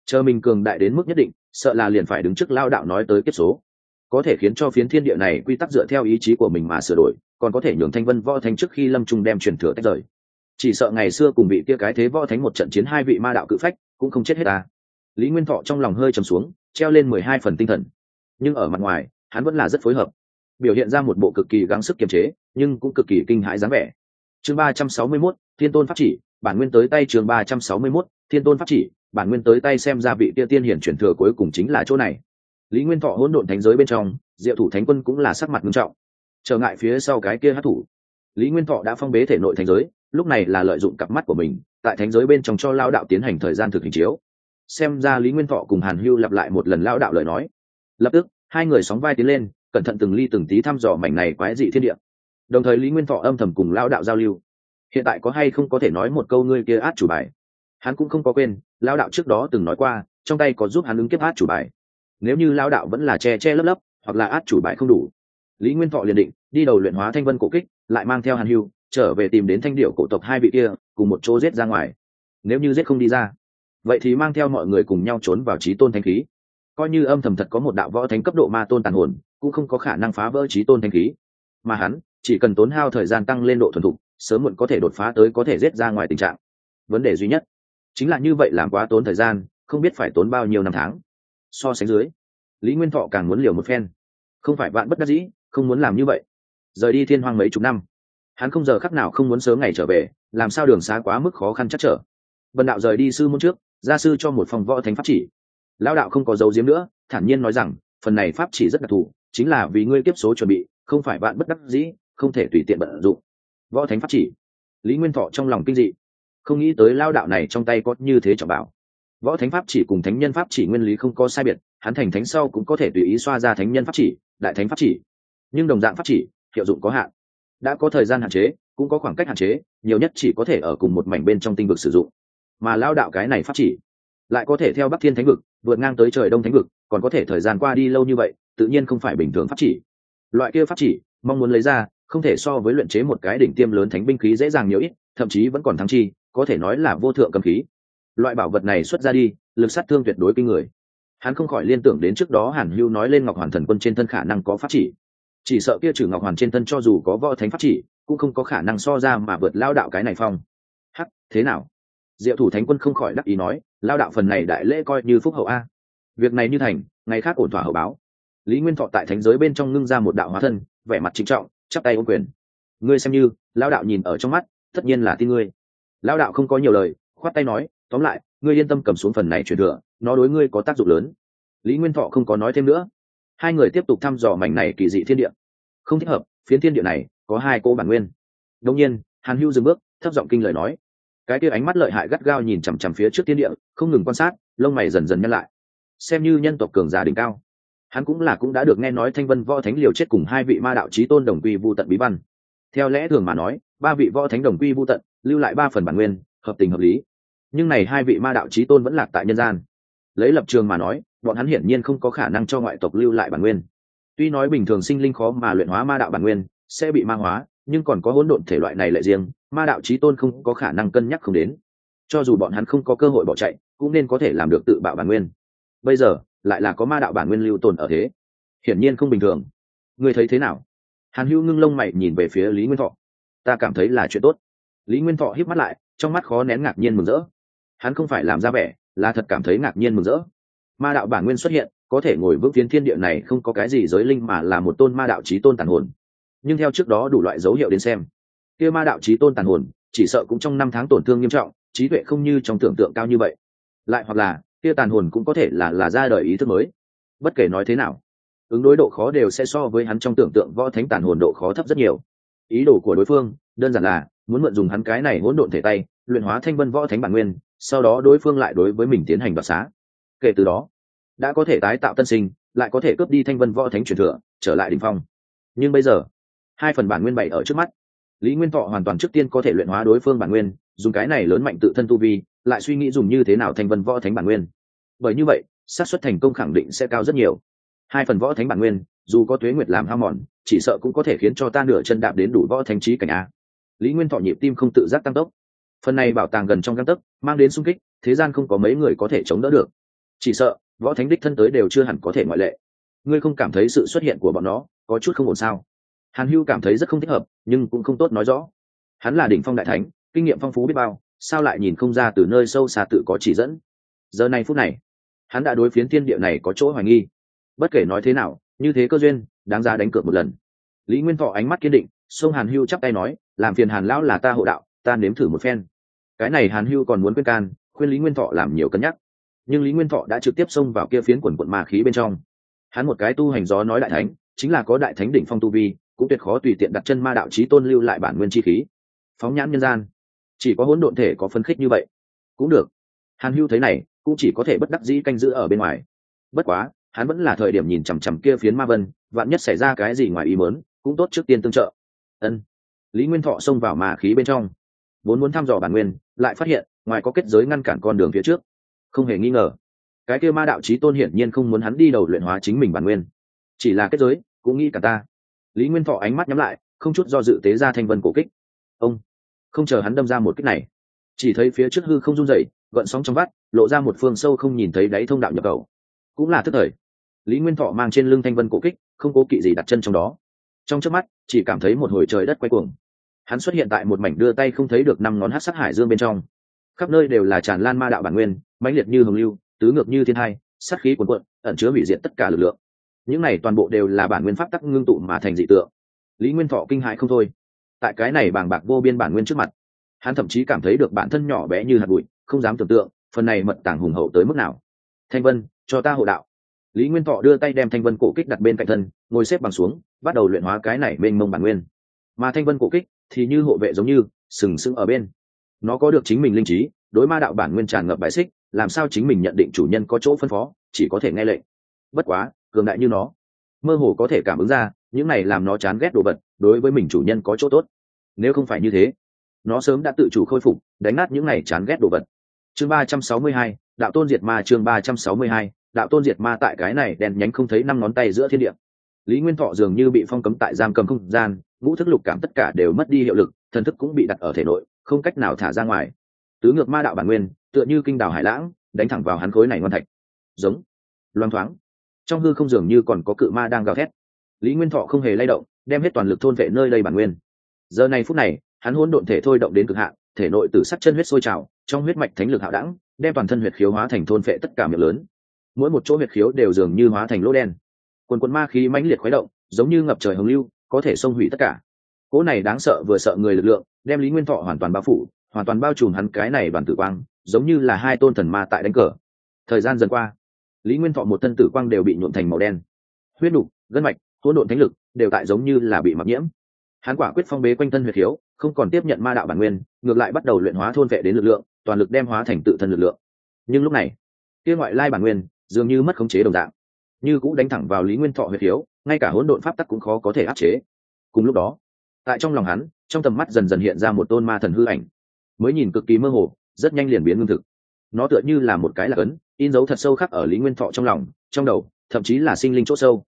chờ mình cường đại đến mức nhất định, sợ là liền phải đứng trước lao đạo nói tới kết số. Có thể khiến cho phiến thiên địa này quy tắc dựa theo ý chí của mình mà sửa đổi, còn có thể nhường thanh vân võ thánh trước khi lâm trung đem truyền thừa tách rời. Chỉ sợ ngày xưa cùng bị kia cái thế võ thánh một trận chiến hai vị ma đạo cự phách, cũng không chết hết ta. Lý nguyên thọ trong lòng hơi trầm xuống, treo lên mười hai phần tinh thần. Nhưng ở mặt ngoài, hắn vẫn là rất phối hợp. Biểu hiện ra một bộ cực kỳ gắng sức kiềm chế, nhưng cũng cực kỳ kinh hãi dáng vẻ chương ba trăm sáu mươi mốt, thiên tôn pháp chỉ, bản nguyên tới tay chương ba trăm sáu mươi mốt, thiên tôn pháp chỉ, bản nguyên tới tay xem ra vị kia tiên hiển chuyển thừa cuối cùng chính là chỗ này. Lý nguyên thọ hỗn độn thánh giới bên trong, diệu thủ thánh quân cũng là sắc mặt nghiêm trọng. Trở ngại phía sau cái kia hát thủ. Lý nguyên thọ đã phong bế thể nội thành giới, lúc này là lợi dụng cặp mắt của mình, tại thánh giới bên trong cho lao đạo tiến hành thời gian thực hình chiếu. Xem ra lý nguyên thọ cùng hàn hưu lặp lại một lần lao đạo lời nói. Lập tức, hai người sóng vai tiến lên, cẩn thận từng ly từng tí thăm dò mảnh này quái dị thiên địa đồng thời lý nguyên thọ âm thầm cùng lao đạo giao lưu. Hiện tại có hay không có thể nói một câu ngươi kia át chủ bài? Hắn cũng không có quên lao đạo trước đó từng nói qua, trong tay có giúp hắn ứng kiếp át chủ bài. Nếu như lao đạo vẫn là che che lấp lấp, hoặc là át chủ bài không đủ, lý nguyên thọ liền định, đi đầu luyện hóa thanh vân cổ kích, lại mang theo hàn hưu, trở về tìm đến thanh điệu cổ tộc hai vị kia, cùng một chỗ giết ra ngoài. Nếu như giết không đi ra, vậy thì mang theo mọi người cùng nhau trốn vào trí tôn thanh khí. Coi như âm thầm thật có một đạo võ thánh cấp độ ma tôn tàn hồn, cũng không có khả năng phá vỡ trí tôn thanh khí. Mà hắn chỉ cần tốn hao thời gian tăng lên độ thuần thục, sớm muộn có thể đột phá tới có thể giết ra ngoài tình trạng. Vấn đề duy nhất, chính là như vậy làm quá tốn thời gian, không biết phải tốn bao nhiêu năm tháng. So sánh dưới, lý nguyên thọ càng muốn liều một phen. Không phải bạn bất đắc dĩ, không muốn làm như vậy. Rời đi thiên hoang mấy chục năm, hắn không giờ khắc nào không muốn sớm ngày trở về, làm sao đường xa quá mức khó khăn chắc trở. Vần đạo rời đi sư môn trước, gia sư cho một phòng võ thánh pháp chỉ. Lao đạo không có dấu diếm nữa, thản nhiên nói rằng, phần này pháp chỉ rất đặc thù, chính là vì ngươi kiếp số chuẩn bị, không phải bạn bất đắc dĩ không thể tùy tiện bận dụng. Võ thánh pháp chỉ. Lý nguyên thọ trong lòng kinh dị. Không nghĩ tới lao đạo này trong tay có như thế trọng bảo. Võ thánh pháp chỉ cùng thánh nhân pháp chỉ nguyên lý không có sai biệt, hắn thành thánh sau cũng có thể tùy ý xoa ra thánh nhân pháp chỉ, đại thánh pháp chỉ. Nhưng đồng dạng pháp chỉ, hiệu dụng có hạn. Đã có thời gian hạn chế, cũng có khoảng cách hạn chế, nhiều nhất chỉ có thể ở cùng một mảnh bên trong tinh vực sử dụng. Mà lao đạo cái này pháp chỉ, lại có thể theo bắc thiên thánh vực, vượt ngang tới trời đông thánh vực, còn có thể thời gian qua đi lâu như vậy, tự nhiên không phải bình thường pháp chỉ. Loại kia pháp chỉ, mong muốn lấy ra không thể so với luyện chế một cái đỉnh tiêm lớn thánh binh khí dễ dàng nhiều ít, thậm chí vẫn còn thắng chi, có thể nói là vô thượng cầm khí. Loại bảo vật này xuất ra đi, lực sát thương tuyệt đối kinh người. Hắn không khỏi liên tưởng đến trước đó hàn hưu nói lên ngọc hoàn thần quân trên thân khả năng có pháp chỉ. Chỉ sợ kia trừ ngọc hoàn trên thân cho dù có võ thánh pháp chỉ, cũng không có khả năng so ra mà vượt lao đạo cái này phong. Hắc, thế nào? Diệu thủ thánh quân không khỏi đắc ý nói, lao đạo phần này đại lễ coi như phúc hậu a. Việc này như thành, ngày khác ổn thỏa hậu báo. Lý nguyên thọ tại thánh giới bên trong ngưng ra một đạo hóa thân, vẻ mặt trịnh trọng chắp tay ôm quyền. Ngươi xem như lao đạo nhìn ở trong mắt, tất nhiên là tin ngươi. Lao đạo không có nhiều lời, khoát tay nói, tóm lại, ngươi yên tâm cầm xuống phần này truyền thừa, nó đối ngươi có tác dụng lớn. Lý nguyên thọ không có nói thêm nữa. Hai người tiếp tục thăm dò mảnh này kỳ dị thiên địa. Không thích hợp, phiến thiên địa này có hai cô bản nguyên. Đông nhiên, hàn hưu dừng bước, thấp giọng kinh lời nói. Cái kia ánh mắt lợi hại gắt gao nhìn chằm chằm phía trước thiên địa, không ngừng quan sát, lông mày dần dần nhăn lại. Xem như nhân tộc cường giả đỉnh cao hắn cũng là cũng đã được nghe nói thanh vân võ thánh liều chết cùng hai vị ma đạo trí tôn đồng quy vô tận bí văn. Theo lẽ thường mà nói, ba vị võ thánh đồng quy vô tận, lưu lại ba phần bản nguyên, hợp tình hợp lý. Nhưng này hai vị ma đạo trí tôn vẫn lạc tại nhân gian. Lấy lập trường mà nói, bọn hắn hiển nhiên không có khả năng cho ngoại tộc lưu lại bản nguyên. Tuy nói bình thường sinh linh khó mà luyện hóa ma đạo bản nguyên, sẽ bị ma hóa, nhưng còn có hỗn độn thể loại này lại riêng, ma đạo trí tôn không có khả năng cân nhắc không đến. Cho dù bọn hắn không có cơ hội bỏ chạy, cũng nên có thể làm được tự bạo bản nguyên. Bây giờ lại là có ma đạo bản nguyên lưu tồn ở thế. Hiển nhiên không bình thường. Ngươi thấy thế nào? Hàn hữu ngưng lông mày nhìn về phía lý nguyên thọ. Ta cảm thấy là chuyện tốt. Lý nguyên thọ híp mắt lại, trong mắt khó nén ngạc nhiên mừng rỡ. Hắn không phải làm ra vẻ, là thật cảm thấy ngạc nhiên mừng rỡ. Ma đạo bản nguyên xuất hiện, có thể ngồi vững phiến thiên địa này không có cái gì giới linh mà là một tôn ma đạo trí tôn tàn hồn. Nhưng theo trước đó đủ loại dấu hiệu đến xem, kia ma đạo trí tôn tàn hồn, chỉ sợ cũng trong năm tháng tổn thương nghiêm trọng, trí tuệ không như trong tưởng tượng cao như vậy. Lại hoặc là kia tàn hồn cũng có thể là là ra đời ý thức mới. Bất kể nói thế nào, ứng đối độ khó đều sẽ so với hắn trong tưởng tượng võ thánh tàn hồn độ khó thấp rất nhiều. Ý đồ của đối phương, đơn giản là, muốn mượn dùng hắn cái này hỗn độn thể tay, luyện hóa thanh vân võ thánh bản nguyên, sau đó đối phương lại đối với mình tiến hành đoạt xá. Kể từ đó, đã có thể tái tạo tân sinh, lại có thể cướp đi thanh vân võ thánh truyền thừa, trở lại đ ỉ n h phong. Nhưng bây giờ, hai phần bản nguyên bảy ở trước mắt. Lý nguyên thọ hoàn toàn trước tiên có thể luyện hóa đối phương bản nguyên, dùng cái này lớn mạnh tự thân tu vi lại suy nghĩ dùng như thế nào thành vân võ thánh bản nguyên. Bởi như vậy, xác suất thành công khẳng định sẽ cao rất nhiều. Hai phần võ thánh bản nguyên, dù có tuế nguyệt làm hao mòn, chỉ sợ cũng có thể khiến cho ta nửa chân đạp đến đủ võ thánh trí cảnh á lý nguyên thọ nhịp tim không tự giác tăng tốc. Phần này bảo tàng gần trong găng tấc, mang đến sung kích, thế gian không có mấy người có thể chống đỡ được. Chỉ sợ, võ thánh đích thân tới đều chưa hẳn có thể ngoại lệ. Ngươi không cảm thấy sự xuất hiện của bọn nó có chút không ổn sao? Hàn hưu cảm thấy rất không thích hợp, nhưng cũng không tốt nói rõ. Hắn là đỉnh phong đại thánh, kinh nghiệm phong phú biết bao sao lại nhìn không ra từ nơi sâu xa tự có chỉ dẫn? Giờ này phút này, hắn đã đối phiến thiên địa này có chỗ hoài nghi. Bất kể nói thế nào, như thế cơ duyên, đáng ra đánh cược một lần. Lý nguyên thọ ánh mắt kiên định, sông hàn hưu chắp tay nói, làm phiền hàn lão là ta hộ đạo, ta nếm thử một phen. Cái này hàn hưu còn muốn khuyên can, khuyên lý nguyên thọ làm nhiều cân nhắc. Nhưng lý nguyên thọ đã trực tiếp xông vào kia phiến quần quận ma khí bên trong. Hắn một cái tu hành gió nói đại thánh, chính là có đại thánh đỉnh phong tu vi, cũng tuyệt khó tùy tiện đặt chân ma đạo trí tôn lưu lại bản nguyên chi khí. Phóng nhãn nhân gian chỉ có hỗn độn thể có phấn khích như vậy. Cũng được. Hàn hưu thấy này, cũng chỉ có thể bất đắc dĩ canh giữ ở bên ngoài. Bất quá, hắn vẫn là thời điểm nhìn chằm chằm kia phiến ma vân, vạn nhất xảy ra cái gì ngoài ý mớn cũng tốt trước tiên tương trợ. Ân. Lý nguyên thọ xông vào mà khí bên trong. Vốn muốn thăm dò bản nguyên, lại phát hiện, ngoài có kết giới ngăn cản con đường phía trước. Không hề nghi ngờ. Cái kia ma đạo trí tôn hiển nhiên không muốn hắn đi đầu luyện hóa chính mình bản nguyên. Chỉ là kết giới, cũng nghĩ cả ta. Lý nguyên thọ ánh mắt nhắm lại, không chút do dự tế ra thanh vân cổ kích. Ông không chờ hắn đâm ra một kích này. Chỉ thấy phía trước hư không run dậy gợn sóng trong vắt, lộ ra một phương sâu không nhìn thấy đáy thông đạo nhập cầu cũng là thức thời, lý nguyên thọ mang trên lưng thanh vân cổ kích, không cố kỵ gì đặt chân trong đó. Trong trước mắt, chỉ cảm thấy một hồi trời đất quay cuồng. Hắn xuất hiện tại một mảnh đưa tay không thấy được năm ngón hát sắc hải dương bên trong. Khắp nơi đều là tràn lan ma đạo bản nguyên, mãnh liệt như hồng lưu, tứ ngược như thiên hai, sát khí cuồn cuộn, ẩn chứa hủy diệt tất cả lực lượng. Những này toàn bộ đều là bản nguyên pháp tắc ngưng tụ mà thành dị tượng. Lý nguyên thọ kinh hại không thôi tại cái này bàng bạc vô biên bản nguyên trước mặt. Hắn thậm chí cảm thấy được bản thân nhỏ bé như hạt bụi, không dám tưởng tượng, phần này mật tàng hùng hậu tới mức nào. Thanh vân, cho ta hộ đạo. Lý nguyên thọ đưa tay đem thanh vân cổ kích đặt bên cạnh thân, ngồi xếp bằng xuống, bắt đầu luyện hóa cái này mênh mông bản nguyên. Mà thanh vân cổ kích thì như hộ vệ giống như, sừng sững ở bên. Nó có được chính mình linh trí, đối ma đạo bản nguyên tràn ngập bãi xích, làm sao chính mình nhận định chủ nhân có chỗ phân phó, chỉ có thể nghe lệnh. Bất quá, cường đại như nó, mơ hồ có thể cảm ứng ra, những này làm nó chán ghét đồ vật, đối với mình chủ nhân có chỗ tốt nếu không phải như thế, nó sớm đã tự chủ khôi phục, đánh nát những này chán ghét đồ vật. Chương ba trăm sáu mươi hai, đạo tôn diệt ma, chương ba trăm sáu mươi hai, đạo tôn diệt ma tại cái này đèn nhánh không thấy năm ngón tay giữa thiên địa. Lý nguyên thọ dường như bị phong cấm tại giam cầm không gian, ngũ thức lục cảm tất cả đều mất đi hiệu lực, thần thức cũng bị đặt ở thể nội, không cách nào thả ra ngoài. Tứ ngược ma đạo bản nguyên, tựa như kinh đào hải lãng, đánh thẳng vào hắn khối này ngon thạch. Giống. Loang thoáng. Trong hư không dường như còn có cự ma đang gào thét. Lý nguyên thọ không hề lay động, đem hết toàn lực thôn vệ nơi đây bản nguyên giờ này phút này, hắn hôn độn thể thôi động đến cực hạn, thể nội tử sắc chân huyết sôi trào, trong huyết mạch thánh lực hạo đẳng, đem toàn thân huyệt khiếu hóa thành thôn phệ tất cả miệng lớn. Mỗi một chỗ huyệt khiếu đều dường như hóa thành lỗ đen. Quần quần ma khí mãnh liệt khuấy động, giống như ngập trời hồng lưu, có thể xông hủy tất cả. Cỗ này đáng sợ vừa sợ người lực lượng, đem lý nguyên thọ hoàn toàn bao phủ, hoàn toàn bao trùm hắn cái này đoàn tử quang, giống như là hai tôn thần ma tại đánh cờ. Thời gian dần qua, lý nguyên thọ một thân tử quang đều bị nhuộn thành màu đen. Huyết đục, gân mạch, hỗn độn thánh lực đều tại giống như là bị mặc nhiễm hắn quả quyết phong bế quanh thân huyệt thiếu, không còn tiếp nhận ma đạo bản nguyên ngược lại bắt đầu luyện hóa thôn vệ đến lực lượng toàn lực đem hóa thành tự thân lực lượng. Nhưng lúc này kia ngoại lai bản nguyên dường như mất khống chế đồng dạng như cũng đánh thẳng vào lý nguyên thọ huyệt thiếu, ngay cả hỗn độn pháp tắc cũng khó có thể áp chế. Cùng lúc đó tại trong lòng hắn trong tầm mắt dần dần hiện ra một tôn ma thần hư ảnh mới nhìn cực kỳ mơ hồ rất nhanh liền biến ngưng thực. Nó tựa như là một cái lạc ấn in dấu thật sâu khắc ở lý nguyên thọ trong lòng trong đầu thậm chí là sinh linh chỗ sâu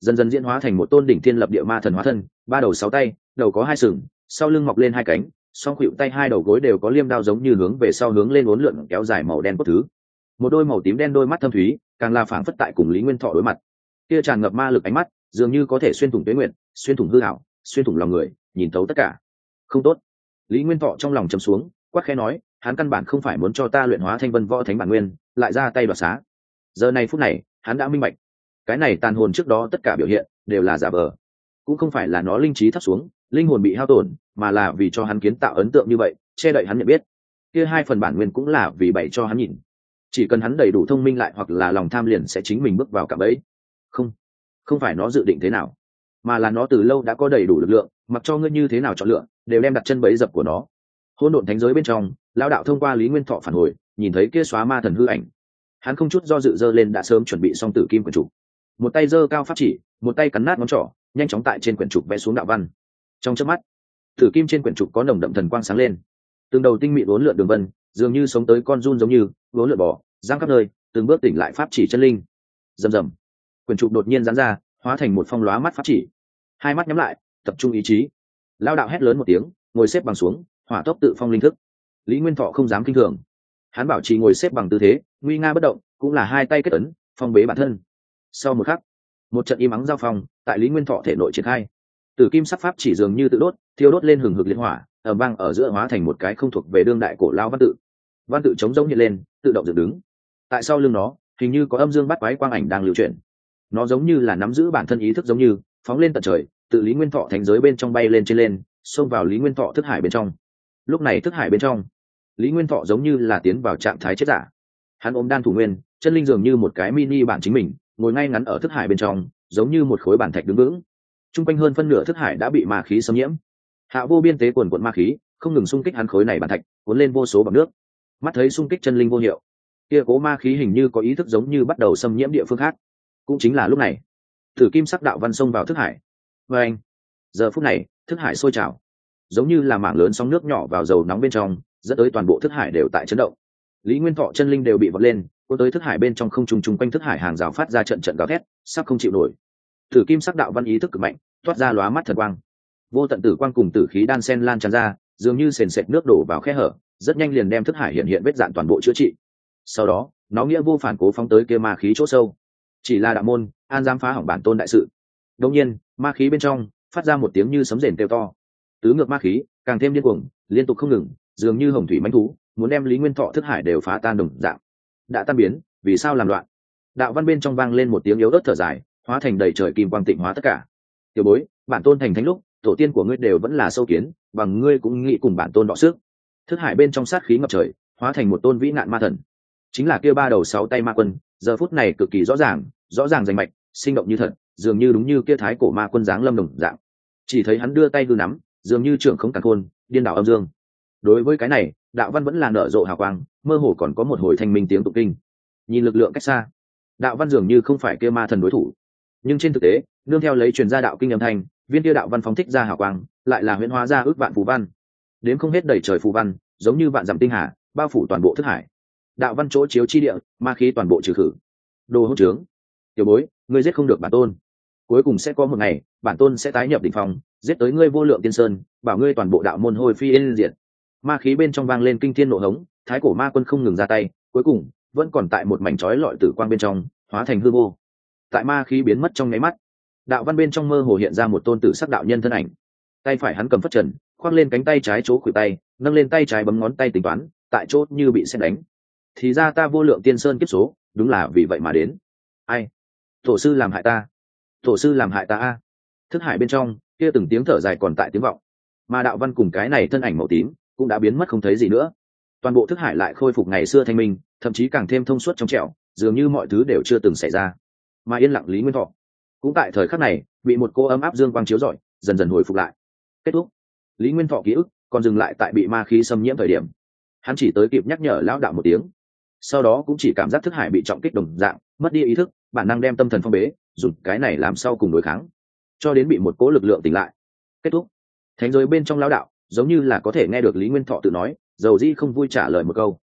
dần dần diễn hóa thành một tôn đỉnh thiên lập địa ma thần hóa thân, ba đầu sáu tay, đầu có hai sừng, sau lưng mọc lên hai cánh, song khuỵu tay hai đầu gối đều có liêm đao giống như hướng về sau hướng lên uốn lượn kéo dài màu đen cốt thứ. Một đôi màu tím đen đôi mắt thâm thúy, càng là phảng phất tại cùng lý nguyên thọ đối mặt. Kia tràn ngập ma lực ánh mắt, dường như có thể xuyên thủng tế nguyện xuyên thủng hư hảo xuyên thủng lòng người, nhìn thấu tất cả. Không tốt. Lý nguyên thọ trong lòng chấm xuống quắc khẽ nói, hắn căn bản không phải muốn cho ta luyện hóa thanh vân võ thánh bản nguyên, lại ra tay đoạt xá. Giờ này phút này, hắn đã minh bạch cái này tàn hồn trước đó tất cả biểu hiện đều là giả vờ. Cũng không phải là nó linh trí thấp xuống, linh hồn bị hao tổn, mà là vì cho hắn kiến tạo ấn tượng như vậy, che đậy hắn nhận biết. Kia hai phần bản nguyên cũng là vì bày cho hắn nhìn. Chỉ cần hắn đầy đủ thông minh lại hoặc là lòng tham liền sẽ chính mình bước vào cạm ấy không không phải nó dự định thế nào, mà là nó từ lâu đã có đầy đủ lực lượng, mặc cho ngươi như thế nào chọn lựa, đều đem đặt chân bẫy dập của nó. Hôn độn thánh giới bên trong lao đạo thông qua lý nguyên thọ phản hồi, nhìn thấy kia xóa ma thần hư ảnh. Hắn không chút do dự dơ lên đã sớm chuẩn bị xong tử kim quyển trục một tay giơ cao pháp chỉ, một tay cắn nát ngón trỏ, nhanh chóng tại trên quyển trục vẽ xuống đạo văn. Trong chớp mắt, thử kim trên quyển trục có nồng đậm thần quang sáng lên. Từng đầu tinh mị uốn lượn đường vân, dường như sống tới con run giống như, uốn lượn bỏ giang khắp nơi, từng bước tỉnh lại pháp chỉ chân linh. Rầm rầm. Quyển trục đột nhiên dán ra, hóa thành một phong lóa mắt pháp chỉ. Hai mắt nhắm lại, tập trung ý chí. Lao đạo hét lớn một tiếng, ngồi xếp bằng xuống, hỏa tốc tự phong linh thức. Lý nguyên thọ không dám kinh thường. Hắn bảo trì ngồi xếp bằng tư thế, nguy nga bất động, cũng là hai tay kết ấn, phong bế bản thân sau một khắc, một trận im ắng giao phong tại lý nguyên thọ thể nội triển khai. Tử kim sắc pháp chỉ dường như tự đốt, thiêu đốt lên hừng hực liên hỏa ở băng ở giữa hóa thành một cái không thuộc về đương đại cổ lao văn tự. Văn tự chống giống hiện lên, tự động dựng đứng. Tại sau lưng nó, hình như có âm dương bắt quái quang ảnh đang lưu chuyển. Nó giống như là nắm giữ bản thân ý thức giống như, phóng lên tận trời, tự lý nguyên thọ thành giới bên trong bay lên trên lên, xông vào lý nguyên thọ thức hải bên trong. Lúc này thức hải bên trong, lý nguyên thọ giống như là tiến vào trạng thái chết giả. Hắn ôm đan thủ nguyên, chân linh dường như một cái mini bản chính mình ngồi ngay ngắn ở thức hải bên trong, giống như một khối bản thạch đứng vững. Chung quanh hơn phân nửa thức hải đã bị ma khí xâm nhiễm. Hạ vô biên tế quần quận ma khí, không ngừng xung kích hắn khối này bản thạch, cuốn lên vô số bằng nước. Mắt thấy xung kích chân linh vô hiệu, kia cố ma khí hình như có ý thức giống như bắt đầu xâm nhiễm địa phương khác. Cũng chính là lúc này, thử kim sắc đạo văn xông vào thức hải. Và anh, giờ phút này, thức hải sôi trào. Giống như là mảng lớn sóng nước nhỏ vào dầu nóng bên trong, dẫn tới toàn bộ thức hải đều tại chấn động. Lý nguyên thọ chân linh đều bị vọt lên có tới thức hải bên trong không trùng trùng quanh thức hải hàng rào phát ra trận trận gào thét, sắp không chịu nổi. Thử kim sắc đạo văn ý thức cực mạnh, toát ra lóa mắt thật quang. Vô tận tử quang cùng tử khí đan sen lan tràn ra, dường như sền sệt nước đổ vào khe hở, rất nhanh liền đem thức hải hiện hiện vết dạn toàn bộ chữa trị. Sau đó, nó nghĩa vô phản cố phóng tới kia ma khí chỗ sâu. Chỉ là đạo môn, an dám phá hỏng bản tôn đại sự. Đông nhiên, ma khí bên trong phát ra một tiếng như sấm rền kêu to. Tứ ngược ma khí, càng thêm điên cuồng, liên tục không ngừng, dường như hồng thủy manh thú, muốn đem lý nguyên thọ thức hải đều phá tan đồng dạng đã tan biến, vì sao làm loạn? Đạo văn bên trong vang lên một tiếng yếu ớt thở dài, hóa thành đầy trời kim quang tịnh hóa tất cả. Tiểu bối, bản tôn thành thánh lúc, tổ tiên của ngươi đều vẫn là sâu kiến, bằng ngươi cũng nghĩ cùng bản tôn đọ sức. Thức hải bên trong sát khí ngập trời, hóa thành một tôn vĩ nạn ma thần. Chính là kia ba đầu sáu tay ma quân, giờ phút này cực kỳ rõ ràng rõ ràng rành mạch, sinh động như thật, dường như đúng như kia thái cổ ma quân giáng lâm đồng dạng. Chỉ thấy hắn đưa tay hư nắm, dường như trưởng không càng khôn điên đảo âm dương đối với cái này, đạo văn vẫn là nở rộ hào quang, mơ hồ còn có một hồi thanh minh tiếng tụng kinh. Nhìn lực lượng cách xa, đạo văn dường như không phải kia ma thần đối thủ. Nhưng trên thực tế, nương theo lấy truyền gia đạo kinh âm thanh, viên kia đạo văn phóng thích ra hào quang, lại là huyễn hóa ra ước vạn phù văn. Đến không hết đầy trời phù văn, giống như vạn dặm tinh hà, bao phủ toàn bộ thức hải. Đạo văn chỗ chiếu chi địa, ma khí toàn bộ trừ khử. Đồ hỗn trướng. Tiểu bối, ngươi giết không được bản tôn. Cuối cùng sẽ có một ngày, bản tôn sẽ tái nhập đỉnh phòng giết tới ngươi vô lượng tiên sơn, bảo ngươi toàn bộ đạo môn hồi phi yên diện ma khí bên trong vang lên kinh thiên nộ hống, thái cổ ma quân không ngừng ra tay, cuối cùng, vẫn còn tại một mảnh trói lọi tử quang bên trong, hóa thành hư vô. Tại ma khí biến mất trong nháy mắt, đạo văn bên trong mơ hồ hiện ra một tôn tử sắc đạo nhân thân ảnh. Tay phải hắn cầm phất trần, khoác lên cánh tay trái chỗ khuỷu tay, nâng lên tay trái bấm ngón tay tính toán, tại chốt như bị xét đánh. Thì ra ta vô lượng tiên sơn kiếp số, đúng là vì vậy mà đến. Ai? Tổ sư làm hại ta. Tổ sư làm hại ta a. Thức hải bên trong, kia từng tiếng thở dài còn tại tiếng vọng. Mà đạo văn cùng cái này thân ảnh màu tím cũng đã biến mất không thấy gì nữa. Toàn bộ thức hải lại khôi phục ngày xưa thanh minh, thậm chí càng thêm thông suốt trong trẻo, dường như mọi thứ đều chưa từng xảy ra. Mà yên lặng lý nguyên thọ, cũng tại thời khắc này, bị một cô ấm áp dương quang chiếu rọi, dần dần hồi phục lại. Kết thúc. Lý nguyên thọ ký ức còn dừng lại tại bị ma khí xâm nhiễm thời điểm. Hắn chỉ tới kịp nhắc nhở lão đạo một tiếng. Sau đó cũng chỉ cảm giác thức hải bị trọng kích đồng dạng, mất đi ý thức, bản năng đem tâm thần phong bế, dùng cái này làm sau cùng đối kháng. Cho đến bị một cố lực lượng tỉnh lại. Kết thúc. Thánh giới bên trong lão đạo giống như là có thể nghe được lý nguyên thọ tự nói, dầu di không vui trả lời một câu.